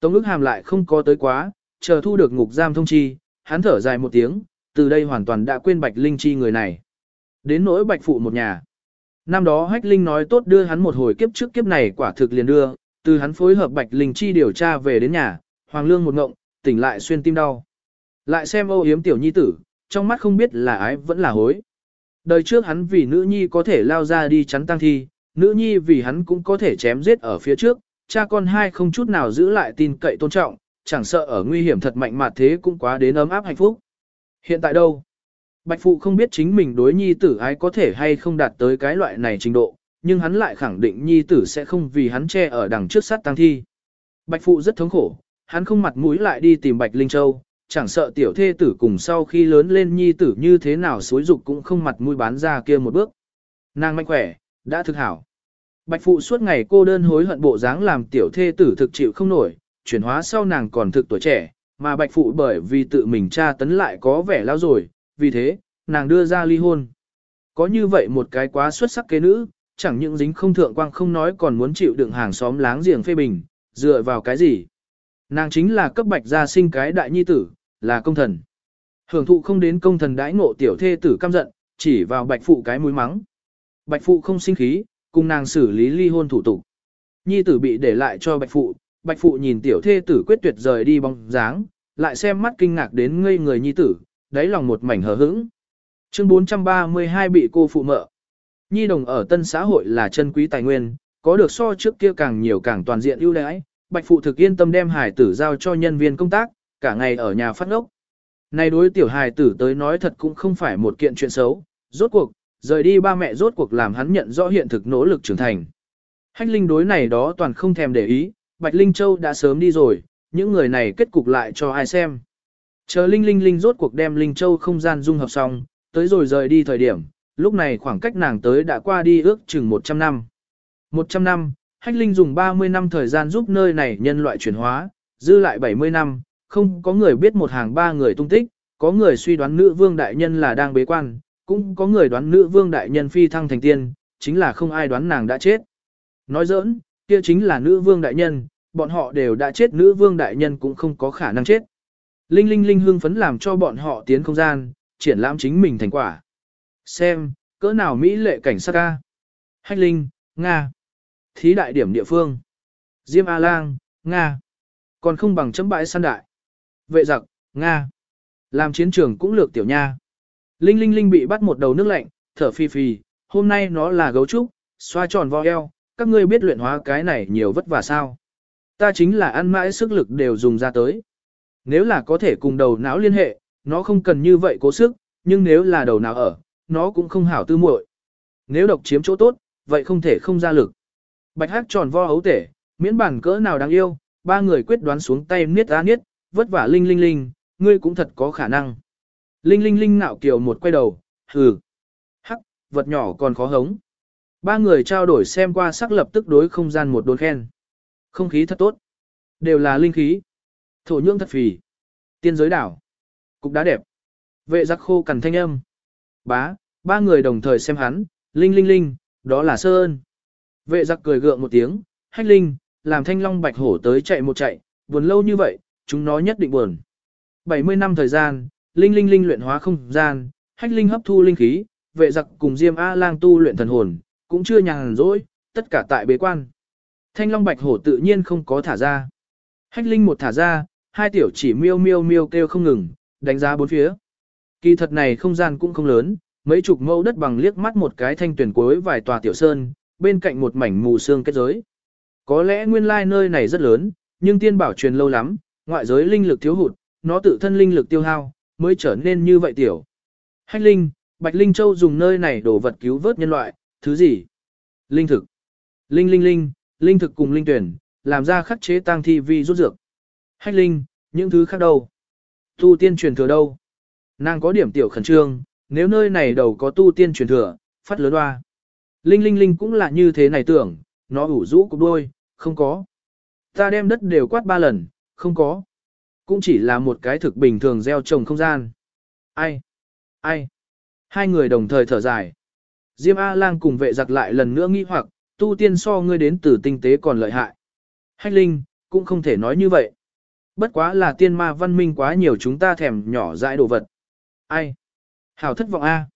Tống ức hàm lại không có tới quá, chờ thu được ngục giam thông chi, hắn thở dài một tiếng, từ đây hoàn toàn đã quên Bạch Linh chi người này. Đến nỗi Bạch Phụ một nhà. Năm đó Hách Linh nói tốt đưa hắn một hồi kiếp trước kiếp này quả thực liền đưa, từ hắn phối hợp Bạch Linh chi điều tra về đến nhà, Hoàng Lương một ngộng, tỉnh lại xuyên tim đau. Lại xem ô hiếm tiểu nhi tử, trong mắt không biết là ái vẫn là hối. Đời trước hắn vì nữ nhi có thể lao ra đi chắn tăng thi, nữ nhi vì hắn cũng có thể chém giết ở phía trước, cha con hai không chút nào giữ lại tin cậy tôn trọng, chẳng sợ ở nguy hiểm thật mạnh mà thế cũng quá đến ấm áp hạnh phúc. Hiện tại đâu? Bạch Phụ không biết chính mình đối nhi tử ái có thể hay không đạt tới cái loại này trình độ, nhưng hắn lại khẳng định nhi tử sẽ không vì hắn che ở đằng trước sát tăng thi. Bạch Phụ rất thống khổ, hắn không mặt mũi lại đi tìm Bạch Linh Châu, chẳng sợ tiểu thê tử cùng sau khi lớn lên nhi tử như thế nào suối dục cũng không mặt mũi bán ra kia một bước. Nàng mạnh khỏe, đã thực hảo. Bạch phụ suốt ngày cô đơn hối hận bộ dáng làm tiểu thê tử thực chịu không nổi, chuyển hóa sau nàng còn thực tuổi trẻ, mà bạch phụ bởi vì tự mình cha tấn lại có vẻ lao rồi, vì thế, nàng đưa ra ly hôn. Có như vậy một cái quá xuất sắc kế nữ, chẳng những dính không thượng quang không nói còn muốn chịu đựng hàng xóm láng giềng phê bình, dựa vào cái gì. Nàng chính là cấp bạch gia sinh cái đại nhi tử, là công thần. Hưởng thụ không đến công thần đãi ngộ tiểu thê tử căm giận, chỉ vào bạch phụ cái mũi mắng. Bạch phụ không sinh khí, cùng nàng xử lý ly hôn thủ tục. Nhi tử bị để lại cho bạch phụ, bạch phụ nhìn tiểu thê tử quyết tuyệt rời đi bóng dáng, lại xem mắt kinh ngạc đến ngây người nhi tử, đáy lòng một mảnh hờ hững. Chương 432 bị cô phụ mợ. Nhi đồng ở tân xã hội là chân quý tài nguyên, có được so trước kia càng nhiều càng toàn diện ưu đãi, bạch phụ thực yên tâm đem hải tử giao cho nhân viên công tác, cả ngày ở nhà phát ngốc. Này đối tiểu hài tử tới nói thật cũng không phải một kiện chuyện xấu, rốt cuộc, rời đi ba mẹ rốt cuộc làm hắn nhận rõ hiện thực nỗ lực trưởng thành. Hách linh đối này đó toàn không thèm để ý, Bạch Linh Châu đã sớm đi rồi, những người này kết cục lại cho ai xem. Chờ Linh Linh Linh rốt cuộc đem Linh Châu không gian dung hợp xong, tới rồi rời đi thời điểm, lúc này khoảng cách nàng tới đã qua đi ước chừng 100 năm. 100 năm, Hách Linh dùng 30 năm thời gian giúp nơi này nhân loại chuyển hóa, dư lại 70 năm, không có người biết một hàng ba người tung tích, có người suy đoán nữ vương đại nhân là đang bế quan, cũng có người đoán nữ vương đại nhân phi thăng thành tiên, chính là không ai đoán nàng đã chết. Nói giỡn, kia chính là nữ vương đại nhân, bọn họ đều đã chết nữ vương đại nhân cũng không có khả năng chết. Linh linh linh hương phấn làm cho bọn họ tiến không gian, triển lãm chính mình thành quả. Xem, cỡ nào Mỹ lệ cảnh sát ca. Hách linh, Nga. Thí đại điểm địa phương. Diêm A-Lang, Nga. Còn không bằng chấm bãi săn đại. Vệ giặc, Nga. Làm chiến trường cũng lược tiểu nha. Linh Linh Linh bị bắt một đầu nước lạnh, thở phi phi, hôm nay nó là gấu trúc, xoa tròn vo eo, các ngươi biết luyện hóa cái này nhiều vất vả sao. Ta chính là ăn mãi sức lực đều dùng ra tới. Nếu là có thể cùng đầu não liên hệ, nó không cần như vậy cố sức, nhưng nếu là đầu não ở, nó cũng không hảo tư muội. Nếu độc chiếm chỗ tốt, vậy không thể không ra lực. Bạch hắc tròn vo ấu tể, miễn bản cỡ nào đáng yêu, ba người quyết đoán xuống tay niết á niết, vất vả linh linh linh, ngươi cũng thật có khả năng. Linh linh linh nạo kiều một quay đầu, hừ. Hắc, vật nhỏ còn khó hống. Ba người trao đổi xem qua sắc lập tức đối không gian một đồn khen. Không khí thật tốt. Đều là linh khí. Thổ nhưỡng thật phì. Tiên giới đảo. Cục đá đẹp. Vệ giặc khô cằn thanh âm. Bá, ba người đồng thời xem hắn, linh linh linh, đó là Sơn. Vệ giặc cười gượng một tiếng, hách linh, làm thanh long bạch hổ tới chạy một chạy, buồn lâu như vậy, chúng nó nhất định buồn. 70 năm thời gian, linh linh linh luyện hóa không gian, hách linh hấp thu linh khí, vệ giặc cùng Diêm A Lang tu luyện thần hồn, cũng chưa nhàn rỗi, tất cả tại bế quan. Thanh Long Bạch Hổ tự nhiên không có thả ra. Hách linh một thả ra, hai tiểu chỉ miêu miêu miêu kêu không ngừng, đánh giá bốn phía. Kỳ thật này không gian cũng không lớn, mấy chục mẫu đất bằng liếc mắt một cái thanh tuyển cuối vài tòa tiểu sơn, bên cạnh một mảnh mù sương kết giới. Có lẽ nguyên lai nơi này rất lớn, nhưng tiên bảo truyền lâu lắm, ngoại giới linh lực thiếu hụt, nó tự thân linh lực tiêu hao, mới trở nên như vậy tiểu. Hách linh, Bạch Linh Châu dùng nơi này đổ vật cứu vớt nhân loại, thứ gì? Linh thực. Linh linh linh, linh thực cùng linh tuyển, làm ra khắc chế tăng thi vi rút dược. Hách linh, những thứ khác đâu? Tu tiên truyền thừa đâu? Nàng có điểm tiểu khẩn trương, nếu nơi này đầu có tu tiên truyền thừa, phát lớn hoa. Linh linh linh cũng là như thế này tưởng, nó ủ rũ cục đôi, không có. Ta đem đất đều quát ba lần, không có. Cũng chỉ là một cái thực bình thường gieo trồng không gian. Ai? Ai? Hai người đồng thời thở dài. Diêm A-lang cùng vệ giặc lại lần nữa nghi hoặc, tu tiên so ngươi đến từ tinh tế còn lợi hại. Hách linh, cũng không thể nói như vậy. Bất quá là tiên ma văn minh quá nhiều chúng ta thèm nhỏ dãi đồ vật. Ai? Hảo thất vọng a.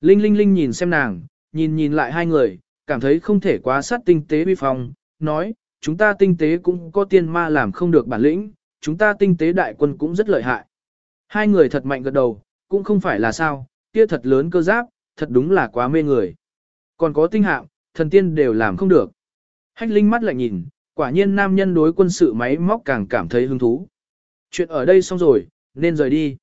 Linh Linh Linh nhìn xem nàng, nhìn nhìn lại hai người, cảm thấy không thể quá sát tinh tế vi phong, nói, chúng ta tinh tế cũng có tiên ma làm không được bản lĩnh, chúng ta tinh tế đại quân cũng rất lợi hại. Hai người thật mạnh gật đầu, cũng không phải là sao, kia thật lớn cơ giáp, thật đúng là quá mê người. Còn có tinh hạm, thần tiên đều làm không được. Hách Linh mắt lại nhìn, quả nhiên nam nhân đối quân sự máy móc càng cảm thấy hứng thú. Chuyện ở đây xong rồi, nên rời đi.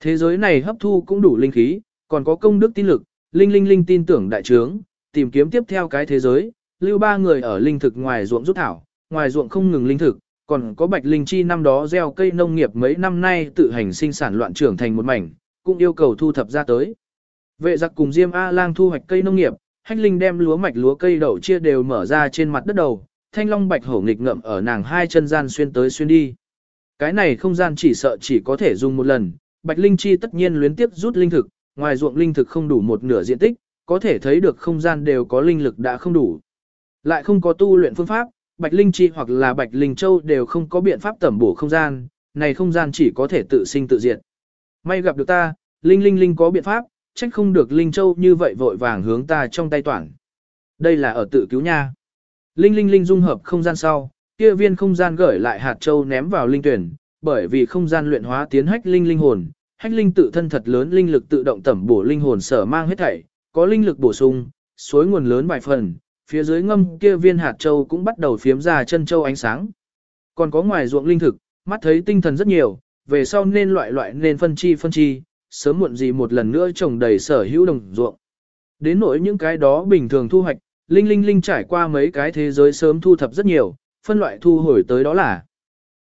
Thế giới này hấp thu cũng đủ linh khí, còn có công đức tin lực, linh linh linh tin tưởng đại trướng, tìm kiếm tiếp theo cái thế giới, lưu ba người ở linh thực ngoài ruộng rút thảo, ngoài ruộng không ngừng linh thực, còn có bạch linh chi năm đó gieo cây nông nghiệp mấy năm nay tự hành sinh sản loạn trưởng thành một mảnh, cũng yêu cầu thu thập ra tới. Vệ giặc cùng Diêm A Lang thu hoạch cây nông nghiệp, Hách Linh đem lúa mạch lúa cây đậu chia đều mở ra trên mặt đất đầu, thanh long bạch hổ nghịch ngậm ở nàng hai chân gian xuyên tới xuyên đi. Cái này không gian chỉ sợ chỉ có thể dùng một lần, bạch linh chi tất nhiên luyến tiếp rút linh thực, ngoài ruộng linh thực không đủ một nửa diện tích, có thể thấy được không gian đều có linh lực đã không đủ. Lại không có tu luyện phương pháp, bạch linh chi hoặc là bạch linh châu đều không có biện pháp tẩm bổ không gian, này không gian chỉ có thể tự sinh tự diệt. May gặp được ta, linh linh linh có biện pháp, trách không được linh châu như vậy vội vàng hướng ta trong tay toàn. Đây là ở tự cứu nha. Linh linh linh dung hợp không gian sau, kia viên không gian gửi lại hạt châu ném vào linh tuyển, bởi vì không gian luyện hóa tiến hách linh linh hồn, hách linh tự thân thật lớn linh lực tự động tẩm bổ linh hồn sở mang hết thảy, có linh lực bổ sung, suối nguồn lớn vài phần, phía dưới ngâm kia viên hạt châu cũng bắt đầu phiếm ra chân châu ánh sáng. Còn có ngoài ruộng linh thực, mắt thấy tinh thần rất nhiều, về sau nên loại loại nên phân chi phân chi, sớm muộn gì một lần nữa trồng đầy sở hữu đồng ruộng. Đến nỗi những cái đó bình thường thu hoạch, Linh Linh Linh trải qua mấy cái thế giới sớm thu thập rất nhiều, phân loại thu hồi tới đó là.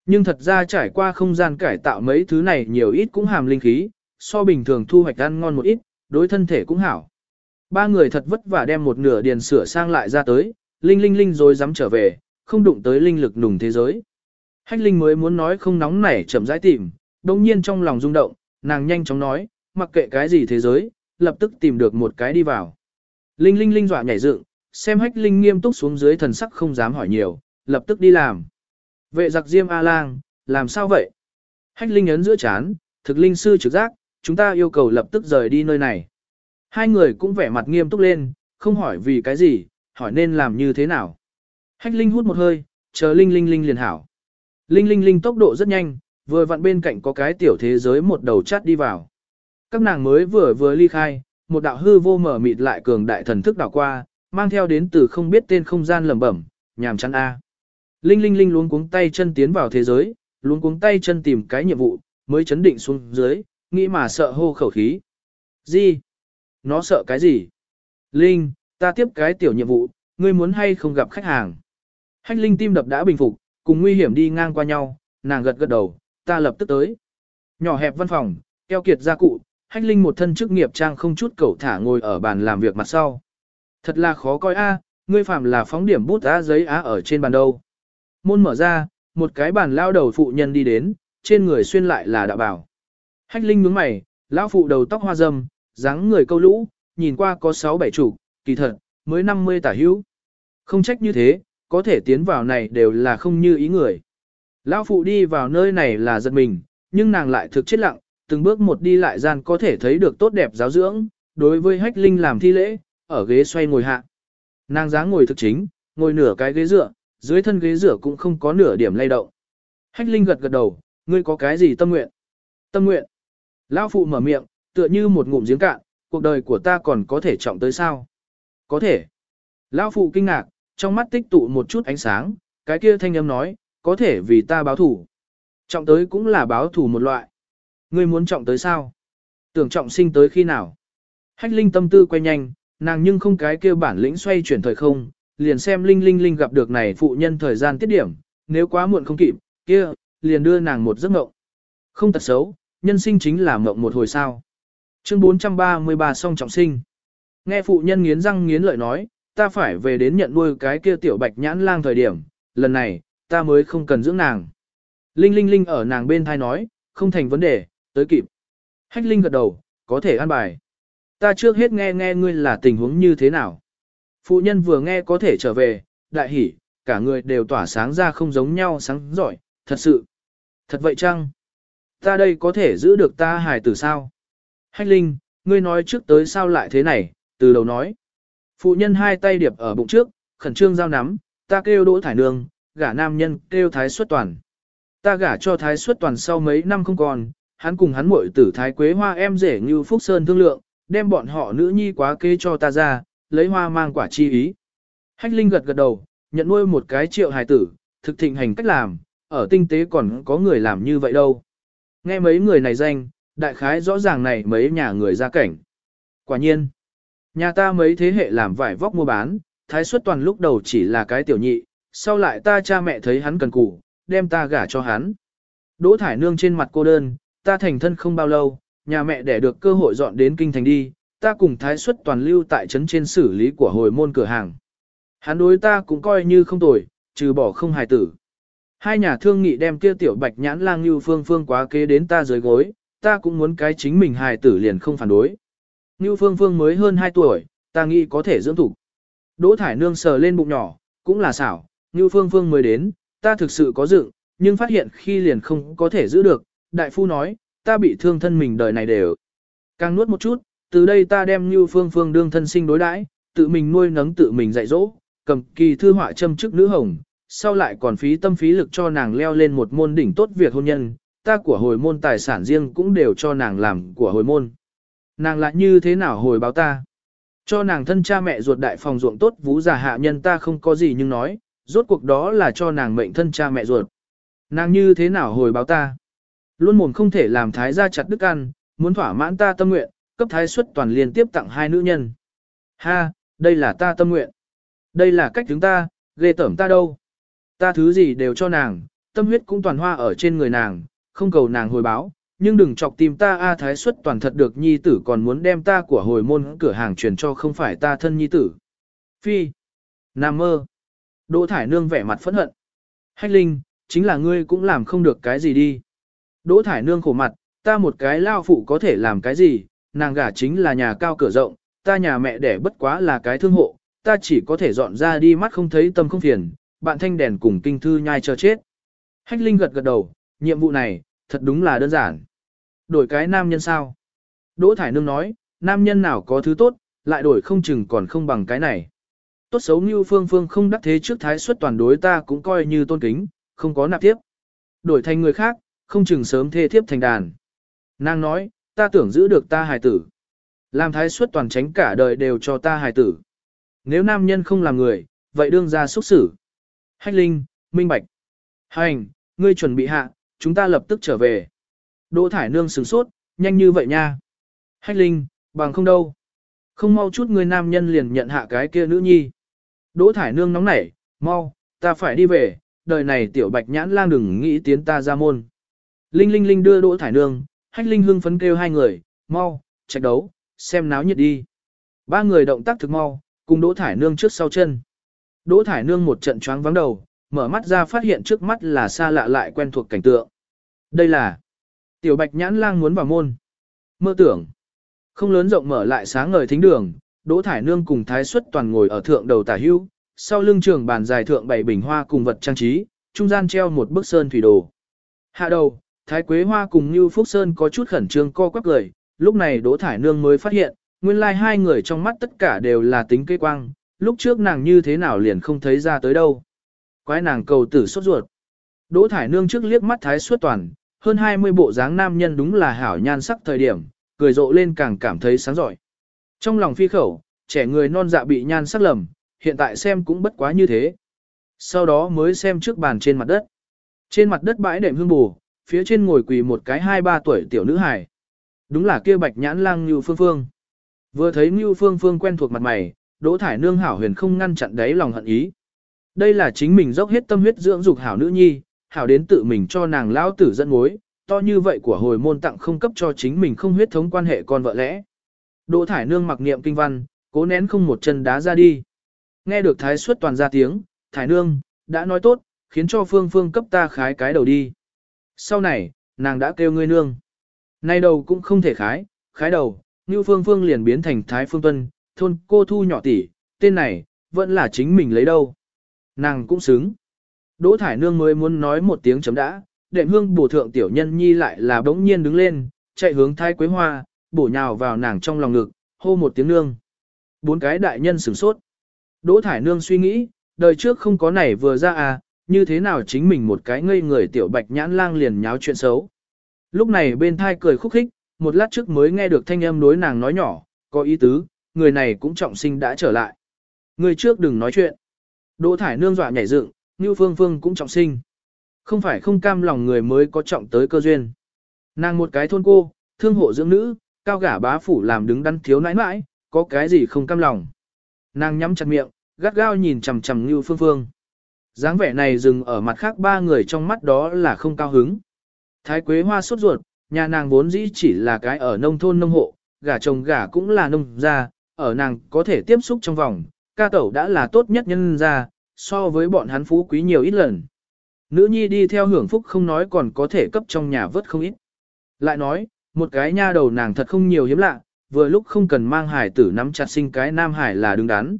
Nhưng thật ra trải qua không gian cải tạo mấy thứ này nhiều ít cũng hàm linh khí, so bình thường thu hoạch ăn ngon một ít, đối thân thể cũng hảo. Ba người thật vất vả đem một nửa điền sửa sang lại ra tới, Linh Linh Linh rồi dám trở về, không đụng tới linh lực nùng thế giới. Hách Linh mới muốn nói không nóng nảy chậm rãi tìm, đồng nhiên trong lòng rung động, nàng nhanh chóng nói, mặc kệ cái gì thế giới, lập tức tìm được một cái đi vào. Linh Linh Linh dọa nhảy dựng, xem Hách Linh nghiêm túc xuống dưới thần sắc không dám hỏi nhiều, lập tức đi làm. Vệ giặc Diêm A-Lang, làm sao vậy? Hách Linh ấn giữa chán, thực linh sư trực giác, chúng ta yêu cầu lập tức rời đi nơi này. Hai người cũng vẻ mặt nghiêm túc lên, không hỏi vì cái gì, hỏi nên làm như thế nào. Hách Linh hút một hơi, chờ Linh Linh Linh liền hảo. Linh Linh Linh tốc độ rất nhanh, vừa vặn bên cạnh có cái tiểu thế giới một đầu chát đi vào. Các nàng mới vừa vừa ly khai, một đạo hư vô mở mịt lại cường đại thần thức đảo qua, mang theo đến từ không biết tên không gian lẩm bẩm, nhàm chán a. Linh Linh Linh luống cuống tay chân tiến vào thế giới, luống cuống tay chân tìm cái nhiệm vụ, mới chấn định xuống dưới, nghĩ mà sợ hô khẩu khí. Gì? Nó sợ cái gì? Linh, ta tiếp cái tiểu nhiệm vụ, ngươi muốn hay không gặp khách hàng? Hách Linh tim đập đã bình phục, cùng nguy hiểm đi ngang qua nhau, nàng gật gật đầu, ta lập tức tới. Nhỏ hẹp văn phòng, keo kiệt gia cụ, Hách Linh một thân chức nghiệp trang không chút cẩu thả ngồi ở bàn làm việc mặt sau. Thật là khó coi a, ngươi phạm là phóng điểm bút á giấy á ở trên bàn đâu. Môn mở ra, một cái bàn lao đầu phụ nhân đi đến, trên người xuyên lại là đạo bảo. Hách Linh nhướng mày, lão phụ đầu tóc hoa râm, dáng người câu lũ, nhìn qua có sáu bảy chủ, kỳ thật, mới 50 tả hữu. Không trách như thế, có thể tiến vào này đều là không như ý người. Lão phụ đi vào nơi này là giật mình, nhưng nàng lại thực chết lặng, từng bước một đi lại gian có thể thấy được tốt đẹp giáo dưỡng, đối với hách linh làm thi lễ, ở ghế xoay ngồi hạ. Nàng dáng ngồi thực chính, ngồi nửa cái ghế dựa, dưới thân ghế dựa cũng không có nửa điểm lay động. Hách linh gật gật đầu, ngươi có cái gì tâm nguyện? Tâm nguyện. Lão phụ mở miệng, tựa như một ngụm giếng cạn, cuộc đời của ta còn có thể trọng tới sao? Có thể. Lão phụ kinh ngạc, trong mắt tích tụ một chút ánh sáng, cái kia thanh âm nói, có thể vì ta báo thủ. Trọng tới cũng là báo thủ một loại. Ngươi muốn trọng tới sao? Tưởng trọng sinh tới khi nào? Hách Linh tâm tư quay nhanh, nàng nhưng không cái kia bản lĩnh xoay chuyển thời không, liền xem Linh Linh Linh gặp được này phụ nhân thời gian tiết điểm, nếu quá muộn không kịp, kia, liền đưa nàng một giấc mộng. Không tật xấu, nhân sinh chính là mộng một hồi sao. Chương 433 song trọng sinh. Nghe phụ nhân nghiến răng nghiến lợi nói, ta phải về đến nhận nuôi cái kia tiểu bạch nhãn lang thời điểm, lần này, ta mới không cần dưỡng nàng. Linh Linh Linh ở nàng bên thai nói, không thành vấn đề, tới kịp. Hách Linh gật đầu, có thể an bài. Ta trước hết nghe nghe ngươi là tình huống như thế nào. Phụ nhân vừa nghe có thể trở về, đại hỉ, cả người đều tỏa sáng ra không giống nhau sáng giỏi, thật sự. Thật vậy chăng? Ta đây có thể giữ được ta hài tử sao? Hách Linh, ngươi nói trước tới sao lại thế này, từ đầu nói. Phụ nhân hai tay điệp ở bụng trước, khẩn trương giao nắm, ta kêu đỗ thải nương, gả nam nhân kêu thái xuất toàn. Ta gả cho thái xuất toàn sau mấy năm không còn, hắn cùng hắn muội tử thái quế hoa em rể như Phúc Sơn thương lượng, đem bọn họ nữ nhi quá kế cho ta ra, lấy hoa mang quả chi ý. Hách Linh gật gật đầu, nhận nuôi một cái triệu hài tử, thực thịnh hành cách làm, ở tinh tế còn có người làm như vậy đâu. Nghe mấy người này danh, đại khái rõ ràng này mấy nhà người ra cảnh. Quả nhiên, nhà ta mấy thế hệ làm vải vóc mua bán, thái xuất toàn lúc đầu chỉ là cái tiểu nhị, sau lại ta cha mẹ thấy hắn cần cù, đem ta gả cho hắn. Đỗ thải nương trên mặt cô đơn, ta thành thân không bao lâu, nhà mẹ để được cơ hội dọn đến kinh thành đi, ta cùng thái xuất toàn lưu tại trấn trên xử lý của hồi môn cửa hàng. Hắn đối ta cũng coi như không tồi, trừ bỏ không hài tử. Hai nhà thương nghị đem kia tiểu bạch nhãn lang như phương phương quá kế đến ta dưới gối, ta cũng muốn cái chính mình hài tử liền không phản đối. Như phương phương mới hơn 2 tuổi, ta nghĩ có thể dưỡng thủ. Đỗ thải nương sờ lên bụng nhỏ, cũng là xảo, như phương phương mới đến, ta thực sự có dựng, nhưng phát hiện khi liền không có thể giữ được. Đại phu nói, ta bị thương thân mình đời này đều. Càng nuốt một chút, từ đây ta đem như phương phương đương thân sinh đối đãi, tự mình nuôi nấng tự mình dạy dỗ, cầm kỳ thư họa châm chức nữ hồng, sau lại còn phí tâm phí lực cho nàng leo lên một môn đỉnh tốt việc hôn nhân, ta của hồi môn tài sản riêng cũng đều cho nàng làm của hồi môn. Nàng lại như thế nào hồi báo ta? Cho nàng thân cha mẹ ruột đại phòng ruộng tốt vũ giả hạ nhân ta không có gì nhưng nói, rốt cuộc đó là cho nàng mệnh thân cha mẹ ruột. Nàng như thế nào hồi báo ta? Luôn mồm không thể làm thái gia chặt đức ăn, muốn thỏa mãn ta tâm nguyện, cấp thái xuất toàn liên tiếp tặng hai nữ nhân. Ha, đây là ta tâm nguyện. Đây là cách chúng ta, ghê tởm ta đâu. Ta thứ gì đều cho nàng, tâm huyết cũng toàn hoa ở trên người nàng, không cầu nàng hồi báo, nhưng đừng chọc tìm ta A Thái xuất toàn thật được nhi tử còn muốn đem ta của hồi môn cửa hàng truyền cho không phải ta thân nhi tử. Phi. Nam mơ. Đỗ Thải Nương vẻ mặt phẫn hận. Hách Linh, chính là ngươi cũng làm không được cái gì đi. Đỗ Thải Nương khổ mặt, ta một cái lao phụ có thể làm cái gì, nàng gả chính là nhà cao cửa rộng, ta nhà mẹ đẻ bất quá là cái thương hộ, ta chỉ có thể dọn ra đi mắt không thấy tâm không phiền, bạn thanh đèn cùng kinh thư nhai chờ chết. Hách Linh gật gật đầu, nhiệm vụ này, thật đúng là đơn giản. Đổi cái nam nhân sao? Đỗ Thải Nương nói, nam nhân nào có thứ tốt, lại đổi không chừng còn không bằng cái này. Tốt xấu như phương phương không đắc thế trước thái suất toàn đối ta cũng coi như tôn kính, không có nạp tiếp. Đổi thành người khác, không chừng sớm thê thiếp thành đàn. Nàng nói, ta tưởng giữ được ta hài tử. Làm thái suất toàn tránh cả đời đều cho ta hài tử. Nếu nam nhân không làm người, vậy đương ra xúc xử. Hách Linh, Minh Bạch. Hành, ngươi chuẩn bị hạ, chúng ta lập tức trở về. Đỗ Thải Nương sửng sốt, nhanh như vậy nha. Hách Linh, bằng không đâu. Không mau chút người nam nhân liền nhận hạ cái kia nữ nhi. Đỗ Thải Nương nóng nảy, mau, ta phải đi về, đời này tiểu bạch nhãn lang đừng nghĩ tiến ta ra môn. Linh Linh Linh đưa Đỗ Thải Nương, Hách Linh hưng phấn kêu hai người, mau, trạch đấu, xem náo nhiệt đi. Ba người động tác thực mau, cùng Đỗ Thải Nương trước sau chân. Đỗ Thải Nương một trận choáng vắng đầu, mở mắt ra phát hiện trước mắt là xa lạ lại quen thuộc cảnh tượng. Đây là Tiểu Bạch Nhãn Lang muốn vào môn. Mơ tưởng. Không lớn rộng mở lại sáng ngời thính đường, Đỗ Thải Nương cùng Thái Xuất toàn ngồi ở thượng đầu tả hưu, sau lưng trường bàn dài thượng bảy bình hoa cùng vật trang trí, trung gian treo một bức sơn thủy đồ. Hạ đầu, Thái Quế Hoa cùng Như Phúc Sơn có chút khẩn trương co quắp cười, lúc này Đỗ Thải Nương mới phát hiện, nguyên lai like hai người trong mắt tất cả đều là tính cây quang, lúc trước nàng như thế nào liền không thấy ra tới đâu. Quái nàng cầu tử sốt ruột. Đỗ Thải Nương trước liếc mắt Thái suốt toàn, hơn 20 bộ dáng nam nhân đúng là hảo nhan sắc thời điểm, cười rộ lên càng cảm thấy sáng giỏi. Trong lòng phi khẩu, trẻ người non dạ bị nhan sắc lầm, hiện tại xem cũng bất quá như thế. Sau đó mới xem trước bàn trên mặt đất. Trên mặt đất bãi đệm hương bù, phía trên ngồi quỳ một cái hai ba tuổi tiểu nữ hài. Đúng là kia bạch nhãn lang Như Phương Phương. Vừa thấy Như Phương Phương quen thuộc mặt mày, Đỗ Thải Nương hảo huyền không ngăn chặn đấy lòng hận ý. Đây là chính mình dốc hết tâm huyết dưỡng dục hảo nữ nhi, hảo đến tự mình cho nàng lão tử dẫn mối, to như vậy của hồi môn tặng không cấp cho chính mình không huyết thống quan hệ con vợ lẽ. Đỗ Thải Nương mặc niệm kinh văn, cố nén không một chân đá ra đi. Nghe được Thái suất toàn ra tiếng, Thải Nương, đã nói tốt, khiến cho Phương Phương cấp ta khái cái đầu đi. Sau này, nàng đã kêu ngươi nương. Nay đầu cũng không thể khái, khái đầu, như Phương Phương liền biến thành Thái Phương Tuân, thôn cô thu nhỏ tỷ, tên này, vẫn là chính mình lấy đâu. Nàng cũng xứng. Đỗ Thải Nương mới muốn nói một tiếng chấm đã, đệm hương bổ thượng tiểu nhân nhi lại là bỗng nhiên đứng lên, chạy hướng thái quế hoa, bổ nhào vào nàng trong lòng ngực, hô một tiếng nương. Bốn cái đại nhân sửng sốt. Đỗ Thải Nương suy nghĩ, đời trước không có này vừa ra à, như thế nào chính mình một cái ngây người tiểu bạch nhãn lang liền nháo chuyện xấu. Lúc này bên thai cười khúc khích, một lát trước mới nghe được thanh âm đối nàng nói nhỏ, có ý tứ, người này cũng trọng sinh đã trở lại. Người trước đừng nói chuyện. Đỗ Thải Nương dọa nhảy dựng, Như Phương Phương cũng trọng sinh. Không phải không cam lòng người mới có trọng tới cơ duyên. Nàng một cái thôn cô, thương hộ dưỡng nữ, cao gả bá phủ làm đứng đắn thiếu nãi nãi, có cái gì không cam lòng. Nàng nhắm chặt miệng, gắt gao nhìn chằm chằm Như Phương Phương. dáng vẻ này dừng ở mặt khác ba người trong mắt đó là không cao hứng. Thái Quế Hoa sốt ruột, nhà nàng vốn dĩ chỉ là cái ở nông thôn nông hộ, gả chồng gả cũng là nông gia, ở nàng có thể tiếp xúc trong vòng, ca tẩu đã là tốt nhất nhân gia, so với bọn hắn phú quý nhiều ít lần. Nữ nhi đi theo hưởng phúc không nói còn có thể cấp trong nhà vớt không ít. Lại nói, một cái nha đầu nàng thật không nhiều hiếm lạ, vừa lúc không cần mang hải tử nắm chặt sinh cái nam hải là đứng đắn.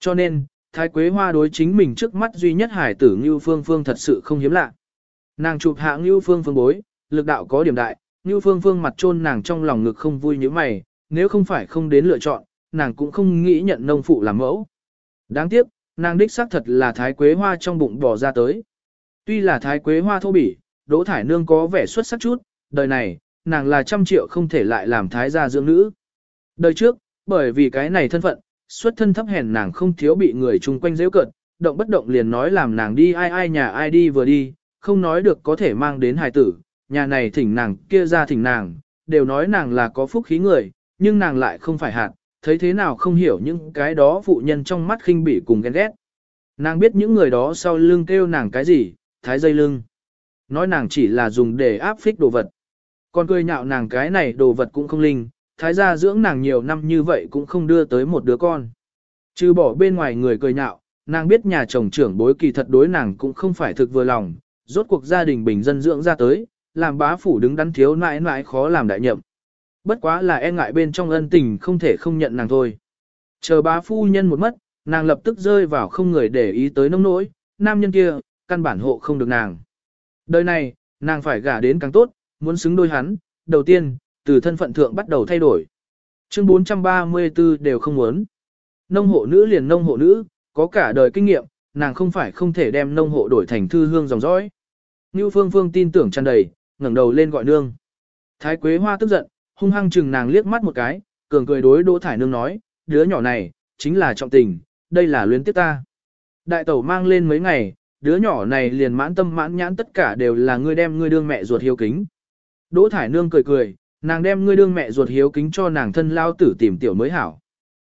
Cho nên, Thái Quế Hoa đối chính mình trước mắt duy nhất hải tử Ngưu Phương Phương thật sự không hiếm lạ. Nàng chụp hạ Ngưu Phương Phương bối, lực đạo có điểm đại, Ngưu Phương Phương mặt trôn nàng trong lòng ngực không vui như mày, nếu không phải không đến lựa chọn, nàng cũng không nghĩ nhận nông phụ làm mẫu. Đáng tiếc, nàng đích xác thật là Thái Quế Hoa trong bụng bỏ ra tới. Tuy là Thái Quế Hoa thô bỉ, Đỗ Thải Nương có vẻ xuất sắc chút, đời này, nàng là trăm triệu không thể lại làm Thái gia dưỡng nữ. Đời trước, bởi vì cái này thân phận, xuất thân thấp hèn nàng không thiếu bị người chung quanh dễ cợt, động bất động liền nói làm nàng đi ai ai nhà ai đi vừa đi, không nói được có thể mang đến hài tử, nhà này thỉnh nàng kia ra thỉnh nàng, đều nói nàng là có phúc khí người, nhưng nàng lại không phải hạt, thấy thế nào không hiểu những cái đó phụ nhân trong mắt khinh bỉ cùng ghen ghét. Nàng biết những người đó sau lưng kêu nàng cái gì, thái dây lưng. Nói nàng chỉ là dùng để áp phích đồ vật. Còn cười nhạo nàng cái này đồ vật cũng không linh, thái gia dưỡng nàng nhiều năm như vậy cũng không đưa tới một đứa con. Chứ bỏ bên ngoài người cười nhạo, nàng biết nhà chồng trưởng bối kỳ thật đối nàng cũng không phải thực vừa lòng, rốt cuộc gia đình bình dân dưỡng ra tới, làm bá phủ đứng đắn thiếu nãi nãi khó làm đại nhậm. Bất quá là e ngại bên trong ân tình không thể không nhận nàng thôi. Chờ bá phu nhân một mất, nàng lập tức rơi vào không người để ý tới nông nỗi, nam nhân kia, căn bản hộ không được nàng. Đời này, nàng phải gả đến càng tốt, muốn xứng đôi hắn, đầu tiên, từ thân phận thượng bắt đầu thay đổi. Chương 434 đều không muốn. Nông hộ nữ liền nông hộ nữ, có cả đời kinh nghiệm, nàng không phải không thể đem nông hộ đổi thành thư hương dòng dõi. Như Phương Phương tin tưởng tràn đầy, ngẩng đầu lên gọi nương. Thái Quế Hoa tức giận, hung hăng chừng nàng liếc mắt một cái, cường cười đối Đỗ Thải Nương nói, đứa nhỏ này, chính là trọng tình, đây là luyến tiếp ta. Đại tẩu mang lên mấy ngày, đứa nhỏ này liền mãn tâm mãn nhãn tất cả đều là ngươi đem ngươi đương mẹ ruột hiếu kính. Đỗ Thải Nương cười cười, nàng đem ngươi đương mẹ ruột hiếu kính cho nàng thân lao tử tìm tiểu mới hảo.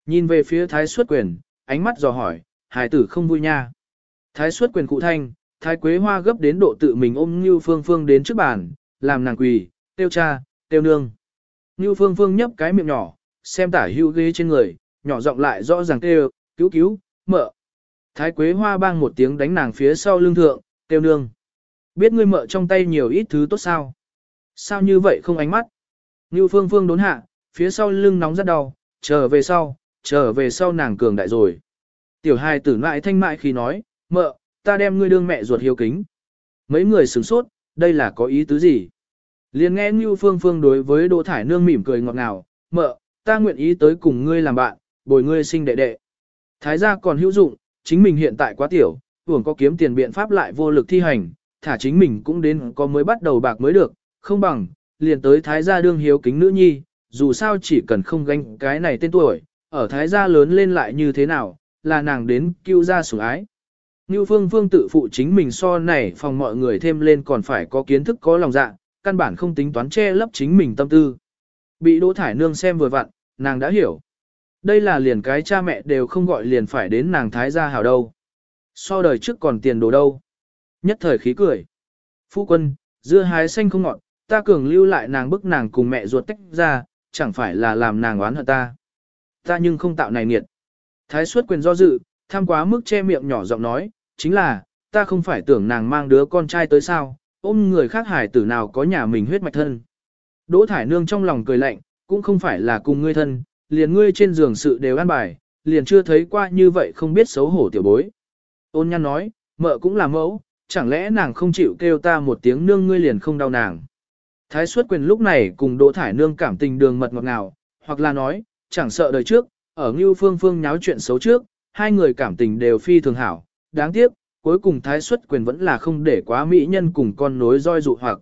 Nhìn về phía Thái Xuất Quyền, ánh mắt dò hỏi, hài tử không vui nha. Thái Xuất Quyền cụ thanh, Thái Quế Hoa gấp đến độ tự mình ôm Như Phương Phương đến trước bàn, làm nàng quỳ, tiêu cha, tiêu nương. Như Phương Phương nhấp cái miệng nhỏ, xem tả hưu ghế trên người, nhỏ giọng lại rõ ràng kêu, cứu cứu, mợ. Thái Quế Hoa bang một tiếng đánh nàng phía sau lưng thượng, tiêu nương. Biết ngươi mợ trong tay nhiều ít thứ tốt sao? Sao như vậy không ánh mắt? Như Phương Phương đốn hạ, phía sau lưng nóng rất đau, trở về sau, trở về sau nàng cường đại rồi. Tiểu hai tử mại thanh mại khi nói, mợ, ta đem ngươi đương mẹ ruột hiếu kính. Mấy người sửng sốt, đây là có ý tứ gì? Liền nghe Như Phương Phương đối với Đỗ Thải Nương mỉm cười ngọt ngào, mợ, ta nguyện ý tới cùng ngươi làm bạn, bồi ngươi sinh đệ đệ. Thái gia còn hữu dụng, chính mình hiện tại quá tiểu, tưởng có kiếm tiền biện pháp lại vô lực thi hành, thả chính mình cũng đến có mới bắt đầu bạc mới được, không bằng, liền tới Thái gia đương hiếu kính nữ nhi, dù sao chỉ cần không gánh cái này tên tuổi, ở Thái gia lớn lên lại như thế nào, là nàng đến cứu ra sủng ái. Như phương phương tự phụ chính mình so này phòng mọi người thêm lên còn phải có kiến thức có lòng dạ, căn bản không tính toán che lấp chính mình tâm tư. Bị Đỗ Thải Nương xem vừa vặn, nàng đã hiểu. Đây là liền cái cha mẹ đều không gọi liền phải đến nàng thái gia hảo đâu. So đời trước còn tiền đồ đâu. Nhất thời khí cười. Phu quân, dưa hái xanh không ngọt, ta cường lưu lại nàng bức nàng cùng mẹ ruột tách ra, chẳng phải là làm nàng oán hận ta. Ta nhưng không tạo này nghiệt. Thái suất quyền do dự, tham quá mức che miệng nhỏ giọng nói, chính là, ta không phải tưởng nàng mang đứa con trai tới sao, ôm người khác hải tử nào có nhà mình huyết mạch thân. Đỗ Thải Nương trong lòng cười lạnh, cũng không phải là cùng ngươi thân, liền ngươi trên giường sự đều an bài, liền chưa thấy qua như vậy không biết xấu hổ tiểu bối. Ôn nhan nói, mợ cũng là mẫu, chẳng lẽ nàng không chịu kêu ta một tiếng nương ngươi liền không đau nàng. Thái suất quyền lúc này cùng Đỗ Thải Nương cảm tình đường mật ngọt ngào, hoặc là nói, chẳng sợ đời trước, ở Ngưu Phương Phương nháo chuyện xấu trước, hai người cảm tình đều phi thường hảo, đáng tiếc, cuối cùng Thái xuất quyền vẫn là không để quá mỹ nhân cùng con nối roi dụ hoặc.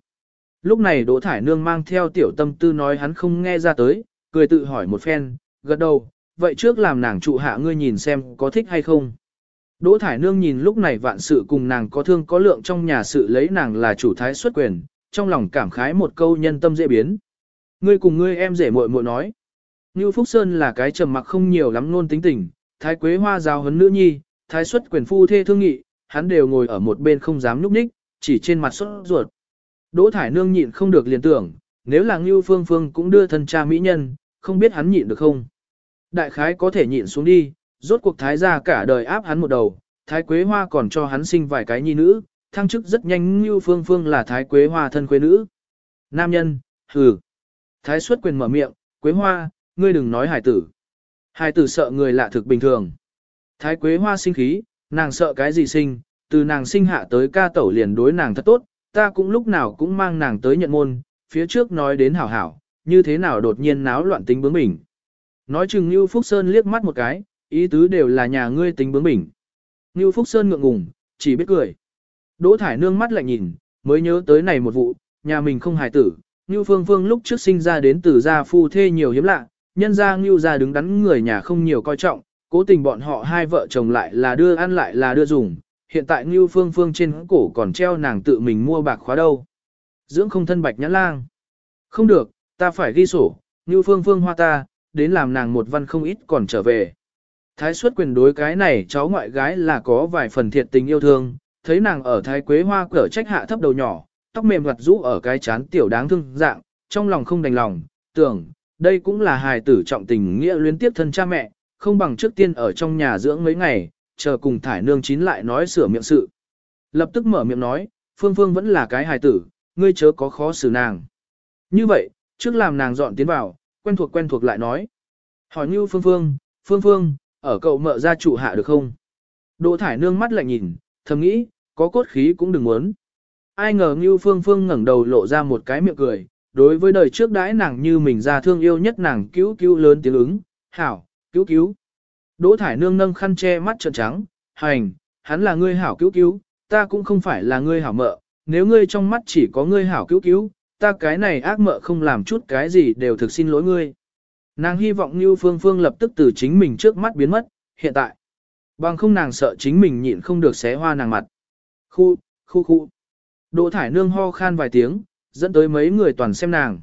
Lúc này Đỗ Thải Nương mang theo tiểu tâm tư nói hắn không nghe ra tới, cười tự hỏi một phen, gật đầu, vậy trước làm nàng trụ hạ ngươi nhìn xem có thích hay không. Đỗ Thải Nương nhìn lúc này vạn sự cùng nàng có thương có lượng trong nhà sự lấy nàng là chủ thái xuất quyền, trong lòng cảm khái một câu nhân tâm dễ biến. Ngươi cùng ngươi em rể muội muội nói. Như Phúc Sơn là cái trầm mặc không nhiều lắm luôn tính tình, thái quế hoa giáo huấn nữ nhi, thái xuất quyền phu thê thương nghị, hắn đều ngồi ở một bên không dám nhúc nhích, chỉ trên mặt sốt ruột. Đỗ Thải Nương nhịn không được liền tưởng, nếu là Ngưu Phương Phương cũng đưa thân cha mỹ nhân, không biết hắn nhịn được không. Đại khái có thể nhịn xuống đi, rốt cuộc thái gia cả đời áp hắn một đầu, thái quế hoa còn cho hắn sinh vài cái nhi nữ, thăng chức rất nhanh Ngưu phương phương là thái quế hoa thân quế nữ. Nam nhân, hừ. Thái xuất quyền mở miệng, quế hoa, ngươi đừng nói hài tử. Hài tử sợ người lạ thực bình thường. Thái quế hoa sinh khí, nàng sợ cái gì sinh, từ nàng sinh hạ tới ca tẩu liền đối nàng thật tốt, ta cũng lúc nào cũng mang nàng tới nhận môn, phía trước nói đến hảo hảo, như thế nào đột nhiên náo loạn tính bướng bỉnh. Nói chừng như Phúc Sơn liếc mắt một cái, ý tứ đều là nhà ngươi tính bướng bỉnh. Như Phúc Sơn ngượng ngùng, chỉ biết cười. Đỗ Thải nương mắt lại nhìn, mới nhớ tới này một vụ, nhà mình không hài tử. Như Phương Phương lúc trước sinh ra đến từ gia phu thê nhiều hiếm lạ, nhân ra Như ra đứng đắn người nhà không nhiều coi trọng, cố tình bọn họ hai vợ chồng lại là đưa ăn lại là đưa dùng. Hiện tại Ngưu Phương Phương trên cổ còn treo nàng tự mình mua bạc khóa đâu. Dưỡng không thân bạch nhãn lang. Không được, ta phải ghi sổ, Ngưu Phương Phương hoa ta, đến làm nàng một văn không ít còn trở về. Thái suất quyền đối cái này cháu ngoại gái là có vài phần thiệt tình yêu thương, thấy nàng ở thái quế hoa cỡ trách hạ thấp đầu nhỏ, tóc mềm gặt rũ ở cái chán tiểu đáng thương dạng, trong lòng không đành lòng, tưởng, đây cũng là hài tử trọng tình nghĩa luyến tiếp thân cha mẹ, không bằng trước tiên ở trong nhà dưỡng mấy ngày, chờ cùng thải nương chín lại nói sửa miệng sự. Lập tức mở miệng nói, Phương Phương vẫn là cái hài tử, ngươi chớ có khó xử nàng. Như vậy, trước làm nàng dọn tiến vào, quen thuộc quen thuộc lại nói. Hỏi như Phương Phương, Phương Phương, ở cậu mợ ra trụ hạ được không? Đỗ thải nương mắt lại nhìn, thầm nghĩ, có cốt khí cũng đừng muốn. Ai ngờ Như Phương Phương ngẩng đầu lộ ra một cái miệng cười, đối với đời trước đãi nàng như mình ra thương yêu nhất nàng cứu cứu lớn tiếng ứng, hảo, cứu cứu. Đỗ thải nương nâng khăn che mắt trợn trắng, hành, hắn là ngươi hảo cứu cứu, ta cũng không phải là ngươi hảo mợ, nếu ngươi trong mắt chỉ có ngươi hảo cứu cứu, ta cái này ác mợ không làm chút cái gì đều thực xin lỗi ngươi. Nàng hy vọng Như Phương Phương lập tức từ chính mình trước mắt biến mất, hiện tại. Bằng không nàng sợ chính mình nhịn không được xé hoa nàng mặt. Khu, khu khu. Đỗ thải nương ho khan vài tiếng, dẫn tới mấy người toàn xem nàng.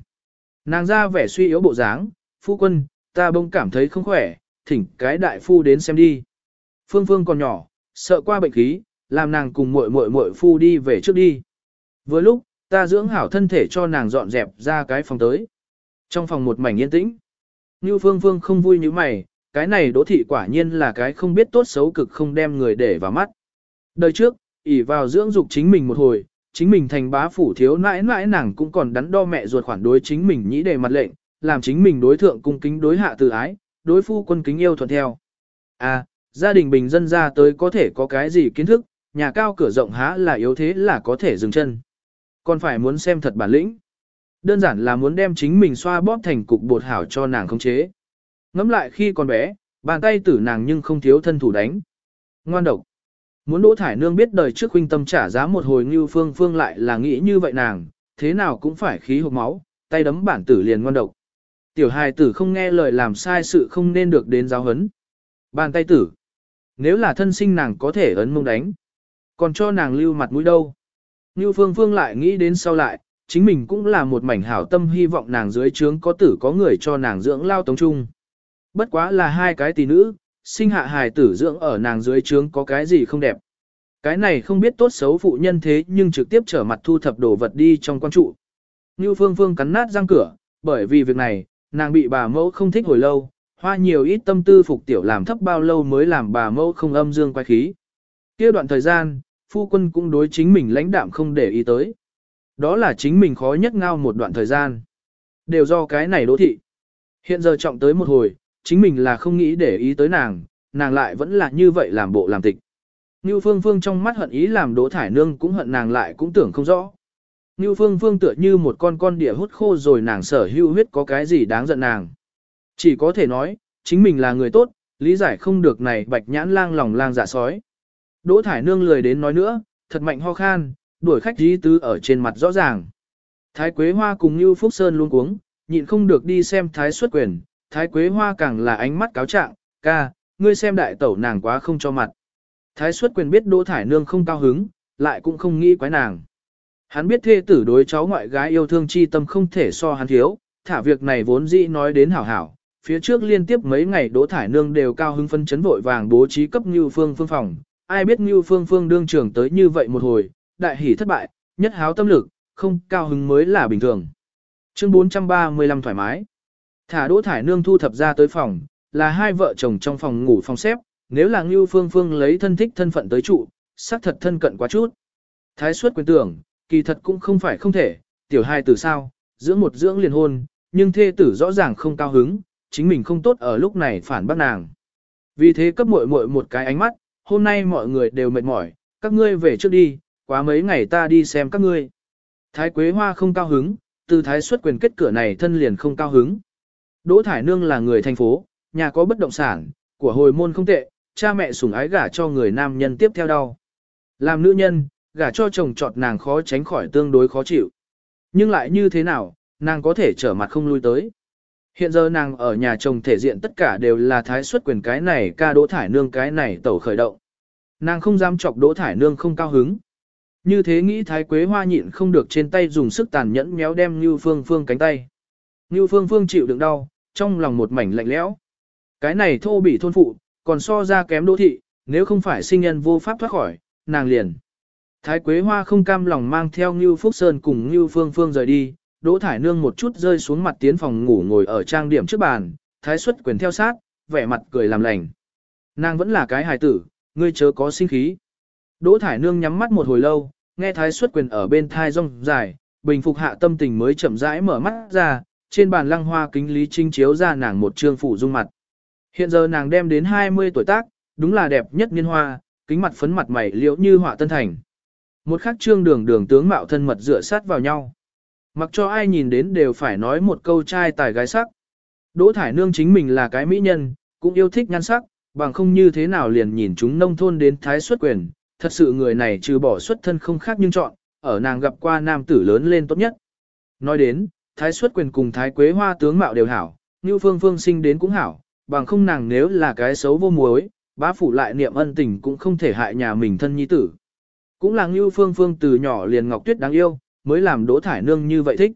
Nàng ra vẻ suy yếu bộ dáng, phu quân, ta bỗng cảm thấy không khỏe, thỉnh cái đại phu đến xem đi. Phương Phương còn nhỏ, sợ qua bệnh khí, làm nàng cùng muội muội muội phu đi về trước đi. Vừa lúc, ta dưỡng hảo thân thể cho nàng dọn dẹp ra cái phòng tới. Trong phòng một mảnh yên tĩnh. Như Phương Phương không vui như mày, cái này đỗ thị quả nhiên là cái không biết tốt xấu cực không đem người để vào mắt. Đời trước, ỷ vào dưỡng dục chính mình một hồi, chính mình thành bá phủ thiếu nãi nãi nàng cũng còn đắn đo mẹ ruột khoản đối chính mình nhĩ đề mặt lệnh, làm chính mình đối thượng cung kính đối hạ từ ái, đối phu quân kính yêu thuận theo. À, gia đình bình dân ra tới có thể có cái gì kiến thức, nhà cao cửa rộng há là yếu thế là có thể dừng chân. Còn phải muốn xem thật bản lĩnh. Đơn giản là muốn đem chính mình xoa bóp thành cục bột hảo cho nàng khống chế. Ngắm lại khi còn bé, bàn tay tử nàng nhưng không thiếu thân thủ đánh. Ngoan độc. Muốn đỗ thải nương biết đời trước huynh tâm trả giá một hồi như phương phương lại là nghĩ như vậy nàng, thế nào cũng phải khí hộp máu, tay đấm bản tử liền ngoan độc. Tiểu hài tử không nghe lời làm sai sự không nên được đến giáo hấn. Bàn tay tử. Nếu là thân sinh nàng có thể ấn mông đánh. Còn cho nàng lưu mặt mũi đâu. Như phương phương lại nghĩ đến sau lại, chính mình cũng là một mảnh hảo tâm hy vọng nàng dưới trướng có tử có người cho nàng dưỡng lao tống trung. Bất quá là hai cái tỷ nữ, sinh hạ hài tử dưỡng ở nàng dưới trướng có cái gì không đẹp. Cái này không biết tốt xấu phụ nhân thế nhưng trực tiếp trở mặt thu thập đồ vật đi trong quan trụ. Như phương phương cắn nát răng cửa, bởi vì việc này, nàng bị bà mẫu không thích hồi lâu, hoa nhiều ít tâm tư phục tiểu làm thấp bao lâu mới làm bà mẫu không âm dương quay khí. kia đoạn thời gian, phu quân cũng đối chính mình lãnh đạm không để ý tới. Đó là chính mình khó nhất ngao một đoạn thời gian. Đều do cái này đỗ thị. Hiện giờ trọng tới một hồi, chính mình là không nghĩ để ý tới nàng, nàng lại vẫn là như vậy làm bộ làm tịch. Như Phương Phương trong mắt hận ý làm Đỗ Thải Nương cũng hận nàng lại cũng tưởng không rõ. Như Phương Phương tựa như một con con địa hút khô rồi nàng sở hữu huyết có cái gì đáng giận nàng. Chỉ có thể nói, chính mình là người tốt, lý giải không được này bạch nhãn lang lòng lang dạ sói. Đỗ Thải Nương lười đến nói nữa, thật mạnh ho khan, đuổi khách dí tứ ở trên mặt rõ ràng. Thái Quế Hoa cùng Như Phúc Sơn luôn cuống, nhịn không được đi xem Thái xuất quyền, Thái Quế Hoa càng là ánh mắt cáo trạng, ca, ngươi xem đại tẩu nàng quá không cho mặt. Thái xuất quyền biết Đỗ Thải Nương không cao hứng, lại cũng không nghĩ quái nàng. Hắn biết thê tử đối cháu ngoại gái yêu thương chi tâm không thể so hắn thiếu, thả việc này vốn dĩ nói đến hảo hảo. Phía trước liên tiếp mấy ngày Đỗ Thải Nương đều cao hứng phân chấn vội vàng bố trí cấp Như Phương phương phòng. Ai biết Như Phương phương đương trưởng tới như vậy một hồi, đại hỉ thất bại, nhất háo tâm lực, không cao hứng mới là bình thường. Chương 435 thoải mái. Thả Đỗ Thải Nương thu thập ra tới phòng, là hai vợ chồng trong phòng ngủ phòng xếp, nếu là Ngưu Phương Phương lấy thân thích thân phận tới trụ, xác thật thân cận quá chút. Thái suất quyền tưởng, kỳ thật cũng không phải không thể, tiểu hai từ sao, dưỡng một dưỡng liền hôn, nhưng thê tử rõ ràng không cao hứng, chính mình không tốt ở lúc này phản bác nàng. Vì thế cấp muội muội một cái ánh mắt, hôm nay mọi người đều mệt mỏi, các ngươi về trước đi, quá mấy ngày ta đi xem các ngươi. Thái Quế Hoa không cao hứng, từ thái xuất quyền kết cửa này thân liền không cao hứng. Đỗ Thải Nương là người thành phố, nhà có bất động sản, của hồi môn không tệ, cha mẹ sủng ái gả cho người nam nhân tiếp theo đau. Làm nữ nhân, gả cho chồng chọn nàng khó tránh khỏi tương đối khó chịu. Nhưng lại như thế nào, nàng có thể trở mặt không lui tới. Hiện giờ nàng ở nhà chồng thể diện tất cả đều là thái xuất quyền cái này ca đỗ thải nương cái này tẩu khởi động. Nàng không dám chọc đỗ thải nương không cao hứng. Như thế nghĩ thái quế hoa nhịn không được trên tay dùng sức tàn nhẫn méo đem Như Phương Phương cánh tay. Như Phương Phương chịu đựng đau, trong lòng một mảnh lạnh lẽo. Cái này thô bị thôn phụ, còn so ra kém đỗ thị, nếu không phải sinh nhân vô pháp thoát khỏi, nàng liền. Thái Quế Hoa không cam lòng mang theo Ngưu Phúc Sơn cùng Ngưu Phương Phương rời đi, Đỗ Thải Nương một chút rơi xuống mặt tiến phòng ngủ ngồi ở trang điểm trước bàn, Thái xuất quyền theo sát, vẻ mặt cười làm lành. Nàng vẫn là cái hài tử, ngươi chớ có sinh khí. Đỗ Thải Nương nhắm mắt một hồi lâu, nghe Thái xuất quyền ở bên thai rong dài, bình phục hạ tâm tình mới chậm rãi mở mắt ra, trên bàn lăng hoa kính lý trinh chiếu ra nàng một trương phủ dung mặt. Hiện giờ nàng đem đến 20 tuổi tác, đúng là đẹp nhất niên hoa, kính mặt phấn mặt mày liễu như họa tân thành. Một khắc trương đường đường tướng mạo thân mật dựa sát vào nhau. Mặc cho ai nhìn đến đều phải nói một câu trai tài gái sắc. Đỗ Thải Nương chính mình là cái mỹ nhân, cũng yêu thích nhan sắc, bằng không như thế nào liền nhìn chúng nông thôn đến thái xuất quyền. Thật sự người này trừ bỏ xuất thân không khác nhưng chọn, ở nàng gặp qua nam tử lớn lên tốt nhất. Nói đến, thái xuất quyền cùng thái quế hoa tướng mạo đều hảo, như phương phương sinh đến cũng hảo, bằng không nàng nếu là cái xấu vô muối, bá phủ lại niệm ân tình cũng không thể hại nhà mình thân nhi tử. Cũng là Ngưu Phương Phương từ nhỏ liền Ngọc Tuyết đáng yêu, mới làm Đỗ Thải Nương như vậy thích.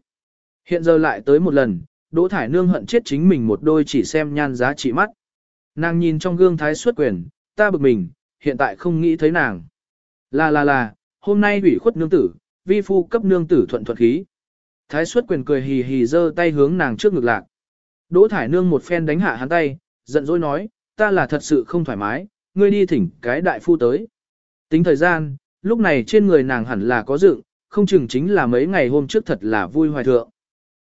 Hiện giờ lại tới một lần, Đỗ Thải Nương hận chết chính mình một đôi chỉ xem nhan giá trị mắt. Nàng nhìn trong gương thái xuất quyền, ta bực mình, hiện tại không nghĩ thấy nàng. Là là là, hôm nay ủy khuất nương tử, vi phu cấp nương tử thuận thuận khí. Thái xuất quyền cười hì hì giơ tay hướng nàng trước ngực lạc. Đỗ Thải Nương một phen đánh hạ hắn tay, giận dỗi nói, ta là thật sự không thoải mái, ngươi đi thỉnh cái đại phu tới. Tính thời gian, lúc này trên người nàng hẳn là có dựng, không chừng chính là mấy ngày hôm trước thật là vui hoài thượng.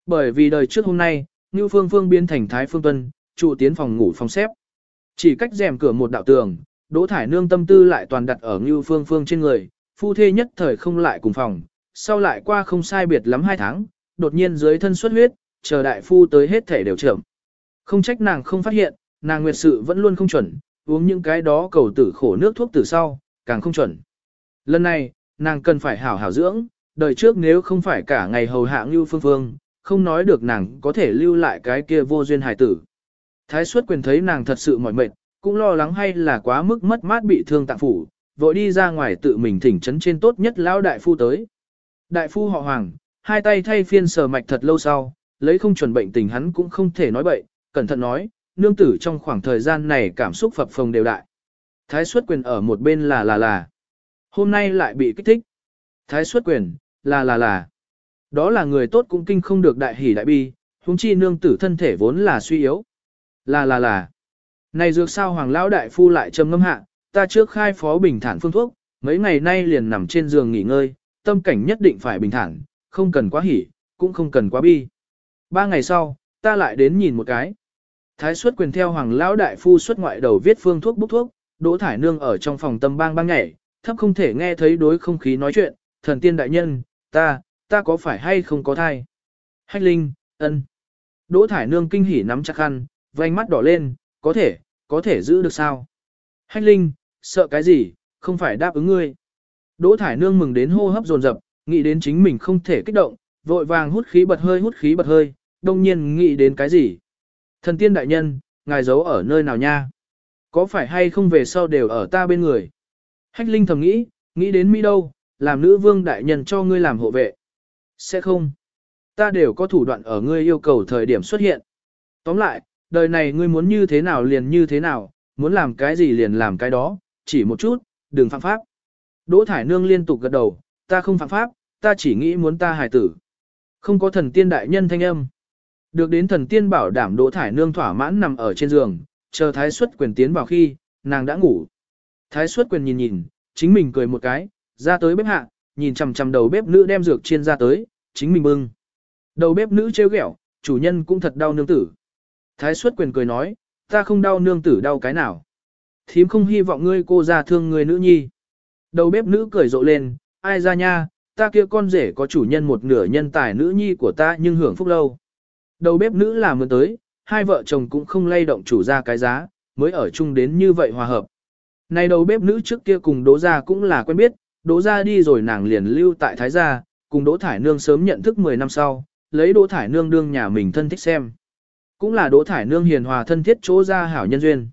Bởi vì đời trước hôm nay, Ngưu Phương Phương biến thành Thái Phương Tuân, trụ tiến phòng ngủ phòng xếp. Chỉ cách rèm cửa một đạo tường, Đỗ Thải Nương tâm tư lại toàn đặt ở Ngưu Phương Phương trên người, phu thê nhất thời không lại cùng phòng, sau lại qua không sai biệt lắm hai tháng, đột nhiên dưới thân xuất huyết, chờ đại phu tới hết thể đều trưởng. Không trách nàng không phát hiện, nàng nguyệt sự vẫn luôn không chuẩn, uống những cái đó cầu tử khổ nước thuốc từ sau, càng không chuẩn. Lần này, nàng cần phải hảo hảo dưỡng, đời trước nếu không phải cả ngày hầu hạ Ngưu Phương Phương, không nói được nàng có thể lưu lại cái kia vô duyên hài tử. Thái suất quyền thấy nàng thật sự mỏi mệt, cũng lo lắng hay là quá mức mất mát bị thương tạng phủ, vội đi ra ngoài tự mình thỉnh chấn trên tốt nhất lão đại phu tới. Đại phu họ Hoàng, hai tay thay phiên sờ mạch thật lâu sau, lấy không chuẩn bệnh tình hắn cũng không thể nói bậy, cẩn thận nói, nương tử trong khoảng thời gian này cảm xúc phập phồng đều đại. Thái suất quyền ở một bên là là là. Hôm nay lại bị kích thích. Thái xuất quyền, là là là. Đó là người tốt cũng kinh không được đại hỉ đại bi, huống chi nương tử thân thể vốn là suy yếu. Là là là. Này dược sao hoàng lão đại phu lại trầm ngâm hạ, ta trước khai phó bình thản phương thuốc, mấy ngày nay liền nằm trên giường nghỉ ngơi, tâm cảnh nhất định phải bình thản, không cần quá hỉ, cũng không cần quá bi. Ba ngày sau, ta lại đến nhìn một cái. Thái xuất quyền theo hoàng lão đại phu xuất ngoại đầu viết phương thuốc bút thuốc, Đỗ Thải Nương ở trong phòng tâm bang bang nhảy, thấp không thể nghe thấy đối không khí nói chuyện, thần tiên đại nhân, ta, ta có phải hay không có thai? Hách Linh, ân. Đỗ Thải Nương kinh hỉ nắm chặt khăn, vành mắt đỏ lên, có thể, có thể giữ được sao? Hách Linh, sợ cái gì, không phải đáp ứng ngươi. Đỗ Thải Nương mừng đến hô hấp dồn dập, nghĩ đến chính mình không thể kích động, vội vàng hút khí bật hơi hút khí bật hơi, đông nhiên nghĩ đến cái gì. Thần tiên đại nhân, ngài giấu ở nơi nào nha? Có phải hay không về sau đều ở ta bên người? Hách Linh thầm nghĩ, nghĩ đến Mỹ đâu, làm nữ vương đại nhân cho ngươi làm hộ vệ. Sẽ không. Ta đều có thủ đoạn ở ngươi yêu cầu thời điểm xuất hiện. Tóm lại, đời này ngươi muốn như thế nào liền như thế nào, muốn làm cái gì liền làm cái đó, chỉ một chút, đừng phạm pháp. Đỗ Thải Nương liên tục gật đầu, ta không phạm pháp, ta chỉ nghĩ muốn ta hài tử. Không có thần tiên đại nhân thanh âm. Được đến thần tiên bảo đảm Đỗ Thải Nương thỏa mãn nằm ở trên giường, chờ Thái Xuất quyền tiến vào khi, nàng đã ngủ. Thái suất quyền nhìn nhìn, chính mình cười một cái, ra tới bếp hạ, nhìn chằm chằm đầu bếp nữ đem dược chiên ra tới, chính mình bưng. Đầu bếp nữ trêu ghẹo, chủ nhân cũng thật đau nương tử. Thái suất quyền cười nói, ta không đau nương tử đau cái nào. Thím không hy vọng ngươi cô ra thương người nữ nhi. Đầu bếp nữ cười rộ lên, ai ra nha, ta kia con rể có chủ nhân một nửa nhân tài nữ nhi của ta nhưng hưởng phúc lâu. Đầu bếp nữ làm mượn tới, hai vợ chồng cũng không lay động chủ ra cái giá, mới ở chung đến như vậy hòa hợp. Này đầu bếp nữ trước kia cùng đỗ gia cũng là quen biết, đỗ gia đi rồi nàng liền lưu tại thái gia, cùng đỗ thải nương sớm nhận thức 10 năm sau, lấy đỗ thải nương đương nhà mình thân thích xem. Cũng là đỗ thải nương hiền hòa thân thiết chỗ ra hảo nhân duyên.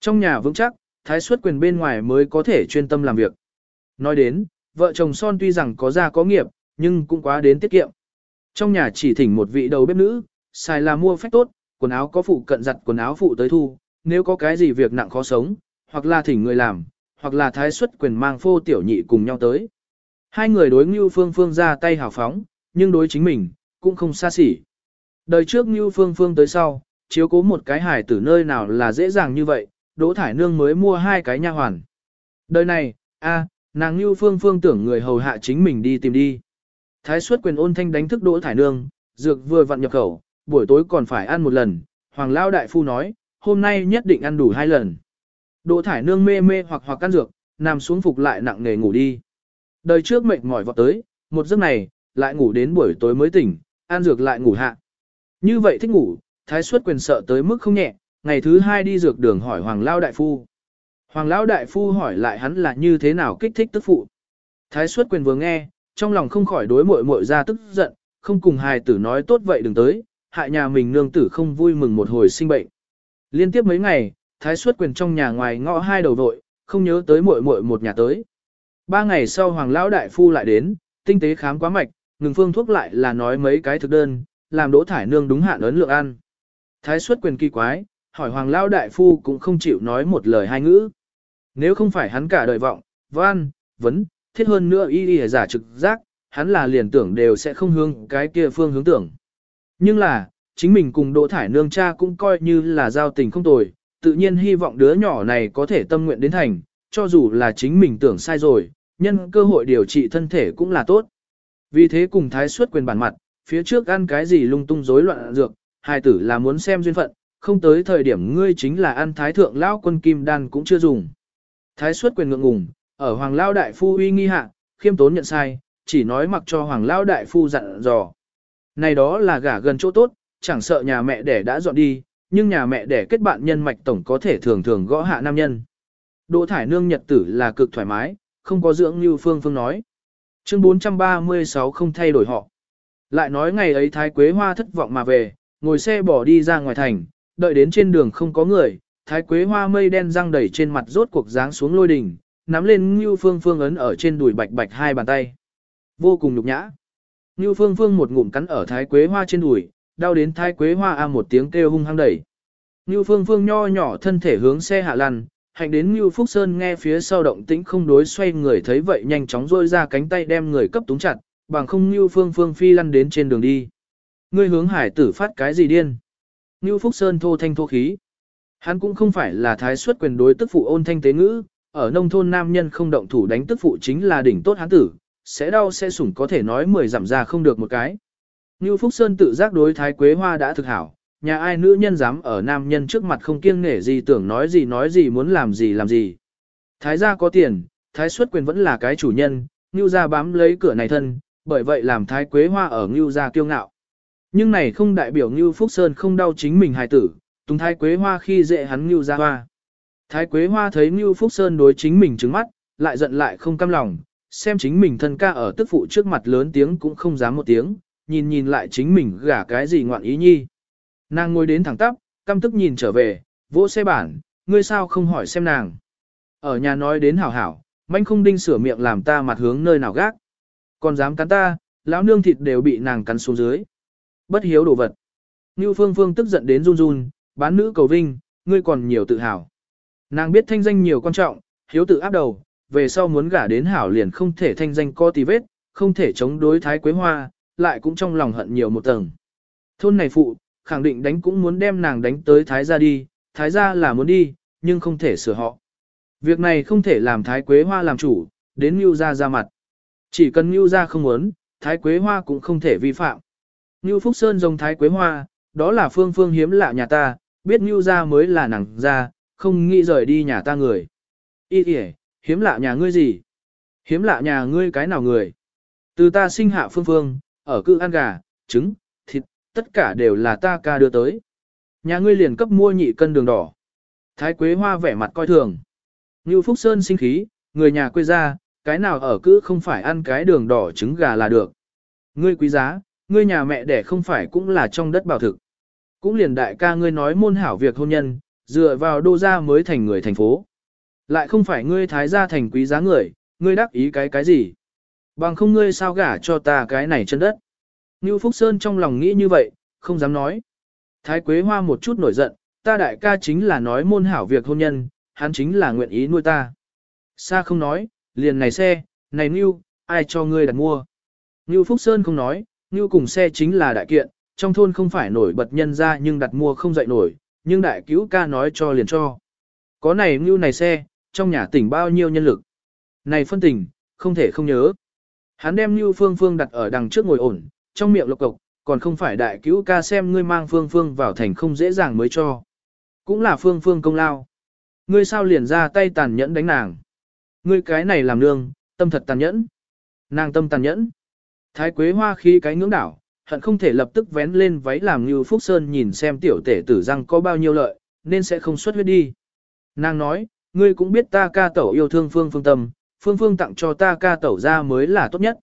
Trong nhà vững chắc, thái xuất quyền bên ngoài mới có thể chuyên tâm làm việc. Nói đến, vợ chồng son tuy rằng có gia có nghiệp, nhưng cũng quá đến tiết kiệm. Trong nhà chỉ thỉnh một vị đầu bếp nữ, xài là mua phách tốt, quần áo có phụ cận giặt quần áo phụ tới thu, nếu có cái gì việc nặng khó sống, hoặc là thỉnh người làm, hoặc là thái xuất quyền mang phô tiểu nhị cùng nhau tới. Hai người đối Ngưu Phương Phương ra tay hào phóng, nhưng đối chính mình, cũng không xa xỉ. Đời trước Ngưu Phương Phương tới sau, chiếu cố một cái hải tử nơi nào là dễ dàng như vậy, Đỗ Thải Nương mới mua hai cái nha hoàn. Đời này, a, nàng Ngưu Phương Phương tưởng người hầu hạ chính mình đi tìm đi. Thái suất quyền ôn thanh đánh thức Đỗ Thải Nương, dược vừa vặn nhập khẩu, buổi tối còn phải ăn một lần, Hoàng Lao Đại Phu nói, hôm nay nhất định ăn đủ hai lần. Đỗ Thải Nương mê mê hoặc hoặc căn dược, nằm xuống phục lại nặng nề ngủ đi. Đời trước mệt mỏi vọt tới, một giấc này, lại ngủ đến buổi tối mới tỉnh, ăn dược lại ngủ hạ. Như vậy thích ngủ, thái suất quyền sợ tới mức không nhẹ, ngày thứ hai đi dược đường hỏi Hoàng Lao Đại Phu. Hoàng Lão Đại Phu hỏi lại hắn là như thế nào kích thích tức phụ. Thái suất quyền vừa nghe, trong lòng không khỏi đối mội mội ra tức giận, không cùng hài tử nói tốt vậy đừng tới, hại nhà mình nương tử không vui mừng một hồi sinh bệnh. Liên tiếp mấy ngày, thái suất quyền trong nhà ngoài ngõ hai đầu vội, không nhớ tới muội muội một nhà tới. Ba ngày sau hoàng lão đại phu lại đến, tinh tế khám quá mạch, ngừng phương thuốc lại là nói mấy cái thực đơn, làm đỗ thải nương đúng hạn ấn lượng ăn. Thái suất quyền kỳ quái, hỏi hoàng lão đại phu cũng không chịu nói một lời hai ngữ. Nếu không phải hắn cả đời vọng, văn, vấn, thiết hơn nữa y y giả trực giác, hắn là liền tưởng đều sẽ không hướng cái kia phương hướng tưởng. Nhưng là, chính mình cùng Đỗ Thải Nương cha cũng coi như là giao tình không tồi, tự nhiên hy vọng đứa nhỏ này có thể tâm nguyện đến thành, cho dù là chính mình tưởng sai rồi, nhân cơ hội điều trị thân thể cũng là tốt. Vì thế cùng thái suất quyền bản mặt, phía trước ăn cái gì lung tung rối loạn dược, hai tử là muốn xem duyên phận, không tới thời điểm ngươi chính là ăn thái thượng lão quân kim đan cũng chưa dùng. Thái suất quyền ngượng ngùng, ở hoàng lao đại phu uy nghi hạ, khiêm tốn nhận sai, chỉ nói mặc cho hoàng lao đại phu dặn dò. Này đó là gả gần chỗ tốt, chẳng sợ nhà mẹ đẻ đã dọn đi, nhưng nhà mẹ đẻ kết bạn nhân mạch tổng có thể thường thường gõ hạ nam nhân. Đỗ thải nương nhật tử là cực thoải mái, không có dưỡng như phương phương nói. Chương 436 không thay đổi họ. Lại nói ngày ấy Thái Quế Hoa thất vọng mà về, ngồi xe bỏ đi ra ngoài thành, đợi đến trên đường không có người, Thái Quế Hoa mây đen răng đầy trên mặt rốt cuộc dáng xuống lôi đỉnh, nắm lên Ngưu Phương Phương ấn ở trên đùi bạch bạch hai bàn tay. Vô cùng nhục nhã. Ngưu Phương Phương một ngụm cắn ở Thái Quế Hoa trên đùi, đau đến Thái Quế Hoa a một tiếng kêu hung hăng đẩy. Ngưu Phương Phương nho nhỏ thân thể hướng xe hạ lăn, hành đến Ngưu Phúc Sơn nghe phía sau động tĩnh không đối xoay người thấy vậy nhanh chóng rôi ra cánh tay đem người cấp túng chặt, bằng không Ngưu Phương Phương phi lăn đến trên đường đi. Ngươi hướng hải tử phát cái gì điên? Ngưu Phúc Sơn thô thanh thô khí. Hắn cũng không phải là thái suất quyền đối tức phụ ôn thanh tế ngữ, ở nông thôn nam nhân không động thủ đánh tức phụ chính là đỉnh tốt hắn tử, sẽ đau sẽ sủng có thể nói mười giảm ra không được một cái. Ngưu Phúc Sơn tự giác đối thái quế hoa đã thực hảo, nhà ai nữ nhân dám ở nam nhân trước mặt không kiêng nể gì tưởng nói gì nói gì muốn làm gì làm gì. Thái gia có tiền, thái xuất quyền vẫn là cái chủ nhân, Ngưu gia bám lấy cửa này thân, bởi vậy làm thái quế hoa ở Ngưu gia kiêu ngạo. Nhưng này không đại biểu Ngưu Phúc Sơn không đau chính mình hài tử, tùng thái quế hoa khi dễ hắn Ngưu gia hoa. Thái quế hoa thấy Ngưu Phúc Sơn đối chính mình trứng mắt, lại giận lại không cam lòng, xem chính mình thân ca ở tức phụ trước mặt lớn tiếng cũng không dám một tiếng, nhìn nhìn lại chính mình gả cái gì ngoạn ý nhi. Nàng ngồi đến thẳng tắp, căm tức nhìn trở về, vỗ xe bản, ngươi sao không hỏi xem nàng. Ở nhà nói đến hảo hảo, manh không đinh sửa miệng làm ta mặt hướng nơi nào gác. Còn dám cắn ta, lão nương thịt đều bị nàng cắn xuống dưới. Bất hiếu đồ vật. Ngưu Phương Phương tức giận đến run run, bán nữ cầu vinh, ngươi còn nhiều tự hào. Nàng biết thanh danh nhiều quan trọng, hiếu tự áp đầu, về sau muốn gả đến hảo liền không thể thanh danh co tì vết, không thể chống đối thái quế hoa, lại cũng trong lòng hận nhiều một tầng. Thôn này phụ, khẳng định đánh cũng muốn đem nàng đánh tới thái gia đi, thái gia là muốn đi, nhưng không thể sửa họ. Việc này không thể làm thái quế hoa làm chủ, đến Ngưu gia ra mặt. Chỉ cần Ngưu gia không muốn, thái quế hoa cũng không thể vi phạm. Ngưu Phúc Sơn dòng thái quế hoa, đó là phương phương hiếm lạ nhà ta, biết Ngưu gia mới là nàng gia, không nghĩ rời đi nhà ta người. Ý kìa, hiếm lạ nhà ngươi gì? Hiếm lạ nhà ngươi cái nào người? Từ ta sinh hạ phương phương, ở cư ăn gà, trứng, thịt, tất cả đều là ta ca đưa tới. Nhà ngươi liền cấp mua nhị cân đường đỏ. Thái Quế Hoa vẻ mặt coi thường. Như Phúc Sơn sinh khí, người nhà quê ra, cái nào ở cữ không phải ăn cái đường đỏ trứng gà là được. Ngươi quý giá, ngươi nhà mẹ đẻ không phải cũng là trong đất bảo thực. Cũng liền đại ca ngươi nói môn hảo việc hôn nhân, dựa vào đô gia mới thành người thành phố. Lại không phải ngươi thái gia thành quý giá người, ngươi đắc ý cái cái gì. Bằng không ngươi sao gả cho ta cái này chân đất. Ngưu Phúc Sơn trong lòng nghĩ như vậy, không dám nói. Thái Quế Hoa một chút nổi giận, ta đại ca chính là nói môn hảo việc hôn nhân, hắn chính là nguyện ý nuôi ta. Sa không nói, liền này xe, này Ngưu, ai cho ngươi đặt mua. Ngưu Phúc Sơn không nói, Ngưu cùng xe chính là đại kiện, trong thôn không phải nổi bật nhân ra nhưng đặt mua không dậy nổi, nhưng đại cứu ca nói cho liền cho. Có này Ngưu này xe, trong nhà tỉnh bao nhiêu nhân lực. Này phân tình, không thể không nhớ. Hắn đem Nưu Phương Phương đặt ở đằng trước ngồi ổn, trong miệng lộc cộc, còn không phải đại cứu ca xem ngươi mang Phương Phương vào thành không dễ dàng mới cho. Cũng là Phương Phương công lao. Ngươi sao liền ra tay tàn nhẫn đánh nàng. Ngươi cái này làm nương, tâm thật tàn nhẫn. Nàng tâm tàn nhẫn. Thái Quế Hoa khi cái ngưỡng đảo, hận không thể lập tức vén lên váy làm như Phúc Sơn nhìn xem tiểu tể tử răng có bao nhiêu lợi, nên sẽ không xuất huyết đi. Nàng nói, ngươi cũng biết ta ca tẩu yêu thương phương phương tâm, phương phương tặng cho ta ca tẩu ra mới là tốt nhất.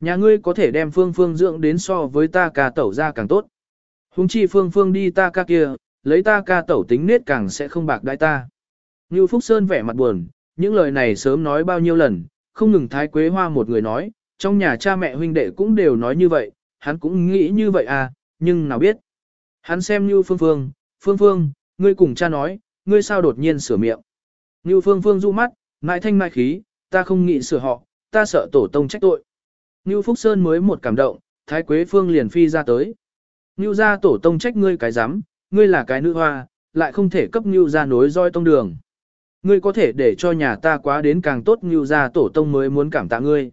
Nhà ngươi có thể đem phương phương dưỡng đến so với ta ca tẩu ra càng tốt. Hùng chi phương phương đi ta ca kia, lấy ta ca tẩu tính nết càng sẽ không bạc đại ta. Như Phúc Sơn vẻ mặt buồn, những lời này sớm nói bao nhiêu lần, không ngừng thái quế hoa một người nói, trong nhà cha mẹ huynh đệ cũng đều nói như vậy, hắn cũng nghĩ như vậy à, nhưng nào biết. Hắn xem như phương phương, phương phương, ngươi cùng cha nói, ngươi sao đột nhiên sửa miệng. Như phương phương du mắt, mãi thanh mai khí, ta không nghĩ sửa họ, ta sợ tổ tông trách tội. Ngưu Phúc Sơn mới một cảm động, Thái Quế Phương liền phi ra tới. Ngưu ra tổ tông trách ngươi cái giám, ngươi là cái nữ hoa, lại không thể cấp Ngưu ra nối roi tông đường. Ngươi có thể để cho nhà ta quá đến càng tốt Ngưu ra tổ tông mới muốn cảm tạ ngươi.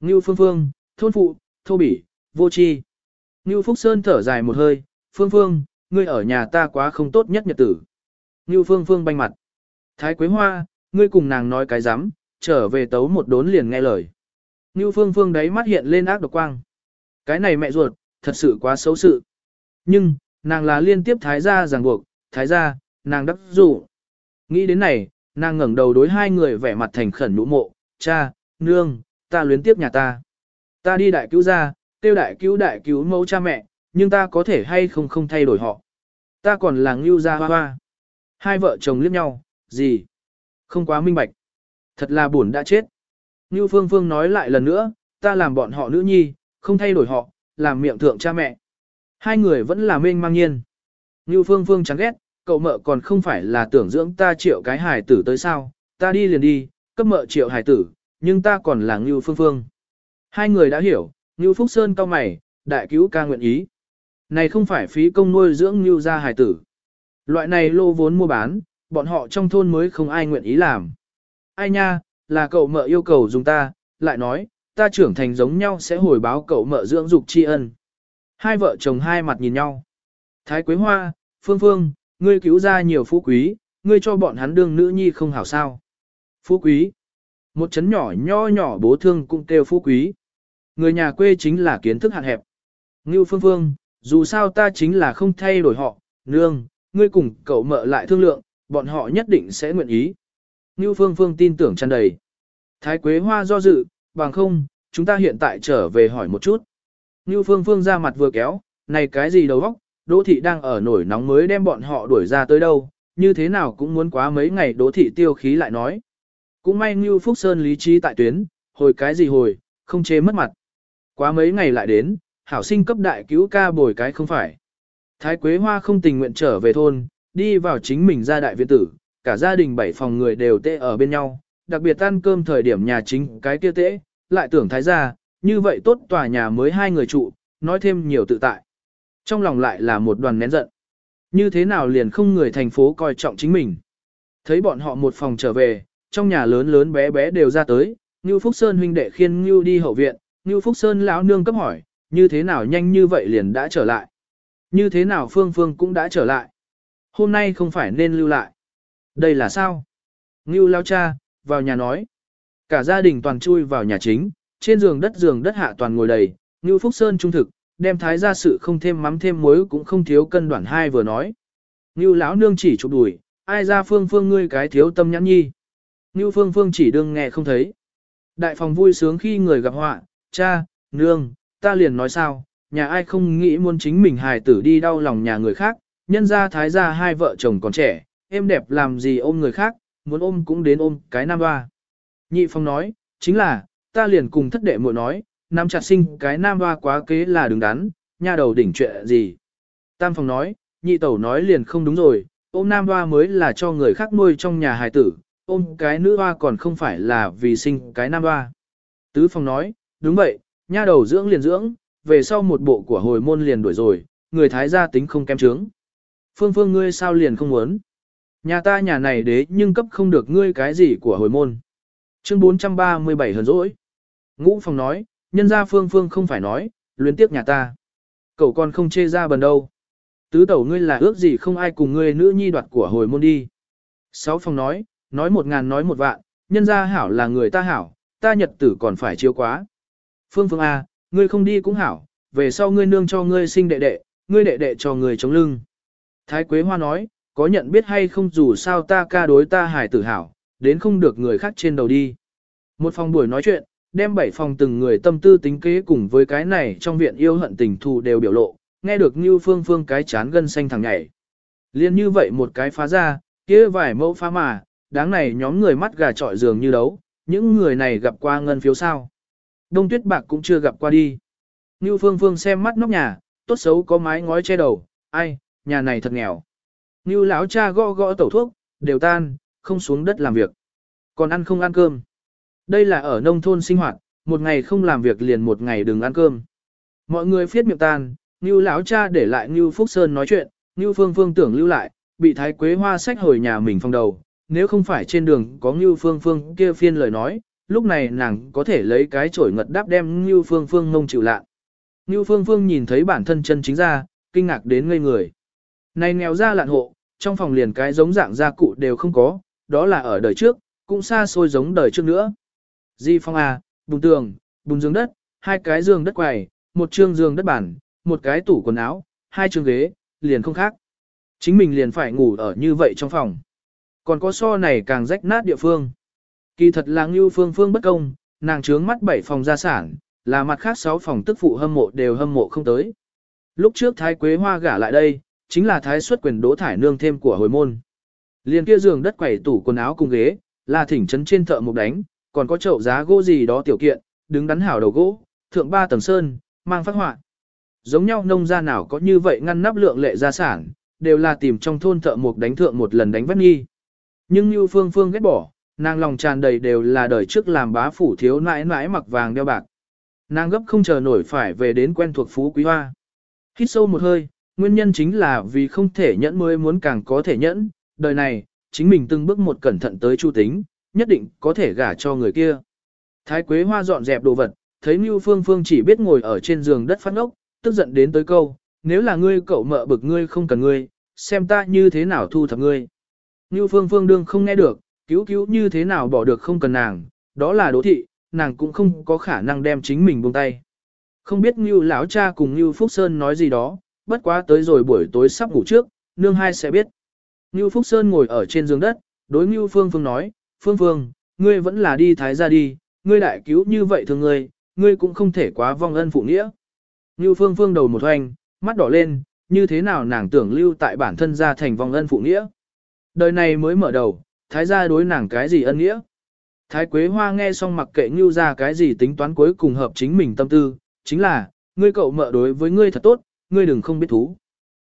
Ngưu Phương Phương, thôn phụ, thô bỉ, vô chi. Ngưu Phúc Sơn thở dài một hơi, Phương Phương, ngươi ở nhà ta quá không tốt nhất nhật tử. Ngưu Phương Phương banh mặt. Thái Quế Hoa, ngươi cùng nàng nói cái giám, trở về tấu một đốn liền nghe lời. Như phương phương đấy mắt hiện lên ác độc quang. Cái này mẹ ruột, thật sự quá xấu sự. Nhưng, nàng là liên tiếp thái gia ràng buộc, thái gia, nàng đắc dụ. Nghĩ đến này, nàng ngẩng đầu đối hai người vẻ mặt thành khẩn nụ mộ, cha, nương, ta luyến tiếp nhà ta. Ta đi đại cứu gia, tiêu đại cứu đại cứu mẫu cha mẹ, nhưng ta có thể hay không không thay đổi họ. Ta còn là ngưu gia hoa hoa. Hai vợ chồng liếc nhau, gì? Không quá minh bạch. Thật là buồn đã chết. Như Phương Phương nói lại lần nữa, ta làm bọn họ nữ nhi, không thay đổi họ, làm miệng thượng cha mẹ. Hai người vẫn là mênh mang nhiên. Như Phương Phương chán ghét, cậu mợ còn không phải là tưởng dưỡng ta triệu cái hài tử tới sao, ta đi liền đi, cấp mợ triệu hài tử, nhưng ta còn là Như Phương Phương. Hai người đã hiểu, Như Phúc Sơn cao mày, đại cứu ca nguyện ý. Này không phải phí công nuôi dưỡng Như gia hài tử. Loại này lô vốn mua bán, bọn họ trong thôn mới không ai nguyện ý làm. Ai nha, là cậu mợ yêu cầu dùng ta, lại nói, ta trưởng thành giống nhau sẽ hồi báo cậu mợ dưỡng dục tri ân. Hai vợ chồng hai mặt nhìn nhau. Thái Quế Hoa, Phương Phương, ngươi cứu ra nhiều phú quý, ngươi cho bọn hắn đương nữ nhi không hảo sao. Phú quý. Một chấn nhỏ nho nhỏ bố thương cũng kêu phú quý. Người nhà quê chính là kiến thức hạn hẹp. Ngưu Phương Phương, dù sao ta chính là không thay đổi họ, nương, ngươi cùng cậu mợ lại thương lượng, bọn họ nhất định sẽ nguyện ý. Ngưu Phương Phương tin tưởng tràn đầy. Thái Quế Hoa do dự, bằng không, chúng ta hiện tại trở về hỏi một chút. Ngưu Phương Phương ra mặt vừa kéo, này cái gì đầu óc, Đỗ Thị đang ở nổi nóng mới đem bọn họ đuổi ra tới đâu, như thế nào cũng muốn quá mấy ngày Đỗ Thị tiêu khí lại nói. Cũng may Ngưu Phúc Sơn lý trí tại tuyến, hồi cái gì hồi, không chê mất mặt. Quá mấy ngày lại đến, hảo sinh cấp đại cứu ca bồi cái không phải. Thái Quế Hoa không tình nguyện trở về thôn, đi vào chính mình ra đại viện tử, cả gia đình bảy phòng người đều tê ở bên nhau, đặc biệt ăn cơm thời điểm nhà chính cái kia tễ, lại tưởng thái gia, như vậy tốt tòa nhà mới hai người trụ, nói thêm nhiều tự tại. Trong lòng lại là một đoàn nén giận. Như thế nào liền không người thành phố coi trọng chính mình. Thấy bọn họ một phòng trở về, trong nhà lớn lớn bé bé đều ra tới, Ngưu Phúc Sơn huynh đệ khiên Ngưu đi hậu viện, Ngưu Phúc Sơn lão nương cấp hỏi, như thế nào nhanh như vậy liền đã trở lại. Như thế nào Phương Phương cũng đã trở lại. Hôm nay không phải nên lưu lại. Đây là sao? Ngưu lao cha, vào nhà nói. Cả gia đình toàn chui vào nhà chính, trên giường đất giường đất hạ toàn ngồi đầy, Ngưu Phúc Sơn trung thực, đem thái gia sự không thêm mắm thêm muối cũng không thiếu cân đoạn hai vừa nói. Ngưu lão nương chỉ chụp đùi, ai ra phương phương ngươi cái thiếu tâm nhãn nhi. Ngưu phương phương chỉ đương nghe không thấy. Đại phòng vui sướng khi người gặp họa, cha, nương, ta liền nói sao, nhà ai không nghĩ muốn chính mình hài tử đi đau lòng nhà người khác, nhân ra thái gia hai vợ chồng còn trẻ, em đẹp làm gì ôm người khác, muốn ôm cũng đến ôm cái nam hoa. Nhị phong nói, chính là, ta liền cùng thất đệ muội nói, nam chặt sinh cái nam hoa quá kế là đứng đắn, nha đầu đỉnh chuyện gì. Tam phong nói, nhị tẩu nói liền không đúng rồi, ôm nam hoa mới là cho người khác nuôi trong nhà hài tử, ôm cái nữ hoa còn không phải là vì sinh cái nam hoa. Tứ phong nói, đúng vậy, nha đầu dưỡng liền dưỡng, về sau một bộ của hồi môn liền đuổi rồi, người thái gia tính không kém trướng. Phương phương ngươi sao liền không muốn. Nhà ta nhà này đế nhưng cấp không được ngươi cái gì của hồi môn. Chương 437 hờn rỗi. Ngũ phòng nói, nhân gia phương phương không phải nói, luyến tiếp nhà ta. Cậu còn không chê ra bần đâu. Tứ tẩu ngươi là ước gì không ai cùng ngươi nữ nhi đoạt của hồi môn đi. Sáu phòng nói, nói một ngàn nói một vạn, nhân gia hảo là người ta hảo, ta nhật tử còn phải chiếu quá. Phương phương A, ngươi không đi cũng hảo, về sau ngươi nương cho ngươi sinh đệ đệ, ngươi đệ đệ cho ngươi chống lưng. Thái Quế Hoa nói, có nhận biết hay không dù sao ta ca đối ta hài tử hảo, đến không được người khác trên đầu đi. Một phòng buổi nói chuyện, đem bảy phòng từng người tâm tư tính kế cùng với cái này trong viện yêu hận tình thù đều biểu lộ, nghe được như phương phương cái chán gân xanh thẳng nhảy. Liên như vậy một cái phá ra, kia vài mẫu phá mà, đáng này nhóm người mắt gà trọi giường như đấu, những người này gặp qua ngân phiếu sao. Đông tuyết bạc cũng chưa gặp qua đi. Như phương phương xem mắt nóc nhà, tốt xấu có mái ngói che đầu, ai, nhà này thật nghèo. Ngưu lão cha gõ gõ tẩu thuốc, đều tan, không xuống đất làm việc. Còn ăn không ăn cơm. Đây là ở nông thôn sinh hoạt, một ngày không làm việc liền một ngày đừng ăn cơm. Mọi người phiết miệng tan, Ngưu lão cha để lại Ngưu Phúc Sơn nói chuyện, Ngưu Phương Phương tưởng lưu lại, bị Thái Quế Hoa sách hồi nhà mình phong đầu. Nếu không phải trên đường có Ngưu Phương Phương kia phiên lời nói, lúc này nàng có thể lấy cái chổi ngật đáp đem Ngưu Phương Phương ngông chịu lạ. Ngưu Phương Phương nhìn thấy bản thân chân chính ra, kinh ngạc đến ngây người. Này nghèo ra lạn hộ, trong phòng liền cái giống dạng gia cụ đều không có, đó là ở đời trước, cũng xa xôi giống đời trước nữa. Di phong à, bùng tường, bùng giường đất, hai cái giường đất quầy, một trương giường đất bản, một cái tủ quần áo, hai trương ghế, liền không khác. Chính mình liền phải ngủ ở như vậy trong phòng. Còn có so này càng rách nát địa phương. Kỳ thật là Ngưu Phương Phương bất công, nàng trướng mắt bảy phòng gia sản, là mặt khác sáu phòng tức phụ hâm mộ đều hâm mộ không tới. Lúc trước Thái Quế Hoa gả lại đây, chính là Thái xuất quyền đỗ thải nương thêm của hồi môn. Liền kia giường đất quẩy tủ quần áo cùng ghế, là thỉnh trấn trên thợ mục đánh, còn có chậu giá gỗ gì đó tiểu kiện, đứng đắn hảo đầu gỗ, thượng ba tầng sơn, mang phát họa. Giống nhau nông gia nào có như vậy ngăn nắp lượng lệ gia sản, đều là tìm trong thôn thợ mục đánh thượng một lần đánh vất nghi. Nhưng như phương phương ghét bỏ, nàng lòng tràn đầy đều là đời trước làm bá phủ thiếu nãi nãi mặc vàng đeo bạc. Nàng gấp không chờ nổi phải về đến quen thuộc phú quý hoa. Hít sâu một hơi, nguyên nhân chính là vì không thể nhẫn mới muốn càng có thể nhẫn, đời này, chính mình từng bước một cẩn thận tới chu tính, nhất định có thể gả cho người kia. Thái Quế Hoa dọn dẹp đồ vật, thấy Nưu Phương Phương chỉ biết ngồi ở trên giường đất phát ngốc, tức giận đến tới câu, nếu là ngươi cậu mợ bực ngươi không cần ngươi, xem ta như thế nào thu thập ngươi. Nưu Phương Phương đương không nghe được, cứu cứu như thế nào bỏ được không cần nàng, đó là đỗ thị, nàng cũng không có khả năng đem chính mình buông tay. Không biết Nưu lão cha cùng Nưu Phúc Sơn nói gì đó, bất quá tới rồi buổi tối sắp ngủ trước, nương hai sẽ biết. Ngưu Phúc Sơn ngồi ở trên giường đất, đối Ngưu Phương Phương nói, Phương Phương, ngươi vẫn là đi thái gia đi, ngươi đại cứu như vậy thường ngươi, ngươi cũng không thể quá vong ân phụ nghĩa. Ngưu Phương Phương đầu một hoành, mắt đỏ lên, như thế nào nàng tưởng lưu tại bản thân gia thành vong ân phụ nghĩa. Đời này mới mở đầu, thái gia đối nàng cái gì ân nghĩa. Thái Quế Hoa nghe xong mặc kệ Ngưu ra cái gì tính toán cuối cùng hợp chính mình tâm tư, chính là, ngươi cậu mợ đối với ngươi thật tốt, ngươi đừng không biết thú.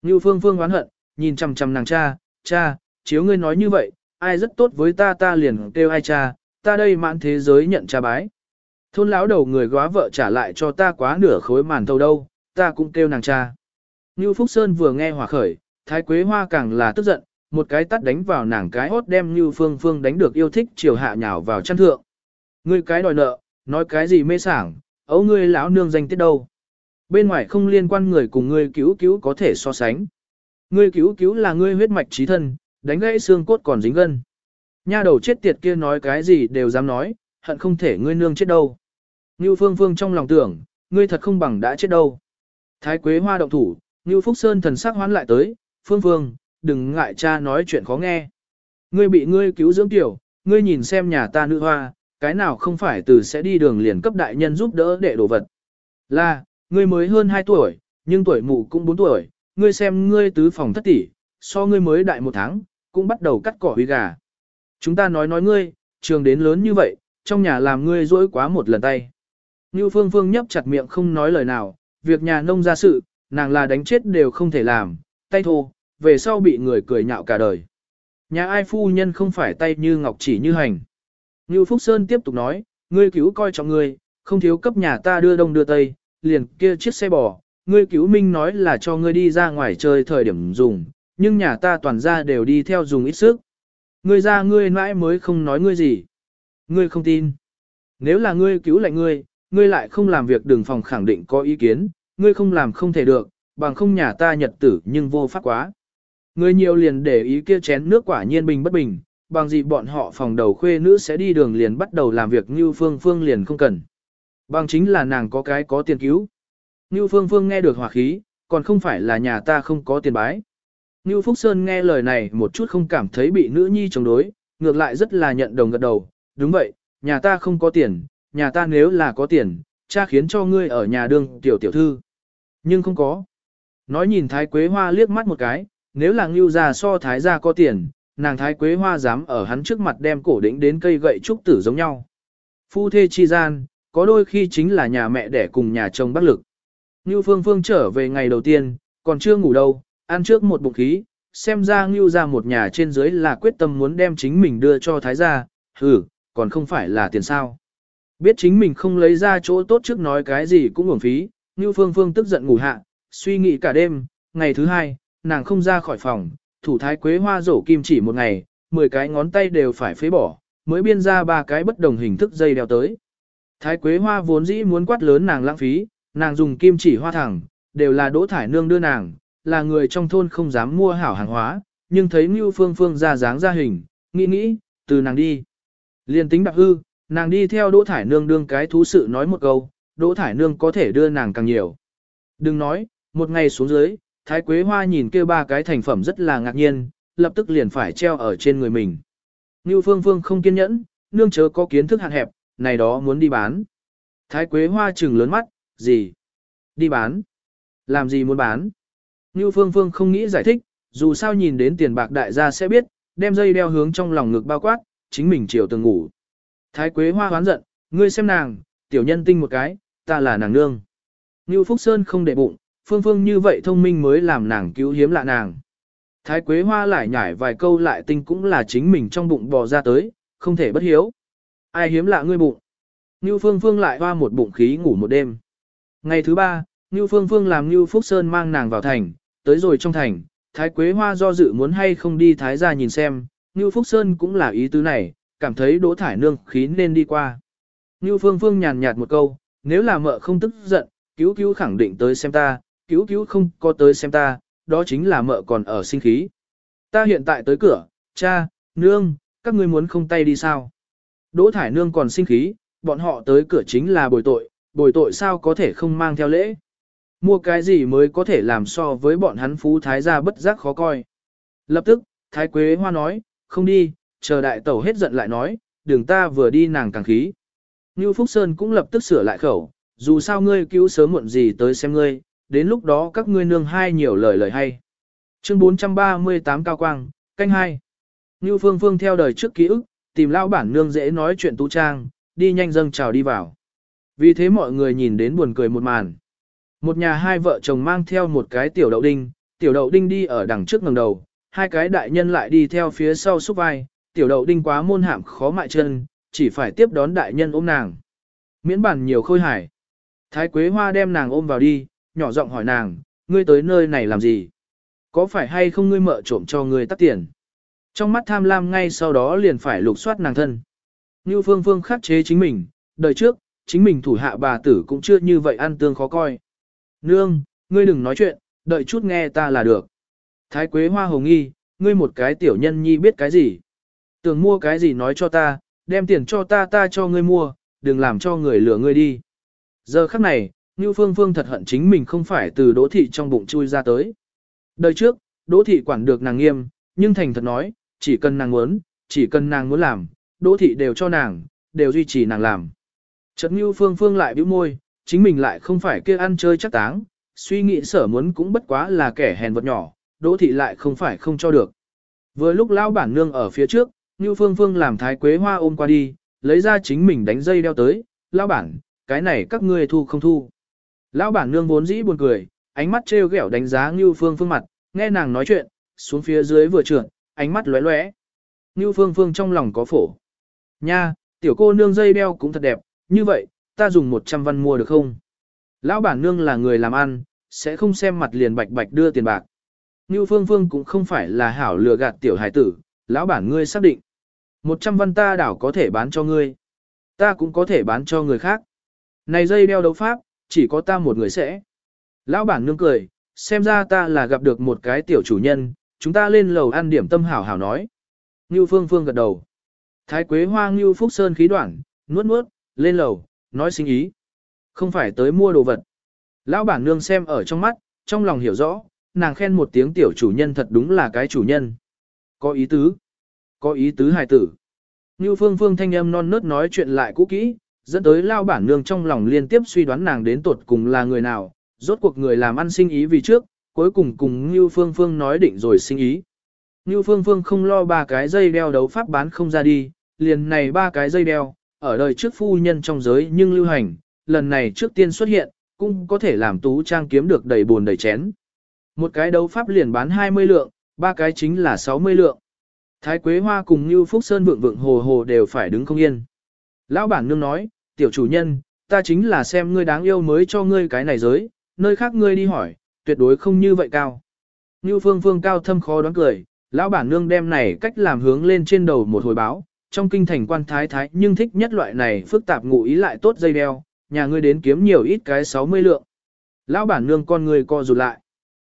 Ngưu Phương Phương oán hận, nhìn chằm chằm nàng cha, cha, chiếu ngươi nói như vậy, ai rất tốt với ta ta liền kêu ai cha, ta đây mãn thế giới nhận cha bái. Thôn lão đầu người góa vợ trả lại cho ta quá nửa khối màn thầu đâu, ta cũng kêu nàng cha. Ngưu Phúc Sơn vừa nghe hòa khởi, Thái Quế Hoa càng là tức giận, một cái tắt đánh vào nàng cái hốt đem Ngưu Phương Phương đánh được yêu thích chiều hạ nhào vào chăn thượng. Ngươi cái đòi nợ, nói cái gì mê sảng, ấu ngươi lão nương danh tiết đâu. Bên ngoài không liên quan người cùng ngươi cứu cứu có thể so sánh. Ngươi cứu cứu là ngươi huyết mạch trí thân, đánh gãy xương cốt còn dính gân. Nha đầu chết tiệt kia nói cái gì đều dám nói, hận không thể ngươi nương chết đâu. Ngưu Phương Phương trong lòng tưởng, ngươi thật không bằng đã chết đâu. Thái Quế Hoa động thủ, Ngưu Phúc Sơn thần sắc hoán lại tới, Phương Phương, đừng ngại cha nói chuyện khó nghe. Ngươi bị ngươi cứu dưỡng tiểu, ngươi nhìn xem nhà ta nữ hoa, cái nào không phải từ sẽ đi đường liền cấp đại nhân giúp đỡ để đồ vật. Là, ngươi mới hơn 2 tuổi, nhưng tuổi mụ cũng 4 tuổi, ngươi xem ngươi tứ phòng thất tỷ, so ngươi mới đại một tháng, cũng bắt đầu cắt cỏ huy gà. Chúng ta nói nói ngươi, trường đến lớn như vậy, trong nhà làm ngươi rỗi quá một lần tay. Như phương phương nhấp chặt miệng không nói lời nào, việc nhà nông ra sự, nàng là đánh chết đều không thể làm, tay thô, về sau bị người cười nhạo cả đời. Nhà ai phu nhân không phải tay như ngọc chỉ như hành. Như Phúc Sơn tiếp tục nói, ngươi cứu coi trọng ngươi, không thiếu cấp nhà ta đưa đông đưa tây, liền kia chiếc xe bò, ngươi cứu minh nói là cho ngươi đi ra ngoài chơi thời điểm dùng, nhưng nhà ta toàn ra đều đi theo dùng ít sức. Ngươi ra ngươi mãi mới không nói ngươi gì. Ngươi không tin. Nếu là ngươi cứu lại ngươi, ngươi lại không làm việc đường phòng khẳng định có ý kiến, ngươi không làm không thể được, bằng không nhà ta nhật tử nhưng vô pháp quá. Ngươi nhiều liền để ý kia chén nước quả nhiên bình bất bình, bằng gì bọn họ phòng đầu khuê nữ sẽ đi đường liền bắt đầu làm việc như phương phương liền không cần. Bằng chính là nàng có cái có tiền cứu. Như phương phương nghe được hỏa khí, còn không phải là nhà ta không có tiền bái. Như Phúc Sơn nghe lời này một chút không cảm thấy bị nữ nhi chống đối, ngược lại rất là nhận đồng gật đầu. Đúng vậy, nhà ta không có tiền, nhà ta nếu là có tiền, cha khiến cho ngươi ở nhà đương tiểu tiểu thư. Nhưng không có. Nói nhìn Thái Quế Hoa liếc mắt một cái, nếu là ngưu già so Thái gia có tiền, nàng Thái Quế Hoa dám ở hắn trước mặt đem cổ đỉnh đến cây gậy trúc tử giống nhau. Phu thê chi gian, có đôi khi chính là nhà mẹ đẻ cùng nhà chồng bác lực. Ngưu Phương Phương trở về ngày đầu tiên, còn chưa ngủ đâu, ăn trước một bụng khí, xem ra Ngưu ra một nhà trên dưới là quyết tâm muốn đem chính mình đưa cho Thái gia, hừ, còn không phải là tiền sao. Biết chính mình không lấy ra chỗ tốt trước nói cái gì cũng uổng phí, Ngưu Phương Phương tức giận ngủ hạ, suy nghĩ cả đêm, ngày thứ hai, nàng không ra khỏi phòng, thủ thái quế hoa rổ kim chỉ một ngày, 10 cái ngón tay đều phải phế bỏ, mới biên ra ba cái bất đồng hình thức dây đeo tới. Thái quế hoa vốn dĩ muốn quát lớn nàng lãng phí, nàng dùng kim chỉ hoa thẳng, đều là đỗ thải nương đưa nàng, là người trong thôn không dám mua hảo hàng hóa, nhưng thấy Ngưu Phương Phương ra dáng ra hình, nghĩ nghĩ, từ nàng đi. Liên tính đặc hư, nàng đi theo đỗ thải nương đương cái thú sự nói một câu, đỗ thải nương có thể đưa nàng càng nhiều. Đừng nói, một ngày xuống dưới, Thái Quế Hoa nhìn kêu ba cái thành phẩm rất là ngạc nhiên, lập tức liền phải treo ở trên người mình. Ngưu Phương Phương không kiên nhẫn, nương chớ có kiến thức hạn hẹp, này đó muốn đi bán. Thái Quế Hoa trừng lớn mắt, gì? Đi bán? Làm gì muốn bán? Như Phương Phương không nghĩ giải thích, dù sao nhìn đến tiền bạc đại gia sẽ biết, đem dây đeo hướng trong lòng ngực bao quát, chính mình chiều từng ngủ. Thái Quế Hoa hoán giận, ngươi xem nàng, tiểu nhân tinh một cái, ta là nàng nương. Như Phúc Sơn không để bụng, Phương Phương như vậy thông minh mới làm nàng cứu hiếm lạ nàng. Thái Quế Hoa lại nhảy vài câu lại tinh cũng là chính mình trong bụng bò ra tới, không thể bất hiếu. Ai hiếm lạ ngươi bụng. Ngưu Phương Phương lại hoa một bụng khí ngủ một đêm. Ngày thứ ba, Ngưu Phương Phương làm Ngưu Phúc Sơn mang nàng vào thành, tới rồi trong thành, Thái Quế Hoa do dự muốn hay không đi Thái gia nhìn xem, Ngưu Phúc Sơn cũng là ý tứ này, cảm thấy đỗ thải nương khí nên đi qua. Ngưu Phương Phương nhàn nhạt một câu, nếu là mợ không tức giận, cứu cứu khẳng định tới xem ta, cứu cứu không có tới xem ta, đó chính là mợ còn ở sinh khí. Ta hiện tại tới cửa, cha, nương, các ngươi muốn không tay đi sao? Đỗ Thải Nương còn sinh khí, bọn họ tới cửa chính là bồi tội, bồi tội sao có thể không mang theo lễ. Mua cái gì mới có thể làm so với bọn hắn phú thái gia bất giác khó coi. Lập tức, Thái Quế Hoa nói, không đi, chờ đại tẩu hết giận lại nói, đường ta vừa đi nàng càng khí. Như Phúc Sơn cũng lập tức sửa lại khẩu, dù sao ngươi cứu sớm muộn gì tới xem ngươi, đến lúc đó các ngươi nương hai nhiều lời lời hay. Chương 438 Cao Quang, canh 2. Như Phương Phương theo đời trước ký ức, tìm lão bản nương dễ nói chuyện tú trang, đi nhanh dâng chào đi vào. Vì thế mọi người nhìn đến buồn cười một màn. Một nhà hai vợ chồng mang theo một cái tiểu đậu đinh, tiểu đậu đinh đi ở đằng trước ngẩng đầu, hai cái đại nhân lại đi theo phía sau xúc vai, tiểu đậu đinh quá môn hạm khó mại chân, chỉ phải tiếp đón đại nhân ôm nàng. Miễn bản nhiều khôi hải. Thái Quế Hoa đem nàng ôm vào đi, nhỏ giọng hỏi nàng, ngươi tới nơi này làm gì? Có phải hay không ngươi mợ trộm cho ngươi tắt tiền? Trong mắt tham lam ngay sau đó liền phải lục soát nàng thân. Như phương phương khắc chế chính mình, đời trước, chính mình thủ hạ bà tử cũng chưa như vậy ăn tương khó coi. Nương, ngươi đừng nói chuyện, đợi chút nghe ta là được. Thái Quế Hoa hồng nghi, ngươi một cái tiểu nhân nhi biết cái gì? Tưởng mua cái gì nói cho ta, đem tiền cho ta ta cho ngươi mua, đừng làm cho người lừa ngươi đi. Giờ khắc này, Như Phương Phương thật hận chính mình không phải từ đỗ thị trong bụng chui ra tới. Đời trước, đỗ thị quản được nàng nghiêm, nhưng thành thật nói, chỉ cần nàng muốn, chỉ cần nàng muốn làm, đỗ thị đều cho nàng, đều duy trì nàng làm. Trật Như Phương Phương lại bĩu môi, chính mình lại không phải kia ăn chơi chắc táng, suy nghĩ sở muốn cũng bất quá là kẻ hèn vật nhỏ, đỗ thị lại không phải không cho được. Vừa lúc lão bản nương ở phía trước, Như Phương Phương làm thái quế hoa ôm qua đi, lấy ra chính mình đánh dây đeo tới, lão bản, cái này các ngươi thu không thu. Lão bản nương vốn dĩ buồn cười, ánh mắt trêu ghẹo đánh giá Như Phương Phương mặt, nghe nàng nói chuyện, xuống phía dưới vừa trượt, ánh mắt lóe lóe. Ngưu Phương Phương trong lòng có phổ. Nha, tiểu cô nương dây đeo cũng thật đẹp, như vậy, ta dùng 100 văn mua được không? Lão bản nương là người làm ăn, sẽ không xem mặt liền bạch bạch đưa tiền bạc. Ngưu Phương Phương cũng không phải là hảo lừa gạt tiểu hải tử, lão bản ngươi xác định. 100 văn ta đảo có thể bán cho ngươi. Ta cũng có thể bán cho người khác. Này dây đeo đấu pháp, chỉ có ta một người sẽ. Lão bản nương cười, xem ra ta là gặp được một cái tiểu chủ nhân, chúng ta lên lầu ăn điểm tâm hảo hảo nói. Ngưu Phương Phương gật đầu. Thái Quế Hoa Ngưu Phúc Sơn khí đoạn, nuốt nuốt, lên lầu, nói sinh ý. Không phải tới mua đồ vật. Lão bản nương xem ở trong mắt, trong lòng hiểu rõ, nàng khen một tiếng tiểu chủ nhân thật đúng là cái chủ nhân. Có ý tứ. Có ý tứ hài tử. Ngưu Phương Phương thanh âm non nớt nói chuyện lại cũ kỹ, dẫn tới lao bản nương trong lòng liên tiếp suy đoán nàng đến tột cùng là người nào, rốt cuộc người làm ăn sinh ý vì trước, cuối cùng cùng Ngưu Phương Phương nói định rồi sinh ý. Ngưu Phương Phương không lo ba cái dây đeo đấu pháp bán không ra đi, liền này ba cái dây đeo, ở đời trước phu nhân trong giới nhưng lưu hành, lần này trước tiên xuất hiện, cũng có thể làm tú trang kiếm được đầy buồn đầy chén. Một cái đấu pháp liền bán 20 lượng, ba cái chính là 60 lượng. Thái Quế Hoa cùng Như Phúc Sơn vượng vượng hồ hồ đều phải đứng không yên. Lão bản nương nói, tiểu chủ nhân, ta chính là xem ngươi đáng yêu mới cho ngươi cái này giới, nơi khác ngươi đi hỏi, tuyệt đối không như vậy cao. Như phương phương cao thâm khó đoán cười, lão bản nương đem này cách làm hướng lên trên đầu một hồi báo, trong kinh thành quan thái thái nhưng thích nhất loại này phức tạp ngụ ý lại tốt dây đeo, nhà ngươi đến kiếm nhiều ít cái 60 lượng. Lão bản nương con người co rụt lại.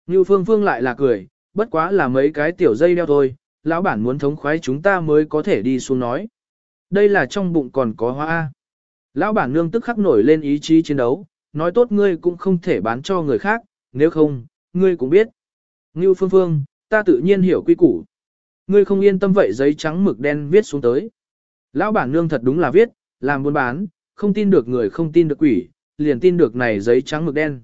Như phương phương lại là cười, bất quá là mấy cái tiểu dây đeo thôi, lão bản muốn thống khoái chúng ta mới có thể đi xuống nói. Đây là trong bụng còn có hoa. Lão bản nương tức khắc nổi lên ý chí chiến đấu, nói tốt ngươi cũng không thể bán cho người khác, nếu không, ngươi cũng biết. Ngưu phương phương, ta tự nhiên hiểu quy củ. Ngươi không yên tâm vậy giấy trắng mực đen viết xuống tới. Lão bản nương thật đúng là viết, làm buôn bán, không tin được người không tin được quỷ, liền tin được này giấy trắng mực đen.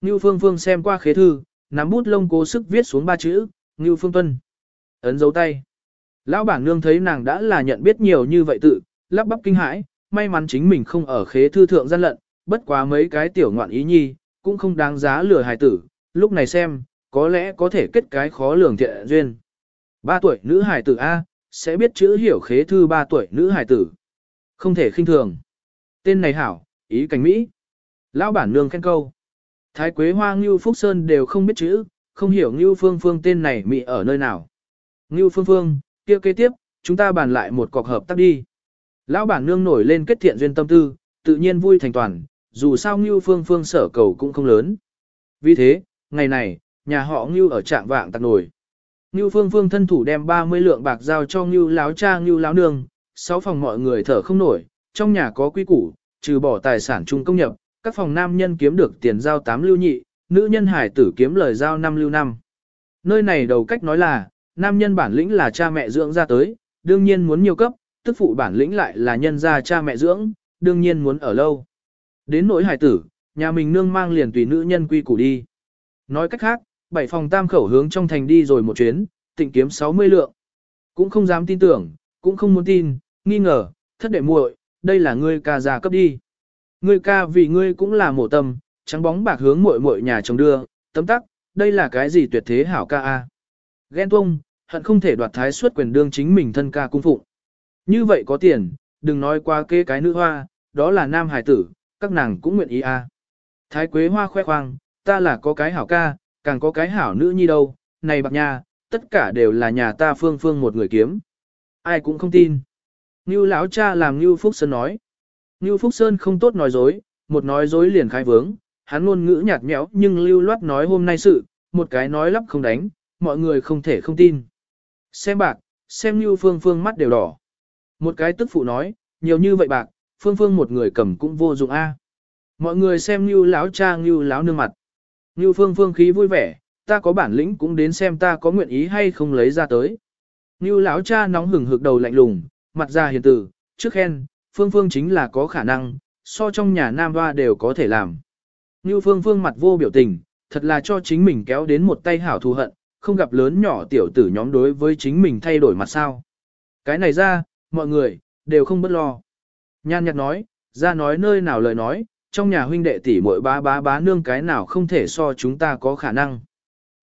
Ngưu phương phương xem qua khế thư, nắm bút lông cố sức viết xuống ba chữ, Ngưu phương tuân. Ấn dấu tay. Lão bản nương thấy nàng đã là nhận biết nhiều như vậy tự, lắp bắp kinh hãi, may mắn chính mình không ở khế thư thượng gian lận, bất quá mấy cái tiểu ngoạn ý nhi, cũng không đáng giá lừa hài tử, lúc này xem, có lẽ có thể kết cái khó lường thiện duyên. Ba tuổi nữ hài tử A, sẽ biết chữ hiểu khế thư ba tuổi nữ hài tử. Không thể khinh thường. Tên này hảo, ý cảnh Mỹ. Lão bản nương khen câu. Thái Quế Hoa Ngưu Phúc Sơn đều không biết chữ, không hiểu Ngưu Phương Phương tên này Mỹ ở nơi nào. Ngưu Phương Phương, kia kế tiếp, chúng ta bàn lại một cọc hợp tác đi. Lão bản nương nổi lên kết thiện duyên tâm tư, tự nhiên vui thành toàn, dù sao Ngưu Phương Phương sở cầu cũng không lớn. Vì thế, ngày này, nhà họ Ngưu ở trạng vạng tạc nổi. Ngưu Phương Phương thân thủ đem 30 lượng bạc giao cho Ngưu láo cha Ngưu láo nương, sáu phòng mọi người thở không nổi, trong nhà có quy củ, trừ bỏ tài sản chung công nhập, các phòng nam nhân kiếm được tiền giao 8 lưu nhị, nữ nhân hải tử kiếm lời giao 5 lưu năm. Nơi này đầu cách nói là, nam nhân bản lĩnh là cha mẹ dưỡng ra tới, đương nhiên muốn nhiều cấp, tức phụ bản lĩnh lại là nhân gia cha mẹ dưỡng, đương nhiên muốn ở lâu. Đến nỗi hải tử, nhà mình nương mang liền tùy nữ nhân quy củ đi. Nói cách khác, bảy phòng tam khẩu hướng trong thành đi rồi một chuyến, tịnh kiếm 60 lượng. Cũng không dám tin tưởng, cũng không muốn tin, nghi ngờ, thất đệ muội, đây là ngươi ca già cấp đi. Ngươi ca vì ngươi cũng là mổ tâm, trắng bóng bạc hướng muội muội nhà chồng đưa, tấm tắc, đây là cái gì tuyệt thế hảo ca a. Ghen tuông, hận không thể đoạt thái suất quyền đương chính mình thân ca cung phụng. Như vậy có tiền, đừng nói qua kê cái nữ hoa, đó là nam hải tử, các nàng cũng nguyện ý a. Thái quế hoa khoe khoang, ta là có cái hảo ca, càng có cái hảo nữ nhi đâu, này bạc nha, tất cả đều là nhà ta phương phương một người kiếm. Ai cũng không tin. Ngưu lão cha làm Ngưu Phúc Sơn nói. Ngưu Phúc Sơn không tốt nói dối, một nói dối liền khai vướng, hắn ngôn ngữ nhạt nhẽo nhưng lưu loát nói hôm nay sự, một cái nói lắp không đánh, mọi người không thể không tin. Xem bạc, xem Ngưu Phương Phương mắt đều đỏ. Một cái tức phụ nói, nhiều như vậy bạc, Phương Phương một người cầm cũng vô dụng a. Mọi người xem như lão cha như lão nương mặt. Như Phương Phương khí vui vẻ, ta có bản lĩnh cũng đến xem ta có nguyện ý hay không lấy ra tới. Như lão cha nóng hừng hực đầu lạnh lùng, mặt ra hiền tử, trước khen, Phương Phương chính là có khả năng, so trong nhà nam hoa đều có thể làm. Như Phương Phương mặt vô biểu tình, thật là cho chính mình kéo đến một tay hảo thù hận, không gặp lớn nhỏ tiểu tử nhóm đối với chính mình thay đổi mặt sao. Cái này ra, mọi người, đều không bất lo. Nhan nhạt nói, ra nói nơi nào lời nói, trong nhà huynh đệ tỷ muội bá bá bá nương cái nào không thể so chúng ta có khả năng.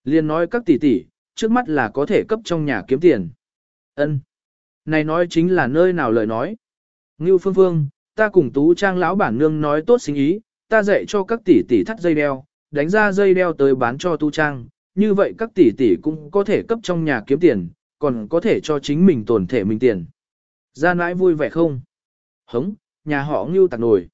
Liên nói các tỷ tỷ, trước mắt là có thể cấp trong nhà kiếm tiền. Ân, Này nói chính là nơi nào lời nói. Ngưu Phương Phương, ta cùng Tú Trang lão bản nương nói tốt sinh ý, ta dạy cho các tỷ tỷ thắt dây đeo, đánh ra dây đeo tới bán cho Tu Trang, như vậy các tỷ tỷ cũng có thể cấp trong nhà kiếm tiền, còn có thể cho chính mình tổn thể mình tiền. Gia nãi vui vẻ không? Hống, nhà họ Ngưu tạc nổi.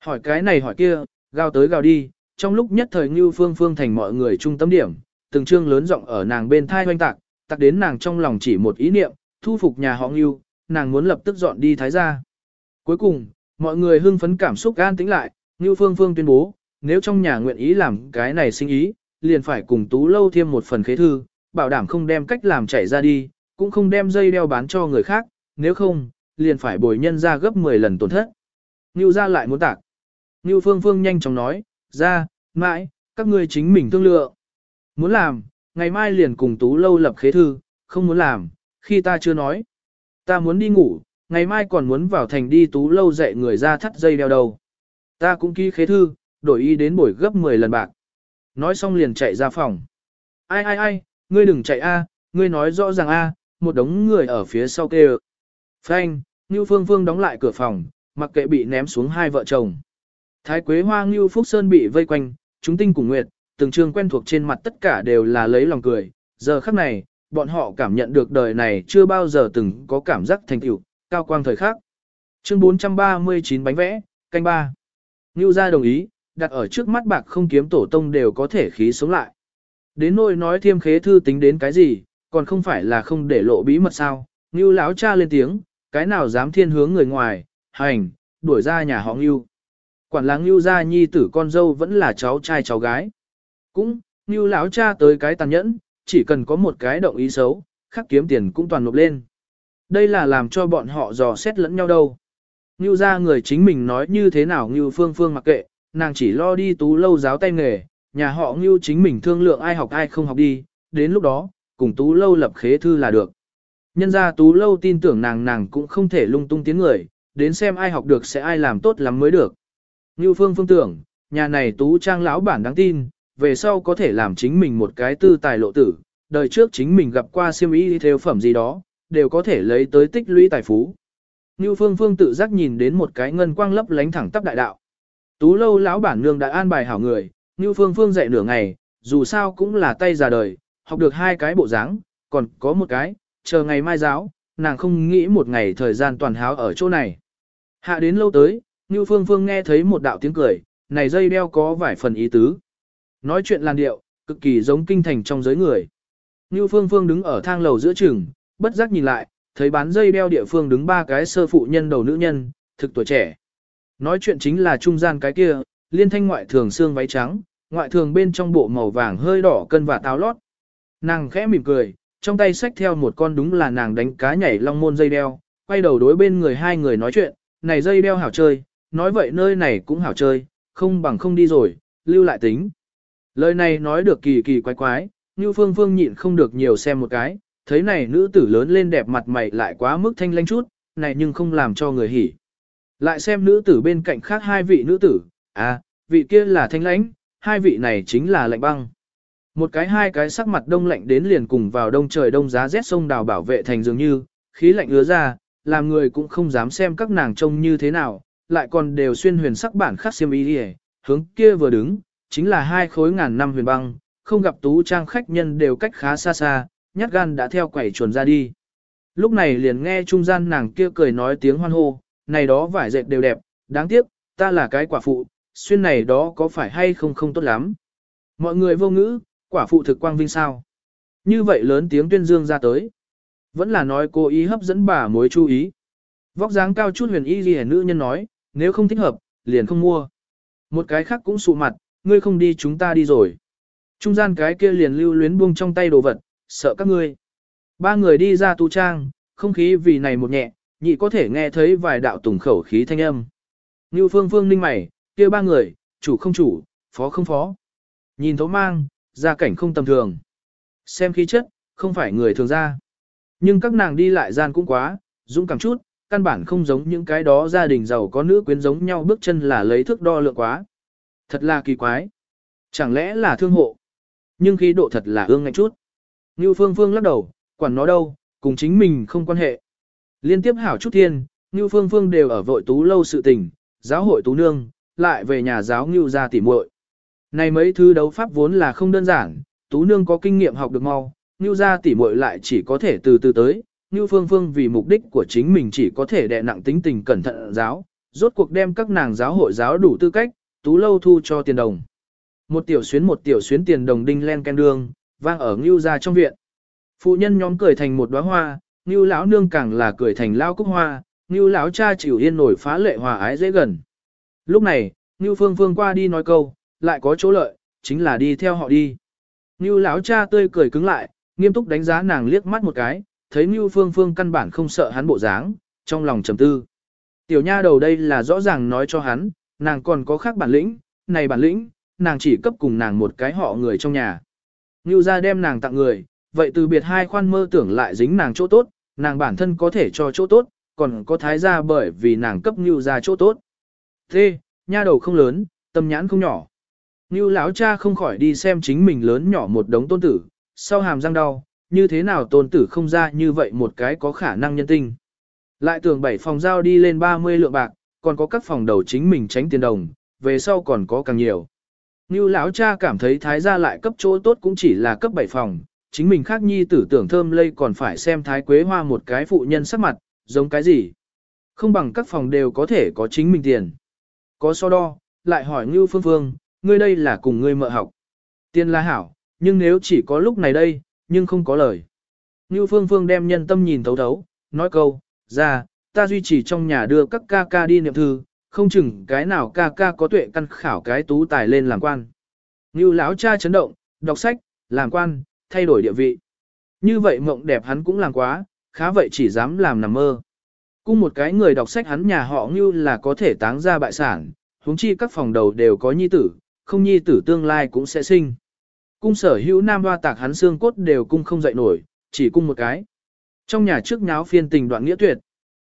Hỏi cái này hỏi kia, gào tới gào đi, trong lúc nhất thời Ngưu Phương Phương thành mọi người trung tâm điểm, từng trương lớn giọng ở nàng bên thai hoanh tạc, tạc đến nàng trong lòng chỉ một ý niệm, thu phục nhà họ Ngưu, nàng muốn lập tức dọn đi thái gia. Cuối cùng, mọi người hưng phấn cảm xúc an tĩnh lại, Ngưu Phương Phương tuyên bố, nếu trong nhà nguyện ý làm cái này sinh ý, liền phải cùng Tú Lâu thêm một phần khế thư, bảo đảm không đem cách làm chảy ra đi, cũng không đem dây đeo bán cho người khác, nếu không, liền phải bồi nhân ra gấp 10 lần tổn thất. Ngưu ra lại muốn tạc. Ngưu Phương Phương nhanh chóng nói, ra, mãi, các ngươi chính mình thương lượng. Muốn làm, ngày mai liền cùng Tú Lâu lập khế thư, không muốn làm, khi ta chưa nói. Ta muốn đi ngủ, ngày mai còn muốn vào thành đi Tú Lâu dạy người ra thắt dây đeo đầu. Ta cũng ký khế thư, đổi ý đến bồi gấp 10 lần bạc. Nói xong liền chạy ra phòng. Ai ai ai, ngươi đừng chạy a, ngươi nói rõ ràng a, một đống người ở phía sau kêu. Phanh, Ngưu Phương Phương đóng lại cửa phòng, mặc kệ bị ném xuống hai vợ chồng. Thái Quế Hoa Ngưu Phúc Sơn bị vây quanh, chúng tinh cùng nguyệt, từng trường quen thuộc trên mặt tất cả đều là lấy lòng cười. Giờ khắc này, bọn họ cảm nhận được đời này chưa bao giờ từng có cảm giác thành tựu, cao quang thời khắc. Chương 439 bánh vẽ, canh ba. Ngưu gia đồng ý, đặt ở trước mắt bạc không kiếm tổ tông đều có thể khí sống lại. Đến nỗi nói thiêm khế thư tính đến cái gì, còn không phải là không để lộ bí mật sao. Ngưu lão cha lên tiếng, cái nào dám thiên hướng người ngoài, hành, đuổi ra nhà họ Ngưu. Quản là Ngưu gia nhi tử con dâu vẫn là cháu trai cháu gái. Cũng, Ngưu lão cha tới cái tàn nhẫn, chỉ cần có một cái động ý xấu, khắc kiếm tiền cũng toàn nộp lên. Đây là làm cho bọn họ dò xét lẫn nhau đâu. Ngưu gia người chính mình nói như thế nào Ngưu phương phương mặc kệ, nàng chỉ lo đi tú lâu giáo tay nghề, nhà họ Ngưu chính mình thương lượng ai học ai không học đi, đến lúc đó, cùng tú lâu lập khế thư là được. Nhân ra tú lâu tin tưởng nàng nàng cũng không thể lung tung tiếng người, đến xem ai học được sẽ ai làm tốt lắm mới được. Như phương phương tưởng, nhà này tú trang lão bản đáng tin, về sau có thể làm chính mình một cái tư tài lộ tử, đời trước chính mình gặp qua siêm ý theo phẩm gì đó, đều có thể lấy tới tích lũy tài phú. Như phương phương tự giác nhìn đến một cái ngân quang lấp lánh thẳng tắp đại đạo. Tú lâu lão bản nương đã an bài hảo người, như phương phương dạy nửa ngày, dù sao cũng là tay già đời, học được hai cái bộ dáng, còn có một cái, chờ ngày mai giáo, nàng không nghĩ một ngày thời gian toàn háo ở chỗ này. Hạ đến lâu tới, Như Phương Phương nghe thấy một đạo tiếng cười, này dây đeo có vài phần ý tứ. Nói chuyện làn điệu, cực kỳ giống kinh thành trong giới người. Như Phương Phương đứng ở thang lầu giữa trường, bất giác nhìn lại, thấy bán dây đeo địa phương đứng ba cái sơ phụ nhân đầu nữ nhân, thực tuổi trẻ. Nói chuyện chính là trung gian cái kia, liên thanh ngoại thường xương váy trắng, ngoại thường bên trong bộ màu vàng hơi đỏ cân và táo lót. Nàng khẽ mỉm cười, trong tay xách theo một con đúng là nàng đánh cá nhảy long môn dây đeo, quay đầu đối bên người hai người nói chuyện, này dây đeo hảo chơi, nói vậy nơi này cũng hảo chơi, không bằng không đi rồi, lưu lại tính. Lời này nói được kỳ kỳ quái quái, như phương phương nhịn không được nhiều xem một cái, thấy này nữ tử lớn lên đẹp mặt mày lại quá mức thanh lanh chút, này nhưng không làm cho người hỉ. Lại xem nữ tử bên cạnh khác hai vị nữ tử, à, vị kia là thanh lãnh, hai vị này chính là lạnh băng. Một cái hai cái sắc mặt đông lạnh đến liền cùng vào đông trời đông giá rét sông đào bảo vệ thành dường như, khí lạnh ứa ra, làm người cũng không dám xem các nàng trông như thế nào, lại còn đều xuyên huyền sắc bản khắc xiêm y đi hướng kia vừa đứng, chính là hai khối ngàn năm huyền băng, không gặp tú trang khách nhân đều cách khá xa xa, nhát gan đã theo quẩy chuồn ra đi. Lúc này liền nghe trung gian nàng kia cười nói tiếng hoan hô, này đó vải dệt đều đẹp, đáng tiếc, ta là cái quả phụ, xuyên này đó có phải hay không không tốt lắm. Mọi người vô ngữ, quả phụ thực quang vinh sao. Như vậy lớn tiếng tuyên dương ra tới. Vẫn là nói cô ý hấp dẫn bà mối chú ý. Vóc dáng cao chút huyền y ghi nữ nhân nói, nếu không thích hợp, liền không mua. Một cái khác cũng sụ mặt, ngươi không đi chúng ta đi rồi. Trung gian cái kia liền lưu luyến buông trong tay đồ vật, sợ các ngươi. Ba người đi ra tu trang, không khí vì này một nhẹ, nhị có thể nghe thấy vài đạo tùng khẩu khí thanh âm. Như phương phương ninh mày, kia ba người, chủ không chủ, phó không phó. Nhìn thấu mang, gia cảnh không tầm thường. Xem khí chất, không phải người thường ra. Nhưng các nàng đi lại gian cũng quá, dũng cảm chút, căn bản không giống những cái đó gia đình giàu có nữ quyến giống nhau bước chân là lấy thước đo lượng quá. Thật là kỳ quái. Chẳng lẽ là thương hộ? Nhưng khí độ thật là ương ngạnh chút. Ngưu Phương Phương lắc đầu, quản nó đâu, cùng chính mình không quan hệ. Liên tiếp hảo chút thiên, Ngưu Phương Phương đều ở vội tú lâu sự tình, giáo hội tú nương, lại về nhà giáo Ngưu ra tỉ muội. Này mấy thứ đấu pháp vốn là không đơn giản, tú nương có kinh nghiệm học được mau, Ngưu gia tỉ muội lại chỉ có thể từ từ tới, Ngưu Phương Phương vì mục đích của chính mình chỉ có thể đè nặng tính tình cẩn thận giáo, rốt cuộc đem các nàng giáo hội giáo đủ tư cách, tú lâu thu cho tiền đồng. Một tiểu xuyến một tiểu xuyến tiền đồng đinh len ken đường, vang ở Ngưu gia trong viện. Phụ nhân nhóm cười thành một đóa hoa, Ngưu lão nương càng là cười thành lao cúc hoa, Ngưu lão cha chịu yên nổi phá lệ hòa ái dễ gần. Lúc này, Ngưu Phương Phương qua đi nói câu, lại có chỗ lợi, chính là đi theo họ đi. Ngưu lão cha tươi cười cứng lại, nghiêm túc đánh giá nàng liếc mắt một cái, thấy Ngưu Phương Phương căn bản không sợ hắn bộ dáng, trong lòng trầm tư. Tiểu nha đầu đây là rõ ràng nói cho hắn, nàng còn có khác bản lĩnh, này bản lĩnh, nàng chỉ cấp cùng nàng một cái họ người trong nhà. Ngưu ra đem nàng tặng người, vậy từ biệt hai khoan mơ tưởng lại dính nàng chỗ tốt, nàng bản thân có thể cho chỗ tốt, còn có thái gia bởi vì nàng cấp Ngưu ra chỗ tốt. Thế, nha đầu không lớn, tâm nhãn không nhỏ. Ngưu lão cha không khỏi đi xem chính mình lớn nhỏ một đống tôn tử, sau hàm răng đau, như thế nào tôn tử không ra như vậy một cái có khả năng nhân tinh. Lại tưởng bảy phòng giao đi lên 30 lượng bạc, còn có các phòng đầu chính mình tránh tiền đồng, về sau còn có càng nhiều. Ngưu lão cha cảm thấy thái gia lại cấp chỗ tốt cũng chỉ là cấp 7 phòng, chính mình khác nhi tử tưởng thơm lây còn phải xem thái quế hoa một cái phụ nhân sắc mặt, giống cái gì. Không bằng các phòng đều có thể có chính mình tiền. Có so đo, lại hỏi Ngưu Phương Phương, ngươi đây là cùng ngươi mợ học. Tiền là hảo, nhưng nếu chỉ có lúc này đây, nhưng không có lời. Như Phương Phương đem nhân tâm nhìn thấu thấu, nói câu, ra, ta duy trì trong nhà đưa các ca ca đi niệm thư, không chừng cái nào ca ca có tuệ căn khảo cái tú tài lên làm quan. Như lão cha chấn động, đọc sách, làm quan, thay đổi địa vị. Như vậy mộng đẹp hắn cũng làm quá, khá vậy chỉ dám làm nằm mơ. Cung một cái người đọc sách hắn nhà họ như là có thể táng ra bại sản, huống chi các phòng đầu đều có nhi tử, không nhi tử tương lai cũng sẽ sinh. Cung sở hữu nam hoa tạc hắn xương cốt đều cung không dậy nổi, chỉ cung một cái. Trong nhà trước nháo phiên tình đoạn nghĩa tuyệt.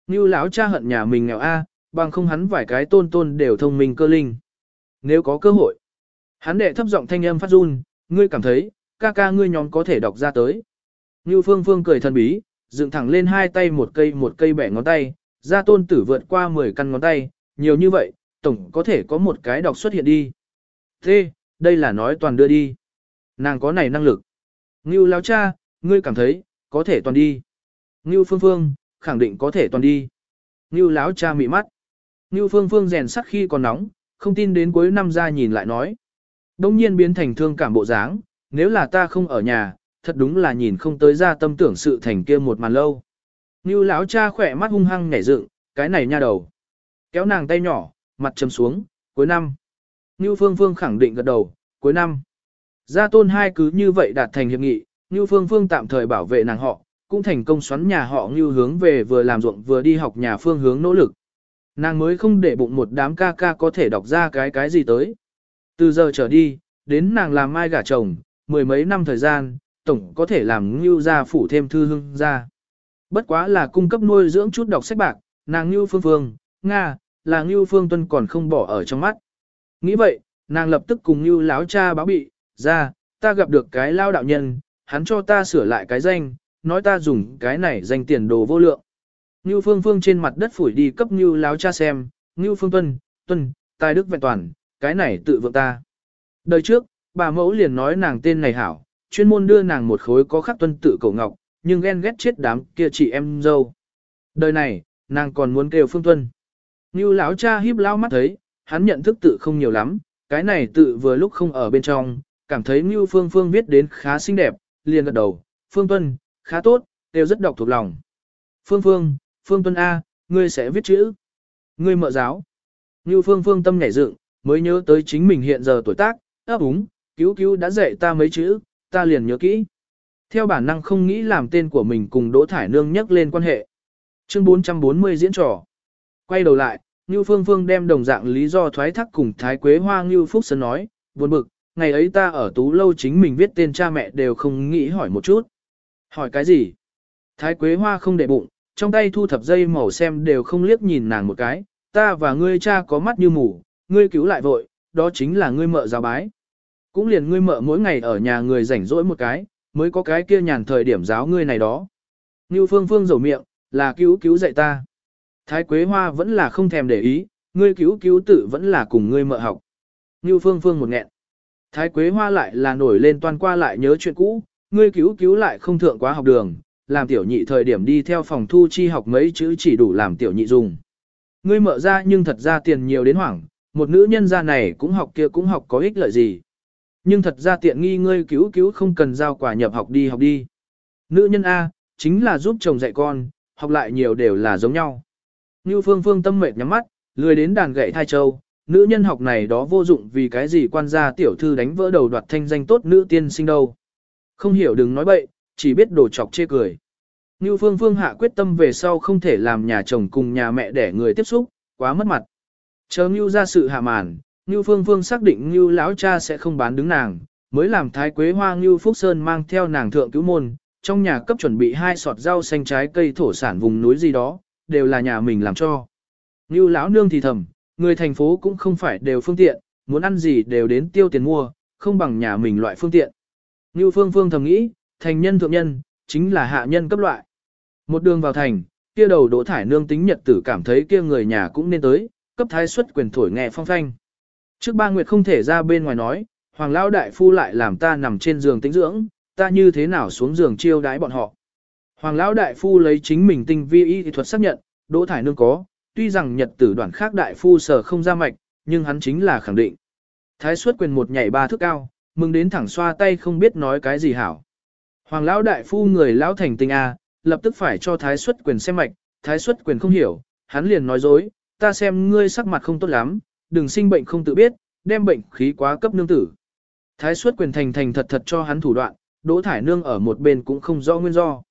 Như lão cha hận nhà mình nghèo a, bằng không hắn vài cái tôn tôn đều thông minh cơ linh. Nếu có cơ hội, hắn đệ thấp giọng thanh âm phát run, ngươi cảm thấy, ca ca ngươi nhóm có thể đọc ra tới. Như phương phương cười thần bí, dựng thẳng lên hai tay một cây một cây bẻ ngón tay, ra tôn tử vượt qua 10 căn ngón tay, nhiều như vậy, tổng có thể có một cái đọc xuất hiện đi. Thế, đây là nói toàn đưa đi. Nàng có này năng lực. Ngưu lão cha, ngươi cảm thấy, có thể toàn đi. Ngưu phương phương, khẳng định có thể toàn đi. Ngưu lão cha mị mắt. Ngưu phương phương rèn sắt khi còn nóng, không tin đến cuối năm ra nhìn lại nói. đông nhiên biến thành thương cảm bộ dáng, nếu là ta không ở nhà, thật đúng là nhìn không tới ra tâm tưởng sự thành kia một màn lâu. Ngưu lão cha khỏe mắt hung hăng nhảy dựng, cái này nha đầu. Kéo nàng tay nhỏ, mặt chấm xuống, cuối năm. Ngưu Phương Phương khẳng định gật đầu, cuối năm. Gia tôn hai cứ như vậy đạt thành hiệp nghị, Ngưu Phương Phương tạm thời bảo vệ nàng họ, cũng thành công xoắn nhà họ Ngưu hướng về vừa làm ruộng vừa đi học nhà phương hướng nỗ lực. Nàng mới không để bụng một đám ca ca có thể đọc ra cái cái gì tới. Từ giờ trở đi, đến nàng làm mai gả chồng, mười mấy năm thời gian, tổng có thể làm Ngưu gia phủ thêm thư hương ra. Bất quá là cung cấp nuôi dưỡng chút đọc sách bạc, nàng Ngưu Phương Phương, Nga, là Ngưu Phương Tuân còn không bỏ ở trong mắt. Nghĩ vậy, nàng lập tức cùng như láo cha báo bị, ra, ta gặp được cái lao đạo nhân, hắn cho ta sửa lại cái danh, nói ta dùng cái này danh tiền đồ vô lượng. Như Phương Phương trên mặt đất phủi đi cấp như láo cha xem, như Phương Tuân, Tuân, tài đức vẹn toàn, cái này tự vượng ta. Đời trước, bà mẫu liền nói nàng tên này hảo, chuyên môn đưa nàng một khối có khắc tuân tự cổ ngọc, nhưng ghen ghét chết đám kia chị em dâu. Đời này, nàng còn muốn kêu Phương Tuân. Như lão cha híp lao mắt thấy, hắn nhận thức tự không nhiều lắm, cái này tự vừa lúc không ở bên trong, cảm thấy Ngưu Phương Phương viết đến khá xinh đẹp, liền gật đầu, Phương Tuân, khá tốt, đều rất đọc thuộc lòng. Phương Phương, Phương Tuân A, ngươi sẽ viết chữ. Ngươi mợ giáo. Ngưu Phương Phương tâm nhảy dựng, mới nhớ tới chính mình hiện giờ tuổi tác, ấp úng, cứu cứu đã dạy ta mấy chữ, ta liền nhớ kỹ. Theo bản năng không nghĩ làm tên của mình cùng Đỗ Thải Nương nhắc lên quan hệ. Chương 440 diễn trò. Quay đầu lại, Ngưu Phương Phương đem đồng dạng lý do thoái thác cùng Thái Quế Hoa Ngưu Phúc Sơn nói, buồn bực, ngày ấy ta ở tú lâu chính mình viết tên cha mẹ đều không nghĩ hỏi một chút. Hỏi cái gì? Thái Quế Hoa không để bụng, trong tay thu thập dây màu xem đều không liếc nhìn nàng một cái, ta và ngươi cha có mắt như mù, ngươi cứu lại vội, đó chính là ngươi mợ giáo bái. Cũng liền ngươi mợ mỗi ngày ở nhà người rảnh rỗi một cái, mới có cái kia nhàn thời điểm giáo ngươi này đó. Ngưu phương phương rầu miệng, là cứu cứu dạy ta. Thái Quế Hoa vẫn là không thèm để ý, ngươi cứu cứu tự vẫn là cùng ngươi mợ học. Như phương phương một nghẹn. Thái Quế Hoa lại là nổi lên toàn qua lại nhớ chuyện cũ, ngươi cứu cứu lại không thượng quá học đường, làm tiểu nhị thời điểm đi theo phòng thu chi học mấy chữ chỉ đủ làm tiểu nhị dùng. Ngươi mợ ra nhưng thật ra tiền nhiều đến hoảng, một nữ nhân gia này cũng học kia cũng học có ích lợi gì. Nhưng thật ra tiện nghi ngươi cứu cứu không cần giao quả nhập học đi học đi. Nữ nhân A, chính là giúp chồng dạy con, học lại nhiều đều là giống nhau. Như phương phương tâm mệt nhắm mắt, lười đến đàn gậy thai châu, nữ nhân học này đó vô dụng vì cái gì quan gia tiểu thư đánh vỡ đầu đoạt thanh danh tốt nữ tiên sinh đâu. Không hiểu đừng nói bậy, chỉ biết đổ chọc chê cười. Như phương phương hạ quyết tâm về sau không thể làm nhà chồng cùng nhà mẹ để người tiếp xúc, quá mất mặt. Chờ Ngưu ra sự hạ màn, Ngưu Phương Phương xác định Ngưu lão cha sẽ không bán đứng nàng, mới làm Thái Quế Hoa Ngưu Phúc Sơn mang theo nàng thượng cứu môn, trong nhà cấp chuẩn bị hai sọt rau xanh trái cây thổ sản vùng núi gì đó, đều là nhà mình làm cho. Như lão nương thì thầm, người thành phố cũng không phải đều phương tiện, muốn ăn gì đều đến tiêu tiền mua, không bằng nhà mình loại phương tiện. Như Phương Phương thầm nghĩ, thành nhân thượng nhân, chính là hạ nhân cấp loại. Một đường vào thành, kia đầu đỗ thải nương tính nhật tử cảm thấy kia người nhà cũng nên tới, cấp thái xuất quyền thổi nghe phong thanh. Trước ba nguyệt không thể ra bên ngoài nói, hoàng lão đại phu lại làm ta nằm trên giường tĩnh dưỡng, ta như thế nào xuống giường chiêu đái bọn họ. Hoàng lão đại phu lấy chính mình tinh vi y thuật xác nhận, đỗ thải nương có, tuy rằng nhật tử đoạn khác đại phu sở không ra mạch, nhưng hắn chính là khẳng định. Thái xuất quyền một nhảy ba thước cao, mừng đến thẳng xoa tay không biết nói cái gì hảo. Hoàng lão đại phu người lão thành tinh A, lập tức phải cho thái xuất quyền xem mạch, thái xuất quyền không hiểu, hắn liền nói dối, ta xem ngươi sắc mặt không tốt lắm, đừng sinh bệnh không tự biết, đem bệnh khí quá cấp nương tử. Thái suất quyền thành thành thật thật cho hắn thủ đoạn, đỗ thải nương ở một bên cũng không rõ nguyên do.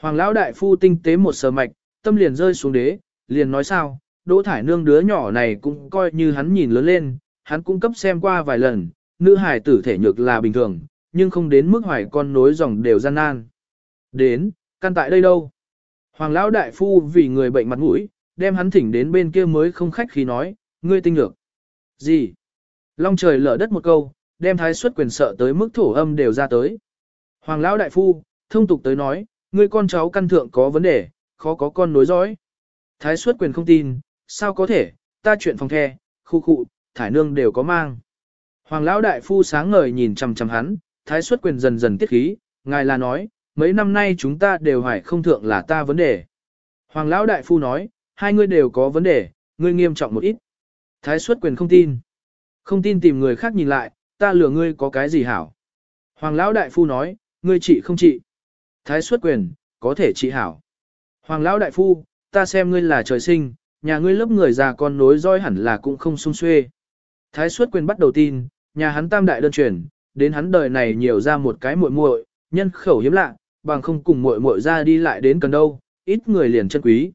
Hoàng lão đại phu tinh tế một sờ mạch, tâm liền rơi xuống đế, liền nói sao, đỗ thải nương đứa nhỏ này cũng coi như hắn nhìn lớn lên, hắn cũng cấp xem qua vài lần, nữ hài tử thể nhược là bình thường, nhưng không đến mức hoài con nối dòng đều gian nan. Đến, căn tại đây đâu? Hoàng lão đại phu vì người bệnh mặt mũi, đem hắn thỉnh đến bên kia mới không khách khí nói, ngươi tinh lược. Gì? Long trời lở đất một câu, đem thái xuất quyền sợ tới mức thổ âm đều ra tới. Hoàng lão đại phu, thông tục tới nói, ngươi con cháu căn thượng có vấn đề, khó có con nối dõi. Thái xuất quyền không tin, sao có thể, ta chuyện phòng the, khu khu, thải nương đều có mang. Hoàng lão đại phu sáng ngời nhìn chằm chằm hắn, thái xuất quyền dần dần tiết khí, ngài là nói, mấy năm nay chúng ta đều hỏi không thượng là ta vấn đề. Hoàng lão đại phu nói, hai ngươi đều có vấn đề, ngươi nghiêm trọng một ít. Thái xuất quyền không tin. Không tin tìm người khác nhìn lại, ta lừa ngươi có cái gì hảo. Hoàng lão đại phu nói, ngươi trị không trị. Thái xuất quyền, có thể trị hảo. Hoàng lão đại phu, ta xem ngươi là trời sinh, nhà ngươi lớp người già con nối roi hẳn là cũng không sung xuê. Thái xuất quyền bắt đầu tin, nhà hắn tam đại đơn truyền, đến hắn đời này nhiều ra một cái muội muội, nhân khẩu hiếm lạ, bằng không cùng muội muội ra đi lại đến cần đâu, ít người liền chân quý.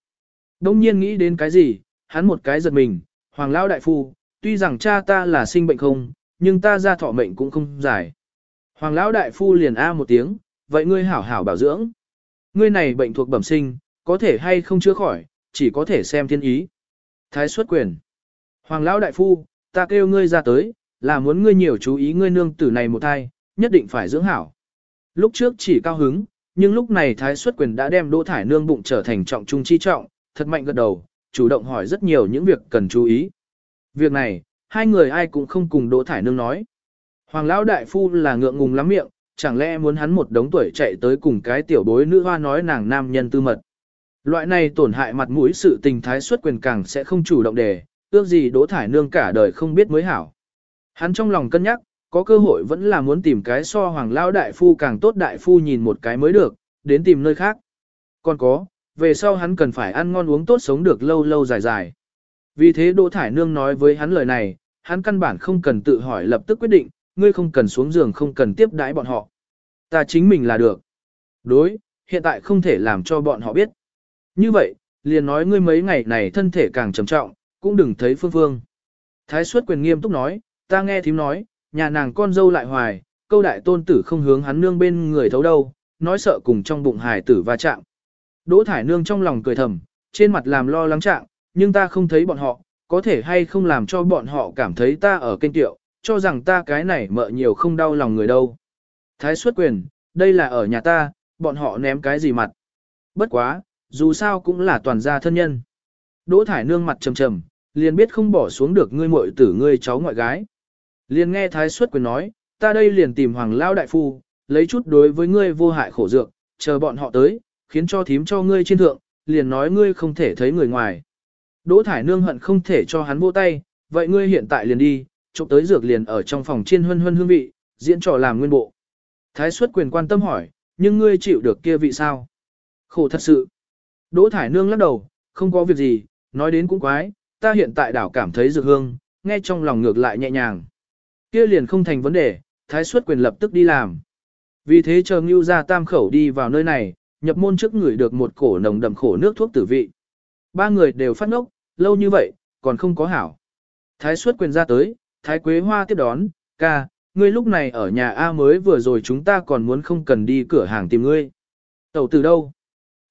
Đông nhiên nghĩ đến cái gì, hắn một cái giật mình, hoàng lão đại phu, tuy rằng cha ta là sinh bệnh không, nhưng ta ra thọ mệnh cũng không dài. Hoàng lão đại phu liền a một tiếng, vậy ngươi hảo hảo bảo dưỡng. Ngươi này bệnh thuộc bẩm sinh, có thể hay không chữa khỏi, chỉ có thể xem thiên ý. Thái xuất quyền. Hoàng lão đại phu, ta kêu ngươi ra tới, là muốn ngươi nhiều chú ý ngươi nương tử này một thai, nhất định phải dưỡng hảo. Lúc trước chỉ cao hứng, nhưng lúc này thái xuất quyền đã đem đỗ thải nương bụng trở thành trọng trung chi trọng, thật mạnh gật đầu, chủ động hỏi rất nhiều những việc cần chú ý. Việc này, hai người ai cũng không cùng đỗ thải nương nói. Hoàng lão đại phu là ngượng ngùng lắm miệng, chẳng lẽ muốn hắn một đống tuổi chạy tới cùng cái tiểu bối nữ hoa nói nàng nam nhân tư mật. Loại này tổn hại mặt mũi sự tình thái suất quyền càng sẽ không chủ động đề, ước gì đỗ thải nương cả đời không biết mới hảo. Hắn trong lòng cân nhắc, có cơ hội vẫn là muốn tìm cái so hoàng lão đại phu càng tốt đại phu nhìn một cái mới được, đến tìm nơi khác. Còn có, về sau hắn cần phải ăn ngon uống tốt sống được lâu lâu dài dài. Vì thế Đỗ Thải Nương nói với hắn lời này, hắn căn bản không cần tự hỏi lập tức quyết định, ngươi không cần xuống giường không cần tiếp đãi bọn họ. Ta chính mình là được. Đối, hiện tại không thể làm cho bọn họ biết. Như vậy, liền nói ngươi mấy ngày này thân thể càng trầm trọng, cũng đừng thấy phương phương. Thái suất quyền nghiêm túc nói, ta nghe thím nói, nhà nàng con dâu lại hoài, câu đại tôn tử không hướng hắn nương bên người thấu đâu, nói sợ cùng trong bụng hài tử va chạm. Đỗ thải nương trong lòng cười thầm, trên mặt làm lo lắng trạng, nhưng ta không thấy bọn họ, có thể hay không làm cho bọn họ cảm thấy ta ở kênh tiệu, cho rằng ta cái này mợ nhiều không đau lòng người đâu. Thái xuất quyền, đây là ở nhà ta, bọn họ ném cái gì mặt. Bất quá, dù sao cũng là toàn gia thân nhân. Đỗ thải nương mặt trầm trầm, liền biết không bỏ xuống được ngươi muội tử ngươi cháu ngoại gái. Liền nghe thái xuất quyền nói, ta đây liền tìm hoàng lao đại phu, lấy chút đối với ngươi vô hại khổ dược, chờ bọn họ tới, khiến cho thím cho ngươi trên thượng, liền nói ngươi không thể thấy người ngoài. Đỗ thải nương hận không thể cho hắn vô tay, vậy ngươi hiện tại liền đi, chụp tới dược liền ở trong phòng chiên huân huân hương vị, diễn trò làm nguyên bộ. Thái xuất quyền quan tâm hỏi, nhưng ngươi chịu được kia vị sao? Khổ thật sự. Đỗ thải nương lắc đầu, không có việc gì, nói đến cũng quái, ta hiện tại đảo cảm thấy dược hương, nghe trong lòng ngược lại nhẹ nhàng. Kia liền không thành vấn đề, thái xuất quyền lập tức đi làm. Vì thế chờ Ngưu ra tam khẩu đi vào nơi này, nhập môn trước người được một cổ nồng đậm khổ nước thuốc tử vị. Ba người đều phát ngốc, lâu như vậy, còn không có hảo. Thái xuất quyền ra tới, Thái Quế Hoa tiếp đón, ca, ngươi lúc này ở nhà A mới vừa rồi chúng ta còn muốn không cần đi cửa hàng tìm ngươi. Tẩu tử đâu?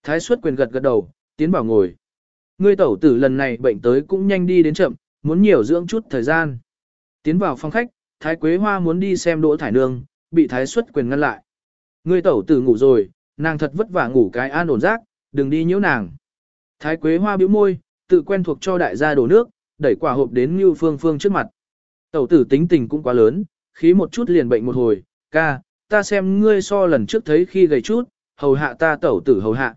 Thái xuất quyền gật gật đầu, tiến bảo ngồi. Ngươi tẩu tử lần này bệnh tới cũng nhanh đi đến chậm, muốn nhiều dưỡng chút thời gian. Tiến vào phòng khách, Thái Quế Hoa muốn đi xem Đỗ Thải Nương, bị Thái xuất quyền ngăn lại. Ngươi tẩu tử ngủ rồi, nàng thật vất vả ngủ cái an ổn rác, đừng đi nhiễu nàng. Thái Quế Hoa bĩu môi, tự quen thuộc cho đại gia đổ nước, đẩy quả hộp đến Như Phương Phương trước mặt. Tẩu tử tính tình cũng quá lớn, khí một chút liền bệnh một hồi, ca, ta xem ngươi so lần trước thấy khi gầy chút, hầu hạ ta tẩu tử hầu hạ.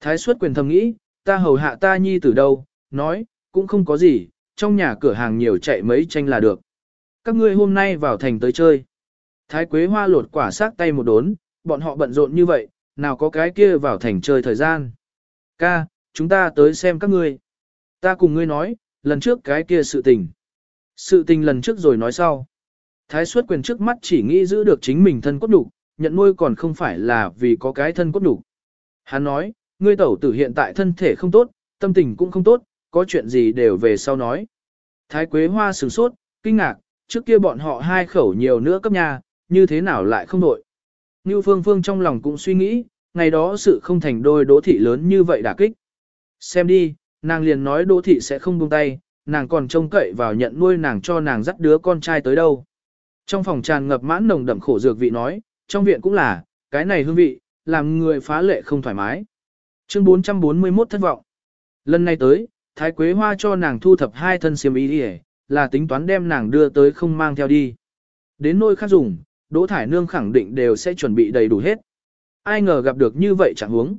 Thái suất quyền thầm nghĩ, ta hầu hạ ta nhi tử đâu, nói, cũng không có gì, trong nhà cửa hàng nhiều chạy mấy tranh là được. Các ngươi hôm nay vào thành tới chơi. Thái Quế Hoa lột quả sát tay một đốn, bọn họ bận rộn như vậy, nào có cái kia vào thành chơi thời gian. Ca, chúng ta tới xem các ngươi. Ta cùng ngươi nói, lần trước cái kia sự tình. Sự tình lần trước rồi nói sau. Thái suất quyền trước mắt chỉ nghĩ giữ được chính mình thân cốt đủ, nhận nuôi còn không phải là vì có cái thân cốt đủ. Hắn nói, ngươi tẩu tử hiện tại thân thể không tốt, tâm tình cũng không tốt, có chuyện gì đều về sau nói. Thái Quế Hoa sửng sốt, kinh ngạc, trước kia bọn họ hai khẩu nhiều nữa cấp nhà, như thế nào lại không đội. Như Phương Phương trong lòng cũng suy nghĩ, ngày đó sự không thành đôi đỗ thị lớn như vậy đả kích. Xem đi, nàng liền nói đỗ thị sẽ không buông tay, nàng còn trông cậy vào nhận nuôi nàng cho nàng dắt đứa con trai tới đâu. Trong phòng tràn ngập mãn nồng đậm khổ dược vị nói, trong viện cũng là, cái này hương vị, làm người phá lệ không thoải mái. Chương 441 thất vọng. Lần này tới, Thái Quế Hoa cho nàng thu thập hai thân xiêm y đi là tính toán đem nàng đưa tới không mang theo đi. Đến nôi khác dùng, Đỗ Thải Nương khẳng định đều sẽ chuẩn bị đầy đủ hết. Ai ngờ gặp được như vậy chẳng huống.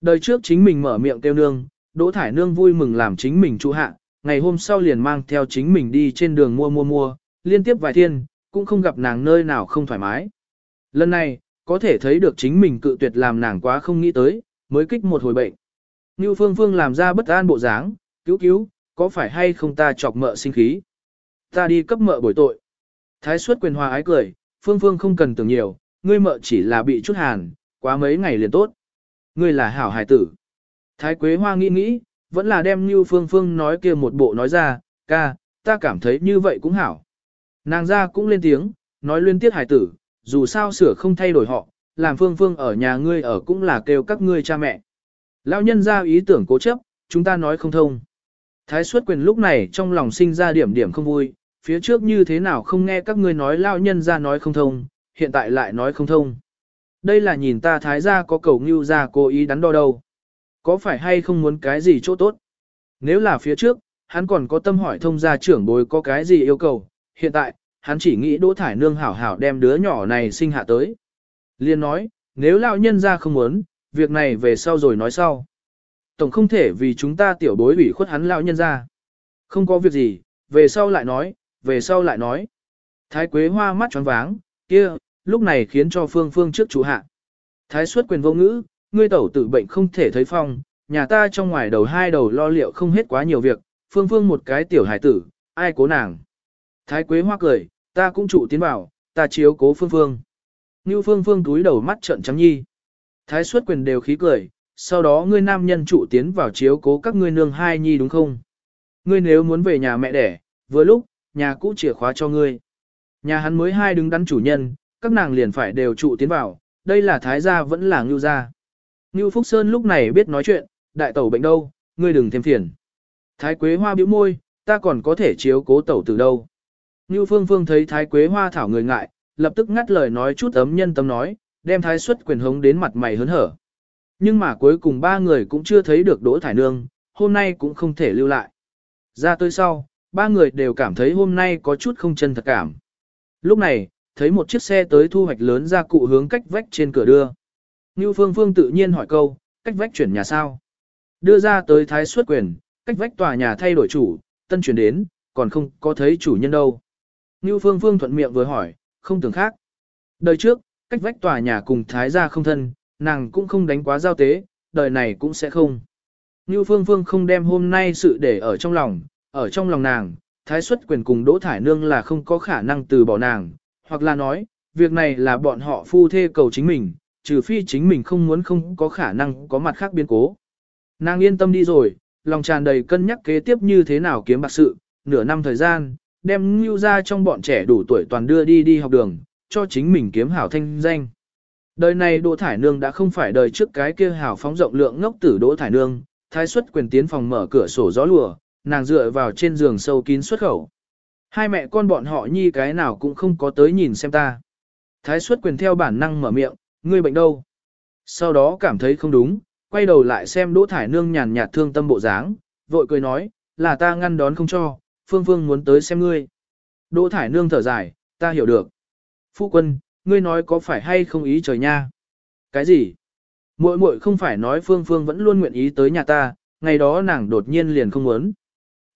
Đời trước chính mình mở miệng kêu nương, Đỗ Thải Nương vui mừng làm chính mình trụ hạ, ngày hôm sau liền mang theo chính mình đi trên đường mua mua mua, liên tiếp vài thiên, cũng không gặp nàng nơi nào không thoải mái. Lần này, có thể thấy được chính mình cự tuyệt làm nàng quá không nghĩ tới, mới kích một hồi bệnh. Như Phương Phương làm ra bất an bộ dáng, cứu cứu, có phải hay không ta chọc mợ sinh khí? Ta đi cấp mợ bồi tội. Thái suất quyền hòa ái cười, Phương Phương không cần tưởng nhiều, ngươi mợ chỉ là bị chút hàn, quá mấy ngày liền tốt. Ngươi là hảo hải tử. Thái Quế Hoa nghĩ nghĩ, vẫn là đem Như Phương Phương nói kia một bộ nói ra, ca, ta cảm thấy như vậy cũng hảo. Nàng ra cũng lên tiếng, nói liên tiết hải tử, dù sao sửa không thay đổi họ, làm Phương Phương ở nhà ngươi ở cũng là kêu các ngươi cha mẹ. Lão nhân ra ý tưởng cố chấp, chúng ta nói không thông. Thái suất quyền lúc này trong lòng sinh ra điểm điểm không vui, phía trước như thế nào không nghe các ngươi nói lão nhân ra nói không thông, hiện tại lại nói không thông. Đây là nhìn ta thái gia có cầu ngưu ra cố ý đắn đo đâu. Có phải hay không muốn cái gì chỗ tốt? Nếu là phía trước, hắn còn có tâm hỏi thông gia trưởng bối có cái gì yêu cầu, hiện tại, hắn chỉ nghĩ đỗ thải nương hảo hảo đem đứa nhỏ này sinh hạ tới. Liên nói, nếu lão nhân ra không muốn, việc này về sau rồi nói sau. Tổng không thể vì chúng ta tiểu bối ủy khuất hắn lão nhân ra. Không có việc gì, về sau lại nói, về sau lại nói. Thái Quế Hoa mắt tròn váng, kia, lúc này khiến cho Phương Phương trước chủ hạ. Thái xuất quyền vô ngữ, ngươi tẩu tử bệnh không thể thấy phong, nhà ta trong ngoài đầu hai đầu lo liệu không hết quá nhiều việc, Phương Phương một cái tiểu hải tử, ai cố nàng. Thái Quế Hoa cười, ta cũng trụ tiến vào, ta chiếu cố Phương Phương. Như Phương Phương túi đầu mắt trợn trắng nhi. Thái xuất quyền đều khí cười, sau đó ngươi nam nhân trụ tiến vào chiếu cố các ngươi nương hai nhi đúng không? Ngươi nếu muốn về nhà mẹ đẻ, vừa lúc, nhà cũ chìa khóa cho ngươi. Nhà hắn mới hai đứng đắn chủ nhân, các nàng liền phải đều trụ tiến vào, đây là thái gia vẫn là ngưu gia. Ngưu Phúc Sơn lúc này biết nói chuyện, đại tẩu bệnh đâu, ngươi đừng thêm phiền. Thái Quế Hoa bĩu môi, ta còn có thể chiếu cố tẩu từ đâu. Ngưu Phương Phương thấy Thái Quế Hoa thảo người ngại, lập tức ngắt lời nói chút ấm nhân tâm nói, đem Thái xuất quyền hống đến mặt mày hớn hở. Nhưng mà cuối cùng ba người cũng chưa thấy được Đỗ Thải Nương, hôm nay cũng không thể lưu lại. Ra tới sau, ba người đều cảm thấy hôm nay có chút không chân thật cảm. Lúc này, thấy một chiếc xe tới thu hoạch lớn ra cụ hướng cách vách trên cửa đưa. Như Phương Phương tự nhiên hỏi câu, cách vách chuyển nhà sao? Đưa ra tới thái xuất quyền, cách vách tòa nhà thay đổi chủ, tân chuyển đến, còn không có thấy chủ nhân đâu. Như Phương Phương thuận miệng vừa hỏi, không tưởng khác. Đời trước, cách vách tòa nhà cùng thái gia không thân, nàng cũng không đánh quá giao tế, đời này cũng sẽ không. Như Phương Phương không đem hôm nay sự để ở trong lòng, ở trong lòng nàng, thái xuất quyền cùng Đỗ Thải Nương là không có khả năng từ bỏ nàng, hoặc là nói, việc này là bọn họ phu thê cầu chính mình, trừ phi chính mình không muốn không có khả năng có mặt khác biến cố. Nàng yên tâm đi rồi, lòng tràn đầy cân nhắc kế tiếp như thế nào kiếm bạc sự, nửa năm thời gian, đem lưu ra trong bọn trẻ đủ tuổi toàn đưa đi đi học đường, cho chính mình kiếm hảo thanh danh. Đời này Đỗ Thải Nương đã không phải đời trước cái kia hảo phóng rộng lượng ngốc tử Đỗ Thải Nương, thái xuất quyền tiến phòng mở cửa sổ gió lùa, nàng dựa vào trên giường sâu kín xuất khẩu. Hai mẹ con bọn họ nhi cái nào cũng không có tới nhìn xem ta. Thái xuất quyền theo bản năng mở miệng, ngươi bệnh đâu? Sau đó cảm thấy không đúng, quay đầu lại xem Đỗ Thải Nương nhàn nhạt thương tâm bộ dáng, vội cười nói, là ta ngăn đón không cho, Phương Phương muốn tới xem ngươi. Đỗ Thải Nương thở dài, ta hiểu được. Phu quân, ngươi nói có phải hay không ý trời nha? Cái gì? Muội muội không phải nói Phương Phương vẫn luôn nguyện ý tới nhà ta, ngày đó nàng đột nhiên liền không muốn.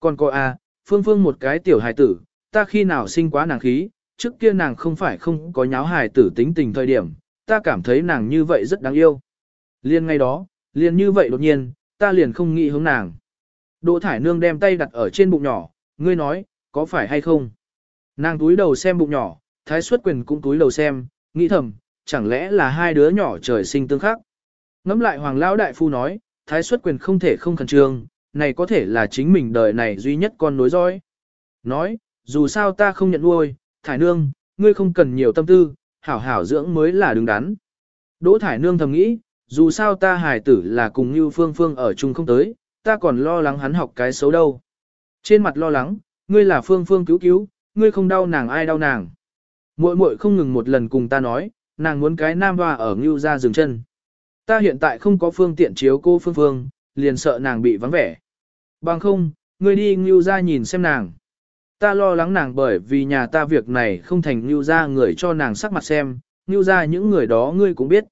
Còn cô à, Phương Phương một cái tiểu hài tử, ta khi nào sinh quá nàng khí, trước kia nàng không phải không có nháo hài tử tính tình thời điểm, ta cảm thấy nàng như vậy rất đáng yêu. Liên ngay đó, liền như vậy đột nhiên, ta liền không nghĩ hướng nàng. Đỗ Thải Nương đem tay đặt ở trên bụng nhỏ, ngươi nói, có phải hay không? Nàng túi đầu xem bụng nhỏ, Thái Xuất Quyền cũng túi đầu xem, nghĩ thầm, chẳng lẽ là hai đứa nhỏ trời sinh tương khắc. Ngắm lại Hoàng Lão Đại Phu nói, Thái Xuất Quyền không thể không khẩn trương, này có thể là chính mình đời này duy nhất con nối dõi. Nói, dù sao ta không nhận nuôi, Thải Nương, ngươi không cần nhiều tâm tư, hảo hảo dưỡng mới là đứng đắn. Đỗ Thải Nương thầm nghĩ, dù sao ta hài tử là cùng như phương phương ở chung không tới, ta còn lo lắng hắn học cái xấu đâu. Trên mặt lo lắng, ngươi là phương phương cứu cứu, ngươi không đau nàng ai đau nàng. Muội muội không ngừng một lần cùng ta nói, nàng muốn cái nam hoa ở ngưu ra dừng chân. Ta hiện tại không có phương tiện chiếu cô phương phương, liền sợ nàng bị vắng vẻ. Bằng không, ngươi đi ngưu ra nhìn xem nàng. Ta lo lắng nàng bởi vì nhà ta việc này không thành như ra người cho nàng sắc mặt xem, như ra những người đó ngươi cũng biết.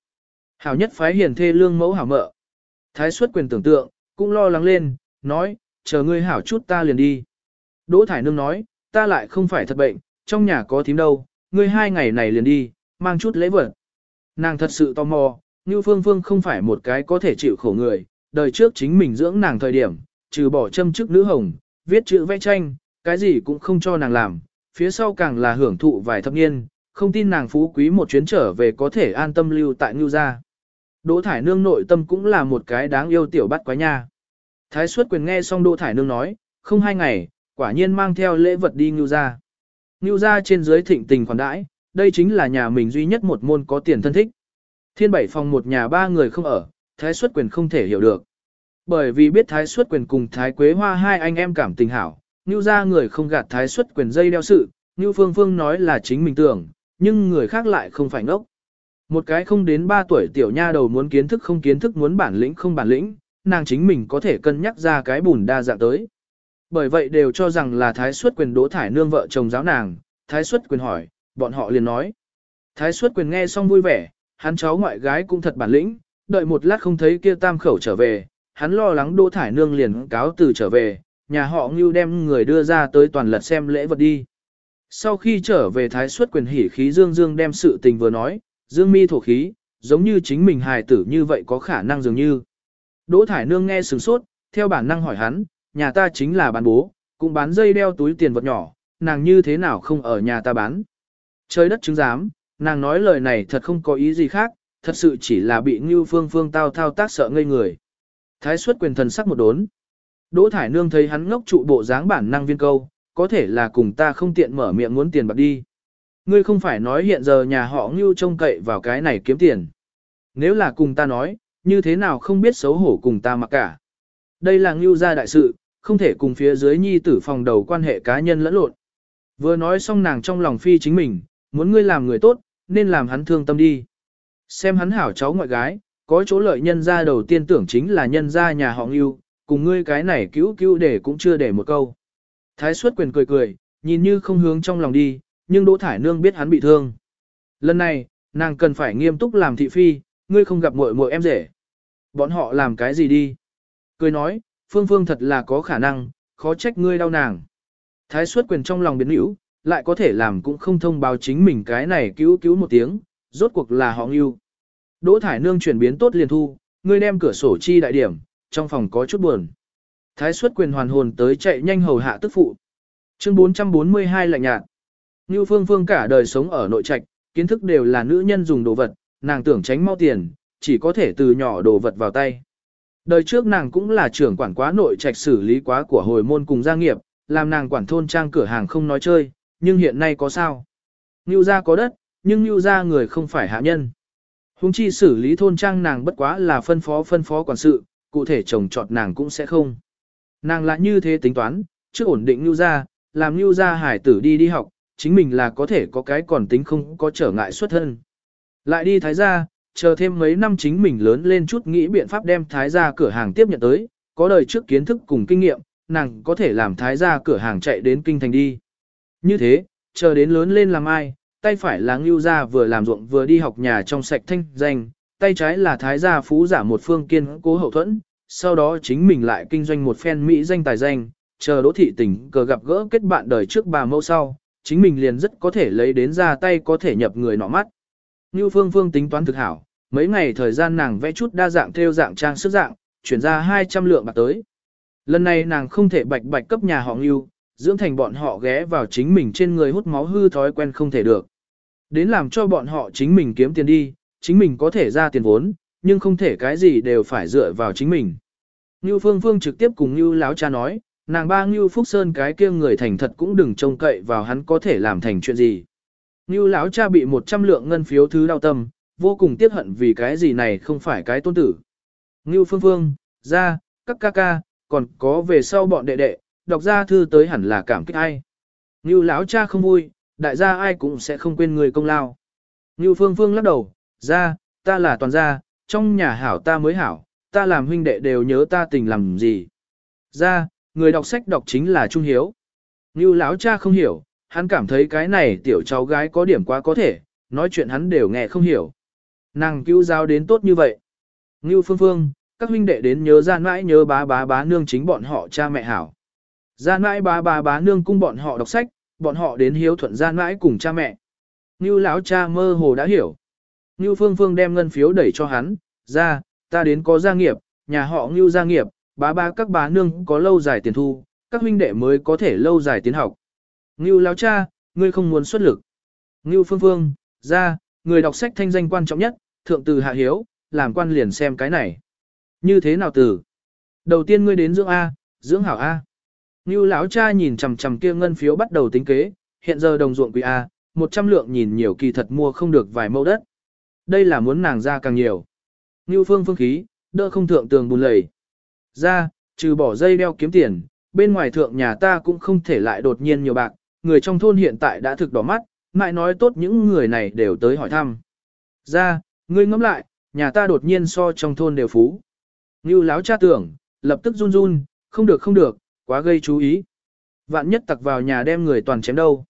Hảo nhất phái hiền thê lương mẫu hảo mợ. Thái xuất quyền tưởng tượng, cũng lo lắng lên, nói, chờ ngươi hảo chút ta liền đi. Đỗ Thải Nương nói, ta lại không phải thật bệnh, trong nhà có thím đâu, ngươi hai ngày này liền đi, mang chút lễ vật. Nàng thật sự tò mò, như Phương Phương không phải một cái có thể chịu khổ người, đời trước chính mình dưỡng nàng thời điểm, trừ bỏ châm chức nữ hồng, viết chữ vẽ tranh, cái gì cũng không cho nàng làm, phía sau càng là hưởng thụ vài thập niên, không tin nàng phú quý một chuyến trở về có thể an tâm lưu tại Ngưu gia. Đỗ Thải Nương nội tâm cũng là một cái đáng yêu tiểu bắt quái nha. Thái suất quyền nghe xong Đỗ Thải Nương nói, không hai ngày, quả nhiên mang theo lễ vật đi Ngưu gia. Ngưu gia trên dưới thịnh tình khoản đãi, đây chính là nhà mình duy nhất một môn có tiền thân thích. Thiên bảy phòng một nhà ba người không ở, Thái suất quyền không thể hiểu được. Bởi vì biết Thái suất quyền cùng Thái Quế Hoa hai anh em cảm tình hảo, Ngưu ra người không gạt Thái Xuất quyền dây đeo sự, Ngưu Phương Phương nói là chính mình tưởng, nhưng người khác lại không phải ngốc. Một cái không đến 3 tuổi tiểu nha đầu muốn kiến thức không kiến thức muốn bản lĩnh không bản lĩnh, nàng chính mình có thể cân nhắc ra cái bùn đa dạng tới. Bởi vậy đều cho rằng là thái Xuất quyền đỗ thải nương vợ chồng giáo nàng, thái Xuất quyền hỏi, bọn họ liền nói. Thái Xuất quyền nghe xong vui vẻ, hắn cháu ngoại gái cũng thật bản lĩnh, đợi một lát không thấy kia tam khẩu trở về, hắn lo lắng đỗ thải nương liền cáo từ trở về, nhà họ ngưu đem người đưa ra tới toàn lật xem lễ vật đi. Sau khi trở về thái suất quyền hỉ khí dương dương đem sự tình vừa nói, dương mi thổ khí, giống như chính mình hài tử như vậy có khả năng dường như. Đỗ thải nương nghe sửng sốt, theo bản năng hỏi hắn, nhà ta chính là bán bố, cũng bán dây đeo túi tiền vật nhỏ, nàng như thế nào không ở nhà ta bán. Trời đất chứng giám, nàng nói lời này thật không có ý gì khác, thật sự chỉ là bị Ngưu Phương Phương tao thao tác sợ ngây người. Thái suất quyền thần sắc một đốn. Đỗ Thải Nương thấy hắn ngốc trụ bộ dáng bản năng viên câu, có thể là cùng ta không tiện mở miệng muốn tiền bạc đi. Ngươi không phải nói hiện giờ nhà họ Ngưu trông cậy vào cái này kiếm tiền. Nếu là cùng ta nói, như thế nào không biết xấu hổ cùng ta mặc cả. Đây là Ngưu gia đại sự, không thể cùng phía dưới nhi tử phòng đầu quan hệ cá nhân lẫn lộn. Vừa nói xong nàng trong lòng phi chính mình, muốn ngươi làm người tốt, nên làm hắn thương tâm đi. Xem hắn hảo cháu ngoại gái, có chỗ lợi nhân gia đầu tiên tưởng chính là nhân gia nhà họ Ngưu, cùng ngươi cái này cứu cứu để cũng chưa để một câu. Thái suất quyền cười cười, nhìn như không hướng trong lòng đi, nhưng Đỗ Thải Nương biết hắn bị thương. Lần này, nàng cần phải nghiêm túc làm thị phi, ngươi không gặp muội muội em rể. Bọn họ làm cái gì đi? Cười nói, Phương Phương thật là có khả năng, khó trách ngươi đau nàng. Thái suất quyền trong lòng biến hữu, lại có thể làm cũng không thông báo chính mình cái này cứu cứu một tiếng, rốt cuộc là họ yêu. Đỗ Thải Nương chuyển biến tốt liền thu, ngươi đem cửa sổ chi đại điểm, trong phòng có chút buồn. Thái suất quyền hoàn hồn tới chạy nhanh hầu hạ tức phụ. Chương 442 lạnh nhạt. Như Phương Phương cả đời sống ở nội trạch, kiến thức đều là nữ nhân dùng đồ vật, nàng tưởng tránh mau tiền, chỉ có thể từ nhỏ đồ vật vào tay. Đời trước nàng cũng là trưởng quản quá nội trạch xử lý quá của hồi môn cùng gia nghiệp, làm nàng quản thôn trang cửa hàng không nói chơi, nhưng hiện nay có sao? Nưu gia có đất, nhưng Nưu gia người không phải hạ nhân. Hùng chi xử lý thôn trang nàng bất quá là phân phó phân phó quản sự, cụ thể trồng trọt nàng cũng sẽ không. Nàng lại như thế tính toán, trước ổn định nhu gia, làm nhu gia hải tử đi đi học, chính mình là có thể có cái còn tính không có trở ngại xuất thân. Lại đi thái gia, chờ thêm mấy năm chính mình lớn lên chút nghĩ biện pháp đem thái gia cửa hàng tiếp nhận tới, có đời trước kiến thức cùng kinh nghiệm, nàng có thể làm thái gia cửa hàng chạy đến kinh thành đi. Như thế, chờ đến lớn lên làm ai, tay phải là ngưu gia vừa làm ruộng vừa đi học nhà trong sạch thanh danh, tay trái là thái gia phú giả một phương kiên cố hậu thuẫn, sau đó chính mình lại kinh doanh một phen mỹ danh tài danh, chờ đỗ thị tỉnh cờ gặp gỡ kết bạn đời trước bà mâu sau, chính mình liền rất có thể lấy đến ra tay có thể nhập người nọ mắt. Như Phương Phương tính toán thực hảo, mấy ngày thời gian nàng vẽ chút đa dạng theo dạng trang sức dạng, chuyển ra 200 lượng bạc tới. Lần này nàng không thể bạch bạch cấp nhà họ Ngưu, dưỡng thành bọn họ ghé vào chính mình trên người hút máu hư thói quen không thể được. Đến làm cho bọn họ chính mình kiếm tiền đi, chính mình có thể ra tiền vốn, nhưng không thể cái gì đều phải dựa vào chính mình. Ngưu Phương Phương trực tiếp cùng Ngưu Láo cha nói, nàng ba Ngưu Phúc Sơn cái kia người thành thật cũng đừng trông cậy vào hắn có thể làm thành chuyện gì. Ngưu Láo cha bị 100 lượng ngân phiếu thứ đau tâm, vô cùng tiếc hận vì cái gì này không phải cái tôn tử. Ngưu Phương Phương, ra, các ca ca, còn có về sau bọn đệ đệ, đọc ra thư tới hẳn là cảm kích ai. Ngưu Láo cha không vui, đại gia ai cũng sẽ không quên người công lao. Ngưu Phương Phương lắc đầu, ra, ta là toàn gia, trong nhà hảo ta mới hảo, ta làm huynh đệ đều nhớ ta tình làm gì. Ra, người đọc sách đọc chính là Trung Hiếu. Như lão cha không hiểu, hắn cảm thấy cái này tiểu cháu gái có điểm quá có thể, nói chuyện hắn đều nghe không hiểu. Nàng cứu giáo đến tốt như vậy. Như phương phương, các huynh đệ đến nhớ gian mãi nhớ bá bá bá nương chính bọn họ cha mẹ hảo. Gian mãi bá bá bá nương cung bọn họ đọc sách, bọn họ đến hiếu thuận gian mãi cùng cha mẹ. Ngưu lão cha mơ hồ đã hiểu. Ngưu Phương Phương đem ngân phiếu đẩy cho hắn, ra, ta đến có gia nghiệp, nhà họ Ngưu gia nghiệp, bá ba các bá nương có lâu dài tiền thu, các huynh đệ mới có thể lâu dài tiến học. Ngưu lão cha, ngươi không muốn xuất lực. Ngưu Phương Phương, ra, người đọc sách thanh danh quan trọng nhất, thượng từ hạ hiếu, làm quan liền xem cái này. Như thế nào từ? Đầu tiên ngươi đến dưỡng A, dưỡng hảo A. Ngưu lão cha nhìn chằm chằm kia ngân phiếu bắt đầu tính kế, hiện giờ đồng ruộng quý A, 100 lượng nhìn nhiều kỳ thật mua không được vài mẫu đất. Đây là muốn nàng ra càng nhiều. Ngưu phương phương khí, đỡ không thượng tường bùn lầy. Ra, trừ bỏ dây đeo kiếm tiền, bên ngoài thượng nhà ta cũng không thể lại đột nhiên nhiều bạc, người trong thôn hiện tại đã thực đỏ mắt, mãi nói tốt những người này đều tới hỏi thăm. Ra, ngươi ngẫm lại, nhà ta đột nhiên so trong thôn đều phú. Ngưu láo cha tưởng, lập tức run run, không được không được, quá gây chú ý. Vạn nhất tặc vào nhà đem người toàn chém đâu.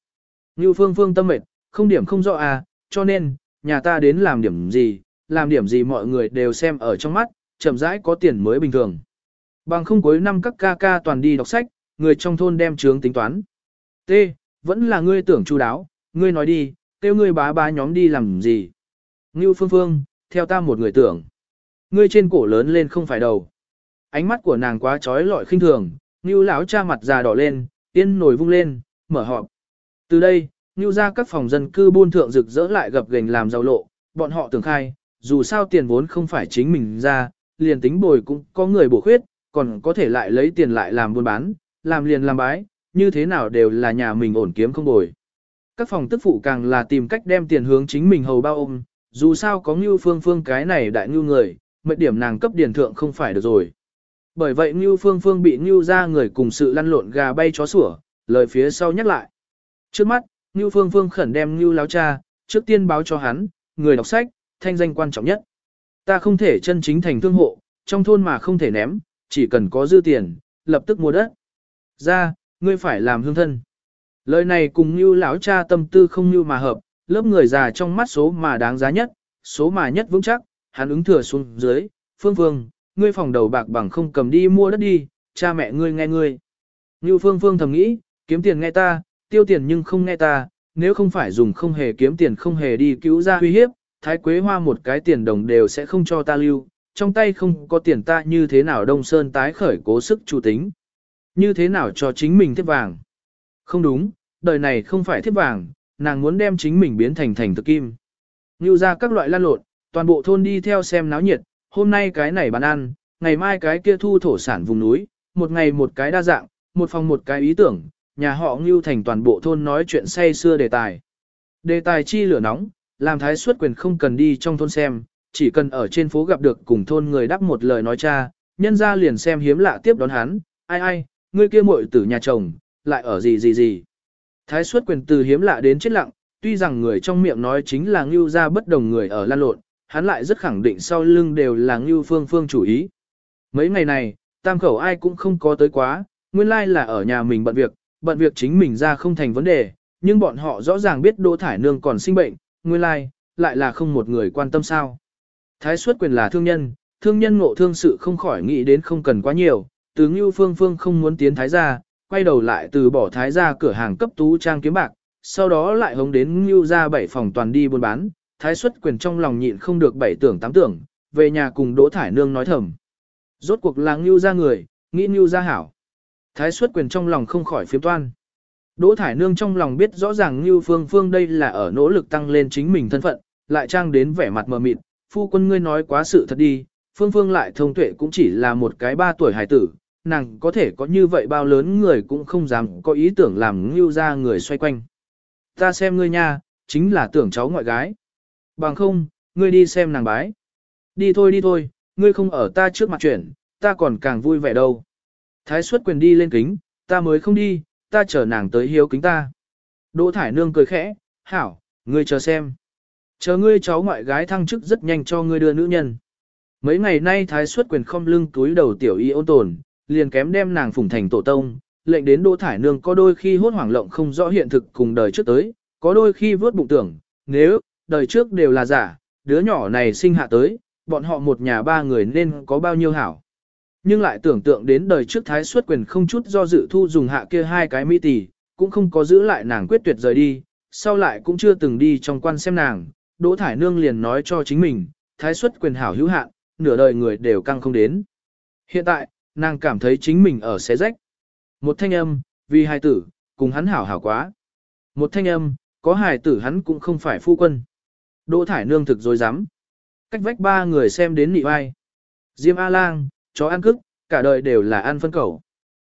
Ngưu phương phương tâm mệt, không điểm không rõ à, cho nên, nhà ta đến làm điểm gì, làm điểm gì mọi người đều xem ở trong mắt, chậm rãi có tiền mới bình thường. Bằng không cuối năm các ca ca toàn đi đọc sách, người trong thôn đem trướng tính toán. T. Vẫn là ngươi tưởng chu đáo, ngươi nói đi, kêu ngươi bá bá nhóm đi làm gì. Ngưu phương phương, theo ta một người tưởng. Ngươi trên cổ lớn lên không phải đầu. Ánh mắt của nàng quá trói lọi khinh thường, Ngưu lão cha mặt già đỏ lên, tiên nổi vung lên, mở họp. Từ đây, như ra các phòng dân cư buôn thượng rực rỡ lại gập gành làm giàu lộ, bọn họ tưởng khai, dù sao tiền vốn không phải chính mình ra, liền tính bồi cũng có người bổ khuyết, còn có thể lại lấy tiền lại làm buôn bán, làm liền làm bái, như thế nào đều là nhà mình ổn kiếm không bồi. Các phòng tức phụ càng là tìm cách đem tiền hướng chính mình hầu bao ôm, dù sao có Ngưu Phương Phương cái này đại ngưu người, mệnh điểm nàng cấp điển thượng không phải được rồi. Bởi vậy Ngưu Phương Phương bị Ngưu ra người cùng sự lăn lộn gà bay chó sủa, lời phía sau nhắc lại. Trước mắt, Ngưu Phương Phương khẩn đem Ngưu láo cha, trước tiên báo cho hắn, người đọc sách, thanh danh quan trọng nhất. Ta không thể chân chính thành thương hộ, trong thôn mà không thể ném, chỉ cần có dư tiền, lập tức mua đất. Ra, ngươi phải làm hương thân. Lời này cùng Ngưu lão cha tâm tư không như mà hợp, lớp người già trong mắt số mà đáng giá nhất, số mà nhất vững chắc, hắn ứng thừa xuống dưới, phương phương, ngươi phòng đầu bạc bằng không cầm đi mua đất đi, cha mẹ ngươi nghe ngươi. Ngưu phương phương thầm nghĩ, kiếm tiền nghe ta, tiêu tiền nhưng không nghe ta, nếu không phải dùng không hề kiếm tiền không hề đi cứu ra uy hiếp, thái quế hoa một cái tiền đồng đều sẽ không cho ta lưu, trong tay không có tiền ta như thế nào đông sơn tái khởi cố sức chủ tính. Như thế nào cho chính mình thiếp vàng. Không đúng, đời này không phải thiếp vàng, nàng muốn đem chính mình biến thành thành thực kim. Như ra các loại lan lộn, toàn bộ thôn đi theo xem náo nhiệt, hôm nay cái này bán ăn, ngày mai cái kia thu thổ sản vùng núi, một ngày một cái đa dạng, một phòng một cái ý tưởng, nhà họ ngưu thành toàn bộ thôn nói chuyện say xưa đề tài. Đề tài chi lửa nóng, làm thái suất quyền không cần đi trong thôn xem, chỉ cần ở trên phố gặp được cùng thôn người đáp một lời nói cha, nhân ra liền xem hiếm lạ tiếp đón hắn, ai ai, ngươi kia muội tử nhà chồng, lại ở gì gì gì. Thái suất quyền từ hiếm lạ đến chết lặng, tuy rằng người trong miệng nói chính là ngưu ra bất đồng người ở lan lộn, hắn lại rất khẳng định sau lưng đều là ngưu phương phương chủ ý. Mấy ngày này, tam khẩu ai cũng không có tới quá, nguyên lai là ở nhà mình bận việc, bận việc chính mình ra không thành vấn đề, nhưng bọn họ rõ ràng biết Đỗ Thải Nương còn sinh bệnh, nguyên lai, lại là không một người quan tâm sao. Thái suất quyền là thương nhân, thương nhân ngộ thương sự không khỏi nghĩ đến không cần quá nhiều, từ Ngưu Phương Phương không muốn tiến thái gia, quay đầu lại từ bỏ thái gia cửa hàng cấp tú trang kiếm bạc, sau đó lại hống đến Ngưu ra bảy phòng toàn đi buôn bán, thái suất quyền trong lòng nhịn không được bảy tưởng tám tưởng, về nhà cùng Đỗ Thải Nương nói thầm. Rốt cuộc là Ngưu ra người, nghĩ Ngưu ra hảo. Thái suất quyền trong lòng không khỏi phiếm toan. Đỗ Thải Nương trong lòng biết rõ ràng Ngưu Phương Phương đây là ở nỗ lực tăng lên chính mình thân phận, lại trang đến vẻ mặt mờ mịt, phu quân ngươi nói quá sự thật đi, Phương Phương lại thông tuệ cũng chỉ là một cái ba tuổi hải tử, nàng có thể có như vậy bao lớn người cũng không dám có ý tưởng làm Ngưu ra người xoay quanh. Ta xem ngươi nha, chính là tưởng cháu ngoại gái. Bằng không, ngươi đi xem nàng bái. Đi thôi đi thôi, ngươi không ở ta trước mặt chuyển, ta còn càng vui vẻ đâu. Thái suất quyền đi lên kính, ta mới không đi, ta chờ nàng tới hiếu kính ta. Đỗ Thải Nương cười khẽ, hảo, ngươi chờ xem. Chờ ngươi cháu ngoại gái thăng chức rất nhanh cho ngươi đưa nữ nhân. Mấy ngày nay Thái suất quyền không lưng túi đầu tiểu y ôn tồn, liền kém đem nàng phủng thành tổ tông, lệnh đến Đỗ Thải Nương có đôi khi hốt hoảng lộng không rõ hiện thực cùng đời trước tới, có đôi khi vớt bụng tưởng, nếu, đời trước đều là giả, đứa nhỏ này sinh hạ tới, bọn họ một nhà ba người nên có bao nhiêu hảo. Nhưng lại tưởng tượng đến đời trước thái suất quyền không chút do dự thu dùng hạ kia hai cái mỹ tỷ, cũng không có giữ lại nàng quyết tuyệt rời đi, sau lại cũng chưa từng đi trong quan xem nàng, Đỗ Thải Nương liền nói cho chính mình, thái xuất quyền hảo hữu hạn, nửa đời người đều căng không đến. Hiện tại, nàng cảm thấy chính mình ở xé rách. Một thanh âm, vì hài tử, cùng hắn hảo hảo quá. Một thanh âm, có hài tử hắn cũng không phải phu quân. Đỗ Thải Nương thực dối rắm Cách vách ba người xem đến nị vai. Diêm A-lang, chó ăn cức, cả đời đều là ăn phân cầu.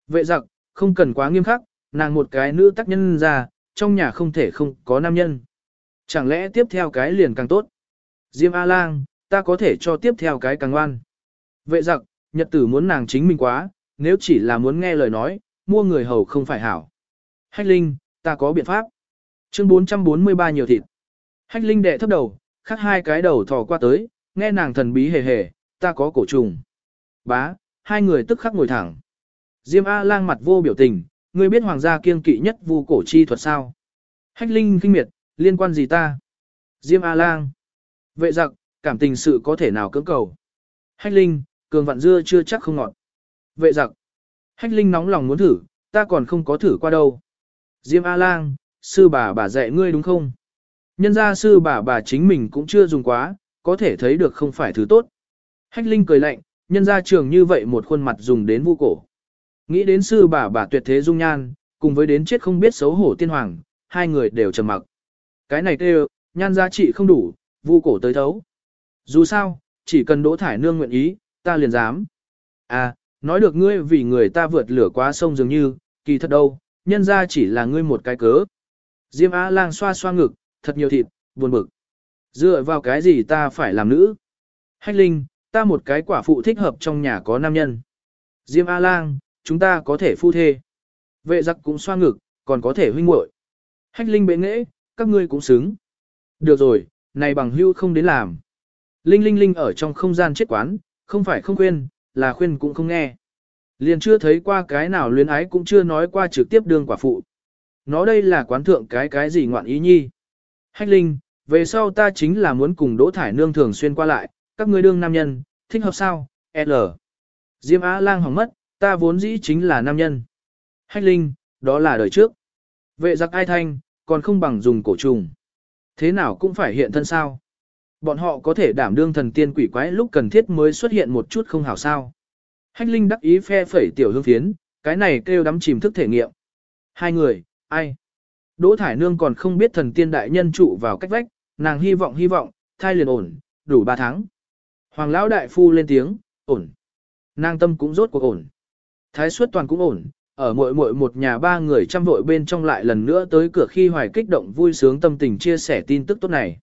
Vệ giặc, không cần quá nghiêm khắc, nàng một cái nữ tác nhân ra, trong nhà không thể không có nam nhân. Chẳng lẽ tiếp theo cái liền càng tốt? Diêm A-lang, ta có thể cho tiếp theo cái càng ngoan. Vệ giặc, nhật tử muốn nàng chính mình quá, nếu chỉ là muốn nghe lời nói, mua người hầu không phải hảo. Hách Linh, ta có biện pháp. Chương 443 nhiều thịt. Hách Linh đệ thấp đầu, khắc hai cái đầu thò qua tới, nghe nàng thần bí hề hề, ta có cổ trùng. Bá, hai người tức khắc ngồi thẳng. Diêm A-lang mặt vô biểu tình, ngươi biết hoàng gia kiên kỵ nhất vu cổ chi thuật sao? Hách Linh kinh miệt, liên quan gì ta? Diêm A-lang. Vệ giặc, cảm tình sự có thể nào cưỡng cầu? Hách Linh, cường vạn dưa chưa chắc không ngọt. Vệ giặc. Hách Linh nóng lòng muốn thử, ta còn không có thử qua đâu. Diêm A-lang, sư bà bà dạy ngươi đúng không? Nhân gia sư bà bà chính mình cũng chưa dùng quá, có thể thấy được không phải thứ tốt. Hách Linh cười lạnh, nhân gia trường như vậy một khuôn mặt dùng đến vu cổ. Nghĩ đến sư bà bà tuyệt thế dung nhan, cùng với đến chết không biết xấu hổ tiên hoàng, hai người đều trầm mặc. Cái này kêu, nhan giá trị không đủ, vu cổ tới thấu. Dù sao, chỉ cần đỗ thải nương nguyện ý, ta liền dám. À, nói được ngươi vì người ta vượt lửa qua sông dường như, kỳ thật đâu, nhân ra chỉ là ngươi một cái cớ. Diêm Á lang xoa xoa ngực, thật nhiều thịt, buồn bực. Dựa vào cái gì ta phải làm nữ? Hách Linh, ta một cái quả phụ thích hợp trong nhà có nam nhân. Diêm A lang, chúng ta có thể phu thê. Vệ giặc cũng xoa ngực, còn có thể huynh muội. Hách Linh bệ nghễ, các ngươi cũng xứng. Được rồi, này bằng hưu không đến làm. Linh Linh Linh ở trong không gian chết quán, không phải không khuyên, là khuyên cũng không nghe. Liền chưa thấy qua cái nào luyến ái cũng chưa nói qua trực tiếp đương quả phụ. Nó đây là quán thượng cái cái gì ngoạn ý nhi. Hách Linh, về sau ta chính là muốn cùng Đỗ Thải Nương thường xuyên qua lại, các ngươi đương nam nhân, thích hợp sao, L. Diêm Á lang hỏng mất, ta vốn dĩ chính là nam nhân. Hách Linh, đó là đời trước. Vệ giặc ai thanh, còn không bằng dùng cổ trùng. Thế nào cũng phải hiện thân sao. Bọn họ có thể đảm đương thần tiên quỷ quái lúc cần thiết mới xuất hiện một chút không hảo sao. Hách Linh đắc ý phe phẩy tiểu hương phiến, cái này kêu đắm chìm thức thể nghiệm. Hai người, ai? Đỗ Thải Nương còn không biết thần tiên đại nhân trụ vào cách vách, nàng hy vọng hy vọng, thai liền ổn, đủ ba tháng. Hoàng lão đại phu lên tiếng, ổn. Nàng tâm cũng rốt cuộc ổn. Thái suất toàn cũng ổn, ở mỗi mỗi một nhà ba người chăm vội bên trong lại lần nữa tới cửa khi hoài kích động vui sướng tâm tình chia sẻ tin tức tốt này.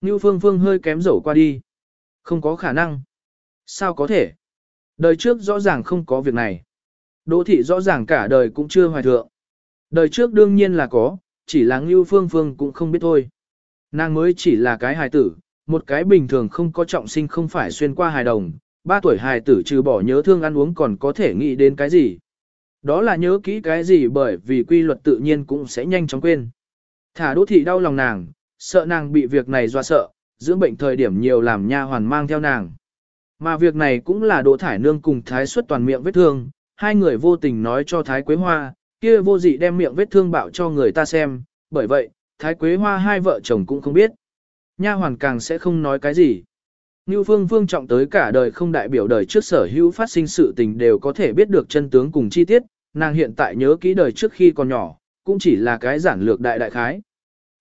Như Phương Phương hơi kém dẫu qua đi. Không có khả năng. Sao có thể? Đời trước rõ ràng không có việc này. Đỗ thị rõ ràng cả đời cũng chưa hoài thượng. Đời trước đương nhiên là có, chỉ là Ngưu Phương Phương cũng không biết thôi. Nàng mới chỉ là cái hài tử, một cái bình thường không có trọng sinh không phải xuyên qua hài đồng, ba tuổi hài tử trừ bỏ nhớ thương ăn uống còn có thể nghĩ đến cái gì. Đó là nhớ kỹ cái gì bởi vì quy luật tự nhiên cũng sẽ nhanh chóng quên. Thả đỗ thị đau lòng nàng, sợ nàng bị việc này do sợ, dưỡng bệnh thời điểm nhiều làm nha hoàn mang theo nàng. Mà việc này cũng là đỗ thải nương cùng thái xuất toàn miệng vết thương, hai người vô tình nói cho thái quế hoa, kia vô dị đem miệng vết thương bạo cho người ta xem, bởi vậy, thái quế hoa hai vợ chồng cũng không biết. Nha hoàn càng sẽ không nói cái gì. Ngưu phương phương trọng tới cả đời không đại biểu đời trước sở hữu phát sinh sự tình đều có thể biết được chân tướng cùng chi tiết, nàng hiện tại nhớ kỹ đời trước khi còn nhỏ, cũng chỉ là cái giản lược đại đại khái.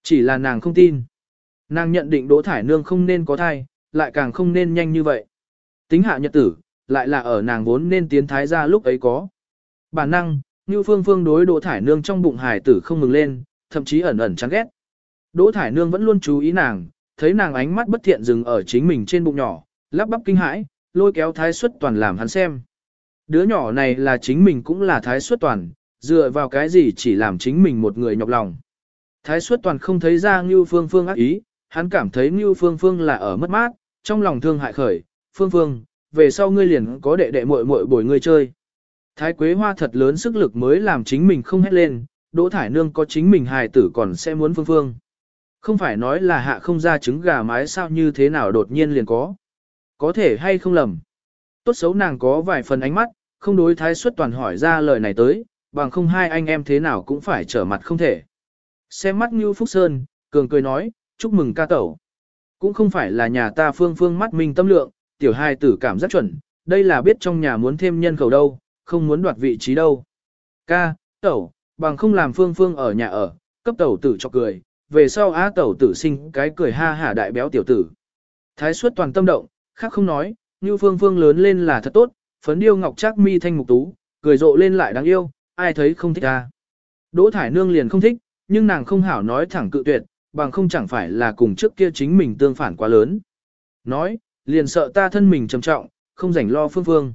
Chỉ là nàng không tin. Nàng nhận định Đỗ Thải Nương không nên có thai, lại càng không nên nhanh như vậy. Tính hạ nhật tử, lại là ở nàng vốn nên tiến thái ra lúc ấy có. Bản năng, Ngưu phương phương đối Đỗ Thải Nương trong bụng hải tử không mừng lên, thậm chí ẩn ẩn chán ghét. Đỗ Thải Nương vẫn luôn chú ý nàng, thấy nàng ánh mắt bất thiện dừng ở chính mình trên bụng nhỏ, lắp bắp kinh hãi, lôi kéo thái xuất toàn làm hắn xem. Đứa nhỏ này là chính mình cũng là thái xuất toàn, dựa vào cái gì chỉ làm chính mình một người nhọc lòng. Thái xuất toàn không thấy ra Ngưu Phương Phương ác ý, hắn cảm thấy Ngưu Phương Phương là ở mất mát, trong lòng thương hại khởi, Phương Phương, về sau ngươi liền có đệ đệ muội muội bồi ngươi chơi. Thái Quế Hoa thật lớn sức lực mới làm chính mình không hét lên, Đỗ Thải Nương có chính mình hài tử còn sẽ muốn Phương Phương. Không phải nói là hạ không ra trứng gà mái sao như thế nào đột nhiên liền có. Có thể hay không lầm. Tốt xấu nàng có vài phần ánh mắt, không đối thái suất toàn hỏi ra lời này tới, bằng không hai anh em thế nào cũng phải trở mặt không thể. Xem mắt Ngưu Phúc Sơn, cường cười nói, chúc mừng ca tẩu. Cũng không phải là nhà ta phương phương mắt minh tâm lượng, tiểu hai tử cảm giác chuẩn, đây là biết trong nhà muốn thêm nhân khẩu đâu, không muốn đoạt vị trí đâu. Ca, tẩu, bằng không làm phương phương ở nhà ở, cấp tẩu tử cho cười, về sau á tẩu tử sinh cái cười ha hả đại béo tiểu tử. Thái suất toàn tâm động, khác không nói, như phương phương lớn lên là thật tốt, phấn điêu ngọc trác mi thanh mục tú, cười rộ lên lại đáng yêu, ai thấy không thích ta. Đỗ thải nương liền không thích, nhưng nàng không hảo nói thẳng cự tuyệt, bằng không chẳng phải là cùng trước kia chính mình tương phản quá lớn. Nói, liền sợ ta thân mình trầm trọng, không rảnh lo phương phương.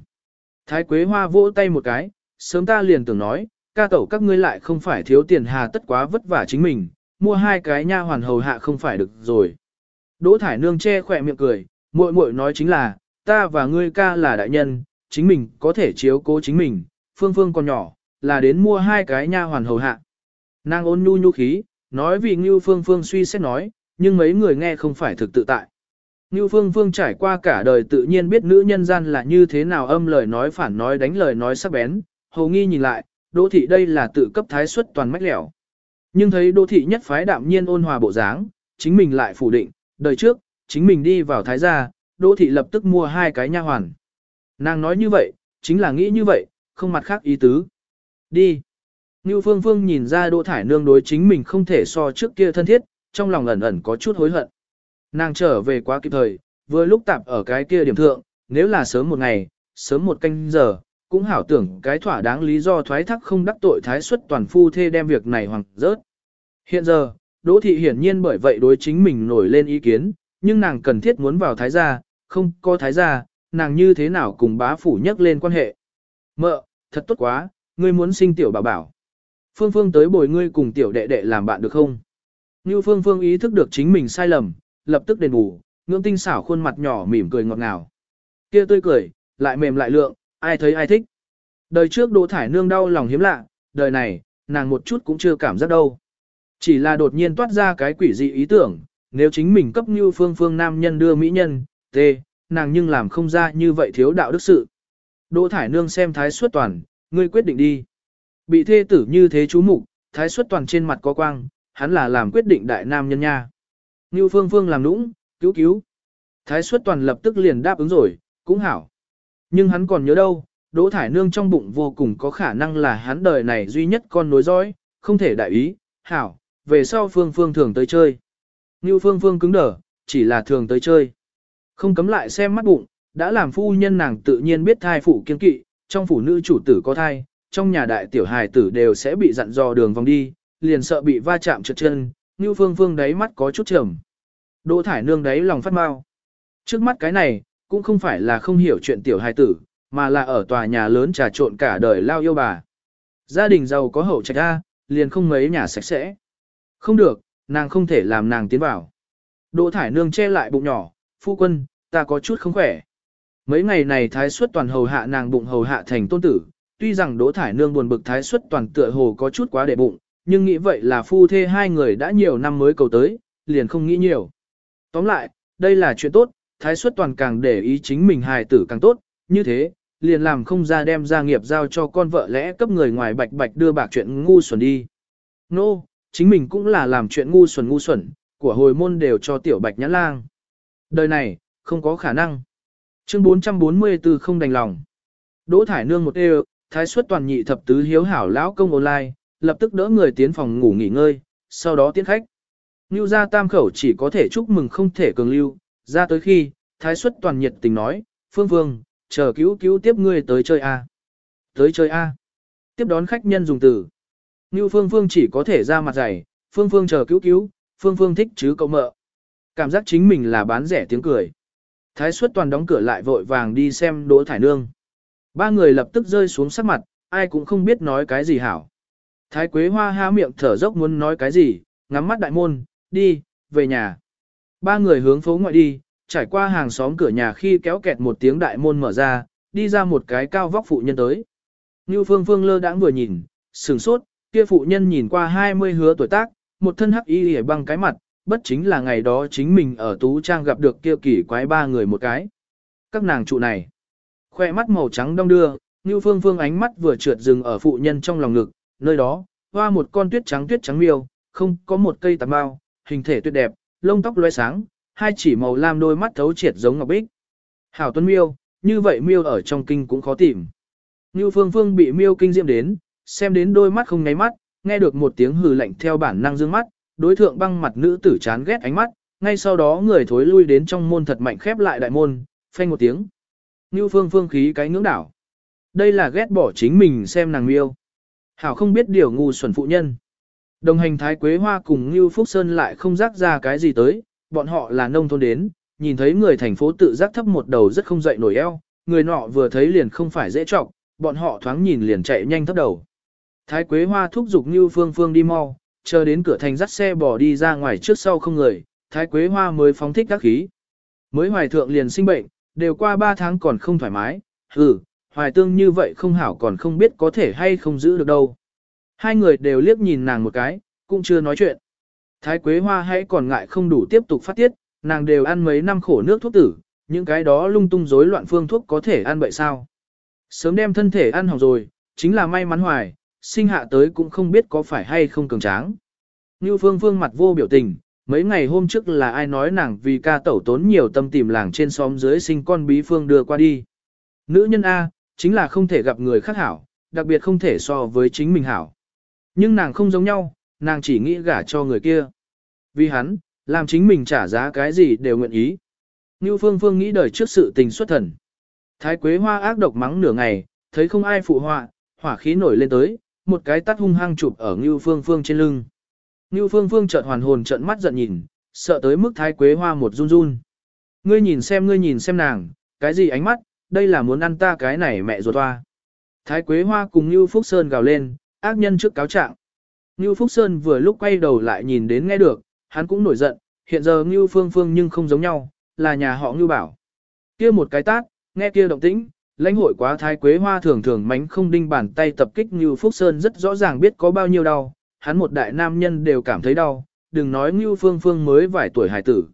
Thái Quế Hoa vỗ tay một cái, sớm ta liền tưởng nói, ca tẩu các ngươi lại không phải thiếu tiền hà tất quá vất vả chính mình, mua hai cái nha hoàn hầu hạ không phải được rồi. Đỗ Thải Nương che khỏe miệng cười, muội muội nói chính là, ta và ngươi ca là đại nhân, chính mình có thể chiếu cố chính mình, phương phương còn nhỏ, là đến mua hai cái nha hoàn hầu hạ. Nàng ôn nhu nhu khí, nói vì Ngưu Phương Phương suy xét nói, nhưng mấy người nghe không phải thực tự tại. Ngưu Phương Phương trải qua cả đời tự nhiên biết nữ nhân gian là như thế nào âm lời nói phản nói đánh lời nói sắc bén, hầu nghi nhìn lại, đỗ thị đây là tự cấp thái xuất toàn mách lẻo. Nhưng thấy đỗ thị nhất phái đạm nhiên ôn hòa bộ dáng, chính mình lại phủ định, đời trước, chính mình đi vào thái gia, đỗ thị lập tức mua hai cái nha hoàn. Nàng nói như vậy, chính là nghĩ như vậy, không mặt khác ý tứ. Đi. Ngưu Phương Phương nhìn ra Đỗ Thải Nương đối chính mình không thể so trước kia thân thiết, trong lòng ẩn ẩn có chút hối hận. Nàng trở về quá kịp thời, vừa lúc tạp ở cái kia điểm thượng, nếu là sớm một ngày, sớm một canh giờ, cũng hảo tưởng cái thỏa đáng lý do thoái thác không đắc tội thái xuất toàn phu thê đem việc này hoàng rớt. Hiện giờ, Đỗ Thị hiển nhiên bởi vậy đối chính mình nổi lên ý kiến, nhưng nàng cần thiết muốn vào thái gia, không có thái gia, nàng như thế nào cùng bá phủ nhắc lên quan hệ. Mợ, thật tốt quá, ngươi muốn sinh tiểu bảo bảo. Phương Phương tới bồi ngươi cùng tiểu đệ đệ làm bạn được không? Như Phương Phương ý thức được chính mình sai lầm, lập tức đền bù, ngưỡng tinh xảo khuôn mặt nhỏ mỉm cười ngọt ngào. Kia tươi cười, lại mềm lại lượng, ai thấy ai thích. Đời trước Đỗ Thải Nương đau lòng hiếm lạ, đời này, nàng một chút cũng chưa cảm giác đâu. Chỉ là đột nhiên toát ra cái quỷ dị ý tưởng, nếu chính mình cấp như phương phương nam nhân đưa mỹ nhân, tê, nàng nhưng làm không ra như vậy thiếu đạo đức sự. Đỗ Thải Nương xem thái suất toàn, ngươi quyết định đi. Bị thê tử như thế chú mục, thái suất toàn trên mặt có quang, hắn là làm quyết định đại nam nhân nha. Ngưu Phương Phương làm nũng, cứu cứu. Thái suất toàn lập tức liền đáp ứng rồi, cũng hảo. Nhưng hắn còn nhớ đâu, Đỗ Thải Nương trong bụng vô cùng có khả năng là hắn đời này duy nhất con nối dõi, không thể đại ý, hảo, về sau Phương Phương thường tới chơi. Như Phương Phương cứng đờ, chỉ là thường tới chơi. Không cấm lại xem mắt bụng, đã làm phu nhân nàng tự nhiên biết thai phụ kiên kỵ, trong phụ nữ chủ tử có thai, trong nhà đại tiểu hài tử đều sẽ bị dặn dò đường vòng đi, liền sợ bị va chạm trượt chân, như phương phương đáy mắt có chút trầm. Đỗ thải nương đáy lòng phát mau. Trước mắt cái này, cũng không phải là không hiểu chuyện tiểu hài tử, mà là ở tòa nhà lớn trà trộn cả đời lao yêu bà. Gia đình giàu có hậu trạch A, liền không mấy nhà sạch sẽ. Không được, nàng không thể làm nàng tiến vào. Đỗ thải nương che lại bụng nhỏ, phu quân, ta có chút không khỏe. Mấy ngày này thái suất toàn hầu hạ nàng bụng hầu hạ thành tôn tử, tuy rằng đỗ thải nương buồn bực thái suất toàn tựa hồ có chút quá để bụng, nhưng nghĩ vậy là phu thê hai người đã nhiều năm mới cầu tới, liền không nghĩ nhiều. Tóm lại, đây là chuyện tốt, thái suất toàn càng để ý chính mình hài tử càng tốt, như thế, liền làm không ra đem gia nghiệp giao cho con vợ lẽ cấp người ngoài bạch bạch đưa bạc chuyện ngu xuẩn đi. Nô, no, chính mình cũng là làm chuyện ngu xuẩn ngu xuẩn, của hồi môn đều cho tiểu bạch nhãn lang. Đời này, không có khả năng. Chương 444 không đành lòng. Đỗ thải nương một đều, thái suất toàn nhị thập tứ hiếu hảo lão công online, lập tức đỡ người tiến phòng ngủ nghỉ ngơi, sau đó tiến khách. Ngưu gia tam khẩu chỉ có thể chúc mừng không thể cường lưu, ra tới khi, thái suất toàn nhiệt tình nói, phương phương, chờ cứu cứu tiếp ngươi tới chơi A. Tới chơi A. Tiếp đón khách nhân dùng từ. Như phương phương chỉ có thể ra mặt dày, phương phương chờ cứu cứu, phương phương thích chứ cậu mợ. Cảm giác chính mình là bán rẻ tiếng cười. Thái suất toàn đóng cửa lại vội vàng đi xem đỗ thải nương. Ba người lập tức rơi xuống sắc mặt, ai cũng không biết nói cái gì hảo. Thái Quế Hoa há miệng thở dốc muốn nói cái gì, ngắm mắt đại môn, đi, về nhà. Ba người hướng phố ngoại đi, trải qua hàng xóm cửa nhà khi kéo kẹt một tiếng đại môn mở ra, đi ra một cái cao vóc phụ nhân tới. Như phương phương lơ đãng vừa nhìn, sừng sốt, kia phụ nhân nhìn qua 20 hứa tuổi tác, một thân hắc y hề băng cái mặt, bất chính là ngày đó chính mình ở Tú Trang gặp được kia kỳ quái ba người một cái. Các nàng trụ này, khoe mắt màu trắng đông đưa, như phương phương ánh mắt vừa trượt dừng ở phụ nhân trong lòng ngực, nơi đó, hoa một con tuyết trắng tuyết trắng miêu, không có một cây tằm bao, hình thể tuyệt đẹp, lông tóc loe sáng, hai chỉ màu lam đôi mắt thấu triệt giống ngọc bích. Hảo tuấn miêu, như vậy miêu ở trong kinh cũng khó tìm. Như phương phương bị miêu kinh diệm đến, xem đến đôi mắt không nháy mắt, nghe được một tiếng hừ lạnh theo bản năng dương mắt, đối thượng băng mặt nữ tử chán ghét ánh mắt, ngay sau đó người thối lui đến trong môn thật mạnh khép lại đại môn, phanh một tiếng. Như phương phương khí cái ngưỡng đảo. Đây là ghét bỏ chính mình xem nàng miêu. Hảo không biết điều ngu xuẩn phụ nhân. Đồng hành Thái Quế Hoa cùng Ngưu Phúc Sơn lại không rác ra cái gì tới, bọn họ là nông thôn đến, nhìn thấy người thành phố tự giác thấp một đầu rất không dậy nổi eo, người nọ vừa thấy liền không phải dễ trọng, bọn họ thoáng nhìn liền chạy nhanh thấp đầu. Thái Quế Hoa thúc giục Ngưu Phương Phương đi mau, chờ đến cửa thành dắt xe bỏ đi ra ngoài trước sau không người, Thái Quế Hoa mới phóng thích các khí. Mới hoài thượng liền sinh bệnh, đều qua 3 tháng còn không thoải mái, hừ, hoài tương như vậy không hảo còn không biết có thể hay không giữ được đâu. Hai người đều liếc nhìn nàng một cái, cũng chưa nói chuyện. Thái Quế Hoa hãy còn ngại không đủ tiếp tục phát tiết, nàng đều ăn mấy năm khổ nước thuốc tử, những cái đó lung tung rối loạn phương thuốc có thể ăn vậy sao. Sớm đem thân thể ăn hỏng rồi, chính là may mắn hoài, sinh hạ tới cũng không biết có phải hay không cường tráng. Như phương phương mặt vô biểu tình, mấy ngày hôm trước là ai nói nàng vì ca tẩu tốn nhiều tâm tìm làng trên xóm dưới sinh con bí phương đưa qua đi. Nữ nhân A, chính là không thể gặp người khác hảo, đặc biệt không thể so với chính mình hảo. Nhưng nàng không giống nhau, nàng chỉ nghĩ gả cho người kia. Vì hắn, làm chính mình trả giá cái gì đều nguyện ý. Như Phương Phương nghĩ đời trước sự tình xuất thần. Thái Quế Hoa ác độc mắng nửa ngày, thấy không ai phụ họa, hỏa khí nổi lên tới, một cái tắt hung hăng chụp ở Ngưu Phương Phương trên lưng. Ngưu Phương Phương trợn hoàn hồn trợn mắt giận nhìn, sợ tới mức Thái Quế Hoa một run run. Ngươi nhìn xem ngươi nhìn xem nàng, cái gì ánh mắt, đây là muốn ăn ta cái này mẹ ruột hoa. Thái Quế Hoa cùng Ngưu Phúc Sơn gào lên, ác nhân trước cáo trạng. Ngưu Phúc Sơn vừa lúc quay đầu lại nhìn đến nghe được, hắn cũng nổi giận, hiện giờ Ngưu Phương Phương nhưng không giống nhau, là nhà họ Ngưu Bảo. Kia một cái tát, nghe kia động tĩnh, lãnh hội quá thái quế hoa thường thường mánh không đinh bàn tay tập kích Ngưu Phúc Sơn rất rõ ràng biết có bao nhiêu đau, hắn một đại nam nhân đều cảm thấy đau, đừng nói Ngưu Phương Phương mới vài tuổi hải tử.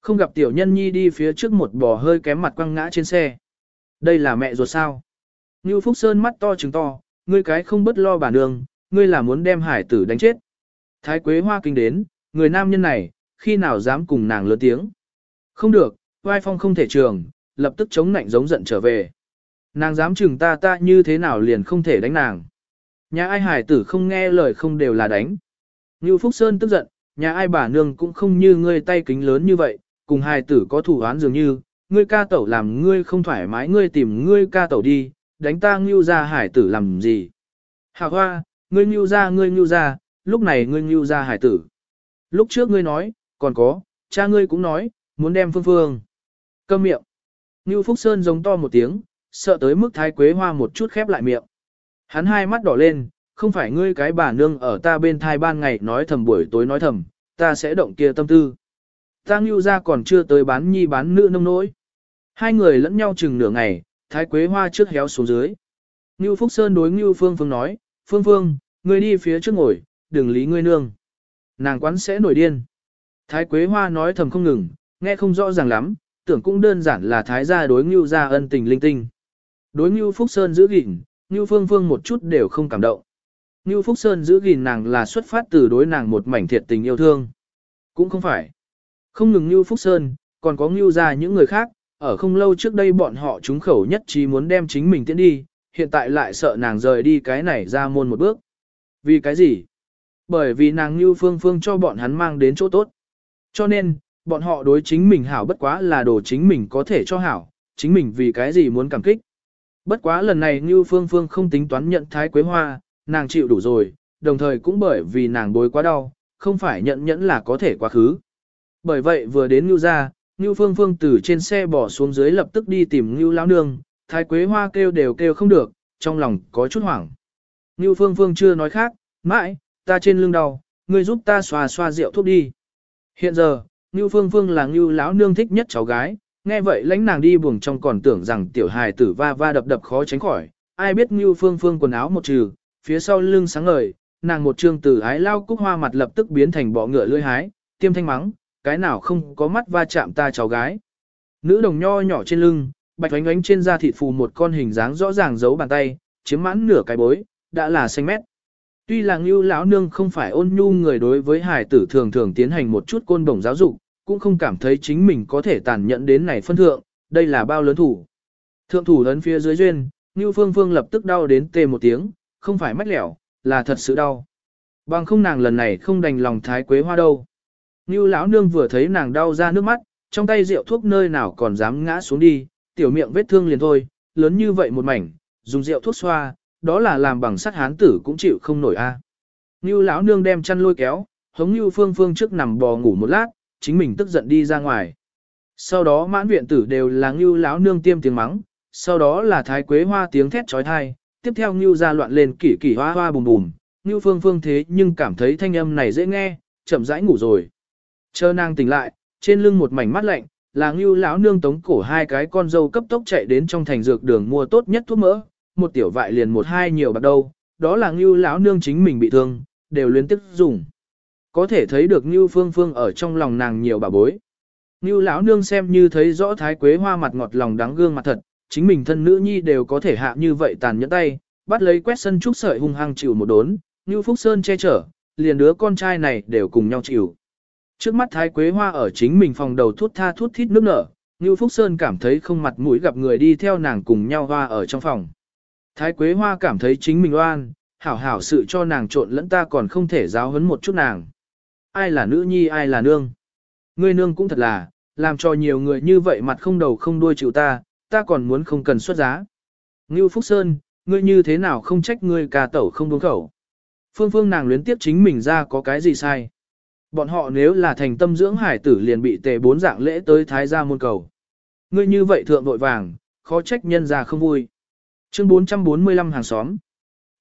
Không gặp tiểu nhân nhi đi phía trước một bò hơi kém mặt quăng ngã trên xe. Đây là mẹ ruột sao? Ngưu Phúc Sơn mắt to trừng to, ngươi cái không bất lo bà nương, ngươi là muốn đem hải tử đánh chết. Thái Quế Hoa kinh đến, người nam nhân này, khi nào dám cùng nàng lớn tiếng. Không được, vai phong không thể trường, lập tức chống nạnh giống giận trở về. Nàng dám chừng ta ta như thế nào liền không thể đánh nàng. Nhà ai hải tử không nghe lời không đều là đánh. Như Phúc Sơn tức giận, nhà ai bà nương cũng không như ngươi tay kính lớn như vậy, cùng hải tử có thủ án dường như, ngươi ca tẩu làm ngươi không thoải mái ngươi tìm ngươi ca tẩu đi, đánh ta ngưu ra hải tử làm gì. Hạ hoa, ngươi ngưu ra ngươi ngưu ra, lúc này ngươi ngưu ra hải tử. Lúc trước ngươi nói, còn có, cha ngươi cũng nói, muốn đem phương phương. Câm miệng. Ngưu Phúc Sơn giống to một tiếng, sợ tới mức thái quế hoa một chút khép lại miệng. Hắn hai mắt đỏ lên, không phải ngươi cái bà nương ở ta bên thai ban ngày nói thầm buổi tối nói thầm, ta sẽ động kia tâm tư. Ta ngưu ra còn chưa tới bán nhi bán nữ nông nỗi. Hai người lẫn nhau chừng nửa ngày, thái quế hoa trước héo xuống dưới. Ngưu Phúc Sơn đối Ngưu Phương Phương nói, Phương Phương, ngươi đi phía trước ngồi, đừng lý ngươi nương. Nàng quán sẽ nổi điên. Thái Quế Hoa nói thầm không ngừng, nghe không rõ ràng lắm, tưởng cũng đơn giản là Thái gia đối Ngưu gia ân tình linh tinh. Đối Ngưu Phúc Sơn giữ gìn, Ngưu Phương Phương một chút đều không cảm động. Ngưu Phúc Sơn giữ gìn nàng là xuất phát từ đối nàng một mảnh thiệt tình yêu thương. Cũng không phải. Không ngừng Ngưu Phúc Sơn, còn có Ngưu gia những người khác, ở không lâu trước đây bọn họ trúng khẩu nhất trí muốn đem chính mình tiến đi, hiện tại lại sợ nàng rời đi cái này ra môn một bước. Vì cái gì? Bởi vì nàng như Phương Phương cho bọn hắn mang đến chỗ tốt. Cho nên, bọn họ đối chính mình hảo bất quá là đồ chính mình có thể cho hảo, chính mình vì cái gì muốn cảm kích. Bất quá lần này như Phương Phương không tính toán nhận thái quế hoa, nàng chịu đủ rồi, đồng thời cũng bởi vì nàng bối quá đau, không phải nhận nhẫn là có thể quá khứ. Bởi vậy vừa đến như ra, Ngưu Phương Phương từ trên xe bỏ xuống dưới lập tức đi tìm Ngưu Lão Nương, thái quế hoa kêu đều kêu không được, trong lòng có chút hoảng. Ngưu Phương Phương chưa nói khác, mãi, ta trên lưng đau, ngươi giúp ta xoa xoa rượu thuốc đi. Hiện giờ, Ngưu Phương Phương là Ngưu lão nương thích nhất cháu gái, nghe vậy lãnh nàng đi buồng trong còn tưởng rằng tiểu hài tử va va đập đập khó tránh khỏi, ai biết Ngưu Phương Phương quần áo một trừ, phía sau lưng sáng ngời, nàng một trương tử ái lao cúc hoa mặt lập tức biến thành bọ ngựa lưỡi hái, tiêm thanh mắng, cái nào không có mắt va chạm ta cháu gái. Nữ đồng nho nhỏ trên lưng, bạch oánh oánh trên da thịt phù một con hình dáng rõ ràng giấu bàn tay, chiếm mãn nửa cái bối, đã là xanh mét. Tuy là Ngưu lão nương không phải ôn nhu người đối với hài tử thường thường tiến hành một chút côn đồng giáo dục, cũng không cảm thấy chính mình có thể tàn nhẫn đến này phân thượng, đây là bao lớn thủ. Thượng thủ lớn phía dưới duyên, Ngưu Phương Phương lập tức đau đến tê một tiếng, không phải mách lẻo, là thật sự đau. Bằng không nàng lần này không đành lòng thái quế hoa đâu. Ngưu lão nương vừa thấy nàng đau ra nước mắt, trong tay rượu thuốc nơi nào còn dám ngã xuống đi, tiểu miệng vết thương liền thôi, lớn như vậy một mảnh, dùng rượu thuốc xoa, đó là làm bằng sắt hán tử cũng chịu không nổi a. À. Ngưu lão nương đem chăn lôi kéo, hống Ngưu Phương Phương trước nằm bò ngủ một lát, chính mình tức giận đi ra ngoài. Sau đó mãn viện tử đều là Ngưu lão nương tiêm tiếng mắng, sau đó là thái quế hoa tiếng thét chói tai, tiếp theo Ngưu ra loạn lên kỷ kỷ hoa hoa bùm bùm, Ngưu Phương Phương thế nhưng cảm thấy thanh âm này dễ nghe, chậm rãi ngủ rồi. Chờ nàng tỉnh lại, trên lưng một mảnh mắt lạnh, là Ngưu lão nương tống cổ hai cái con dâu cấp tốc chạy đến trong thành dược đường mua tốt nhất thuốc mỡ, một tiểu vại liền một hai nhiều bạc đâu, đó là Ngưu lão nương chính mình bị thương, đều liên tiếp dùng. Có thể thấy được Ngưu Phương Phương ở trong lòng nàng nhiều bà bối. Ngưu lão nương xem như thấy rõ thái quế hoa mặt ngọt lòng đáng gương mặt thật, chính mình thân nữ nhi đều có thể hạ như vậy tàn nhẫn tay, bắt lấy quét sân trúc sợi hung hăng chịu một đốn, Ngưu Phúc Sơn che chở, liền đứa con trai này đều cùng nhau chịu. Trước mắt thái quế hoa ở chính mình phòng đầu thuốc tha thuốc thít nước nở, Ngưu Phúc Sơn cảm thấy không mặt mũi gặp người đi theo nàng cùng nhau hoa ở trong phòng. Thái Quế Hoa cảm thấy chính mình oan, hảo hảo sự cho nàng trộn lẫn ta còn không thể giáo huấn một chút nàng. Ai là nữ nhi ai là nương. Ngươi nương cũng thật là, làm cho nhiều người như vậy mặt không đầu không đuôi chịu ta, ta còn muốn không cần xuất giá. Ngưu Phúc Sơn, ngươi như thế nào không trách ngươi cà tẩu không đúng khẩu. Phương phương nàng luyến tiếp chính mình ra có cái gì sai. Bọn họ nếu là thành tâm dưỡng hải tử liền bị tề bốn dạng lễ tới thái gia môn cầu. Ngươi như vậy thượng vội vàng, khó trách nhân ra không vui. Chương 445 hàng xóm.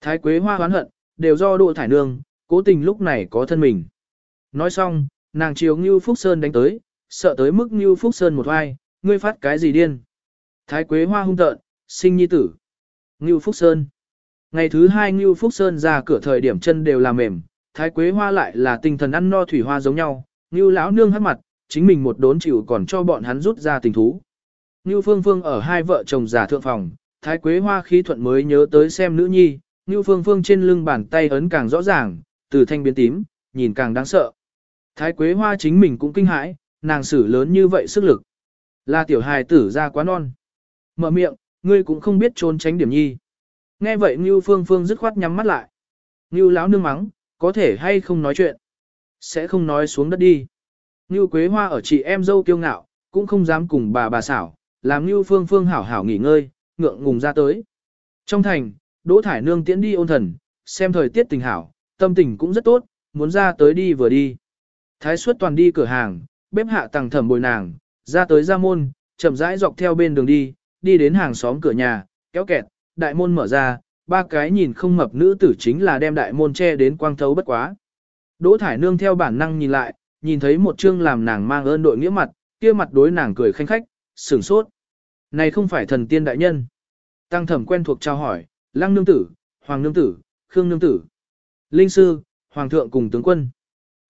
Thái Quế Hoa hoán hận, đều do độ thải nương, cố tình lúc này có thân mình. Nói xong, nàng chiều Ngưu Phúc Sơn đánh tới, sợ tới mức Ngưu Phúc Sơn một hoai, ngươi phát cái gì điên. Thái Quế Hoa hung tợn, sinh nhi tử. Ngưu Phúc Sơn. Ngày thứ hai Ngưu Phúc Sơn ra cửa thời điểm chân đều là mềm, Thái Quế Hoa lại là tinh thần ăn no thủy hoa giống nhau, như lão nương hắt mặt, chính mình một đốn chịu còn cho bọn hắn rút ra tình thú. Như Phương Phương ở hai vợ chồng già thượng phòng, Thái Quế Hoa khí thuận mới nhớ tới xem nữ nhi, như Phương Phương trên lưng bàn tay ấn càng rõ ràng, từ thanh biến tím, nhìn càng đáng sợ. Thái Quế Hoa chính mình cũng kinh hãi, nàng xử lớn như vậy sức lực. Là tiểu hài tử ra quá non. Mở miệng, ngươi cũng không biết trốn tránh điểm nhi. Nghe vậy Ngưu Phương Phương dứt khoát nhắm mắt lại. Ngưu láo nương mắng, có thể hay không nói chuyện. Sẽ không nói xuống đất đi. Như Quế Hoa ở chị em dâu kiêu ngạo, cũng không dám cùng bà bà xảo, làm Như Phương Phương hảo hảo nghỉ ngơi, ngượng ngùng ra tới. Trong thành, Đỗ Thải Nương tiễn đi ôn thần, xem thời tiết tình hảo, tâm tình cũng rất tốt, muốn ra tới đi vừa đi. Thái suất toàn đi cửa hàng, bếp hạ tầng thẩm bồi nàng, ra tới ra môn, chậm rãi dọc theo bên đường đi, đi đến hàng xóm cửa nhà, kéo kẹt, đại môn mở ra, ba cái nhìn không mập nữ tử chính là đem đại môn che đến quang thấu bất quá. Đỗ Thải Nương theo bản năng nhìn lại, nhìn thấy một chương làm nàng mang ơn đội nghĩa mặt, kia mặt đối nàng cười khanh khách, sửng sốt. Này không phải thần tiên đại nhân. Tăng thẩm quen thuộc trao hỏi, lăng nương tử, hoàng nương tử, khương nương tử. Linh sư, hoàng thượng cùng tướng quân.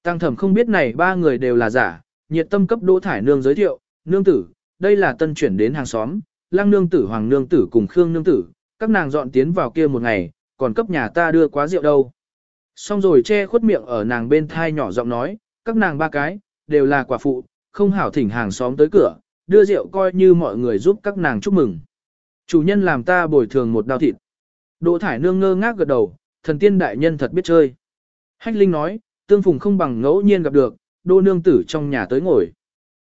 Tăng thẩm không biết này ba người đều là giả, nhiệt tâm cấp đỗ thải nương giới thiệu, nương tử, đây là tân chuyển đến hàng xóm, lăng nương tử hoàng nương tử cùng khương nương tử, các nàng dọn tiến vào kia một ngày, còn cấp nhà ta đưa quá rượu đâu. Xong rồi che khuất miệng ở nàng bên thai nhỏ giọng nói, các nàng ba cái, đều là quả phụ, không hảo thỉnh hàng xóm tới cửa, đưa rượu coi như mọi người giúp các nàng chúc mừng. Chủ nhân làm ta bồi thường một đao thịt. Đỗ thải nương ngơ ngác gật đầu, thần tiên đại nhân thật biết chơi. Hách Linh nói, tương phùng không bằng ngẫu nhiên gặp được, đô nương tử trong nhà tới ngồi.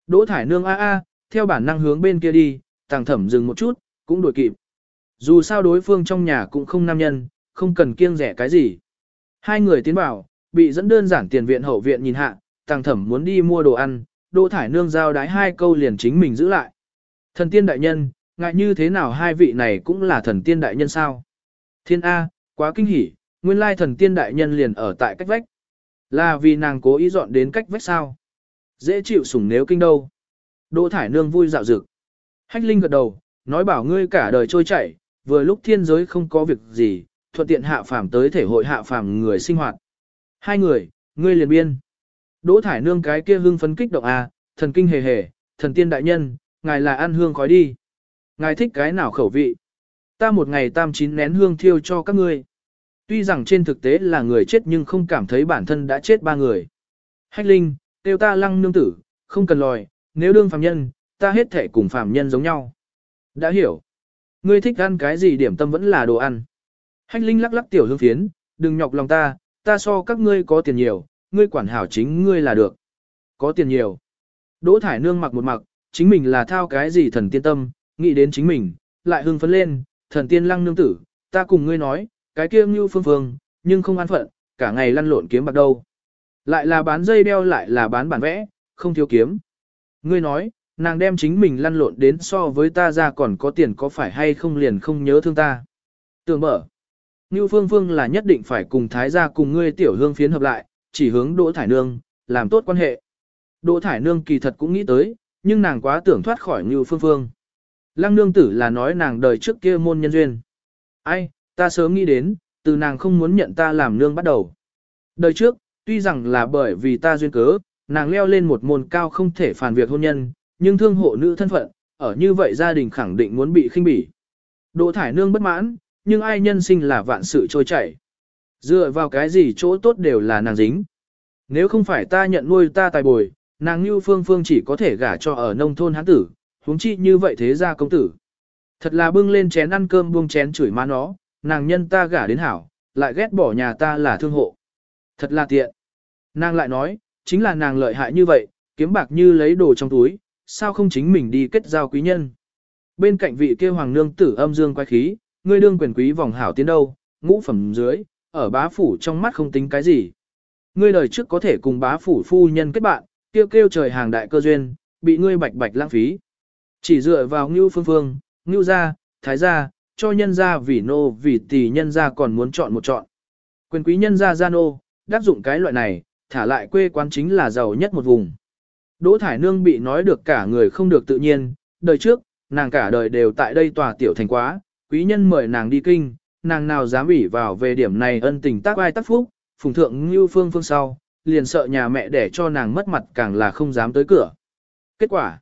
Đỗ thải nương a a, theo bản năng hướng bên kia đi, tàng thẩm dừng một chút, cũng đuổi kịp. Dù sao đối phương trong nhà cũng không nam nhân, không cần kiêng rẻ cái gì. Hai người tiến vào, bị dẫn đơn giản tiền viện hậu viện nhìn hạ, tàng thẩm muốn đi mua đồ ăn, Đỗ Thải Nương giao đái hai câu liền chính mình giữ lại. Thần tiên đại nhân, ngại như thế nào hai vị này cũng là thần tiên đại nhân sao? Thiên A, quá kinh hỉ, nguyên lai thần tiên đại nhân liền ở tại cách vách. Là vì nàng cố ý dọn đến cách vách sao? Dễ chịu sủng nếu kinh đâu. Đỗ Thải Nương vui dạo dực. Hách Linh gật đầu, nói bảo ngươi cả đời trôi chảy, vừa lúc thiên giới không có việc gì, thuận tiện hạ phàm tới thể hội hạ phàm người sinh hoạt. Hai người, ngươi liền biên. Đỗ thải nương cái kia hương phấn kích động à, thần kinh hề hề, thần tiên đại nhân, ngài là ăn hương khói đi. Ngài thích cái nào khẩu vị? Ta một ngày tam chín nén hương thiêu cho các ngươi. Tuy rằng trên thực tế là người chết nhưng không cảm thấy bản thân đã chết ba người. Hách Linh, tiêu ta lăng nương tử, không cần lòi, nếu đương phàm nhân, ta hết thể cùng phàm nhân giống nhau. Đã hiểu. Ngươi thích ăn cái gì điểm tâm vẫn là đồ ăn. Hách Linh lắc lắc tiểu hương phiến, đừng nhọc lòng ta, ta so các ngươi có tiền nhiều, ngươi quản hảo chính ngươi là được. Có tiền nhiều. Đỗ Thải Nương mặc một mặc, chính mình là thao cái gì thần tiên tâm, nghĩ đến chính mình, lại hưng phấn lên, thần tiên lăng nương tử, ta cùng ngươi nói, cái kia như phương phương, nhưng không an phận, cả ngày lăn lộn kiếm bạc đâu. Lại là bán dây đeo lại là bán bản vẽ, không thiếu kiếm. Ngươi nói, nàng đem chính mình lăn lộn đến so với ta ra còn có tiền có phải hay không liền không nhớ thương ta. Tưởng mở. Ngưu phương phương là nhất định phải cùng thái gia cùng ngươi tiểu hương phiến hợp lại, chỉ hướng đỗ thải nương, làm tốt quan hệ. Đỗ thải nương kỳ thật cũng nghĩ tới, nhưng nàng quá tưởng thoát khỏi Ngưu phương phương. Lăng nương tử là nói nàng đời trước kia môn nhân duyên. Ai, ta sớm nghĩ đến, từ nàng không muốn nhận ta làm nương bắt đầu. Đời trước, tuy rằng là bởi vì ta duyên cớ, nàng leo lên một môn cao không thể phản việc hôn nhân, nhưng thương hộ nữ thân phận, ở như vậy gia đình khẳng định muốn bị khinh bỉ. Đỗ thải nương bất mãn, nhưng ai nhân sinh là vạn sự trôi chảy. Dựa vào cái gì chỗ tốt đều là nàng dính. Nếu không phải ta nhận nuôi ta tài bồi, nàng như phương phương chỉ có thể gả cho ở nông thôn hán tử, huống chi như vậy thế ra công tử. Thật là bưng lên chén ăn cơm buông chén chửi má nó, nàng nhân ta gả đến hảo, lại ghét bỏ nhà ta là thương hộ. Thật là tiện. Nàng lại nói, chính là nàng lợi hại như vậy, kiếm bạc như lấy đồ trong túi, sao không chính mình đi kết giao quý nhân. Bên cạnh vị kia hoàng nương tử âm dương quay khí, ngươi đương quyền quý vòng hảo tiến đâu, ngũ phẩm dưới, ở bá phủ trong mắt không tính cái gì. Ngươi đời trước có thể cùng bá phủ phu nhân kết bạn, kêu kêu trời hàng đại cơ duyên, bị ngươi bạch bạch lãng phí. Chỉ dựa vào ngưu phương phương, ngưu gia, thái gia, cho nhân gia vì nô vì tỷ nhân gia còn muốn chọn một chọn. Quyền quý nhân gia gia nô, đáp dụng cái loại này, thả lại quê quán chính là giàu nhất một vùng. Đỗ Thải Nương bị nói được cả người không được tự nhiên, đời trước, nàng cả đời đều tại đây tòa tiểu thành quá, quý nhân mời nàng đi kinh, nàng nào dám ủy vào về điểm này ân tình tác ai tác phúc, phùng thượng như phương phương sau, liền sợ nhà mẹ để cho nàng mất mặt càng là không dám tới cửa. Kết quả,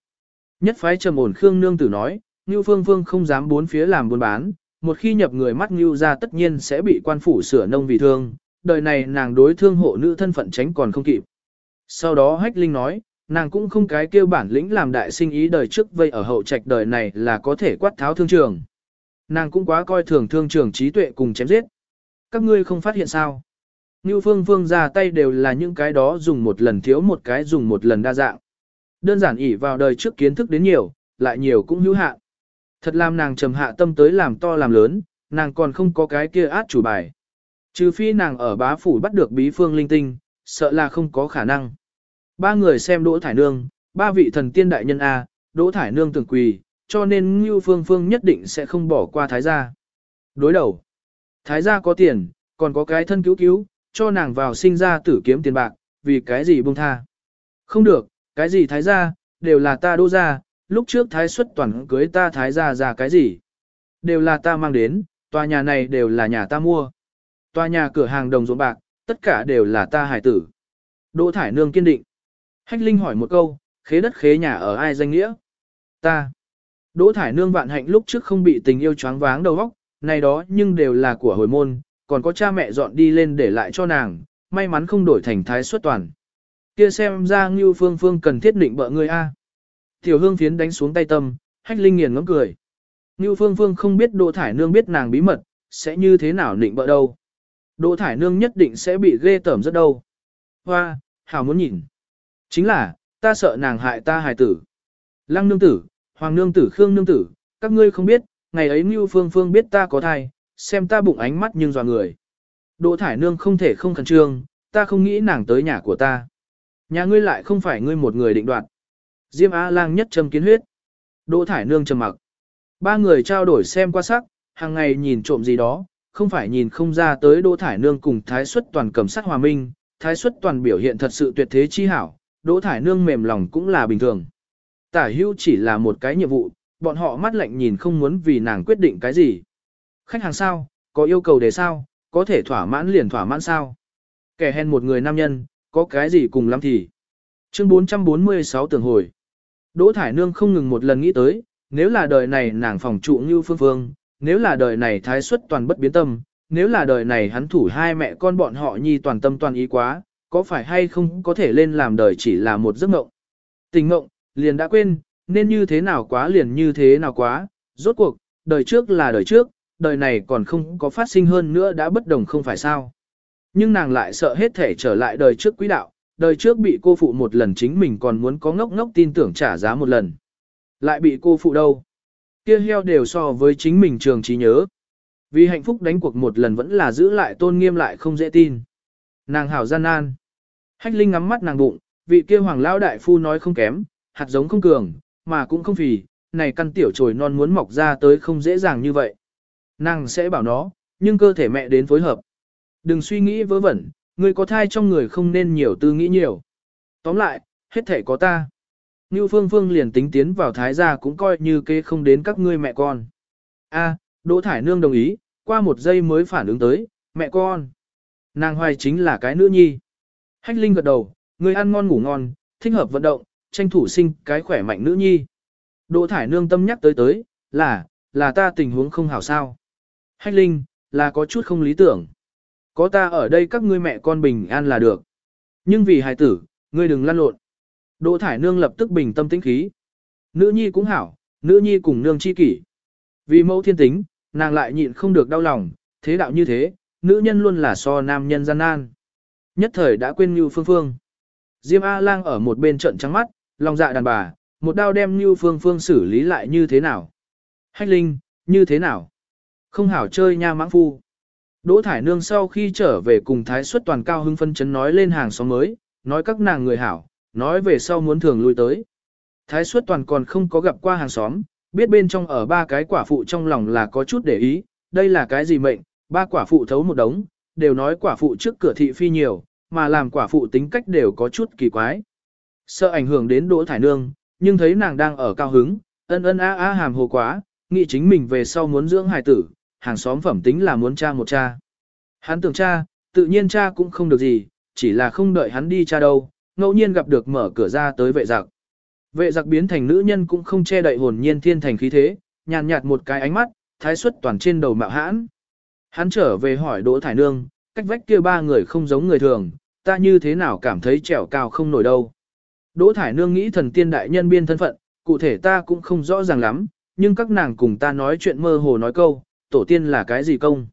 nhất phái trầm ổn Khương Nương tử nói, Ngưu Phương Phương không dám bốn phía làm buôn bán, một khi nhập người mắt Ngưu ra tất nhiên sẽ bị quan phủ sửa nông vì thương, đời này nàng đối thương hộ nữ thân phận tránh còn không kịp. Sau đó Hách Linh nói, nàng cũng không cái kêu bản lĩnh làm đại sinh ý đời trước vây ở hậu trạch đời này là có thể quát tháo thương trường. Nàng cũng quá coi thường thương trường trí tuệ cùng chém giết. Các ngươi không phát hiện sao? Như phương phương ra tay đều là những cái đó dùng một lần thiếu một cái dùng một lần đa dạng. Đơn giản ỉ vào đời trước kiến thức đến nhiều, lại nhiều cũng hữu hạn. Thật làm nàng trầm hạ tâm tới làm to làm lớn, nàng còn không có cái kia át chủ bài. Trừ phi nàng ở bá phủ bắt được bí phương linh tinh, sợ là không có khả năng. Ba người xem Đỗ Thải Nương, ba vị thần tiên đại nhân A, Đỗ Thải Nương tưởng quỳ, cho nên Ngưu Phương Phương nhất định sẽ không bỏ qua Thái gia. Đối đầu, Thái gia có tiền, còn có cái thân cứu cứu, cho nàng vào sinh ra tử kiếm tiền bạc, vì cái gì buông tha. Không được, cái gì Thái gia, đều là ta đỗ gia, lúc trước Thái xuất toàn cưới ta Thái gia ra cái gì. Đều là ta mang đến, tòa nhà này đều là nhà ta mua. Tòa nhà cửa hàng đồng ruộng bạc, tất cả đều là ta hải tử. Đỗ Thải Nương kiên định. Hách Linh hỏi một câu, khế đất khế nhà ở ai danh nghĩa? Ta. Đỗ Thải Nương vạn hạnh lúc trước không bị tình yêu choáng váng đầu óc, này đó nhưng đều là của hồi môn, còn có cha mẹ dọn đi lên để lại cho nàng, may mắn không đổi thành thái xuất toàn. Kia xem ra Ngưu Phương Phương cần thiết định bợ người a. Tiểu Hương phiến đánh xuống tay tâm, Hách Linh nghiền ngẫm cười. Ngưu Phương Phương không biết Đỗ Thải Nương biết nàng bí mật, sẽ như thế nào định bợ đâu. Đỗ Thải Nương nhất định sẽ bị ghê tởm rất đâu. Hoa, hảo muốn nhìn. Chính là, ta sợ nàng hại ta hài tử. Lăng nương tử, hoàng nương tử khương nương tử, các ngươi không biết, ngày ấy Ngưu Phương Phương biết ta có thai, xem ta bụng ánh mắt nhưng dò người. Đỗ thải nương không thể không khẩn trương, ta không nghĩ nàng tới nhà của ta. Nhà ngươi lại không phải ngươi một người định đoạt. Diêm Á lang nhất châm kiến huyết. Đỗ thải nương trầm mặc. Ba người trao đổi xem qua sắc, hàng ngày nhìn trộm gì đó, không phải nhìn không ra tới Đỗ thải nương cùng thái xuất toàn cầm sắc hòa minh, thái xuất toàn biểu hiện thật sự tuyệt thế chi hảo, Đỗ Thải Nương mềm lòng cũng là bình thường. Tả hưu chỉ là một cái nhiệm vụ, bọn họ mắt lạnh nhìn không muốn vì nàng quyết định cái gì. Khách hàng sao, có yêu cầu để sao, có thể thỏa mãn liền thỏa mãn sao. Kẻ hèn một người nam nhân, có cái gì cùng lắm thì. Chương 446 tưởng hồi. Đỗ Thải Nương không ngừng một lần nghĩ tới, nếu là đời này nàng phòng trụ như phương phương, nếu là đời này thái xuất toàn bất biến tâm, nếu là đời này hắn thủ hai mẹ con bọn họ nhi toàn tâm toàn ý quá, có phải hay không có thể lên làm đời chỉ là một giấc mộng. Tình mộng, liền đã quên, nên như thế nào quá liền như thế nào quá, rốt cuộc, đời trước là đời trước, đời này còn không có phát sinh hơn nữa đã bất đồng không phải sao. Nhưng nàng lại sợ hết thể trở lại đời trước quý đạo, đời trước bị cô phụ một lần chính mình còn muốn có ngốc ngốc tin tưởng trả giá một lần. Lại bị cô phụ đâu? Kia heo đều so với chính mình trường trí nhớ. Vì hạnh phúc đánh cuộc một lần vẫn là giữ lại tôn nghiêm lại không dễ tin. Nàng hảo gian nan. Hách Linh ngắm mắt nàng bụng, vị kia hoàng lão đại phu nói không kém, hạt giống không cường, mà cũng không phì, này căn tiểu trồi non muốn mọc ra tới không dễ dàng như vậy. Nàng sẽ bảo nó, nhưng cơ thể mẹ đến phối hợp. Đừng suy nghĩ vớ vẩn, người có thai trong người không nên nhiều tư nghĩ nhiều. Tóm lại, hết thể có ta. Như Phương Phương liền tính tiến vào thái gia cũng coi như kê không đến các ngươi mẹ con. A, Đỗ Thải Nương đồng ý, qua một giây mới phản ứng tới, mẹ con. Nàng hoài chính là cái nữ nhi. Hách Linh gật đầu, người ăn ngon ngủ ngon, thích hợp vận động, tranh thủ sinh cái khỏe mạnh nữ nhi. Đỗ Thải Nương tâm nhắc tới tới, là, là ta tình huống không hảo sao. Hách Linh, là có chút không lý tưởng. Có ta ở đây các ngươi mẹ con bình an là được. Nhưng vì hài tử, ngươi đừng lăn lộn. Đỗ Thải Nương lập tức bình tâm tĩnh khí. Nữ nhi cũng hảo, nữ nhi cùng nương chi kỷ. Vì mẫu thiên tính, nàng lại nhịn không được đau lòng, thế đạo như thế, nữ nhân luôn là so nam nhân gian nan. Nhất thời đã quên Như Phương Phương. Diêm A-lang ở một bên trận trắng mắt, lòng dạ đàn bà, một đao đem Như Phương Phương xử lý lại như thế nào. Hách Linh, như thế nào? Không hảo chơi nha mãng phu. Đỗ Thải Nương sau khi trở về cùng Thái Xuất toàn cao hưng phân chấn nói lên hàng xóm mới, nói các nàng người hảo, nói về sau muốn thường lui tới. Thái Xuất toàn còn không có gặp qua hàng xóm, biết bên trong ở ba cái quả phụ trong lòng là có chút để ý, đây là cái gì mệnh, ba quả phụ thấu một đống, đều nói quả phụ trước cửa thị phi nhiều, mà làm quả phụ tính cách đều có chút kỳ quái. Sợ ảnh hưởng đến Đỗ Thải Nương, nhưng thấy nàng đang ở cao hứng, ân ân a a hàm hồ quá, nghĩ chính mình về sau muốn dưỡng hài tử, hàng xóm phẩm tính là muốn cha một cha. Hắn tưởng cha, tự nhiên cha cũng không được gì, chỉ là không đợi hắn đi cha đâu, ngẫu nhiên gặp được mở cửa ra tới vệ giặc. Vệ giặc biến thành nữ nhân cũng không che đậy hồn nhiên thiên thành khí thế, nhàn nhạt một cái ánh mắt, thái xuất toàn trên đầu mạo hãn. Hắn trở về hỏi Đỗ Thải Nương, cách vách kia ba người không giống người thường, ta như thế nào cảm thấy trèo cao không nổi đâu. Đỗ Thải Nương nghĩ thần tiên đại nhân biên thân phận, cụ thể ta cũng không rõ ràng lắm, nhưng các nàng cùng ta nói chuyện mơ hồ nói câu, tổ tiên là cái gì công.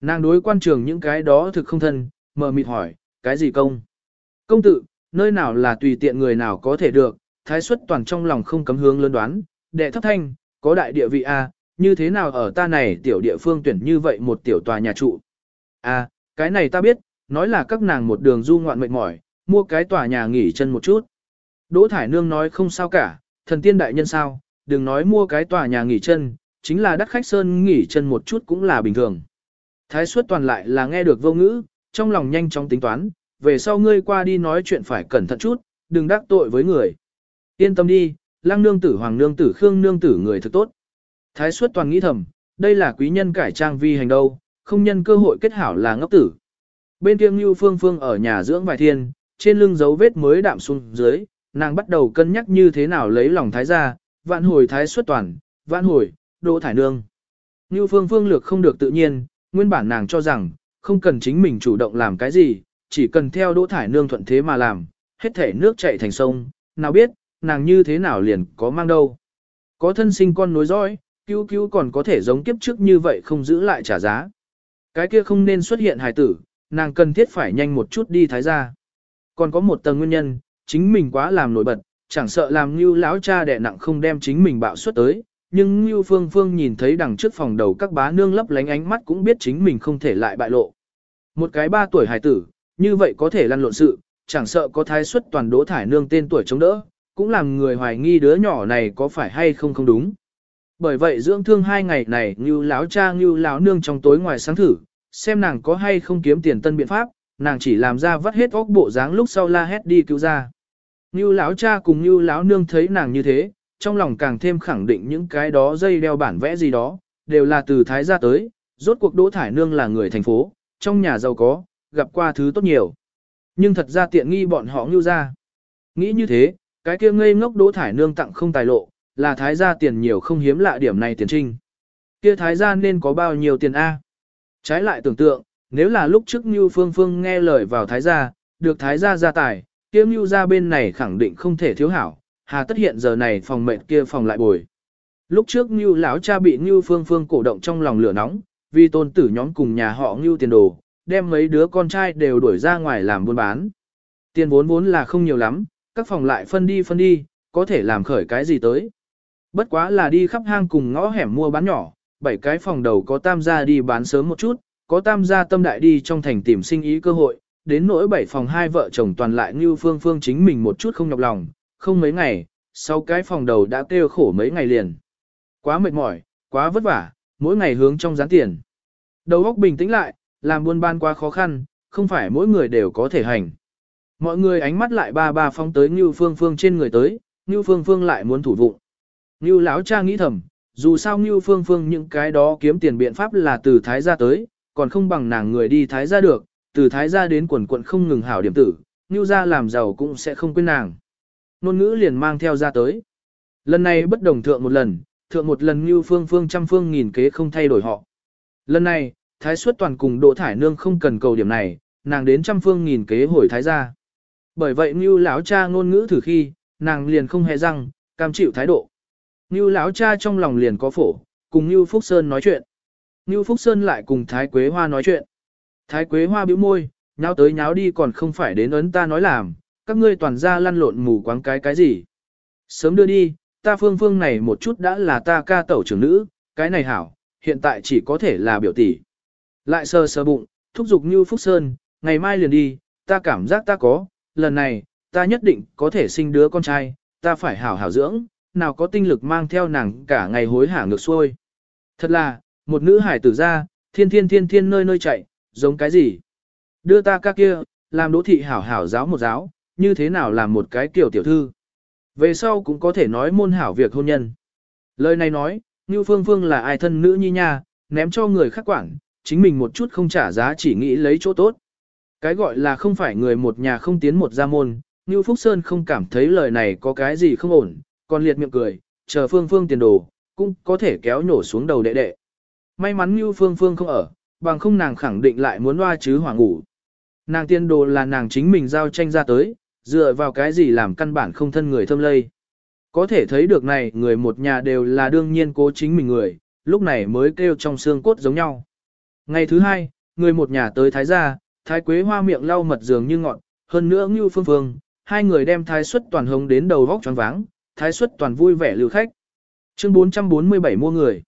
Nàng đối quan trường những cái đó thực không thân, mờ mịt hỏi, cái gì công? Công tự, nơi nào là tùy tiện người nào có thể được, thái xuất toàn trong lòng không cấm hướng lớn đoán, đệ thấp thanh, có đại địa vị A, như thế nào ở ta này tiểu địa phương tuyển như vậy một tiểu tòa nhà trụ. À, cái này ta biết, nói là các nàng một đường du ngoạn mệt mỏi, mua cái tòa nhà nghỉ chân một chút. Đỗ Thải Nương nói không sao cả, thần tiên đại nhân sao, đừng nói mua cái tòa nhà nghỉ chân, chính là đắt khách sơn nghỉ chân một chút cũng là bình thường. Thái suất toàn lại là nghe được vô ngữ, trong lòng nhanh chóng tính toán, về sau ngươi qua đi nói chuyện phải cẩn thận chút, đừng đắc tội với người. Yên tâm đi, lăng nương tử hoàng nương tử khương nương tử người thực tốt. Thái suất toàn nghĩ thầm, đây là quý nhân cải trang vi hành đâu, không nhân cơ hội kết hảo là ngốc tử. Bên kia Ngưu Phương Phương ở nhà dưỡng vài thiên, trên lưng dấu vết mới đạm xuống dưới, nàng bắt đầu cân nhắc như thế nào lấy lòng thái gia. vạn hồi thái xuất toàn, vạn hồi, đỗ thải nương. Ngưu Phương Phương lược không được tự nhiên, nguyên bản nàng cho rằng, không cần chính mình chủ động làm cái gì, chỉ cần theo đỗ thải nương thuận thế mà làm, hết thể nước chảy thành sông, nào biết, nàng như thế nào liền có mang đâu. Có thân sinh con nối dõi, cứu cứu còn có thể giống kiếp trước như vậy không giữ lại trả giá. Cái kia không nên xuất hiện hài tử, nàng cần thiết phải nhanh một chút đi thái gia. Còn có một tầng nguyên nhân, chính mình quá làm nổi bật, chẳng sợ làm như lão cha đẻ nặng không đem chính mình bạo suất tới, nhưng như phương phương nhìn thấy đằng trước phòng đầu các bá nương lấp lánh ánh mắt cũng biết chính mình không thể lại bại lộ. Một cái ba tuổi hài tử, như vậy có thể lăn lộn sự, chẳng sợ có thái suất toàn đỗ thải nương tên tuổi chống đỡ, cũng làm người hoài nghi đứa nhỏ này có phải hay không không đúng. Bởi vậy dưỡng thương hai ngày này như lão cha như lão nương trong tối ngoài sáng thử, xem nàng có hay không kiếm tiền tân biện pháp, nàng chỉ làm ra vắt hết óc bộ dáng lúc sau la hét đi cứu ra. Như lão cha cùng như lão nương thấy nàng như thế, trong lòng càng thêm khẳng định những cái đó dây đeo bản vẽ gì đó, đều là từ thái gia tới, rốt cuộc đỗ thải nương là người thành phố, trong nhà giàu có, gặp qua thứ tốt nhiều. Nhưng thật ra tiện nghi bọn họ ngưu ra. Nghĩ như thế, cái kia ngây ngốc đỗ thải nương tặng không tài lộ, là thái gia tiền nhiều không hiếm lạ điểm này tiền trinh. Kia thái gia nên có bao nhiêu tiền A? Trái lại tưởng tượng, nếu là lúc trước Nưu Phương Phương nghe lời vào Thái gia, được Thái gia gia tài, kia Nưu gia bên này khẳng định không thể thiếu hảo, hà tất hiện giờ này phòng mệnh kia phòng lại bồi. Lúc trước Nưu lão cha bị Nưu Phương Phương cổ động trong lòng lửa nóng, vì tôn tử nhóm cùng nhà họ Nưu tiền đồ, đem mấy đứa con trai đều đuổi ra ngoài làm buôn bán. Tiền vốn vốn là không nhiều lắm, các phòng lại phân đi phân đi, có thể làm khởi cái gì tới. Bất quá là đi khắp hang cùng ngõ hẻm mua bán nhỏ, bảy cái phòng đầu có tam gia đi bán sớm một chút, có tam gia tâm đại đi trong thành tìm sinh ý cơ hội, đến nỗi bảy phòng hai vợ chồng toàn lại như phương phương chính mình một chút không nhọc lòng, không mấy ngày, sau cái phòng đầu đã kêu khổ mấy ngày liền. Quá mệt mỏi, quá vất vả, mỗi ngày hướng trong gián tiền. Đầu óc bình tĩnh lại, làm buôn ban quá khó khăn, không phải mỗi người đều có thể hành. Mọi người ánh mắt lại ba ba phong tới Như Phương Phương trên người tới, Như Phương Phương lại muốn thủ vụng. Ngưu lão cha nghĩ thầm, dù sao Ngưu Phương Phương những cái đó kiếm tiền biện pháp là từ Thái gia tới, còn không bằng nàng người đi Thái gia được, từ Thái gia đến quần quận không ngừng hảo điểm tử, Ngưu gia làm giàu cũng sẽ không quên nàng. Nôn ngữ liền mang theo ra tới. Lần này bất đồng thượng một lần, thượng một lần Ngưu Phương Phương trăm phương nghìn kế không thay đổi họ. Lần này, Thái suất toàn cùng Đỗ Thải Nương không cần cầu điểm này, nàng đến trăm phương nghìn kế hồi Thái gia. Bởi vậy Ngưu lão cha ngôn ngữ thử khi, nàng liền không hề răng, cam chịu thái độ. Ngưu lão cha trong lòng liền có phổ, cùng Ngưu Phúc Sơn nói chuyện. Ngưu Phúc Sơn lại cùng Thái Quế Hoa nói chuyện. Thái Quế Hoa bĩu môi, nháo tới nháo đi còn không phải đến ấn ta nói làm, các ngươi toàn ra lăn lộn mù quáng cái cái gì. Sớm đưa đi, ta phương phương này một chút đã là ta ca tẩu trưởng nữ, cái này hảo, hiện tại chỉ có thể là biểu tỷ. Lại sờ sờ bụng, thúc giục Ngưu Phúc Sơn, ngày mai liền đi, ta cảm giác ta có, lần này, ta nhất định có thể sinh đứa con trai, ta phải hảo hảo dưỡng, nào có tinh lực mang theo nàng cả ngày hối hả ngược xuôi. Thật là, một nữ hải tử ra, thiên thiên thiên thiên nơi nơi chạy, giống cái gì? Đưa ta ca kia, làm đỗ thị hảo hảo giáo một giáo, như thế nào làm một cái kiểu tiểu thư. Về sau cũng có thể nói môn hảo việc hôn nhân. Lời này nói, như phương phương là ai thân nữ nhi nha, ném cho người khác quản, chính mình một chút không trả giá chỉ nghĩ lấy chỗ tốt. Cái gọi là không phải người một nhà không tiến một gia môn, như Phúc Sơn không cảm thấy lời này có cái gì không ổn, còn liệt miệng cười, chờ phương phương tiền đồ, cũng có thể kéo nhổ xuống đầu đệ đệ. May mắn như phương phương không ở, bằng không nàng khẳng định lại muốn loa chứ hỏa ngủ. Nàng tiên đồ là nàng chính mình giao tranh ra tới, dựa vào cái gì làm căn bản không thân người thâm lây. Có thể thấy được này người một nhà đều là đương nhiên cố chính mình người, lúc này mới kêu trong xương cốt giống nhau. Ngày thứ hai, người một nhà tới Thái gia, Thái Quế hoa miệng lau mật dường như ngọn, hơn nữa như phương phương, hai người đem Thái xuất toàn hống đến đầu vóc tròn váng, Thái xuất toàn vui vẻ lưu khách. Chương 447 mua người.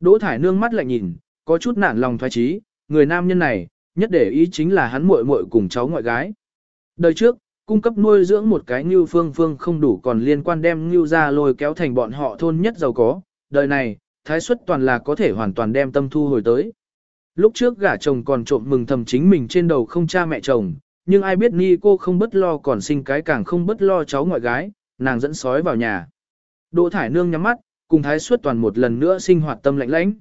Đỗ Thải nương mắt lạnh nhìn, có chút nản lòng thoái trí, người nam nhân này, nhất để ý chính là hắn muội muội cùng cháu ngoại gái. Đời trước, cung cấp nuôi dưỡng một cái như phương phương không đủ còn liên quan đem như ra lôi kéo thành bọn họ thôn nhất giàu có. Đời này, thái xuất toàn là có thể hoàn toàn đem tâm thu hồi tới. Lúc trước gả chồng còn trộm mừng thầm chính mình trên đầu không cha mẹ chồng, nhưng ai biết ni cô không bất lo còn sinh cái càng không bất lo cháu ngoại gái, nàng dẫn sói vào nhà. Đỗ thải nương nhắm mắt, cùng thái xuất toàn một lần nữa sinh hoạt tâm lạnh lãnh.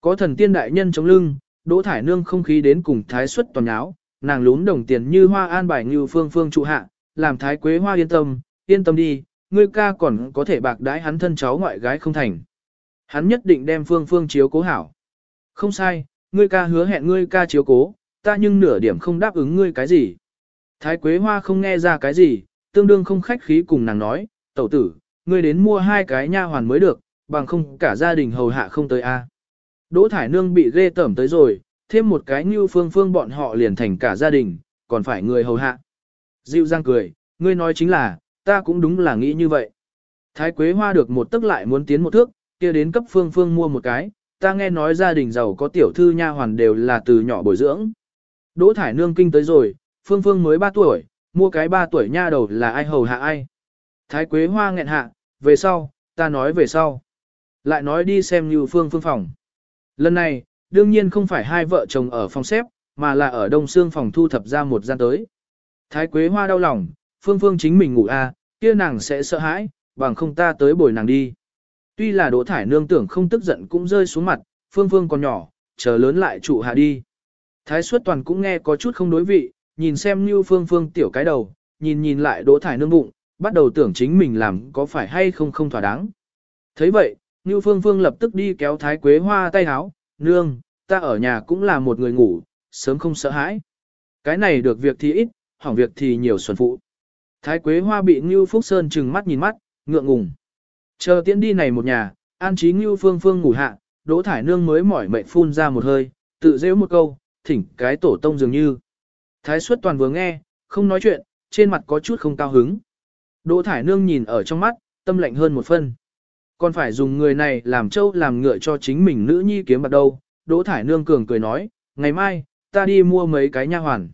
Có thần tiên đại nhân chống lưng, đỗ thải nương không khí đến cùng thái xuất toàn áo, nàng lún đồng tiền như hoa an bài như phương phương trụ hạ, làm thái quế hoa yên tâm, yên tâm đi, ngươi ca còn có thể bạc đái hắn thân cháu ngoại gái không thành. Hắn nhất định đem phương phương chiếu cố hảo. Không sai, ngươi ca hứa hẹn ngươi ca chiếu cố, ta nhưng nửa điểm không đáp ứng ngươi cái gì. Thái quế hoa không nghe ra cái gì, tương đương không khách khí cùng nàng nói, tẩu tử, ngươi đến mua hai cái nha hoàn mới được, bằng không cả gia đình hầu hạ không tới a. Đỗ thải nương bị ghê tởm tới rồi, thêm một cái như phương phương bọn họ liền thành cả gia đình, còn phải người hầu hạ. Dịu giang cười, ngươi nói chính là, ta cũng đúng là nghĩ như vậy. Thái Quế Hoa được một tức lại muốn tiến một thước, kia đến cấp phương phương mua một cái, ta nghe nói gia đình giàu có tiểu thư nha hoàn đều là từ nhỏ bồi dưỡng. Đỗ Thải Nương kinh tới rồi, phương phương mới 3 tuổi, mua cái ba tuổi nha đầu là ai hầu hạ ai. Thái Quế Hoa nghẹn hạ, về sau, ta nói về sau. Lại nói đi xem như phương phương phòng. Lần này, đương nhiên không phải hai vợ chồng ở phòng xếp, mà là ở đông xương phòng thu thập ra một gian tới. Thái Quế Hoa đau lòng, Phương Phương chính mình ngủ a, à, kia nàng sẽ sợ hãi, bằng không ta tới bồi nàng đi. Tuy là Đỗ Thải nương tưởng không tức giận cũng rơi xuống mặt, Phương Phương còn nhỏ, chờ lớn lại trụ hạ đi. Thái suất Toàn cũng nghe có chút không đối vị, nhìn xem như Phương Phương tiểu cái đầu, nhìn nhìn lại Đỗ Thải nương bụng, bắt đầu tưởng chính mình làm có phải hay không không thỏa đáng. thấy vậy, Như Phương Phương lập tức đi kéo Thái Quế Hoa tay háo, nương, ta ở nhà cũng là một người ngủ, sớm không sợ hãi. Cái này được việc thì ít, hỏng việc thì nhiều xuân phụ. Thái Quế Hoa bị Ngưu Phúc Sơn trừng mắt nhìn mắt, ngượng ngùng. Chờ tiễn đi này một nhà, an trí Ngưu Phương Phương ngủ hạ, Đỗ Thải Nương mới mỏi mệt phun ra một hơi, tự rêu một câu, thỉnh cái tổ tông dường như. Thái suất Toàn vừa nghe, không nói chuyện, trên mặt có chút không cao hứng. Đỗ Thải Nương nhìn ở trong mắt, tâm lạnh hơn một phân. Còn phải dùng người này làm trâu làm ngựa cho chính mình nữ nhi kiếm bạc đâu. Đỗ Thải Nương cường cười nói, ngày mai, ta đi mua mấy cái nha hoàn.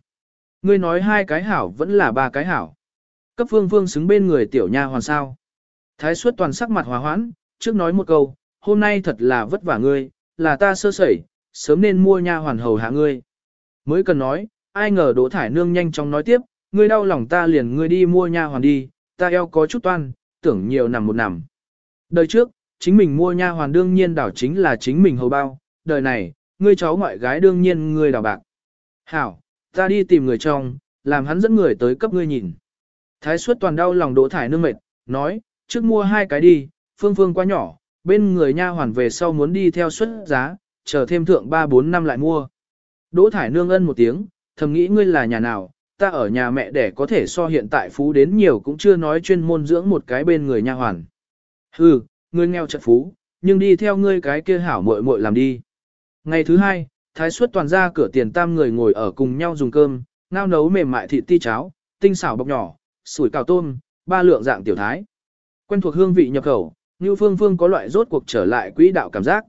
Ngươi nói hai cái hảo vẫn là ba cái hảo. Cấp phương phương xứng bên người tiểu nha hoàn sao. Thái suất toàn sắc mặt hòa hoãn, trước nói một câu, hôm nay thật là vất vả ngươi, là ta sơ sẩy, sớm nên mua nha hoàn hầu hạ ngươi. Mới cần nói, ai ngờ Đỗ Thải Nương nhanh chóng nói tiếp, ngươi đau lòng ta liền ngươi đi mua nha hoàn đi, ta eo có chút toan, tưởng nhiều nằm một nằm. Đời trước, chính mình mua nha hoàn đương nhiên đảo chính là chính mình hầu bao, đời này, ngươi cháu ngoại gái đương nhiên ngươi đảo bạc. Hảo, ta đi tìm người trong, làm hắn dẫn người tới cấp ngươi nhìn. Thái suất toàn đau lòng đỗ thải nương mệt, nói, trước mua hai cái đi, phương phương quá nhỏ, bên người nha hoàn về sau muốn đi theo suất giá, chờ thêm thượng 3-4 năm lại mua. Đỗ thải nương ân một tiếng, thầm nghĩ ngươi là nhà nào, ta ở nhà mẹ để có thể so hiện tại phú đến nhiều cũng chưa nói chuyên môn dưỡng một cái bên người nha hoàn. Hừ, ngươi nghèo chật phú, nhưng đi theo ngươi cái kia hảo muội muội làm đi. Ngày thứ hai, thái suất toàn ra cửa tiền tam người ngồi ở cùng nhau dùng cơm, ngao nấu mềm mại thịt ti cháo, tinh xảo bọc nhỏ, sủi cào tôm, ba lượng dạng tiểu thái. Quen thuộc hương vị nhập khẩu, như phương phương có loại rốt cuộc trở lại quỹ đạo cảm giác.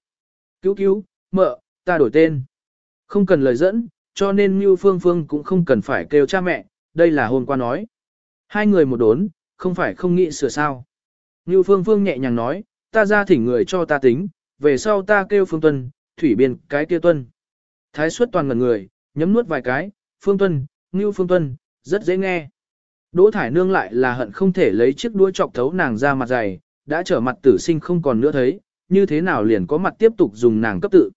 Cứu cứu, mợ, ta đổi tên. Không cần lời dẫn, cho nên Ngưu phương phương cũng không cần phải kêu cha mẹ, đây là hôm qua nói. Hai người một đốn, không phải không nghĩ sửa sao. Ngưu phương phương nhẹ nhàng nói, ta ra thỉnh người cho ta tính, về sau ta kêu phương tuân, thủy biên cái kia tuân. Thái suất toàn ngần người, nhấm nuốt vài cái, phương tuân, Ngưu phương tuân, rất dễ nghe. Đỗ thải nương lại là hận không thể lấy chiếc đuôi chọc thấu nàng ra mặt dày, đã trở mặt tử sinh không còn nữa thấy, như thế nào liền có mặt tiếp tục dùng nàng cấp tự.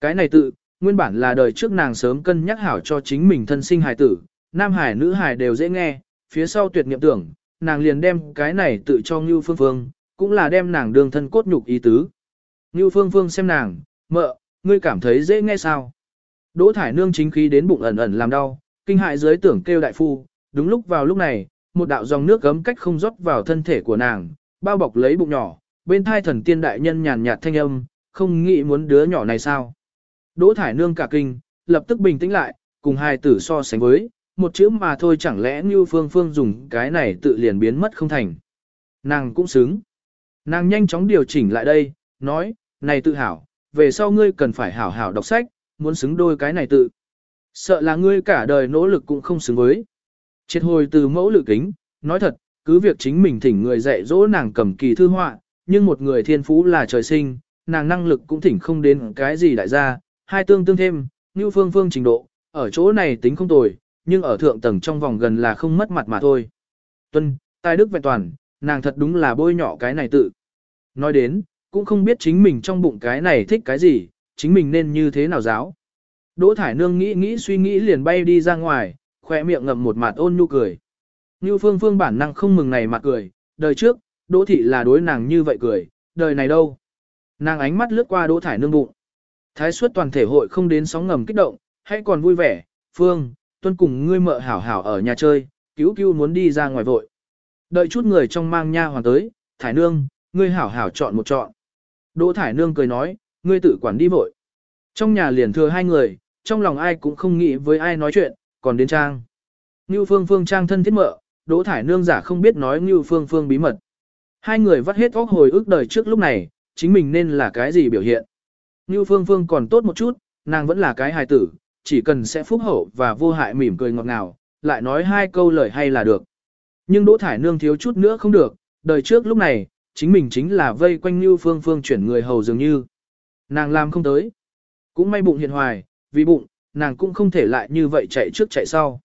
Cái này tự, nguyên bản là đời trước nàng sớm cân nhắc hảo cho chính mình thân sinh hài tử, nam hài nữ hài đều dễ nghe, phía sau tuyệt niệm tưởng, nàng liền đem cái này tự cho Ngưu Phương Phương, cũng là đem nàng đường thân cốt nhục ý tứ. Ngưu Phương Phương xem nàng, mợ, ngươi cảm thấy dễ nghe sao? Đỗ thải nương chính khí đến bụng ẩn ẩn làm đau, kinh hại dưới tưởng kêu đại phu, đúng lúc vào lúc này, một đạo dòng nước gấm cách không rót vào thân thể của nàng, bao bọc lấy bụng nhỏ, bên thai thần tiên đại nhân nhàn nhạt thanh âm, không nghĩ muốn đứa nhỏ này sao. Đỗ thải nương cả kinh, lập tức bình tĩnh lại, cùng hai tử so sánh với, một chữ mà thôi chẳng lẽ như phương phương dùng cái này tự liền biến mất không thành. Nàng cũng xứng. Nàng nhanh chóng điều chỉnh lại đây, nói, này tự hảo, về sau ngươi cần phải hảo hảo đọc sách, muốn xứng đôi cái này tự. Sợ là ngươi cả đời nỗ lực cũng không xứng với. Triệt hồi từ mẫu lự kính, nói thật, cứ việc chính mình thỉnh người dạy dỗ nàng cầm kỳ thư họa, nhưng một người thiên phú là trời sinh, nàng năng lực cũng thỉnh không đến cái gì đại gia, hai tương tương thêm, Ngưu phương phương trình độ, ở chỗ này tính không tồi, nhưng ở thượng tầng trong vòng gần là không mất mặt mà thôi. Tuân, tài đức vẹn toàn, nàng thật đúng là bôi nhỏ cái này tự. Nói đến, cũng không biết chính mình trong bụng cái này thích cái gì, chính mình nên như thế nào giáo. Đỗ Thải Nương nghĩ nghĩ suy nghĩ liền bay đi ra ngoài, khỏe miệng ngậm một mặt ôn nhu cười. Như phương phương bản năng không mừng này mặt cười, đời trước, Đỗ Thị là đối nàng như vậy cười, đời này đâu. Nàng ánh mắt lướt qua Đỗ Thải Nương bụng. Thái suất toàn thể hội không đến sóng ngầm kích động, hay còn vui vẻ, phương, tuân cùng ngươi mợ hảo hảo ở nhà chơi, cứu cứu muốn đi ra ngoài vội. Đợi chút người trong mang nha hoàn tới, Thải Nương, ngươi hảo hảo chọn một chọn. Đỗ Thải Nương cười nói, ngươi tự quản đi vội. Trong nhà liền thừa hai người, trong lòng ai cũng không nghĩ với ai nói chuyện, còn đến Trang. Ngưu Phương Phương Trang thân thiết mợ, Đỗ Thải Nương giả không biết nói Ngưu Phương Phương bí mật. Hai người vắt hết óc hồi ức đời trước lúc này, chính mình nên là cái gì biểu hiện. Như Phương Phương còn tốt một chút, nàng vẫn là cái hài tử, chỉ cần sẽ phúc hậu và vô hại mỉm cười ngọt ngào, lại nói hai câu lời hay là được. Nhưng Đỗ Thải Nương thiếu chút nữa không được, đời trước lúc này, chính mình chính là vây quanh Như Phương Phương chuyển người hầu dường như. Nàng làm không tới. Cũng may bụng hiện hoài, vì bụng, nàng cũng không thể lại như vậy chạy trước chạy sau.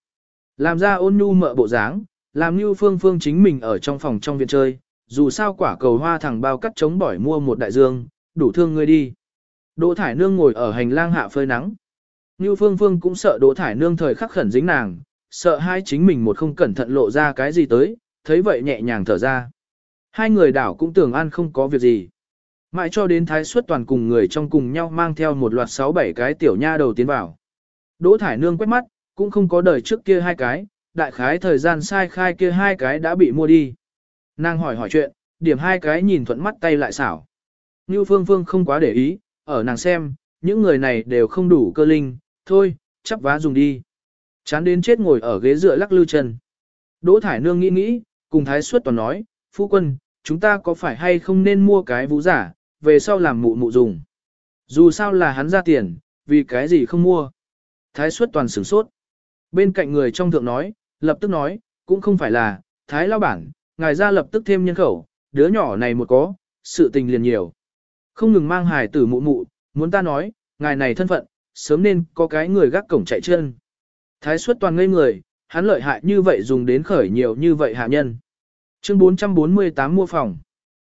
Làm ra ôn nhu mợ bộ dáng, làm như phương phương chính mình ở trong phòng trong viện chơi, dù sao quả cầu hoa thằng bao cắt chống bỏi mua một đại dương, đủ thương người đi. Đỗ Thải Nương ngồi ở hành lang hạ phơi nắng. Như phương phương cũng sợ Đỗ Thải Nương thời khắc khẩn dính nàng, sợ hai chính mình một không cẩn thận lộ ra cái gì tới, thấy vậy nhẹ nhàng thở ra. Hai người đảo cũng tưởng ăn không có việc gì. Mãi cho đến thái suất toàn cùng người trong cùng nhau mang theo một loạt 6-7 cái tiểu nha đầu tiến vào. Đỗ thải nương quét mắt, cũng không có đời trước kia hai cái, đại khái thời gian sai khai kia hai cái đã bị mua đi. Nàng hỏi hỏi chuyện, điểm hai cái nhìn thuận mắt tay lại xảo. Như Phương Phương không quá để ý, ở nàng xem, những người này đều không đủ cơ linh, thôi, chắp vá dùng đi. Chán đến chết ngồi ở ghế dựa lắc lư chân. Đỗ Thải Nương nghĩ nghĩ, cùng Thái Suất toàn nói, phu quân, chúng ta có phải hay không nên mua cái vũ giả, về sau làm mụ mụ dùng. Dù sao là hắn ra tiền, vì cái gì không mua. Thái Suất toàn sửng sốt. Bên cạnh người trong thượng nói, lập tức nói, cũng không phải là, Thái Lao Bản, ngài ra lập tức thêm nhân khẩu, đứa nhỏ này một có, sự tình liền nhiều. Không ngừng mang hài tử mụ mụ, muốn ta nói, ngài này thân phận, sớm nên có cái người gác cổng chạy chân. Thái suất toàn ngây người, hắn lợi hại như vậy dùng đến khởi nhiều như vậy hạ nhân. Chương 448 mua phòng.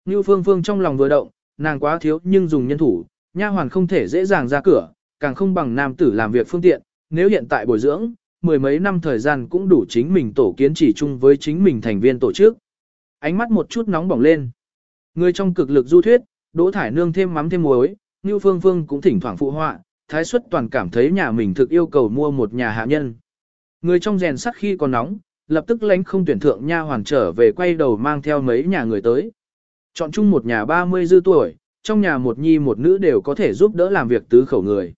Như Phương Phương trong lòng vừa động, nàng quá thiếu nhưng dùng nhân thủ, nha hoàn không thể dễ dàng ra cửa, càng không bằng nam tử làm việc phương tiện, nếu hiện tại bồi dưỡng, mười mấy năm thời gian cũng đủ chính mình tổ kiến chỉ chung với chính mình thành viên tổ chức. Ánh mắt một chút nóng bỏng lên. Người trong cực lực du thuyết, đỗ thải nương thêm mắm thêm muối, Ngưu Phương Phương cũng thỉnh thoảng phụ họa, thái xuất toàn cảm thấy nhà mình thực yêu cầu mua một nhà hạ nhân. Người trong rèn sắt khi còn nóng, lập tức lánh không tuyển thượng nha hoàn trở về quay đầu mang theo mấy nhà người tới. Chọn chung một nhà 30 dư tuổi, trong nhà một nhi một nữ đều có thể giúp đỡ làm việc tứ khẩu người.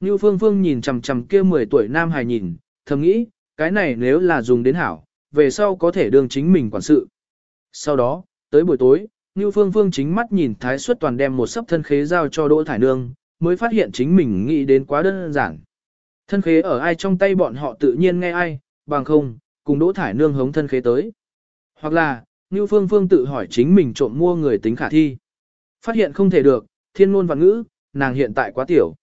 Như Phương Phương nhìn chằm chằm kia 10 tuổi nam hài nhìn, thầm nghĩ, cái này nếu là dùng đến hảo, về sau có thể đương chính mình quản sự. Sau đó, tới buổi tối, Ngưu Phương Phương chính mắt nhìn Thái Suất Toàn đem một sấp thân khế giao cho Đỗ Thải Nương, mới phát hiện chính mình nghĩ đến quá đơn giản. Thân khế ở ai trong tay bọn họ tự nhiên nghe ai, bằng không, cùng Đỗ Thải Nương hống thân khế tới. Hoặc là, Ngưu Phương Phương tự hỏi chính mình trộm mua người tính khả thi. Phát hiện không thể được, thiên ngôn và ngữ, nàng hiện tại quá tiểu.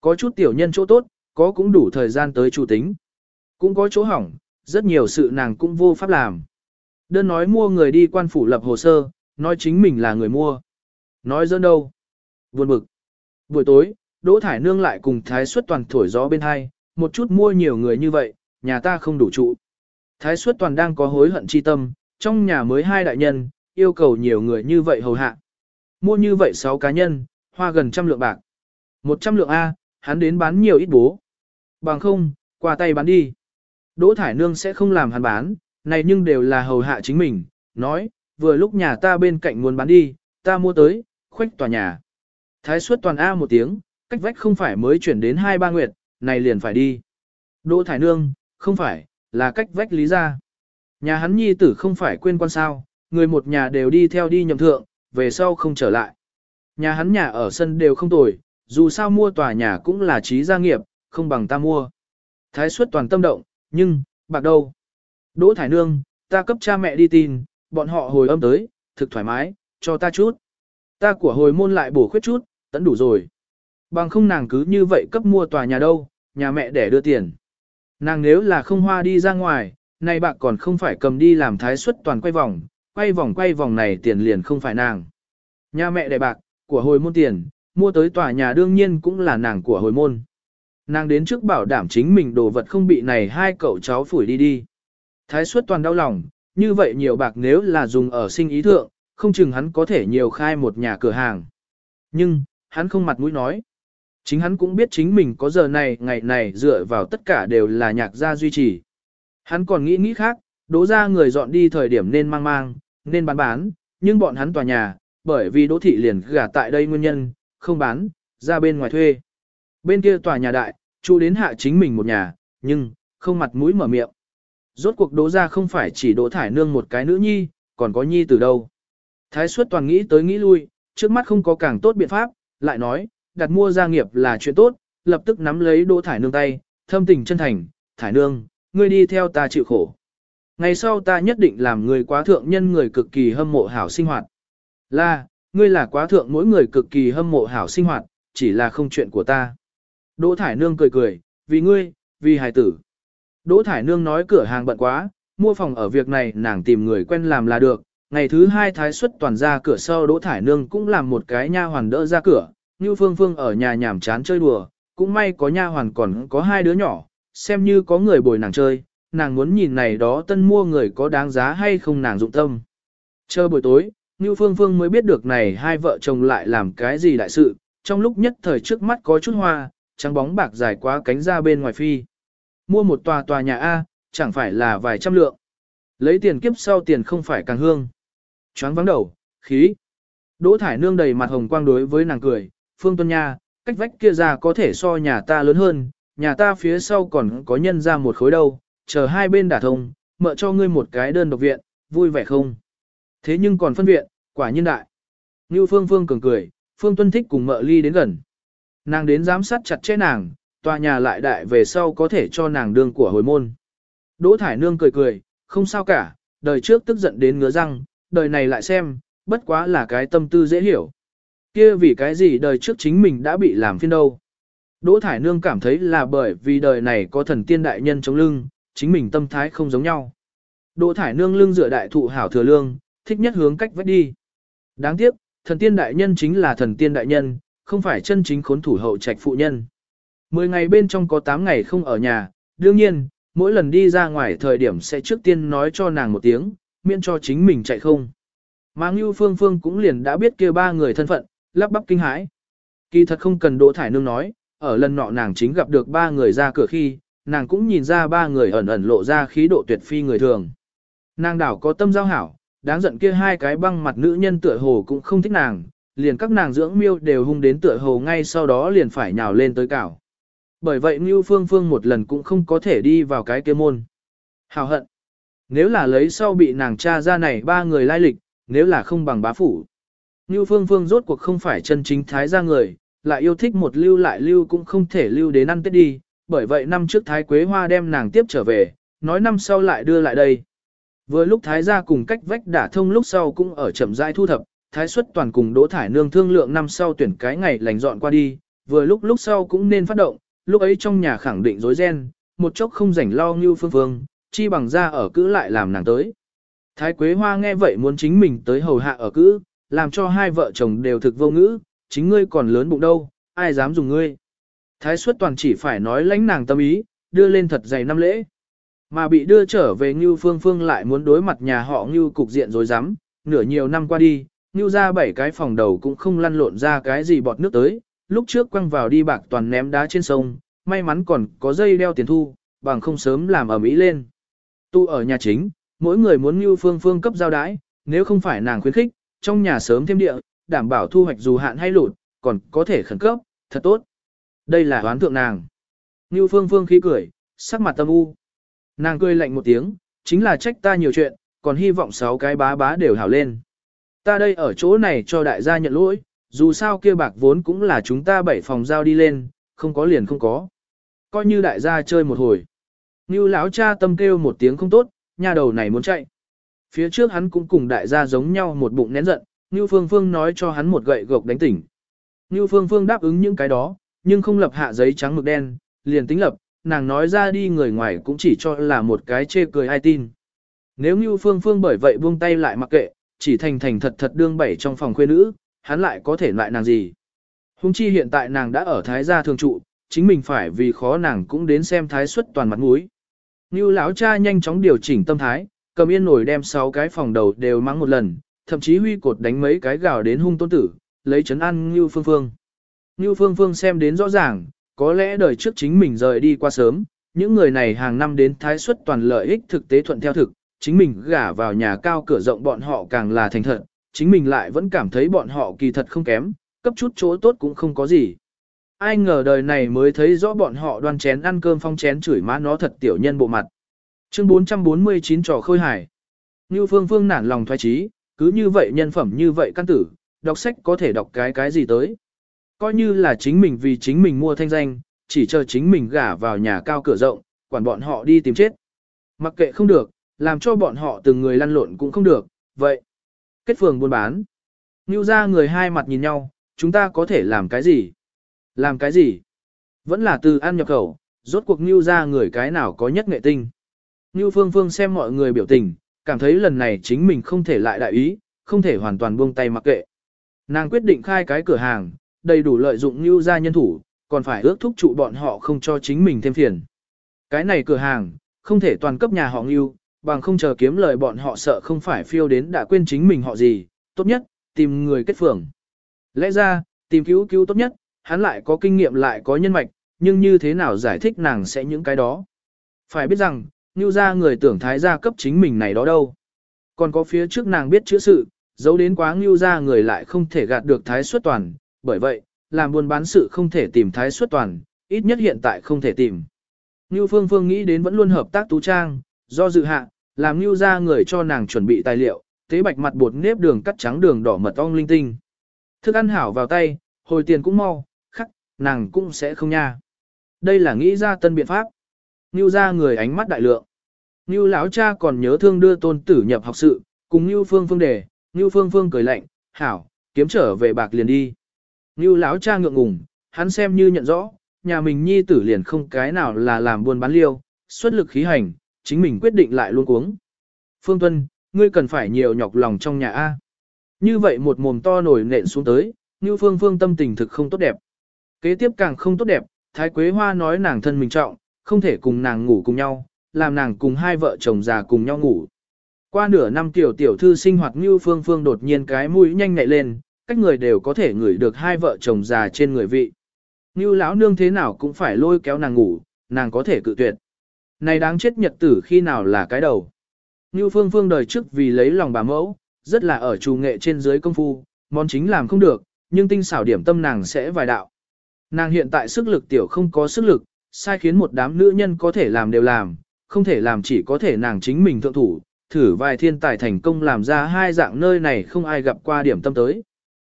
Có chút tiểu nhân chỗ tốt, có cũng đủ thời gian tới chủ tính. Cũng có chỗ hỏng, rất nhiều sự nàng cũng vô pháp làm. Đơn nói mua người đi quan phủ lập hồ sơ, nói chính mình là người mua. Nói dỡ đâu. Buồn bực. Buổi tối, Đỗ Thải Nương lại cùng Thái Suất Toàn thổi gió bên hai, một chút mua nhiều người như vậy, nhà ta không đủ trụ. Thái Suất Toàn đang có hối hận chi tâm, trong nhà mới hai đại nhân, yêu cầu nhiều người như vậy hầu hạ. Mua như vậy sáu cá nhân, hoa gần trăm lượng bạc. Một trăm lượng A, hắn đến bán nhiều ít bố. Bằng không, qua tay bán đi. Đỗ Thải Nương sẽ không làm hắn bán, này nhưng đều là hầu hạ chính mình, nói, vừa lúc nhà ta bên cạnh muốn bán đi, ta mua tới, khoách tòa nhà. Thái suất toàn A một tiếng, cách vách không phải mới chuyển đến hai ba nguyệt, này liền phải đi. Đỗ Thải Nương, không phải, là cách vách lý ra. Nhà hắn nhi tử không phải quên quan sao, người một nhà đều đi theo đi nhậm thượng, về sau không trở lại. Nhà hắn nhà ở sân đều không tồi, dù sao mua tòa nhà cũng là trí gia nghiệp, không bằng ta mua. Thái suất toàn tâm động, nhưng, bạc đâu? Đỗ Thải Nương, ta cấp cha mẹ đi tin, bọn họ hồi âm tới, thực thoải mái, cho ta chút. Ta của hồi môn lại bổ khuyết chút, tẫn đủ rồi. Bằng không nàng cứ như vậy cấp mua tòa nhà đâu, nhà mẹ để đưa tiền. Nàng nếu là không hoa đi ra ngoài, nay bạc còn không phải cầm đi làm thái suất toàn quay vòng, quay vòng quay vòng này tiền liền không phải nàng. Nhà mẹ đẻ bạc, của hồi môn tiền, mua tới tòa nhà đương nhiên cũng là nàng của hồi môn. Nàng đến trước bảo đảm chính mình đồ vật không bị này hai cậu cháu phủi đi đi. Thái suất toàn đau lòng, như vậy nhiều bạc nếu là dùng ở sinh ý thượng, không chừng hắn có thể nhiều khai một nhà cửa hàng. Nhưng, hắn không mặt mũi nói. Chính hắn cũng biết chính mình có giờ này ngày này dựa vào tất cả đều là nhạc gia duy trì. Hắn còn nghĩ nghĩ khác, đỗ ra người dọn đi thời điểm nên mang mang, nên bán bán, nhưng bọn hắn tòa nhà, bởi vì đỗ thị liền gả tại đây nguyên nhân, không bán, ra bên ngoài thuê. Bên kia tòa nhà đại, chu đến hạ chính mình một nhà, nhưng, không mặt mũi mở miệng. Rốt cuộc đỗ ra không phải chỉ đỗ thải nương một cái nữ nhi, còn có nhi từ đâu. Thái suất toàn nghĩ tới nghĩ lui, trước mắt không có càng tốt biện pháp, lại nói, đặt mua gia nghiệp là chuyện tốt, lập tức nắm lấy đỗ thải nương tay, thâm tình chân thành, thải nương, ngươi đi theo ta chịu khổ. Ngày sau ta nhất định làm người quá thượng nhân người cực kỳ hâm mộ hảo sinh hoạt. Là, ngươi là quá thượng mỗi người cực kỳ hâm mộ hảo sinh hoạt, chỉ là không chuyện của ta. Đỗ Thải Nương cười cười, vì ngươi, vì hài tử. Đỗ Thải Nương nói cửa hàng bận quá, mua phòng ở việc này nàng tìm người quen làm là được. Ngày thứ hai thái xuất toàn ra cửa sau Đỗ Thải Nương cũng làm một cái nha hoàn đỡ ra cửa, như Phương Phương ở nhà nhảm chán chơi đùa, cũng may có nha hoàn còn có hai đứa nhỏ, xem như có người bồi nàng chơi, nàng muốn nhìn này đó tân mua người có đáng giá hay không nàng dụng tâm. Chờ buổi tối, Ngưu Phương Phương mới biết được này hai vợ chồng lại làm cái gì đại sự, trong lúc nhất thời trước mắt có chút hoa, trắng bóng bạc dài quá cánh ra bên ngoài phi. Mua một tòa tòa nhà A, chẳng phải là vài trăm lượng. Lấy tiền kiếp sau tiền không phải càng hương. Choáng vắng đầu, khí. Đỗ thải nương đầy mặt hồng quang đối với nàng cười, Phương Tuân Nha, cách vách kia ra có thể so nhà ta lớn hơn, nhà ta phía sau còn có nhân ra một khối đâu, chờ hai bên đả thông, mợ cho ngươi một cái đơn độc viện, vui vẻ không? Thế nhưng còn phân viện, quả nhiên đại. Như Phương Phương cường cười, Phương Tuân thích cùng mợ ly đến gần. Nàng đến giám sát chặt chẽ nàng, tòa nhà lại đại về sau có thể cho nàng đương của hồi môn. Đỗ Thải Nương cười cười, không sao cả, đời trước tức giận đến ngứa răng, đời này lại xem, bất quá là cái tâm tư dễ hiểu. Kia vì cái gì đời trước chính mình đã bị làm phiên đâu. Đỗ Thải Nương cảm thấy là bởi vì đời này có thần tiên đại nhân chống lưng, chính mình tâm thái không giống nhau. Đỗ Thải Nương lưng dựa đại thụ hảo thừa lương, thích nhất hướng cách vết đi. Đáng tiếc, thần tiên đại nhân chính là thần tiên đại nhân, không phải chân chính khốn thủ hậu trạch phụ nhân. Mười ngày bên trong có tám ngày không ở nhà, đương nhiên, mỗi lần đi ra ngoài thời điểm sẽ trước tiên nói cho nàng một tiếng, miễn cho chính mình chạy không. Mà Ngưu Phương Phương cũng liền đã biết kia ba người thân phận, lắp bắp kinh hãi. Kỳ thật không cần Đỗ Thải Nương nói, ở lần nọ nàng chính gặp được ba người ra cửa khi, nàng cũng nhìn ra ba người ẩn ẩn lộ ra khí độ tuyệt phi người thường. Nàng đảo có tâm giao hảo, đáng giận kia hai cái băng mặt nữ nhân tựa hồ cũng không thích nàng, liền các nàng dưỡng miêu đều hung đến tựa hồ ngay sau đó liền phải nhào lên tới cảo. Bởi vậy Ngưu Phương Phương một lần cũng không có thể đi vào cái kia môn. Hào hận. Nếu là lấy sau bị nàng cha ra này ba người lai lịch, nếu là không bằng bá phủ. Ngưu Phương Phương rốt cuộc không phải chân chính thái gia người, lại yêu thích một lưu lại lưu cũng không thể lưu đến ăn tết đi, bởi vậy năm trước Thái Quế Hoa đem nàng tiếp trở về, nói năm sau lại đưa lại đây. Vừa lúc Thái gia cùng cách vách đả thông lúc sau cũng ở chậm rãi thu thập, Thái xuất toàn cùng Đỗ Thải Nương thương lượng năm sau tuyển cái ngày lành dọn qua đi, vừa lúc lúc sau cũng nên phát động, lúc ấy trong nhà khẳng định rối ren, một chốc không rảnh lo như phương phương, chi bằng ra ở cữ lại làm nàng tới. Thái Quế Hoa nghe vậy muốn chính mình tới hầu hạ ở cữ, làm cho hai vợ chồng đều thực vô ngữ, chính ngươi còn lớn bụng đâu, ai dám dùng ngươi. Thái suất toàn chỉ phải nói lãnh nàng tâm ý, đưa lên thật dày năm lễ. Mà bị đưa trở về Ngưu Phương Phương lại muốn đối mặt nhà họ Ngưu cục diện rồi dám, nửa nhiều năm qua đi, Ngưu ra bảy cái phòng đầu cũng không lăn lộn ra cái gì bọt nước tới, lúc trước quăng vào đi bạc toàn ném đá trên sông, may mắn còn có dây đeo tiền thu, bằng không sớm làm ở Mỹ lên. Tu ở nhà chính, mỗi người muốn như Phương Phương cấp giao đái, nếu không phải nàng khuyến khích, trong nhà sớm thêm địa, đảm bảo thu hoạch dù hạn hay lụt, còn có thể khẩn cấp, thật tốt. Đây là hoán thượng nàng. Như Phương Phương khí cười, sắc mặt tâm u. Nàng cười lạnh một tiếng, chính là trách ta nhiều chuyện, còn hy vọng sáu cái bá bá đều hảo lên. Ta đây ở chỗ này cho đại gia nhận lỗi, dù sao kia bạc vốn cũng là chúng ta bảy phòng giao đi lên, không có liền không có. Coi như đại gia chơi một hồi. Như lão cha tâm kêu một tiếng không tốt, nhà đầu này muốn chạy. Phía trước hắn cũng cùng đại gia giống nhau một bụng nén giận, Như Phương Phương nói cho hắn một gậy gộc đánh tỉnh. Như Phương Phương đáp ứng những cái đó, nhưng không lập hạ giấy trắng mực đen, liền tính lập, nàng nói ra đi người ngoài cũng chỉ cho là một cái chê cười ai tin. Nếu Như Phương Phương bởi vậy buông tay lại mặc kệ, chỉ thành thành thật thật đương bảy trong phòng khuê nữ, hắn lại có thể lại nàng gì. Hùng chi hiện tại nàng đã ở Thái gia thường trụ, chính mình phải vì khó nàng cũng đến xem Thái xuất toàn mặt mũi. Như lão cha nhanh chóng điều chỉnh tâm thái, cầm yên nổi đem sáu cái phòng đầu đều mắng một lần, thậm chí huy cột đánh mấy cái gào đến hung tôn tử, lấy chấn ăn Như Phương Phương. Như Phương Phương xem đến rõ ràng, có lẽ đời trước chính mình rời đi qua sớm, những người này hàng năm đến thái suất toàn lợi ích thực tế thuận theo thực, chính mình gả vào nhà cao cửa rộng bọn họ càng là thành thật, chính mình lại vẫn cảm thấy bọn họ kỳ thật không kém, cấp chút chỗ tốt cũng không có gì. Ai ngờ đời này mới thấy rõ bọn họ đoan chén ăn cơm phong chén chửi má nó thật tiểu nhân bộ mặt. Chương 449 trò khơi hải. Như phương phương nản lòng thoái trí, cứ như vậy nhân phẩm như vậy căn tử, đọc sách có thể đọc cái cái gì tới. Coi như là chính mình vì chính mình mua thanh danh, chỉ chờ chính mình gả vào nhà cao cửa rộng, quản bọn họ đi tìm chết. Mặc kệ không được, làm cho bọn họ từng người lăn lộn cũng không được, vậy. Kết phường buôn bán. Ngưu ra người hai mặt nhìn nhau, chúng ta có thể làm cái gì? Làm cái gì? Vẫn là từ ăn nhập khẩu, rốt cuộc Ngưu ra người cái nào có nhất nghệ tinh. Ngưu Phương Phương xem mọi người biểu tình, cảm thấy lần này chính mình không thể lại đại ý, không thể hoàn toàn buông tay mặc kệ. Nàng quyết định khai cái cửa hàng, đầy đủ lợi dụng Ngưu ra nhân thủ, còn phải ước thúc trụ bọn họ không cho chính mình thêm phiền. Cái này cửa hàng, không thể toàn cấp nhà họ Ngưu, bằng không chờ kiếm lời bọn họ sợ không phải phiêu đến đã quên chính mình họ gì, tốt nhất, tìm người kết phường. Lẽ ra, tìm cứu cứu tốt nhất, hắn lại có kinh nghiệm lại có nhân mạch, nhưng như thế nào giải thích nàng sẽ những cái đó. Phải biết rằng, như ra người tưởng thái gia cấp chính mình này đó đâu. Còn có phía trước nàng biết chữa sự, giấu đến quá ngưu ra người lại không thể gạt được thái xuất toàn, bởi vậy, làm buôn bán sự không thể tìm thái xuất toàn, ít nhất hiện tại không thể tìm. Ngưu Phương Phương nghĩ đến vẫn luôn hợp tác tú trang, do dự hạ, làm Ngưu ra người cho nàng chuẩn bị tài liệu, tế bạch mặt bột nếp đường cắt trắng đường đỏ mật ong linh tinh. Thức ăn hảo vào tay, hồi tiền cũng mau, khắc, nàng cũng sẽ không nha. Đây là nghĩ ra tân biện pháp. Ngưu ra người ánh mắt đại lượng. Ngưu lão cha còn nhớ thương đưa tôn tử nhập học sự, cùng Ngưu Phương Phương đề, Ngưu Phương Phương cười lạnh, hảo, kiếm trở về bạc liền đi. Ngưu lão cha ngượng ngùng, hắn xem như nhận rõ, nhà mình nhi tử liền không cái nào là làm buôn bán liêu, xuất lực khí hành, chính mình quyết định lại luôn cuống. Phương Tuân, ngươi cần phải nhiều nhọc lòng trong nhà A. Như vậy một mồm to nổi nện xuống tới, như Phương Phương tâm tình thực không tốt đẹp. Kế tiếp càng không tốt đẹp, Thái Quế Hoa nói nàng thân mình trọng, không thể cùng nàng ngủ cùng nhau, làm nàng cùng hai vợ chồng già cùng nhau ngủ. Qua nửa năm tiểu tiểu thư sinh hoạt như phương phương đột nhiên cái mũi nhanh nhạy lên, cách người đều có thể ngửi được hai vợ chồng già trên người vị. Như lão nương thế nào cũng phải lôi kéo nàng ngủ, nàng có thể cự tuyệt. Này đáng chết nhật tử khi nào là cái đầu. Như phương phương đời trước vì lấy lòng bà mẫu, rất là ở trù nghệ trên dưới công phu, món chính làm không được, nhưng tinh xảo điểm tâm nàng sẽ vài đạo. Nàng hiện tại sức lực tiểu không có sức lực, sai khiến một đám nữ nhân có thể làm đều làm, không thể làm chỉ có thể nàng chính mình thượng thủ, thử vài thiên tài thành công làm ra hai dạng nơi này không ai gặp qua điểm tâm tới.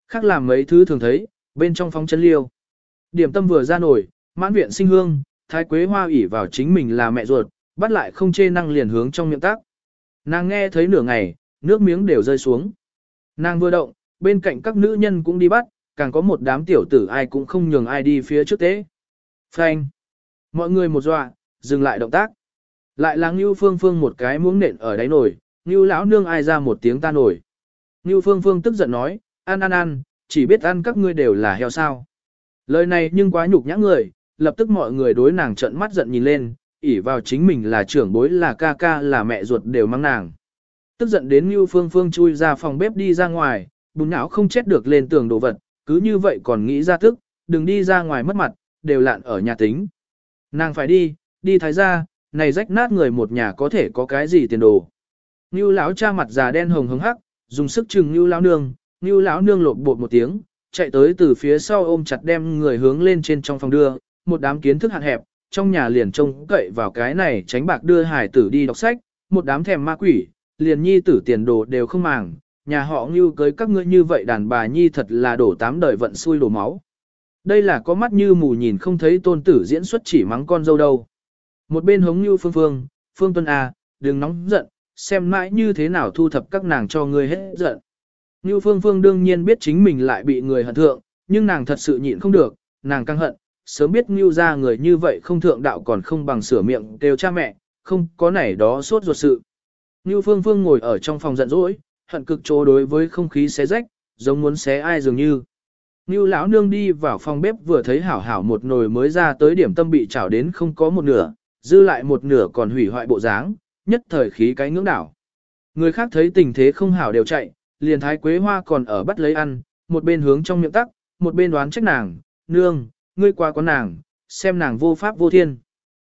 Khác làm mấy thứ thường thấy, bên trong phóng chân liêu. Điểm tâm vừa ra nổi, mãn viện sinh hương, thái quế hoa ủy vào chính mình là mẹ ruột, bắt lại không chê năng liền hướng trong miệng tác. Nàng nghe thấy nửa ngày, nước miếng đều rơi xuống. Nàng vừa động, bên cạnh các nữ nhân cũng đi bắt, càng có một đám tiểu tử ai cũng không nhường ai đi phía trước tế. Phanh. Mọi người một dọa, dừng lại động tác. Lại là Ngưu Phương Phương một cái muỗng nện ở đáy nồi, Ngưu lão nương ai ra một tiếng ta nổi. Ngưu Phương Phương tức giận nói, ăn ăn ăn, chỉ biết ăn các ngươi đều là heo sao. Lời này nhưng quá nhục nhã người, lập tức mọi người đối nàng trợn mắt giận nhìn lên, ỉ vào chính mình là trưởng bối là ca ca là mẹ ruột đều mang nàng. Tức giận đến Nưu Phương Phương chui ra phòng bếp đi ra ngoài, bùn não không chết được lên tường đồ vật, cứ như vậy còn nghĩ ra tức, đừng đi ra ngoài mất mặt, đều lạn ở nhà tính. Nàng phải đi, đi thái gia, này rách nát người một nhà có thể có cái gì tiền đồ. Nưu lão cha mặt già đen hồng hứng hắc, dùng sức chừng Nưu lão nương, Nưu lão nương lột bột một tiếng, chạy tới từ phía sau ôm chặt đem người hướng lên trên trong phòng đưa, một đám kiến thức hạn hẹp, trong nhà liền trông cậy vào cái này tránh bạc đưa hải tử đi đọc sách, một đám thèm ma quỷ, liền nhi tử tiền đồ đều không màng, nhà họ Ngưu cưới các ngươi như vậy đàn bà nhi thật là đổ tám đời vận xui đổ máu. Đây là có mắt như mù nhìn không thấy tôn tử diễn xuất chỉ mắng con dâu đâu. Một bên hống như phương phương, phương tuân à, đừng nóng giận, xem mãi như thế nào thu thập các nàng cho ngươi hết giận. Như phương phương đương nhiên biết chính mình lại bị người hận thượng, nhưng nàng thật sự nhịn không được, nàng căng hận, sớm biết ngưu ra người như vậy không thượng đạo còn không bằng sửa miệng đều cha mẹ, không có này đó suốt ruột sự. Ngưu phương phương ngồi ở trong phòng giận dỗi, hận cực chỗ đối với không khí xé rách, giống muốn xé ai dường như. Ngưu lão nương đi vào phòng bếp vừa thấy hảo hảo một nồi mới ra tới điểm tâm bị chảo đến không có một nửa, dư lại một nửa còn hủy hoại bộ dáng, nhất thời khí cái ngưỡng đảo. Người khác thấy tình thế không hảo đều chạy, liền thái quế hoa còn ở bắt lấy ăn, một bên hướng trong miệng tắc, một bên đoán trách nàng, nương, ngươi qua con nàng, xem nàng vô pháp vô thiên.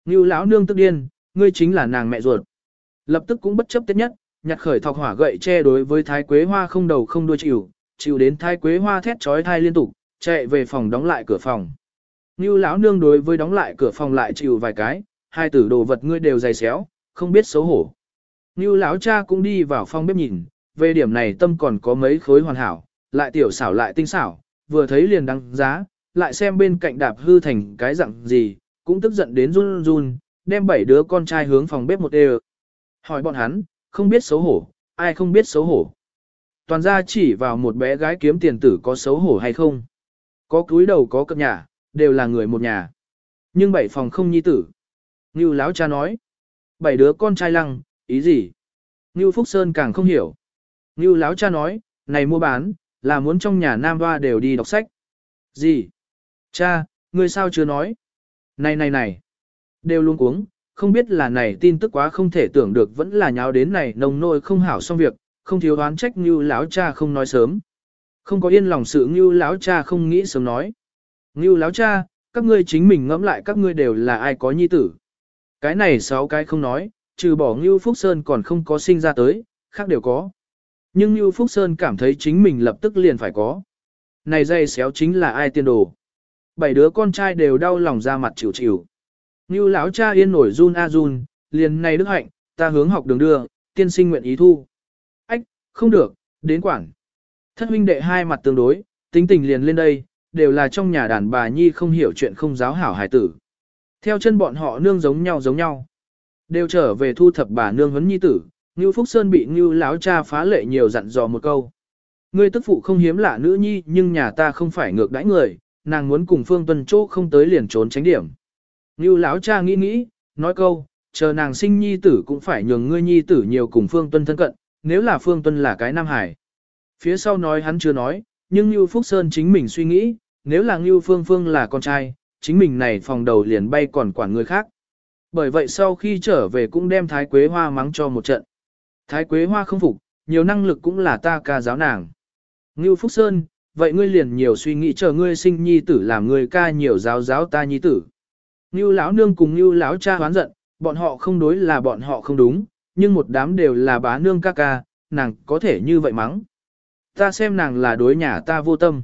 Ngưu lão nương tức điên, ngươi chính là nàng mẹ ruột. Lập tức cũng bất chấp tiết nhất, nhặt khởi thọc hỏa gậy che đối với thái quế hoa không đầu không đuôi chịu, chịu đến thái quế hoa thét trói thai liên tục, chạy về phòng đóng lại cửa phòng. Ngưu lão nương đối với đóng lại cửa phòng lại chịu vài cái, hai tử đồ vật ngươi đều dày xéo, không biết xấu hổ. Ngưu lão cha cũng đi vào phòng bếp nhìn, về điểm này tâm còn có mấy khối hoàn hảo, lại tiểu xảo lại tinh xảo, vừa thấy liền đăng giá, lại xem bên cạnh đạp hư thành cái dạng gì, cũng tức giận đến run run, đem bảy đứa con trai hướng phòng bếp một đều. Hỏi bọn hắn, không biết xấu hổ, ai không biết xấu hổ. Toàn ra chỉ vào một bé gái kiếm tiền tử có xấu hổ hay không. Có cúi đầu có cập nhà, đều là người một nhà. Nhưng bảy phòng không nhi tử. Ngưu láo cha nói. Bảy đứa con trai lăng, ý gì? Ngưu Phúc Sơn càng không hiểu. Ngưu láo cha nói, này mua bán, là muốn trong nhà nam hoa đều đi đọc sách. Gì? Cha, ngươi sao chưa nói? Này này này. Đều luôn cuống, không biết là này tin tức quá không thể tưởng được vẫn là nháo đến này nồng nôi không hảo xong việc, không thiếu đoán trách như lão cha không nói sớm. Không có yên lòng sự như lão cha không nghĩ sớm nói. Như lão cha, các ngươi chính mình ngẫm lại các ngươi đều là ai có nhi tử. Cái này sáu cái không nói, trừ bỏ Ngưu Phúc Sơn còn không có sinh ra tới, khác đều có. Nhưng Ngưu Phúc Sơn cảm thấy chính mình lập tức liền phải có. Này dây xéo chính là ai tiên đồ. Bảy đứa con trai đều đau lòng ra mặt chịu chịu. Như lão cha yên nổi run a run, liền này đức hạnh, ta hướng học đường đưa, tiên sinh nguyện ý thu. Ách, không được, đến quảng. Thất huynh đệ hai mặt tương đối, tính tình liền lên đây, đều là trong nhà đàn bà nhi không hiểu chuyện không giáo hảo hài tử. Theo chân bọn họ nương giống nhau giống nhau. Đều trở về thu thập bà nương huấn nhi tử, Ngưu Phúc Sơn bị Ngưu lão cha phá lệ nhiều dặn dò một câu. Ngươi tức phụ không hiếm lạ nữ nhi nhưng nhà ta không phải ngược đãi người, nàng muốn cùng Phương Tuân chỗ không tới liền trốn tránh điểm. Như lão cha nghĩ nghĩ, nói câu, chờ nàng sinh nhi tử cũng phải nhường ngươi nhi tử nhiều cùng Phương Tuân thân cận, nếu là Phương Tuân là cái Nam Hải. Phía sau nói hắn chưa nói, nhưng Như Phúc Sơn chính mình suy nghĩ, nếu là Như Phương Phương là con trai, chính mình này phòng đầu liền bay còn quản người khác. Bởi vậy sau khi trở về cũng đem Thái Quế Hoa mắng cho một trận. Thái Quế Hoa không phục, nhiều năng lực cũng là ta ca giáo nàng. Ngưu Phúc Sơn, vậy ngươi liền nhiều suy nghĩ chờ ngươi sinh nhi tử làm ngươi ca nhiều giáo giáo ta nhi tử. Như lão nương cùng như lão cha hoán giận, bọn họ không đối là bọn họ không đúng, nhưng một đám đều là bá nương ca ca, nàng có thể như vậy mắng. Ta xem nàng là đối nhà ta vô tâm.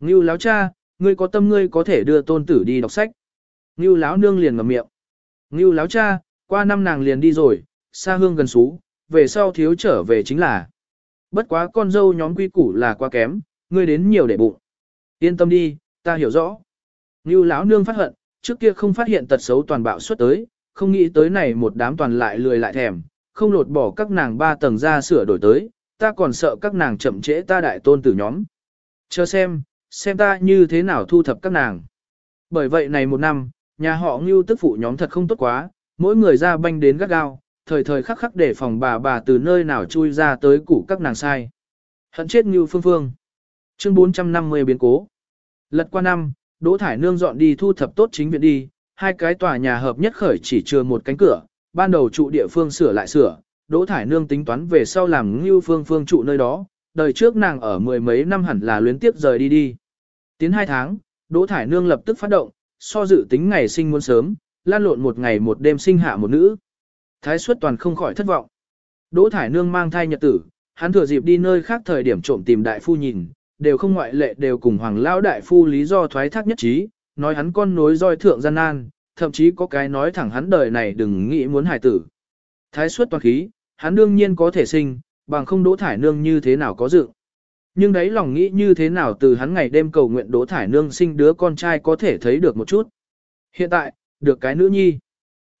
Ngưu lão cha, ngươi có tâm ngươi có thể đưa tôn tử đi đọc sách. Ngưu lão nương liền ngậm miệng. Ngưu lão cha, qua năm nàng liền đi rồi, xa hương gần xú, về sau thiếu trở về chính là. Bất quá con dâu nhóm quy củ là quá kém, ngươi đến nhiều để bụng. Yên tâm đi, ta hiểu rõ. Ngưu lão nương phát hận, trước kia không phát hiện tật xấu toàn bạo xuất tới, không nghĩ tới này một đám toàn lại lười lại thèm, không lột bỏ các nàng ba tầng ra sửa đổi tới, ta còn sợ các nàng chậm trễ ta đại tôn tử nhóm. Chờ xem, xem ta như thế nào thu thập các nàng. Bởi vậy này một năm, nhà họ ngưu tức phụ nhóm thật không tốt quá, mỗi người ra banh đến gắt gao, thời thời khắc khắc để phòng bà bà từ nơi nào chui ra tới củ các nàng sai. Hận chết ngưu phương phương. Chương 450 biến cố. Lật qua năm, Đỗ Thải Nương dọn đi thu thập tốt chính viện đi, hai cái tòa nhà hợp nhất khởi chỉ chừa một cánh cửa, ban đầu trụ địa phương sửa lại sửa, Đỗ Thải Nương tính toán về sau làm Ngưu Phương Phương trụ nơi đó, đời trước nàng ở mười mấy năm hẳn là luyến tiếp rời đi đi. Tiến hai tháng, Đỗ Thải Nương lập tức phát động, so dự tính ngày sinh muốn sớm, lan lộn một ngày một đêm sinh hạ một nữ. Thái suất toàn không khỏi thất vọng. Đỗ Thải Nương mang thai nhật tử, hắn thừa dịp đi nơi khác thời điểm trộm tìm đại phu nhìn, đều không ngoại lệ đều cùng hoàng lão đại phu lý do thoái thác nhất trí, nói hắn con nối roi thượng gian nan, thậm chí có cái nói thẳng hắn đời này đừng nghĩ muốn hài tử. Thái suất toàn khí, hắn đương nhiên có thể sinh, bằng không đỗ thải nương như thế nào có dự. Nhưng đấy lòng nghĩ như thế nào từ hắn ngày đêm cầu nguyện đỗ thải nương sinh đứa con trai có thể thấy được một chút. Hiện tại, được cái nữ nhi.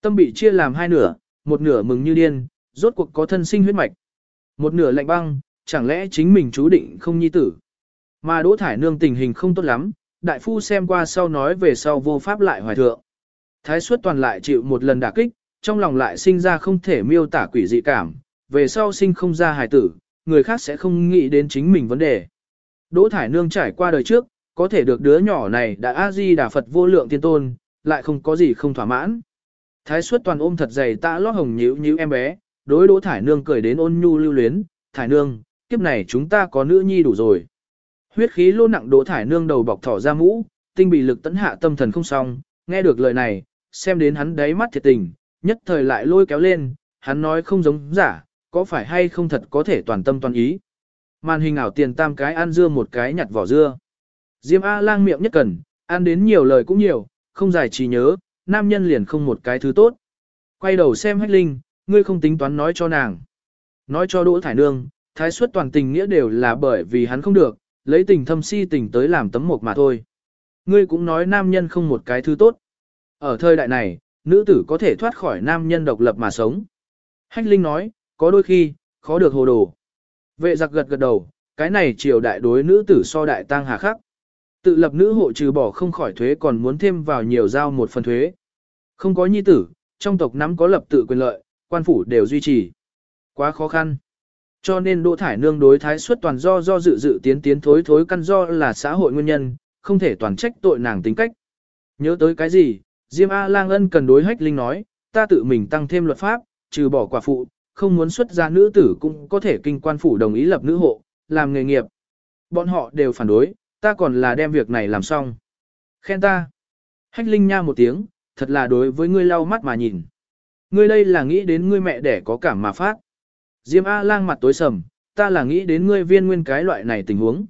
Tâm bị chia làm hai nửa, một nửa mừng như điên, rốt cuộc có thân sinh huyết mạch. Một nửa lạnh băng, chẳng lẽ chính mình chú định không nhi tử. Mà đỗ thải nương tình hình không tốt lắm, đại phu xem qua sau nói về sau vô pháp lại hoài thượng. Thái suất toàn lại chịu một lần đả kích, trong lòng lại sinh ra không thể miêu tả quỷ dị cảm, về sau sinh không ra hài tử, người khác sẽ không nghĩ đến chính mình vấn đề. Đỗ Thải Nương trải qua đời trước, có thể được đứa nhỏ này đã A-di đà Phật vô lượng tiên tôn, lại không có gì không thỏa mãn. Thái suất toàn ôm thật dày tạ lót hồng nhíu nhíu em bé, đối Đỗ Thải Nương cười đến ôn nhu lưu luyến, Thải Nương, kiếp này chúng ta có nữ nhi đủ rồi. Huyết khí lô nặng Đỗ Thải Nương đầu bọc thỏ ra mũ, tinh bị lực tấn hạ tâm thần không xong, nghe được lời này, xem đến hắn đáy mắt thiệt tình, nhất thời lại lôi kéo lên, hắn nói không giống giả, có phải hay không thật có thể toàn tâm toàn ý. Màn hình ảo tiền tam cái ăn dưa một cái nhặt vỏ dưa. Diêm A lang miệng nhất cần, ăn đến nhiều lời cũng nhiều, không giải trí nhớ, nam nhân liền không một cái thứ tốt. Quay đầu xem hách linh, ngươi không tính toán nói cho nàng. Nói cho Đỗ Thải Nương, thái suất toàn tình nghĩa đều là bởi vì hắn không được, lấy tình thâm si tình tới làm tấm mộc mà thôi. Ngươi cũng nói nam nhân không một cái thứ tốt. Ở thời đại này, nữ tử có thể thoát khỏi nam nhân độc lập mà sống. Hách Linh nói, có đôi khi, khó được hồ đồ. Vệ giặc gật gật đầu, cái này triều đại đối nữ tử so đại tăng hà khắc. Tự lập nữ hộ trừ bỏ không khỏi thuế còn muốn thêm vào nhiều giao một phần thuế. Không có nhi tử, trong tộc nắm có lập tự quyền lợi, quan phủ đều duy trì. Quá khó khăn. Cho nên Đỗ Thải Nương đối thái suất toàn do do dự dự tiến tiến thối thối căn do là xã hội nguyên nhân, không thể toàn trách tội nàng tính cách. Nhớ tới cái gì, Diêm A Lang Ân cần đối hách linh nói, ta tự mình tăng thêm luật pháp, trừ bỏ quả phụ, không muốn xuất gia nữ tử cũng có thể kinh quan phủ đồng ý lập nữ hộ, làm nghề nghiệp. Bọn họ đều phản đối, ta còn là đem việc này làm xong. Khen ta. Hách Linh nha một tiếng, thật là đối với ngươi lau mắt mà nhìn. Ngươi đây là nghĩ đến ngươi mẹ đẻ có cảm mà phát. Diêm A-lang mặt tối sầm, ta là nghĩ đến ngươi viên nguyên cái loại này tình huống.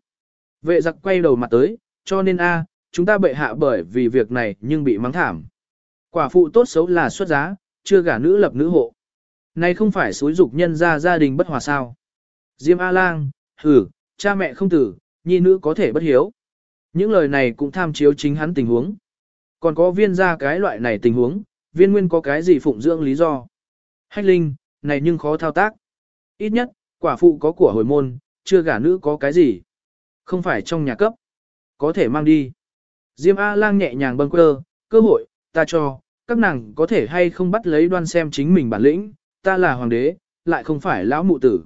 Vệ giặc quay đầu mặt tới, cho nên A, chúng ta bệ hạ bởi vì việc này nhưng bị mắng thảm. Quả phụ tốt xấu là xuất giá, chưa gả nữ lập nữ hộ. Này không phải xúi dục nhân ra gia đình bất hòa sao. Diêm A-lang, hử, cha mẹ không tử, nhi nữ có thể bất hiếu. Những lời này cũng tham chiếu chính hắn tình huống. Còn có viên ra cái loại này tình huống, viên nguyên có cái gì phụng dưỡng lý do. Hách linh, này nhưng khó thao tác. Ít nhất, quả phụ có của hồi môn, chưa gả nữ có cái gì. Không phải trong nhà cấp. Có thể mang đi. Diêm A-lang nhẹ nhàng bâng quơ, cơ hội, ta cho, các nàng có thể hay không bắt lấy đoan xem chính mình bản lĩnh, ta là hoàng đế, lại không phải lão mụ tử.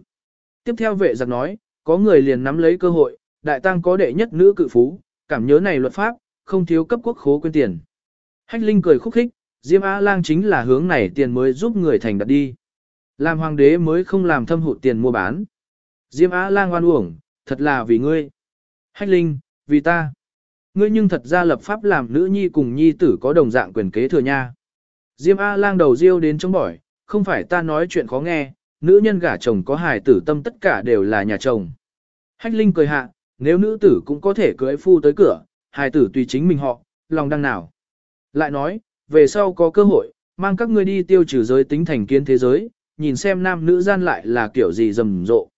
Tiếp theo vệ giặc nói, có người liền nắm lấy cơ hội, đại tăng có đệ nhất nữ cự phú, cảm nhớ này luật pháp, không thiếu cấp quốc khố quên tiền. Hách Linh cười khúc khích, Diêm A-lang chính là hướng này tiền mới giúp người thành đặt đi. Làm hoàng đế mới không làm thâm hụt tiền mua bán. Diêm A-lang oan uổng, thật là vì ngươi. Hách Linh, vì ta. Ngươi nhưng thật ra lập pháp làm nữ nhi cùng nhi tử có đồng dạng quyền kế thừa nha. Diêm A-lang đầu riêu đến chống bỏi, không phải ta nói chuyện khó nghe, nữ nhân gả chồng có hài tử tâm tất cả đều là nhà chồng. Hách Linh cười hạ, nếu nữ tử cũng có thể cưới phu tới cửa, hài tử tùy chính mình họ, lòng đăng nào. Lại nói, về sau có cơ hội, mang các ngươi đi tiêu trừ giới tính thành kiến thế giới, nhìn xem nam nữ gian lại là kiểu gì rầm rộ.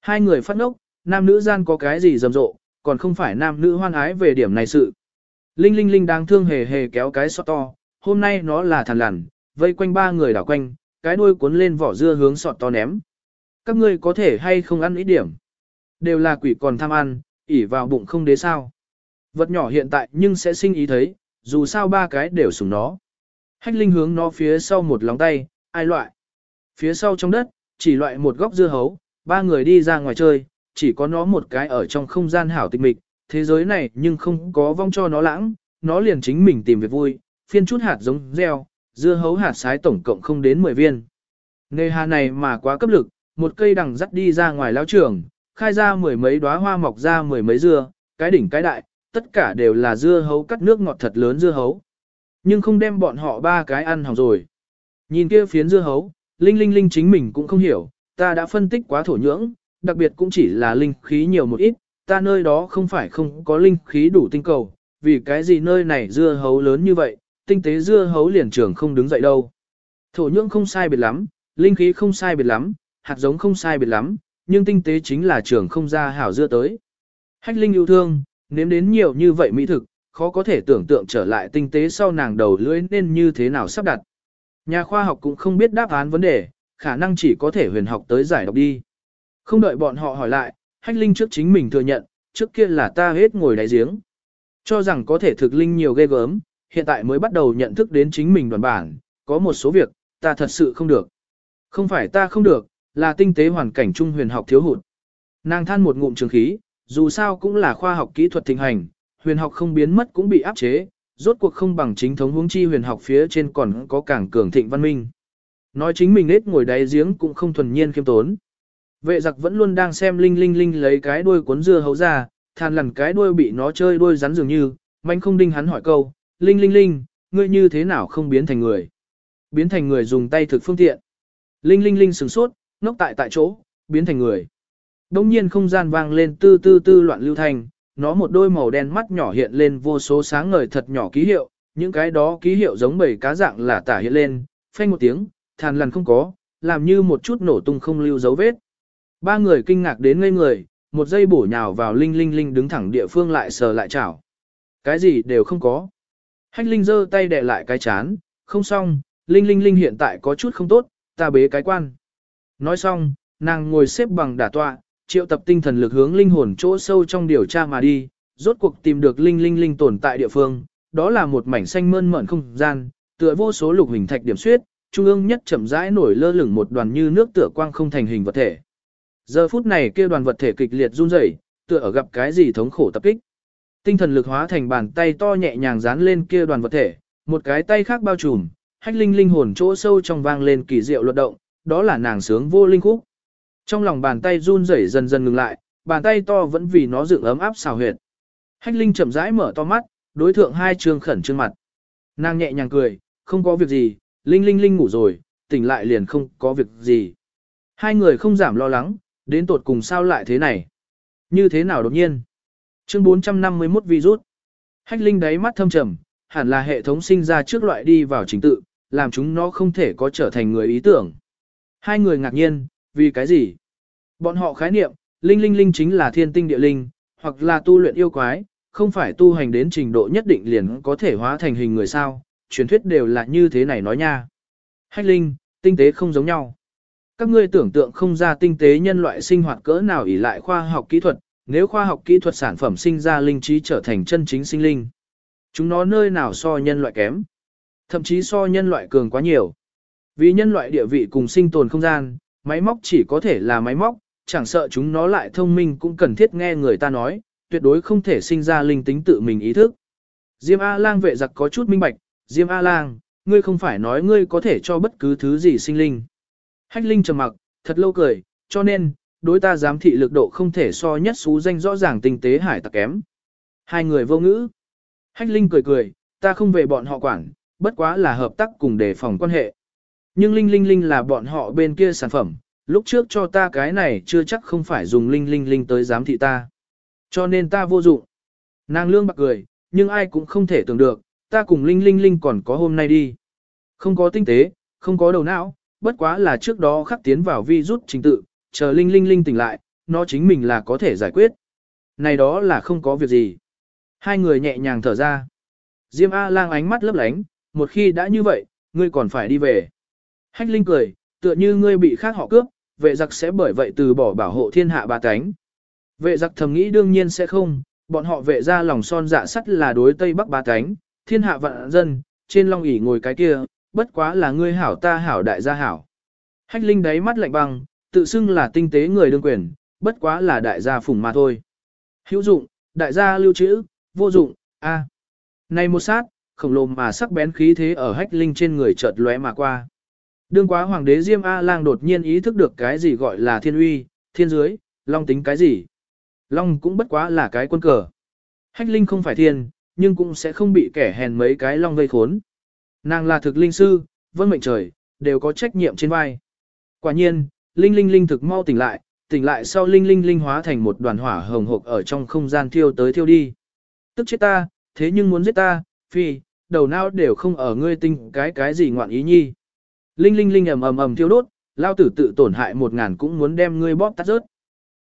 Hai người phát ngốc, nam nữ gian có cái gì rầm rộ, còn không phải nam nữ hoan ái về điểm này sự. Linh Linh Linh đang thương hề hề kéo cái sọt to, hôm nay nó là thằn lằn, vây quanh ba người đảo quanh, cái đuôi cuốn lên vỏ dưa hướng sọt to ném. Các ngươi có thể hay không ăn ít điểm. Đều là quỷ còn tham ăn, ỉ vào bụng không đế sao. Vật nhỏ hiện tại nhưng sẽ sinh ý thấy, dù sao ba cái đều sủng nó. Hách Linh hướng nó phía sau một lóng tay, ai loại. Phía sau trong đất, chỉ loại một góc dưa hấu, ba người đi ra ngoài chơi, chỉ có nó một cái ở trong không gian hảo tịch mịch, thế giới này nhưng không có vong cho nó lãng, nó liền chính mình tìm việc vui, phiên chút hạt giống gieo, dưa hấu hạt sái tổng cộng không đến 10 viên. Nề hà này mà quá cấp lực, một cây đằng dắt đi ra ngoài lao trường, khai ra mười mấy đóa hoa mọc ra mười mấy dưa, cái đỉnh cái đại, tất cả đều là dưa hấu cắt nước ngọt thật lớn dưa hấu. Nhưng không đem bọn họ ba cái ăn hỏng rồi. Nhìn kia phiến dưa hấu, Linh Linh Linh chính mình cũng không hiểu, ta đã phân tích quá thổ nhưỡng, đặc biệt cũng chỉ là linh khí nhiều một ít, ta nơi đó không phải không có linh khí đủ tinh cầu, vì cái gì nơi này dưa hấu lớn như vậy, tinh tế dưa hấu liền trưởng không đứng dậy đâu. Thổ nhưỡng không sai biệt lắm, linh khí không sai biệt lắm, hạt giống không sai biệt lắm, nhưng tinh tế chính là trưởng không ra hảo dưa tới. Hách linh yêu thương, nếm đến nhiều như vậy mỹ thực, khó có thể tưởng tượng trở lại tinh tế sau nàng đầu lưỡi nên như thế nào sắp đặt. Nhà khoa học cũng không biết đáp án vấn đề, khả năng chỉ có thể huyền học tới giải đọc đi. Không đợi bọn họ hỏi lại, hách linh trước chính mình thừa nhận, trước kia là ta hết ngồi đáy giếng. Cho rằng có thể thực linh nhiều ghê gớm, hiện tại mới bắt đầu nhận thức đến chính mình đoàn bản, có một số việc, ta thật sự không được. Không phải ta không được, là tinh tế hoàn cảnh trung huyền học thiếu hụt. Nàng than một ngụm trường khí, dù sao cũng là khoa học kỹ thuật thịnh hành, huyền học không biến mất cũng bị áp chế, rốt cuộc không bằng chính thống huống chi huyền học phía trên còn có càng cường thịnh văn minh. Nói chính mình nết ngồi đáy giếng cũng không thuần nhiên khiêm tốn. Vệ giặc vẫn luôn đang xem Linh Linh Linh lấy cái đuôi cuốn dưa hấu ra, than lằn cái đuôi bị nó chơi đuôi rắn dường như, manh không đinh hắn hỏi câu, Linh Linh Linh, ngươi như thế nào không biến thành người? Biến thành người dùng tay thực phương tiện. Linh Linh Linh sửng sốt, ngốc tại tại chỗ, biến thành người. Đông nhiên không gian vang lên tư tư tư loạn lưu thành nó một đôi màu đen mắt nhỏ hiện lên vô số sáng ngời thật nhỏ ký hiệu, những cái đó ký hiệu giống bầy cá dạng là tả hiện lên, phanh một tiếng, than lần không có, làm như một chút nổ tung không lưu dấu vết. Ba người kinh ngạc đến ngây người, một giây bổ nhào vào Linh Linh Linh đứng thẳng địa phương lại sờ lại chảo. Cái gì đều không có. Hách Linh giơ tay đè lại cái chán, không xong, Linh Linh Linh hiện tại có chút không tốt, ta bế cái quan. Nói xong, nàng ngồi xếp bằng đả tọa, triệu tập tinh thần lực hướng linh hồn chỗ sâu trong điều tra mà đi, rốt cuộc tìm được Linh Linh Linh tồn tại địa phương, đó là một mảnh xanh mơn mởn không gian, tựa vô số lục hình thạch điểm xuyết, trung ương nhất chậm rãi nổi lơ lửng một đoàn như nước tựa quang không thành hình vật thể. Giờ phút này kia đoàn vật thể kịch liệt run rẩy, tựa ở gặp cái gì thống khổ tập kích. Tinh thần lực hóa thành bàn tay to nhẹ nhàng dán lên kia đoàn vật thể, một cái tay khác bao trùm, hách linh linh hồn chỗ sâu trong vang lên kỳ diệu luật động, đó là nàng sướng vô linh khúc. Trong lòng bàn tay run rẩy dần dần ngừng lại, bàn tay to vẫn vì nó dựng ấm áp xào huyệt. Hách Linh chậm rãi mở to mắt, đối thượng hai trường khẩn trương mặt. Nàng nhẹ nhàng cười, không có việc gì, Linh Linh Linh ngủ rồi, tỉnh lại liền không có việc gì. Hai người không giảm lo lắng, đến tột cùng sao lại thế này. Như thế nào đột nhiên. Chương 451 virus. Hách Linh đáy mắt thâm trầm, hẳn là hệ thống sinh ra trước loại đi vào chính tự, làm chúng nó không thể có trở thành người ý tưởng. Hai người ngạc nhiên, vì cái gì? Bọn họ khái niệm, linh linh linh chính là thiên tinh địa linh, hoặc là tu luyện yêu quái, không phải tu hành đến trình độ nhất định liền có thể hóa thành hình người sao, truyền thuyết đều là như thế này nói nha. Hách linh, tinh tế không giống nhau. Các ngươi tưởng tượng không ra tinh tế nhân loại sinh hoạt cỡ nào ỷ lại khoa học kỹ thuật, nếu khoa học kỹ thuật sản phẩm sinh ra linh trí trở thành chân chính sinh linh. Chúng nó nơi nào so nhân loại kém. Thậm chí so nhân loại cường quá nhiều. Vì nhân loại địa vị cùng sinh tồn không gian, máy móc chỉ có thể là máy móc, chẳng sợ chúng nó lại thông minh cũng cần thiết nghe người ta nói, tuyệt đối không thể sinh ra linh tính tự mình ý thức. Diêm A-lang vệ giặc có chút minh bạch, Diêm A-lang, ngươi không phải nói ngươi có thể cho bất cứ thứ gì sinh linh. Hách linh trầm mặc, thật lâu cười, cho nên, đối ta giám thị lực độ không thể so nhất xú danh rõ ràng tinh tế hải tặc kém. Hai người vô ngữ. Hách linh cười cười, ta không về bọn họ quản, bất quá là hợp tác cùng đề phòng quan hệ. Nhưng Linh Linh Linh là bọn họ bên kia sản phẩm, lúc trước cho ta cái này chưa chắc không phải dùng Linh Linh Linh tới giám thị ta. Cho nên ta vô dụng. Nàng lương bạc cười, nhưng ai cũng không thể tưởng được, ta cùng Linh Linh Linh còn có hôm nay đi. Không có tinh tế, không có đầu não, bất quá là trước đó khắc tiến vào vi rút trình tự, chờ Linh Linh Linh tỉnh lại, nó chính mình là có thể giải quyết. Này đó là không có việc gì. Hai người nhẹ nhàng thở ra. Diêm A-lang ánh mắt lấp lánh, một khi đã như vậy, ngươi còn phải đi về. Hách Linh cười, tựa như ngươi bị khác họ cướp, vệ giặc sẽ bởi vậy từ bỏ bảo hộ thiên hạ ba cánh. Vệ giặc thầm nghĩ đương nhiên sẽ không, bọn họ vệ ra lòng son dạ sắt là đối Tây Bắc ba cánh, thiên hạ vạn dân, trên long ỷ ngồi cái kia, bất quá là ngươi hảo ta hảo đại gia hảo. Hách Linh đáy mắt lạnh băng, tự xưng là tinh tế người đương quyền, bất quá là đại gia phùng mà thôi. Hữu dụng, đại gia lưu trữ, vô dụng, a. Này một sát, khổng lồ mà sắc bén khí thế ở hách linh trên người chợt lóe mà qua. Đương quá hoàng đế Diêm A-lang đột nhiên ý thức được cái gì gọi là thiên uy, thiên dưới, long tính cái gì. Long cũng bất quá là cái quân cờ. Hách linh không phải thiên, nhưng cũng sẽ không bị kẻ hèn mấy cái long vây khốn. Nàng là thực linh sư, vân mệnh trời, đều có trách nhiệm trên vai. Quả nhiên, linh linh linh thực mau tỉnh lại, tỉnh lại sau linh linh linh hóa thành một đoàn hỏa hồng hộc ở trong không gian thiêu tới thiêu đi. Tức chết ta, thế nhưng muốn giết ta, phi, đầu não đều không ở ngươi tinh cái cái gì ngoạn ý nhi. Linh linh linh ầm ầm ầm thiêu đốt, lao tử tự tổn hại một ngàn cũng muốn đem ngươi bóp tắt rớt.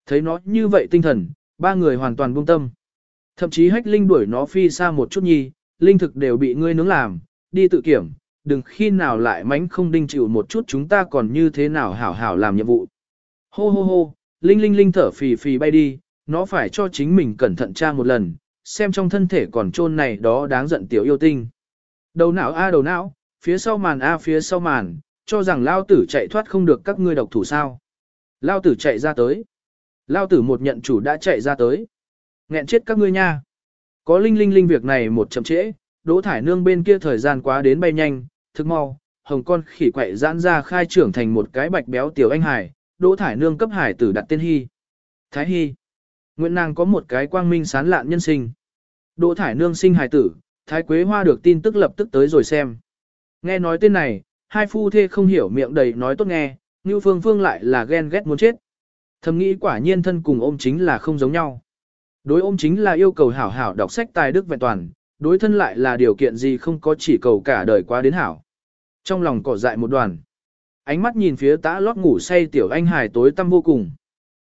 Thấy nó như vậy tinh thần, ba người hoàn toàn buông tâm. Thậm chí hách linh đuổi nó phi xa một chút nhi, linh thực đều bị ngươi nướng làm, đi tự kiểm, đừng khi nào lại mánh không đinh chịu một chút chúng ta còn như thế nào hảo hảo làm nhiệm vụ. Hô hô hô, linh linh linh thở phì phì bay đi, nó phải cho chính mình cẩn thận tra một lần, xem trong thân thể còn trôn này đó đáng giận tiểu yêu tinh. Đầu não a đầu não, phía sau màn a phía sau màn, cho rằng lao tử chạy thoát không được các ngươi độc thủ sao. Lao tử chạy ra tới. Lao tử một nhận chủ đã chạy ra tới. Nghẹn chết các ngươi nha. Có linh linh linh việc này một chậm trễ, đỗ thải nương bên kia thời gian quá đến bay nhanh, thức mau, hồng con khỉ quậy giãn ra khai trưởng thành một cái bạch béo tiểu anh hải, đỗ thải nương cấp hải tử đặt tên hy. Thái hy. Nguyện nàng có một cái quang minh sán lạn nhân sinh. Đỗ thải nương sinh hải tử, thái quế hoa được tin tức lập tức tới rồi xem. Nghe nói tên này, hai phu thê không hiểu miệng đầy nói tốt nghe, Ngưu phương phương lại là ghen ghét muốn chết. Thầm nghĩ quả nhiên thân cùng ôm chính là không giống nhau. Đối ôm chính là yêu cầu hảo hảo đọc sách tài đức vẹn toàn, đối thân lại là điều kiện gì không có chỉ cầu cả đời qua đến hảo. Trong lòng cỏ dại một đoàn. Ánh mắt nhìn phía tã lót ngủ say tiểu anh hài tối tăm vô cùng.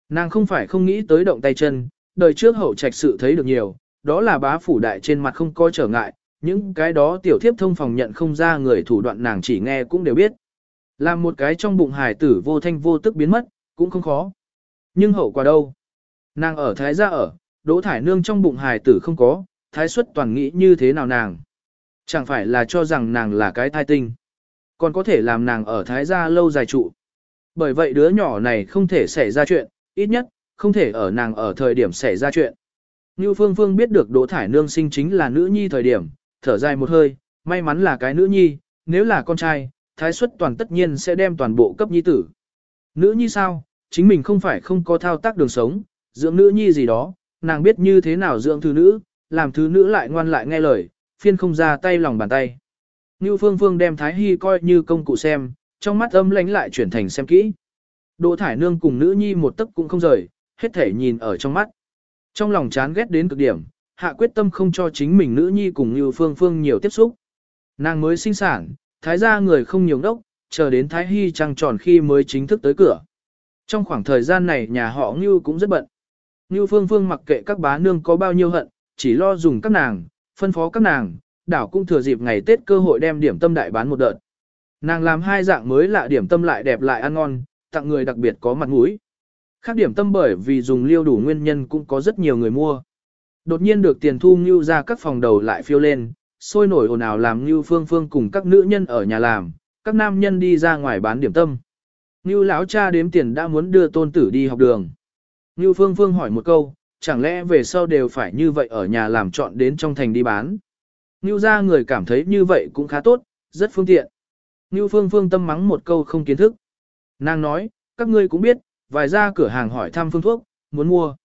Nàng không phải không nghĩ tới động tay chân, đời trước hậu trạch sự thấy được nhiều, đó là bá phủ đại trên mặt không có trở ngại, những cái đó tiểu thiếp thông phòng nhận không ra người thủ đoạn nàng chỉ nghe cũng đều biết. Làm một cái trong bụng hải tử vô thanh vô tức biến mất, cũng không khó. Nhưng hậu quả đâu? Nàng ở thái gia ở, đỗ thải nương trong bụng hải tử không có, thái xuất toàn nghĩ như thế nào nàng. Chẳng phải là cho rằng nàng là cái thai tinh. Còn có thể làm nàng ở thái gia lâu dài trụ. Bởi vậy đứa nhỏ này không thể xảy ra chuyện, ít nhất, không thể ở nàng ở thời điểm xảy ra chuyện. Như Phương Phương biết được Đỗ Thải Nương sinh chính là nữ nhi thời điểm, thở dài một hơi, may mắn là cái nữ nhi, nếu là con trai, thái xuất toàn tất nhiên sẽ đem toàn bộ cấp nhi tử. Nữ nhi sao, chính mình không phải không có thao tác đường sống, dưỡng nữ nhi gì đó, nàng biết như thế nào dưỡng thứ nữ, làm thứ nữ lại ngoan lại nghe lời, phiên không ra tay lòng bàn tay. Như Phương Phương đem Thái Hy coi như công cụ xem, trong mắt âm lánh lại chuyển thành xem kỹ. Đỗ Thải Nương cùng nữ nhi một tấc cũng không rời, hết thể nhìn ở trong mắt. Trong lòng chán ghét đến cực điểm, hạ quyết tâm không cho chính mình nữ nhi cùng Như Phương Phương nhiều tiếp xúc. Nàng mới sinh sản, thái gia người không nhiều đốc, chờ đến Thái Hy trăng tròn khi mới chính thức tới cửa. Trong khoảng thời gian này nhà họ Ngưu cũng rất bận. Ngưu Phương Phương mặc kệ các bá nương có bao nhiêu hận, chỉ lo dùng các nàng, phân phó các nàng, đảo cũng thừa dịp ngày Tết cơ hội đem điểm tâm đại bán một đợt. Nàng làm hai dạng mới lạ điểm tâm lại đẹp lại ăn ngon, tặng người đặc biệt có mặt mũi. Khác điểm tâm bởi vì dùng liêu đủ nguyên nhân cũng có rất nhiều người mua. Đột nhiên được tiền thu Ngưu ra các phòng đầu lại phiêu lên, sôi nổi ồn ào làm Ngưu Phương Phương cùng các nữ nhân ở nhà làm, các nam nhân đi ra ngoài bán điểm tâm. Ngưu lão cha đếm tiền đã muốn đưa tôn tử đi học đường. Ngưu Phương Phương hỏi một câu, chẳng lẽ về sau đều phải như vậy ở nhà làm chọn đến trong thành đi bán. Ngưu ra người cảm thấy như vậy cũng khá tốt, rất phương tiện. Ngưu Phương Phương tâm mắng một câu không kiến thức. Nàng nói, các ngươi cũng biết, vài ra cửa hàng hỏi thăm phương thuốc, muốn mua.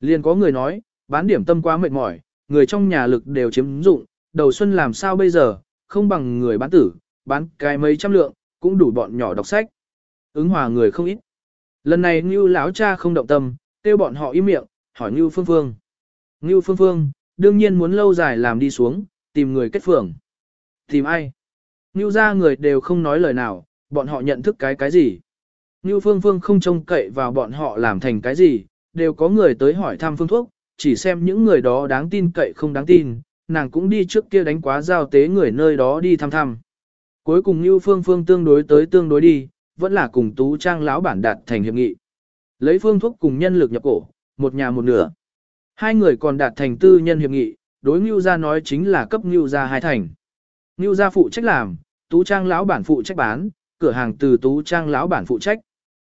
Liền có người nói, bán điểm tâm quá mệt mỏi, người trong nhà lực đều chiếm dụng, đầu xuân làm sao bây giờ, không bằng người bán tử, bán cái mấy trăm lượng, cũng đủ bọn nhỏ đọc sách. Ứng hòa người không ít. Lần này Ngưu lão cha không động tâm, kêu bọn họ im miệng, hỏi Ngưu Phương Phương. Ngưu Phương Phương, đương nhiên muốn lâu dài làm đi xuống, tìm người kết phường. Tìm ai? Ngưu ra người đều không nói lời nào, bọn họ nhận thức cái cái gì. Ngưu Phương Phương không trông cậy vào bọn họ làm thành cái gì, đều có người tới hỏi thăm phương thuốc, chỉ xem những người đó đáng tin cậy không đáng tin, nàng cũng đi trước kia đánh quá giao tế người nơi đó đi thăm thăm. Cuối cùng Ngưu Phương Phương tương đối tới tương đối đi, vẫn là cùng Tú Trang lão bản đạt thành hiệp nghị. Lấy phương thuốc cùng nhân lực nhập cổ, một nhà một nửa. Hai người còn đạt thành tư nhân hiệp nghị, đối Ngưu gia nói chính là cấp Ngưu gia hai thành. Ngưu gia phụ trách làm, Tú Trang lão bản phụ trách bán, cửa hàng từ Tú Trang lão bản phụ trách.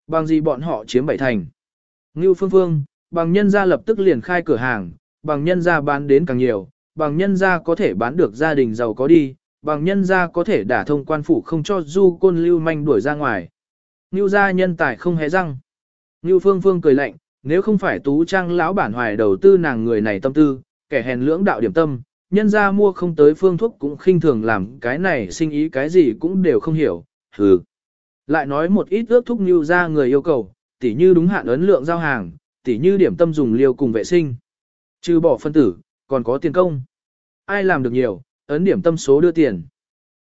Bằng gì bọn họ chiếm bảy thành. Ngưu Phương Phương, bằng nhân gia lập tức liền khai cửa hàng, bằng nhân gia bán đến càng nhiều, bằng nhân gia có thể bán được gia đình giàu có đi, bằng nhân gia có thể đả thông quan phủ không cho du côn lưu manh đuổi ra ngoài. Ngưu gia nhân tài không hé răng. Ngưu Phương Phương cười lạnh, nếu không phải Tú Trang lão bản hoài đầu tư nàng người này tâm tư, kẻ hèn lưỡng đạo điểm tâm, nhân gia mua không tới phương thuốc cũng khinh thường làm cái này sinh ý cái gì cũng đều không hiểu, hừ. Lại nói một ít ước thúc Ngưu gia người yêu cầu, tỉ như đúng hạn ấn lượng giao hàng, tỉ như điểm tâm dùng liều cùng vệ sinh. Trừ bỏ phân tử, còn có tiền công. Ai làm được nhiều, ấn điểm tâm số đưa tiền.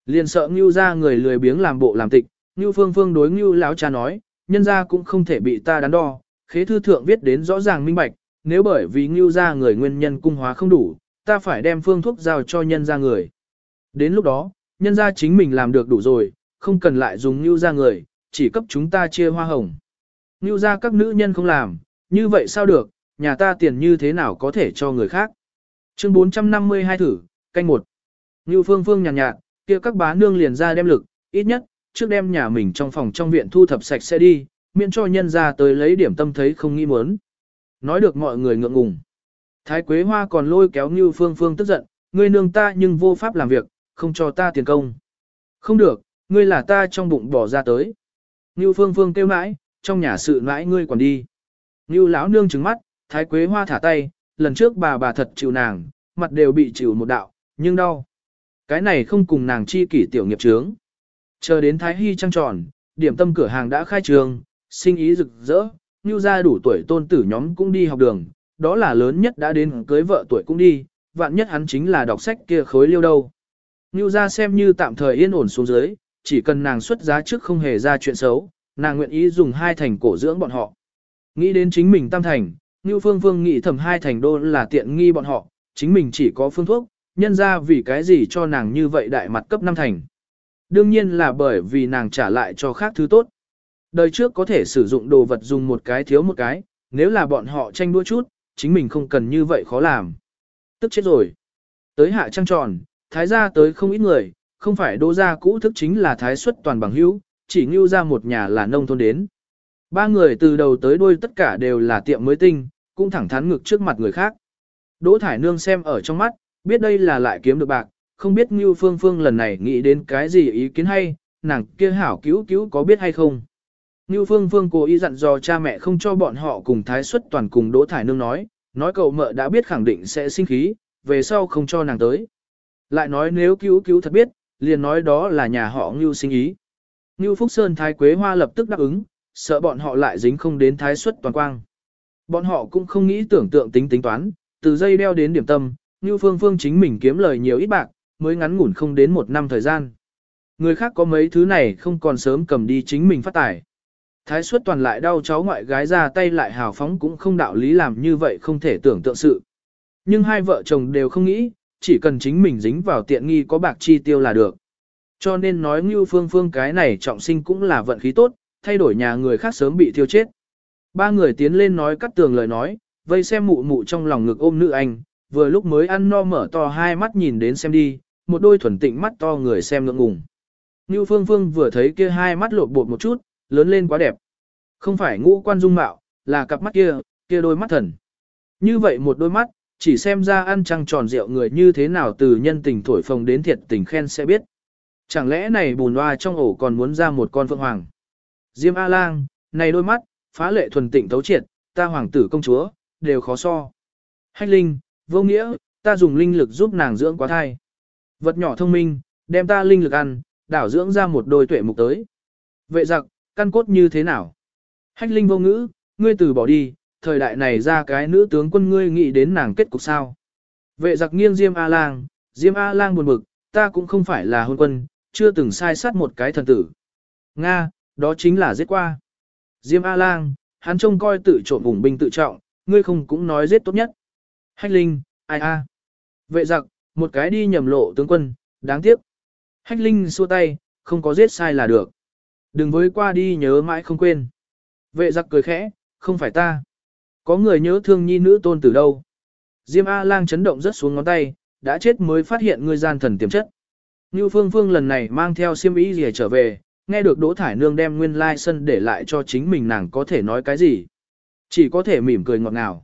Liền sợ Ngưu ra người lười biếng làm bộ làm tịch, Ngưu Phương Phương đối Ngưu lão cha nói, nhân ra cũng không thể bị ta đắn đo, khế thư thượng viết đến rõ ràng minh bạch, nếu bởi vì Ngưu ra người nguyên nhân cung hóa không đủ, ta phải đem phương thuốc giao cho nhân ra người. Đến lúc đó, nhân ra chính mình làm được đủ rồi, không cần lại dùng Ngưu ra người, chỉ cấp chúng ta chia hoa hồng. Ngưu ra các nữ nhân không làm, như vậy sao được, nhà ta tiền như thế nào có thể cho người khác. Chương 452 thử, canh một. Như phương phương nhàn nhạt, nhạt, kia các bá nương liền ra đem lực, ít nhất, trước đem nhà mình trong phòng trong viện thu thập sạch sẽ đi, miễn cho nhân ra tới lấy điểm tâm thấy không nghĩ muốn. Nói được mọi người ngượng ngùng. Thái Quế Hoa còn lôi kéo Như Phương Phương tức giận, ngươi nương ta nhưng vô pháp làm việc, không cho ta tiền công. Không được, ngươi là ta trong bụng bỏ ra tới. Như Phương Phương kêu mãi, trong nhà sự mãi ngươi còn đi. Ngưu lão nương trừng mắt, Thái Quế Hoa thả tay, lần trước bà bà thật chịu nàng, mặt đều bị chịu một đạo, nhưng đau. Cái này không cùng nàng chi kỷ tiểu nghiệp trướng. Chờ đến Thái Hy trăng tròn, điểm tâm cửa hàng đã khai trường, sinh ý rực rỡ, Ngưu gia đủ tuổi tôn tử nhóm cũng đi học đường, đó là lớn nhất đã đến cưới vợ tuổi cũng đi, vạn nhất hắn chính là đọc sách kia khối liêu đâu. Ngưu gia xem như tạm thời yên ổn xuống dưới, chỉ cần nàng xuất giá trước không hề ra chuyện xấu, nàng nguyện ý dùng hai thành cổ dưỡng bọn họ. Nghĩ đến chính mình tam thành, Ngưu Phương Phương nghĩ thầm hai thành đô là tiện nghi bọn họ, chính mình chỉ có phương thuốc, nhân ra vì cái gì cho nàng như vậy đại mặt cấp năm thành. Đương nhiên là bởi vì nàng trả lại cho khác thứ tốt. Đời trước có thể sử dụng đồ vật dùng một cái thiếu một cái, nếu là bọn họ tranh đua chút, chính mình không cần như vậy khó làm. Tức chết rồi. Tới hạ trăng tròn, thái gia tới không ít người, không phải đô gia cũ thức chính là thái xuất toàn bằng hữu, chỉ ngưu ra một nhà là nông thôn đến. Ba người từ đầu tới đuôi tất cả đều là tiệm mới tinh, cũng thẳng thắn ngực trước mặt người khác. Đỗ Thải Nương xem ở trong mắt, biết đây là lại kiếm được bạc, không biết Ngưu Phương Phương lần này nghĩ đến cái gì ý kiến hay, nàng kia hảo cứu cứu có biết hay không. Ngưu Phương Phương cố ý dặn dò cha mẹ không cho bọn họ cùng thái xuất toàn cùng Đỗ Thải Nương nói, nói cậu mợ đã biết khẳng định sẽ sinh khí, về sau không cho nàng tới. Lại nói nếu cứu cứu thật biết, liền nói đó là nhà họ Ngưu sinh ý. Ngưu Phúc Sơn Thái Quế Hoa lập tức đáp ứng, sợ bọn họ lại dính không đến thái xuất toàn quang. Bọn họ cũng không nghĩ tưởng tượng tính tính toán, từ dây đeo đến điểm tâm, như Phương Phương chính mình kiếm lời nhiều ít bạc, mới ngắn ngủn không đến một năm thời gian. Người khác có mấy thứ này không còn sớm cầm đi chính mình phát tài. Thái suất toàn lại đau cháu ngoại gái ra tay lại hào phóng cũng không đạo lý làm như vậy không thể tưởng tượng sự. Nhưng hai vợ chồng đều không nghĩ, chỉ cần chính mình dính vào tiện nghi có bạc chi tiêu là được. Cho nên nói như phương phương cái này trọng sinh cũng là vận khí tốt, thay đổi nhà người khác sớm bị thiêu chết. Ba người tiến lên nói cắt tường lời nói, vây xem mụ mụ trong lòng ngực ôm nữ anh, vừa lúc mới ăn no mở to hai mắt nhìn đến xem đi, một đôi thuần tịnh mắt to người xem ngượng ngùng. Như phương phương vừa thấy kia hai mắt lột bột một chút, lớn lên quá đẹp. Không phải ngũ quan dung mạo, là cặp mắt kia, kia đôi mắt thần. Như vậy một đôi mắt, chỉ xem ra ăn trăng tròn rượu người như thế nào từ nhân tình thổi phồng đến thiệt tình khen sẽ biết. Chẳng lẽ này bùn hoa trong ổ còn muốn ra một con phượng hoàng. Diêm A-lang, này đôi mắt, phá lệ thuần tịnh tấu triệt, ta hoàng tử công chúa, đều khó so. Hách linh, vô nghĩa, ta dùng linh lực giúp nàng dưỡng quá thai. Vật nhỏ thông minh, đem ta linh lực ăn, đảo dưỡng ra một đôi tuệ mục tới. Vệ giặc, căn cốt như thế nào? Hách linh vô ngữ, ngươi từ bỏ đi, thời đại này ra cái nữ tướng quân ngươi nghĩ đến nàng kết cục sao. Vệ giặc nghiêng Diêm A-Lang, Diêm A-Lang buồn bực, ta cũng không phải là hôn quân, chưa từng sai sát một cái thần tử. Nga, đó chính là giết qua. Diêm A-Lang, hắn trông coi tự trộm vùng binh tự trọng, ngươi không cũng nói giết tốt nhất. Hách Linh, ai a? Vệ giặc, một cái đi nhầm lộ tướng quân, đáng tiếc. Hách Linh xua tay, không có giết sai là được. Đừng với qua đi nhớ mãi không quên. Vệ giặc cười khẽ, không phải ta. Có người nhớ thương nhi nữ tôn từ đâu. Diêm A-lang chấn động rất xuống ngón tay, đã chết mới phát hiện ngươi gian thần tiềm chất. Như Phương Phương lần này mang theo siêm ý gì trở về, nghe được Đỗ Thải Nương đem nguyên lai sân để lại cho chính mình nàng có thể nói cái gì. Chỉ có thể mỉm cười ngọt ngào.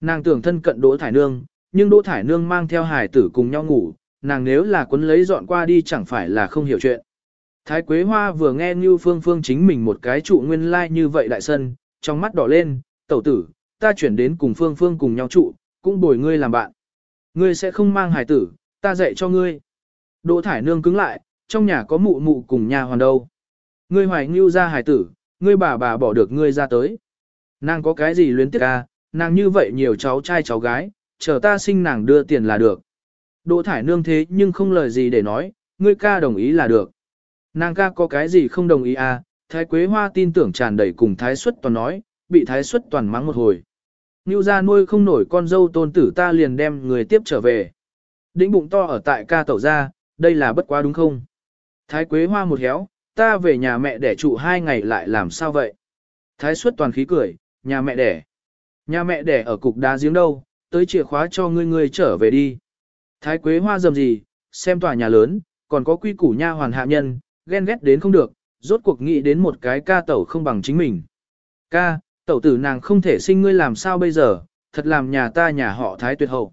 Nàng tưởng thân cận Đỗ Thải Nương, nhưng Đỗ Thải Nương mang theo hải tử cùng nhau ngủ, nàng nếu là quấn lấy dọn qua đi chẳng phải là không hiểu chuyện. Thái Quế Hoa vừa nghe Như Phương Phương chính mình một cái trụ nguyên lai like như vậy đại sân, trong mắt đỏ lên, tẩu tử, ta chuyển đến cùng Phương Phương cùng nhau trụ, cũng bồi ngươi làm bạn. Ngươi sẽ không mang hải tử, ta dạy cho ngươi. Đỗ Thải Nương cứng lại, trong nhà có mụ mụ cùng nhà hoàn đâu. Ngươi hoài ngưu ra hải tử, ngươi bà bà bỏ được ngươi ra tới. Nàng có cái gì luyến tiếc à, nàng như vậy nhiều cháu trai cháu gái, chờ ta sinh nàng đưa tiền là được. Đỗ Thải Nương thế nhưng không lời gì để nói, ngươi ca đồng ý là được. Nàng ca có cái gì không đồng ý à, Thái Quế Hoa tin tưởng tràn đầy cùng Thái Xuất Toàn nói, bị Thái Xuất Toàn mắng một hồi. Ngưu ra nuôi không nổi con dâu tôn tử ta liền đem người tiếp trở về. Đĩnh bụng to ở tại ca tẩu ra, đây là bất quá đúng không? Thái Quế Hoa một héo, ta về nhà mẹ để trụ hai ngày lại làm sao vậy? Thái suất Toàn khí cười, nhà mẹ đẻ. Nhà mẹ đẻ ở cục đá giếng đâu, tới chìa khóa cho ngươi ngươi trở về đi. Thái Quế Hoa dầm gì, xem tòa nhà lớn, còn có quy củ nha hoàn hạ nhân, ghen ghét đến không được, rốt cuộc nghĩ đến một cái ca tẩu không bằng chính mình. Ca, tẩu tử nàng không thể sinh ngươi làm sao bây giờ, thật làm nhà ta nhà họ Thái tuyệt hậu.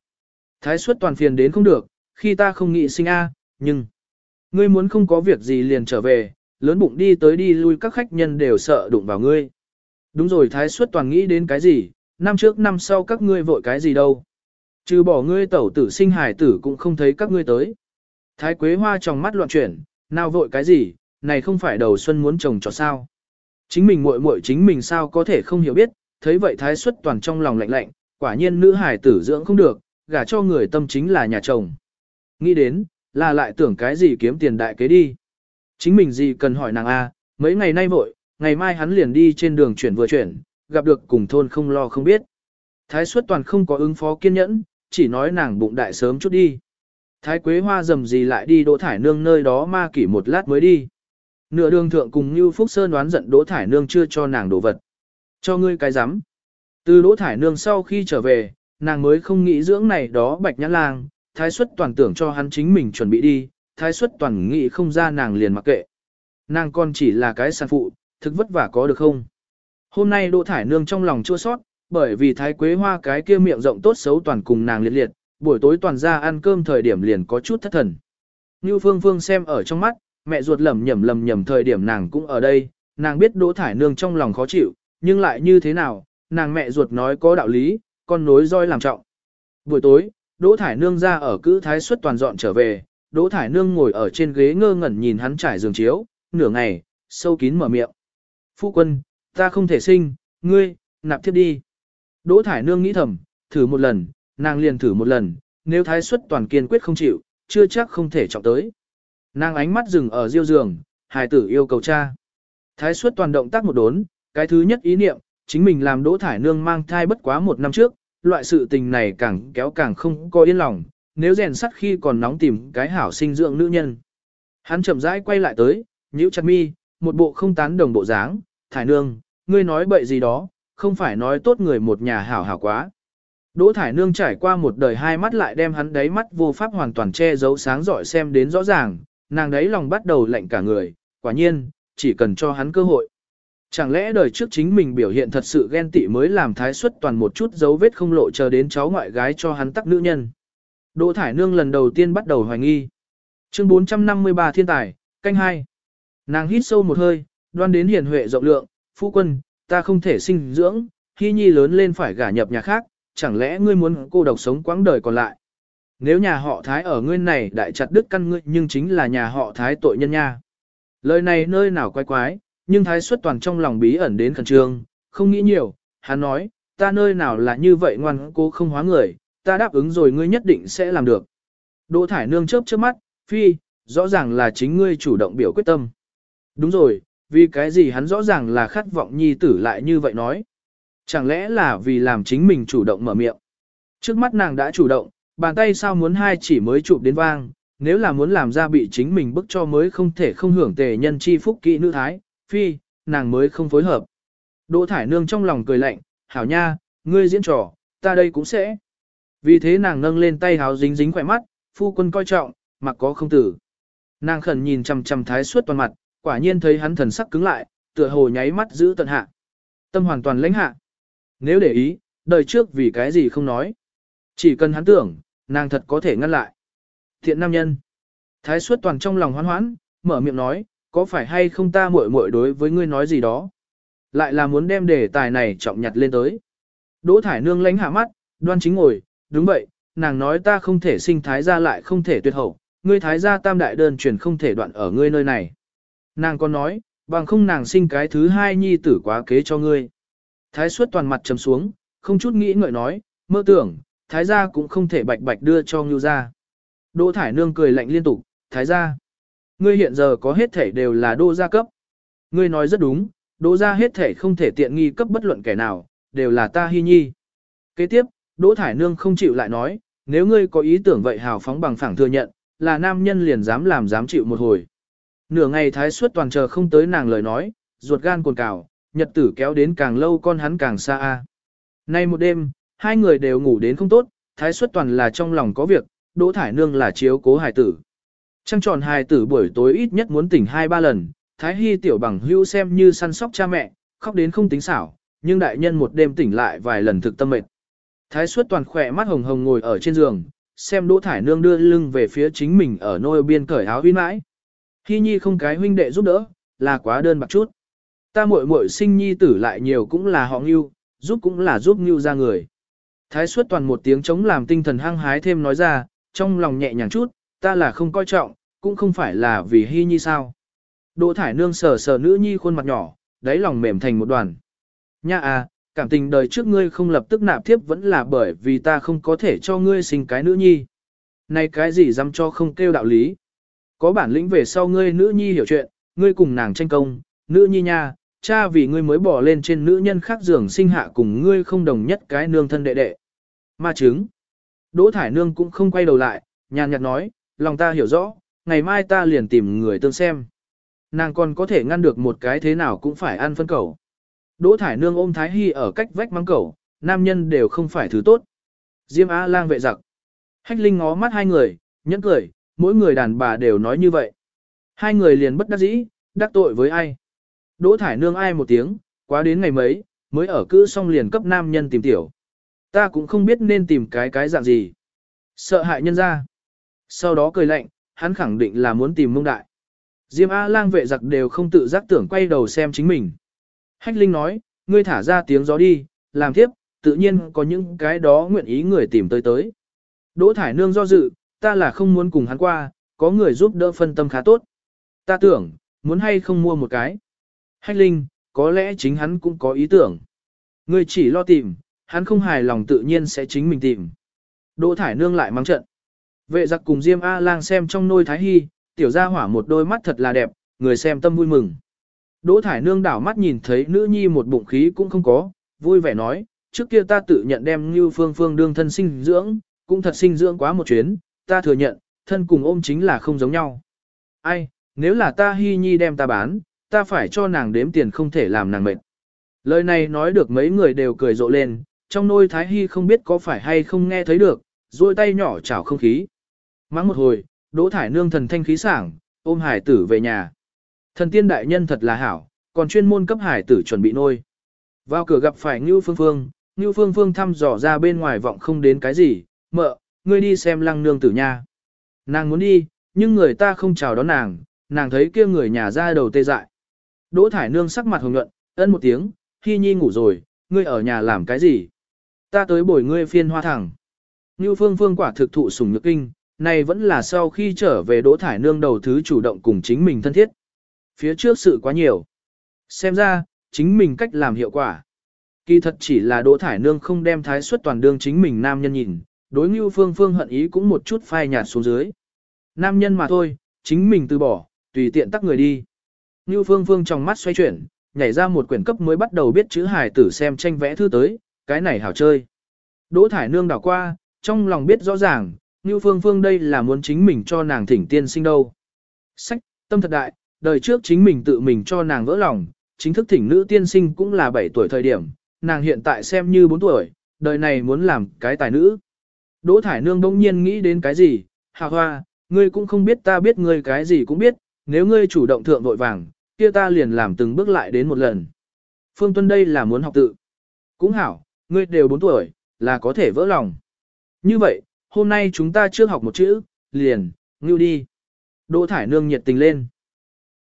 Thái suất toàn phiền đến không được, khi ta không nghĩ sinh A, nhưng... Ngươi muốn không có việc gì liền trở về, lớn bụng đi tới đi lui các khách nhân đều sợ đụng vào ngươi. Đúng rồi Thái xuất toàn nghĩ đến cái gì, năm trước năm sau các ngươi vội cái gì đâu. Trừ bỏ ngươi tẩu tử sinh hải tử cũng không thấy các ngươi tới. Thái Quế Hoa trong mắt loạn chuyển, nào vội cái gì, này không phải đầu xuân muốn trồng cho sao. Chính mình muội muội chính mình sao có thể không hiểu biết, thấy vậy thái xuất toàn trong lòng lạnh lạnh, quả nhiên nữ hải tử dưỡng không được, gả cho người tâm chính là nhà chồng. Nghĩ đến, là lại tưởng cái gì kiếm tiền đại kế đi. Chính mình gì cần hỏi nàng A, mấy ngày nay vội, ngày mai hắn liền đi trên đường chuyển vừa chuyển, gặp được cùng thôn không lo không biết. Thái xuất toàn không có ứng phó kiên nhẫn, chỉ nói nàng bụng đại sớm chút đi. Thái Quế Hoa dầm gì lại đi Đỗ Thải Nương nơi đó ma kỷ một lát mới đi. Nửa đường thượng cùng Như Phúc Sơn đoán giận Đỗ Thải Nương chưa cho nàng đồ vật. Cho ngươi cái rắm Từ Đỗ Thải Nương sau khi trở về, nàng mới không nghĩ dưỡng này đó bạch nhãn lang, thái xuất toàn tưởng cho hắn chính mình chuẩn bị đi, thái xuất toàn nghĩ không ra nàng liền mặc kệ. Nàng còn chỉ là cái sản phụ, thực vất vả có được không? Hôm nay Đỗ Thải Nương trong lòng chua sót, bởi vì thái quế hoa cái kia miệng rộng tốt xấu toàn cùng nàng liệt liệt, buổi tối toàn ra ăn cơm thời điểm liền có chút thất thần. Như Phương Phương xem ở trong mắt, mẹ ruột lầm nhầm lầm nhầm thời điểm nàng cũng ở đây, nàng biết Đỗ Thải Nương trong lòng khó chịu, nhưng lại như thế nào, nàng mẹ ruột nói có đạo lý, con nối roi làm trọng. Buổi tối, Đỗ Thải Nương ra ở cữ thái suất toàn dọn trở về, Đỗ Thải Nương ngồi ở trên ghế ngơ ngẩn nhìn hắn trải giường chiếu, nửa ngày, sâu kín mở miệng. Phu quân, ta không thể sinh, ngươi, nạp thiếp đi. Đỗ Thải Nương nghĩ thầm, thử một lần, nàng liền thử một lần, nếu thái suất toàn kiên quyết không chịu, chưa chắc không thể trọng tới. Nàng ánh mắt dừng ở diêu giường, hài tử yêu cầu cha. Thái suất toàn động tác một đốn, cái thứ nhất ý niệm, chính mình làm Đỗ Thải Nương mang thai bất quá một năm trước, loại sự tình này càng kéo càng không có yên lòng, nếu rèn sắt khi còn nóng tìm cái hảo sinh dưỡng nữ nhân. Hắn chậm rãi quay lại tới, nhíu chặt mi, một bộ không tán đồng bộ dáng, Thải Nương, ngươi nói bậy gì đó, không phải nói tốt người một nhà hảo hảo quá. Đỗ Thải Nương trải qua một đời hai mắt lại đem hắn đáy mắt vô pháp hoàn toàn che giấu sáng giỏi xem đến rõ ràng, nàng đấy lòng bắt đầu lạnh cả người, quả nhiên, chỉ cần cho hắn cơ hội. Chẳng lẽ đời trước chính mình biểu hiện thật sự ghen tị mới làm thái xuất toàn một chút dấu vết không lộ chờ đến cháu ngoại gái cho hắn tắc nữ nhân. Đỗ Thải Nương lần đầu tiên bắt đầu hoài nghi. Chương 453 Thiên Tài, canh hai. Nàng hít sâu một hơi, đoan đến hiền huệ rộng lượng, phu quân, ta không thể sinh dưỡng, hy nhi lớn lên phải gả nhập nhà khác, chẳng lẽ ngươi muốn cô độc sống quãng đời còn lại. Nếu nhà họ Thái ở ngươi này đại chặt đứt căn ngươi nhưng chính là nhà họ Thái tội nhân nha. Lời này nơi nào quái quái, nhưng Thái xuất toàn trong lòng bí ẩn đến khẩn trương, không nghĩ nhiều, hắn nói, ta nơi nào là như vậy ngoan cố không hóa người, ta đáp ứng rồi ngươi nhất định sẽ làm được. Đỗ Thải Nương chớp chớp mắt, phi, rõ ràng là chính ngươi chủ động biểu quyết tâm. Đúng rồi, vì cái gì hắn rõ ràng là khát vọng nhi tử lại như vậy nói. Chẳng lẽ là vì làm chính mình chủ động mở miệng. Trước mắt nàng đã chủ động, bàn tay sao muốn hai chỉ mới chụp đến vang, nếu là muốn làm ra bị chính mình bức cho mới không thể không hưởng tề nhân chi phúc kỹ nữ thái, phi, nàng mới không phối hợp. Đỗ thải nương trong lòng cười lạnh, hảo nha, ngươi diễn trò, ta đây cũng sẽ. Vì thế nàng nâng lên tay háo dính dính khỏe mắt, phu quân coi trọng, mặc có không tử. Nàng khẩn nhìn chằm chằm thái suốt toàn mặt, quả nhiên thấy hắn thần sắc cứng lại, tựa hồ nháy mắt giữ tận hạ. Tâm hoàn toàn lãnh hạ. Nếu để ý, đời trước vì cái gì không nói. Chỉ cần hắn tưởng, nàng thật có thể ngăn lại. Thiện nam nhân. Thái suốt toàn trong lòng hoan hoãn, mở miệng nói, có phải hay không ta muội muội đối với ngươi nói gì đó. Lại là muốn đem đề tài này trọng nhặt lên tới. Đỗ thải nương lánh hạ mắt, đoan chính ngồi, đúng vậy, nàng nói ta không thể sinh thái gia lại không thể tuyệt hậu, ngươi thái gia tam đại đơn truyền không thể đoạn ở ngươi nơi này. Nàng còn nói, bằng không nàng sinh cái thứ hai nhi tử quá kế cho ngươi. Thái suốt toàn mặt trầm xuống, không chút nghĩ ngợi nói, mơ tưởng, thái gia cũng không thể bạch bạch đưa cho ngưu gia. Đỗ thải nương cười lạnh liên tục, thái gia. Ngươi hiện giờ có hết thể đều là đô gia cấp. Ngươi nói rất đúng, đỗ gia hết thể không thể tiện nghi cấp bất luận kẻ nào, đều là ta hy nhi. Kế tiếp, đỗ thải nương không chịu lại nói, nếu ngươi có ý tưởng vậy hào phóng bằng phẳng thừa nhận, là nam nhân liền dám làm dám chịu một hồi. Nửa ngày thái suất toàn chờ không tới nàng lời nói, ruột gan cồn cào, nhật tử kéo đến càng lâu con hắn càng xa a. Nay một đêm, hai người đều ngủ đến không tốt, thái suất toàn là trong lòng có việc, đỗ thải nương là chiếu cố hài tử. Trăng tròn hài tử buổi tối ít nhất muốn tỉnh hai ba lần, thái hy tiểu bằng hưu xem như săn sóc cha mẹ, khóc đến không tính xảo, nhưng đại nhân một đêm tỉnh lại vài lần thực tâm mệt. Thái suất toàn khỏe mắt hồng hồng ngồi ở trên giường, xem đỗ thải nương đưa lưng về phía chính mình ở nôi biên cởi áo huy mãi. Hy nhi không cái huynh đệ giúp đỡ, là quá đơn bạc chút. Ta muội muội sinh nhi tử lại nhiều cũng là họ ngưu, giúp cũng là giúp ngưu ra người. Thái suất toàn một tiếng chống làm tinh thần hăng hái thêm nói ra, trong lòng nhẹ nhàng chút, ta là không coi trọng, cũng không phải là vì hy nhi sao. Đỗ thải nương sờ sờ nữ nhi khuôn mặt nhỏ, đáy lòng mềm thành một đoàn. Nha à, cảm tình đời trước ngươi không lập tức nạp tiếp vẫn là bởi vì ta không có thể cho ngươi sinh cái nữ nhi. Này cái gì dám cho không kêu đạo lý. Có bản lĩnh về sau ngươi nữ nhi hiểu chuyện, ngươi cùng nàng tranh công, nữ nhi nha, cha vì ngươi mới bỏ lên trên nữ nhân khác giường sinh hạ cùng ngươi không đồng nhất cái nương thân đệ đệ. Ma chứng. Đỗ Thải Nương cũng không quay đầu lại, nhàn nhạt nói, lòng ta hiểu rõ, ngày mai ta liền tìm người tương xem. Nàng còn có thể ngăn được một cái thế nào cũng phải ăn phân cầu. Đỗ Thải Nương ôm Thái Hy ở cách vách mắng cầu, nam nhân đều không phải thứ tốt. Diêm A lang vệ giặc. Hách Linh ngó mắt hai người, nhẫn cười, mỗi người đàn bà đều nói như vậy. Hai người liền bất đắc dĩ, đắc tội với ai. Đỗ thải nương ai một tiếng, quá đến ngày mấy, mới ở cữ xong liền cấp nam nhân tìm tiểu. Ta cũng không biết nên tìm cái cái dạng gì. Sợ hại nhân ra. Sau đó cười lạnh, hắn khẳng định là muốn tìm mông đại. Diêm A-lang vệ giặc đều không tự giác tưởng quay đầu xem chính mình. Hách Linh nói, ngươi thả ra tiếng gió đi, làm tiếp, tự nhiên có những cái đó nguyện ý người tìm tới tới. Đỗ Thải Nương do dự, ta là không muốn cùng hắn qua, có người giúp đỡ phân tâm khá tốt. Ta tưởng, muốn hay không mua một cái. Hách Linh, có lẽ chính hắn cũng có ý tưởng. Ngươi chỉ lo tìm, hắn không hài lòng tự nhiên sẽ chính mình tìm. Đỗ Thải Nương lại mắng trận. Vệ giặc cùng Diêm A-lang xem trong nôi Thái Hy, tiểu gia hỏa một đôi mắt thật là đẹp, người xem tâm vui mừng. Đỗ Thải Nương đảo mắt nhìn thấy nữ nhi một bụng khí cũng không có, vui vẻ nói, trước kia ta tự nhận đem như phương phương đương thân sinh dưỡng, cũng thật sinh dưỡng quá một chuyến, ta thừa nhận, thân cùng ôm chính là không giống nhau. Ai, nếu là ta hy nhi đem ta bán, ta phải cho nàng đếm tiền không thể làm nàng mệt. Lời này nói được mấy người đều cười rộ lên, trong nôi Thái Hy không biết có phải hay không nghe thấy được, duỗi tay nhỏ chảo không khí. Mắng một hồi, Đỗ Thải Nương thần thanh khí sảng, ôm hải tử về nhà. Thần tiên đại nhân thật là hảo, còn chuyên môn cấp hải tử chuẩn bị nôi. Vào cửa gặp phải Ngưu Phương Phương, Ngưu Phương Phương thăm dò ra bên ngoài vọng không đến cái gì, mợ, ngươi đi xem lăng nương tử nha. Nàng muốn đi, nhưng người ta không chào đón nàng, nàng thấy kia người nhà ra đầu tê dại. Đỗ Thải Nương sắc mặt hồng nhuận, ân một tiếng, Hi Nhi ngủ rồi, ngươi ở nhà làm cái gì? Ta tới bồi ngươi phiên hoa thẳng. Ngưu Phương Phương quả thực thụ sủng nhược kinh, này vẫn là sau khi trở về Đỗ Thải Nương đầu thứ chủ động cùng chính mình thân thiết. Phía trước sự quá nhiều. Xem ra, chính mình cách làm hiệu quả. Kỳ thật chỉ là Đỗ Thải Nương không đem thái suất toàn đương chính mình nam nhân nhìn, đối Ngưu Phương Phương hận ý cũng một chút phai nhạt xuống dưới. Nam nhân mà thôi, chính mình từ bỏ, tùy tiện tắt người đi. Ngưu Phương Phương trong mắt xoay chuyển, nhảy ra một quyển cấp mới bắt đầu biết chữ hài tử xem tranh vẽ thư tới, cái này hảo chơi. Đỗ Thải Nương đảo qua, trong lòng biết rõ ràng, Ngưu Phương Phương đây là muốn chính mình cho nàng thỉnh tiên sinh đâu. Sách, tâm thật đại, đời trước chính mình tự mình cho nàng vỡ lòng, chính thức thỉnh nữ tiên sinh cũng là 7 tuổi thời điểm, nàng hiện tại xem như 4 tuổi, đời này muốn làm cái tài nữ. Đỗ Thải Nương đông nhiên nghĩ đến cái gì, Hà Hoa, ngươi cũng không biết ta biết ngươi cái gì cũng biết, nếu ngươi chủ động thượng vội vàng, kia ta liền làm từng bước lại đến một lần. Phương Tuân đây là muốn học tự. Cũng hảo, ngươi đều 4 tuổi, là có thể vỡ lòng. Như vậy, hôm nay chúng ta chưa học một chữ, liền, ngưu đi. Đỗ Thải Nương nhiệt tình lên.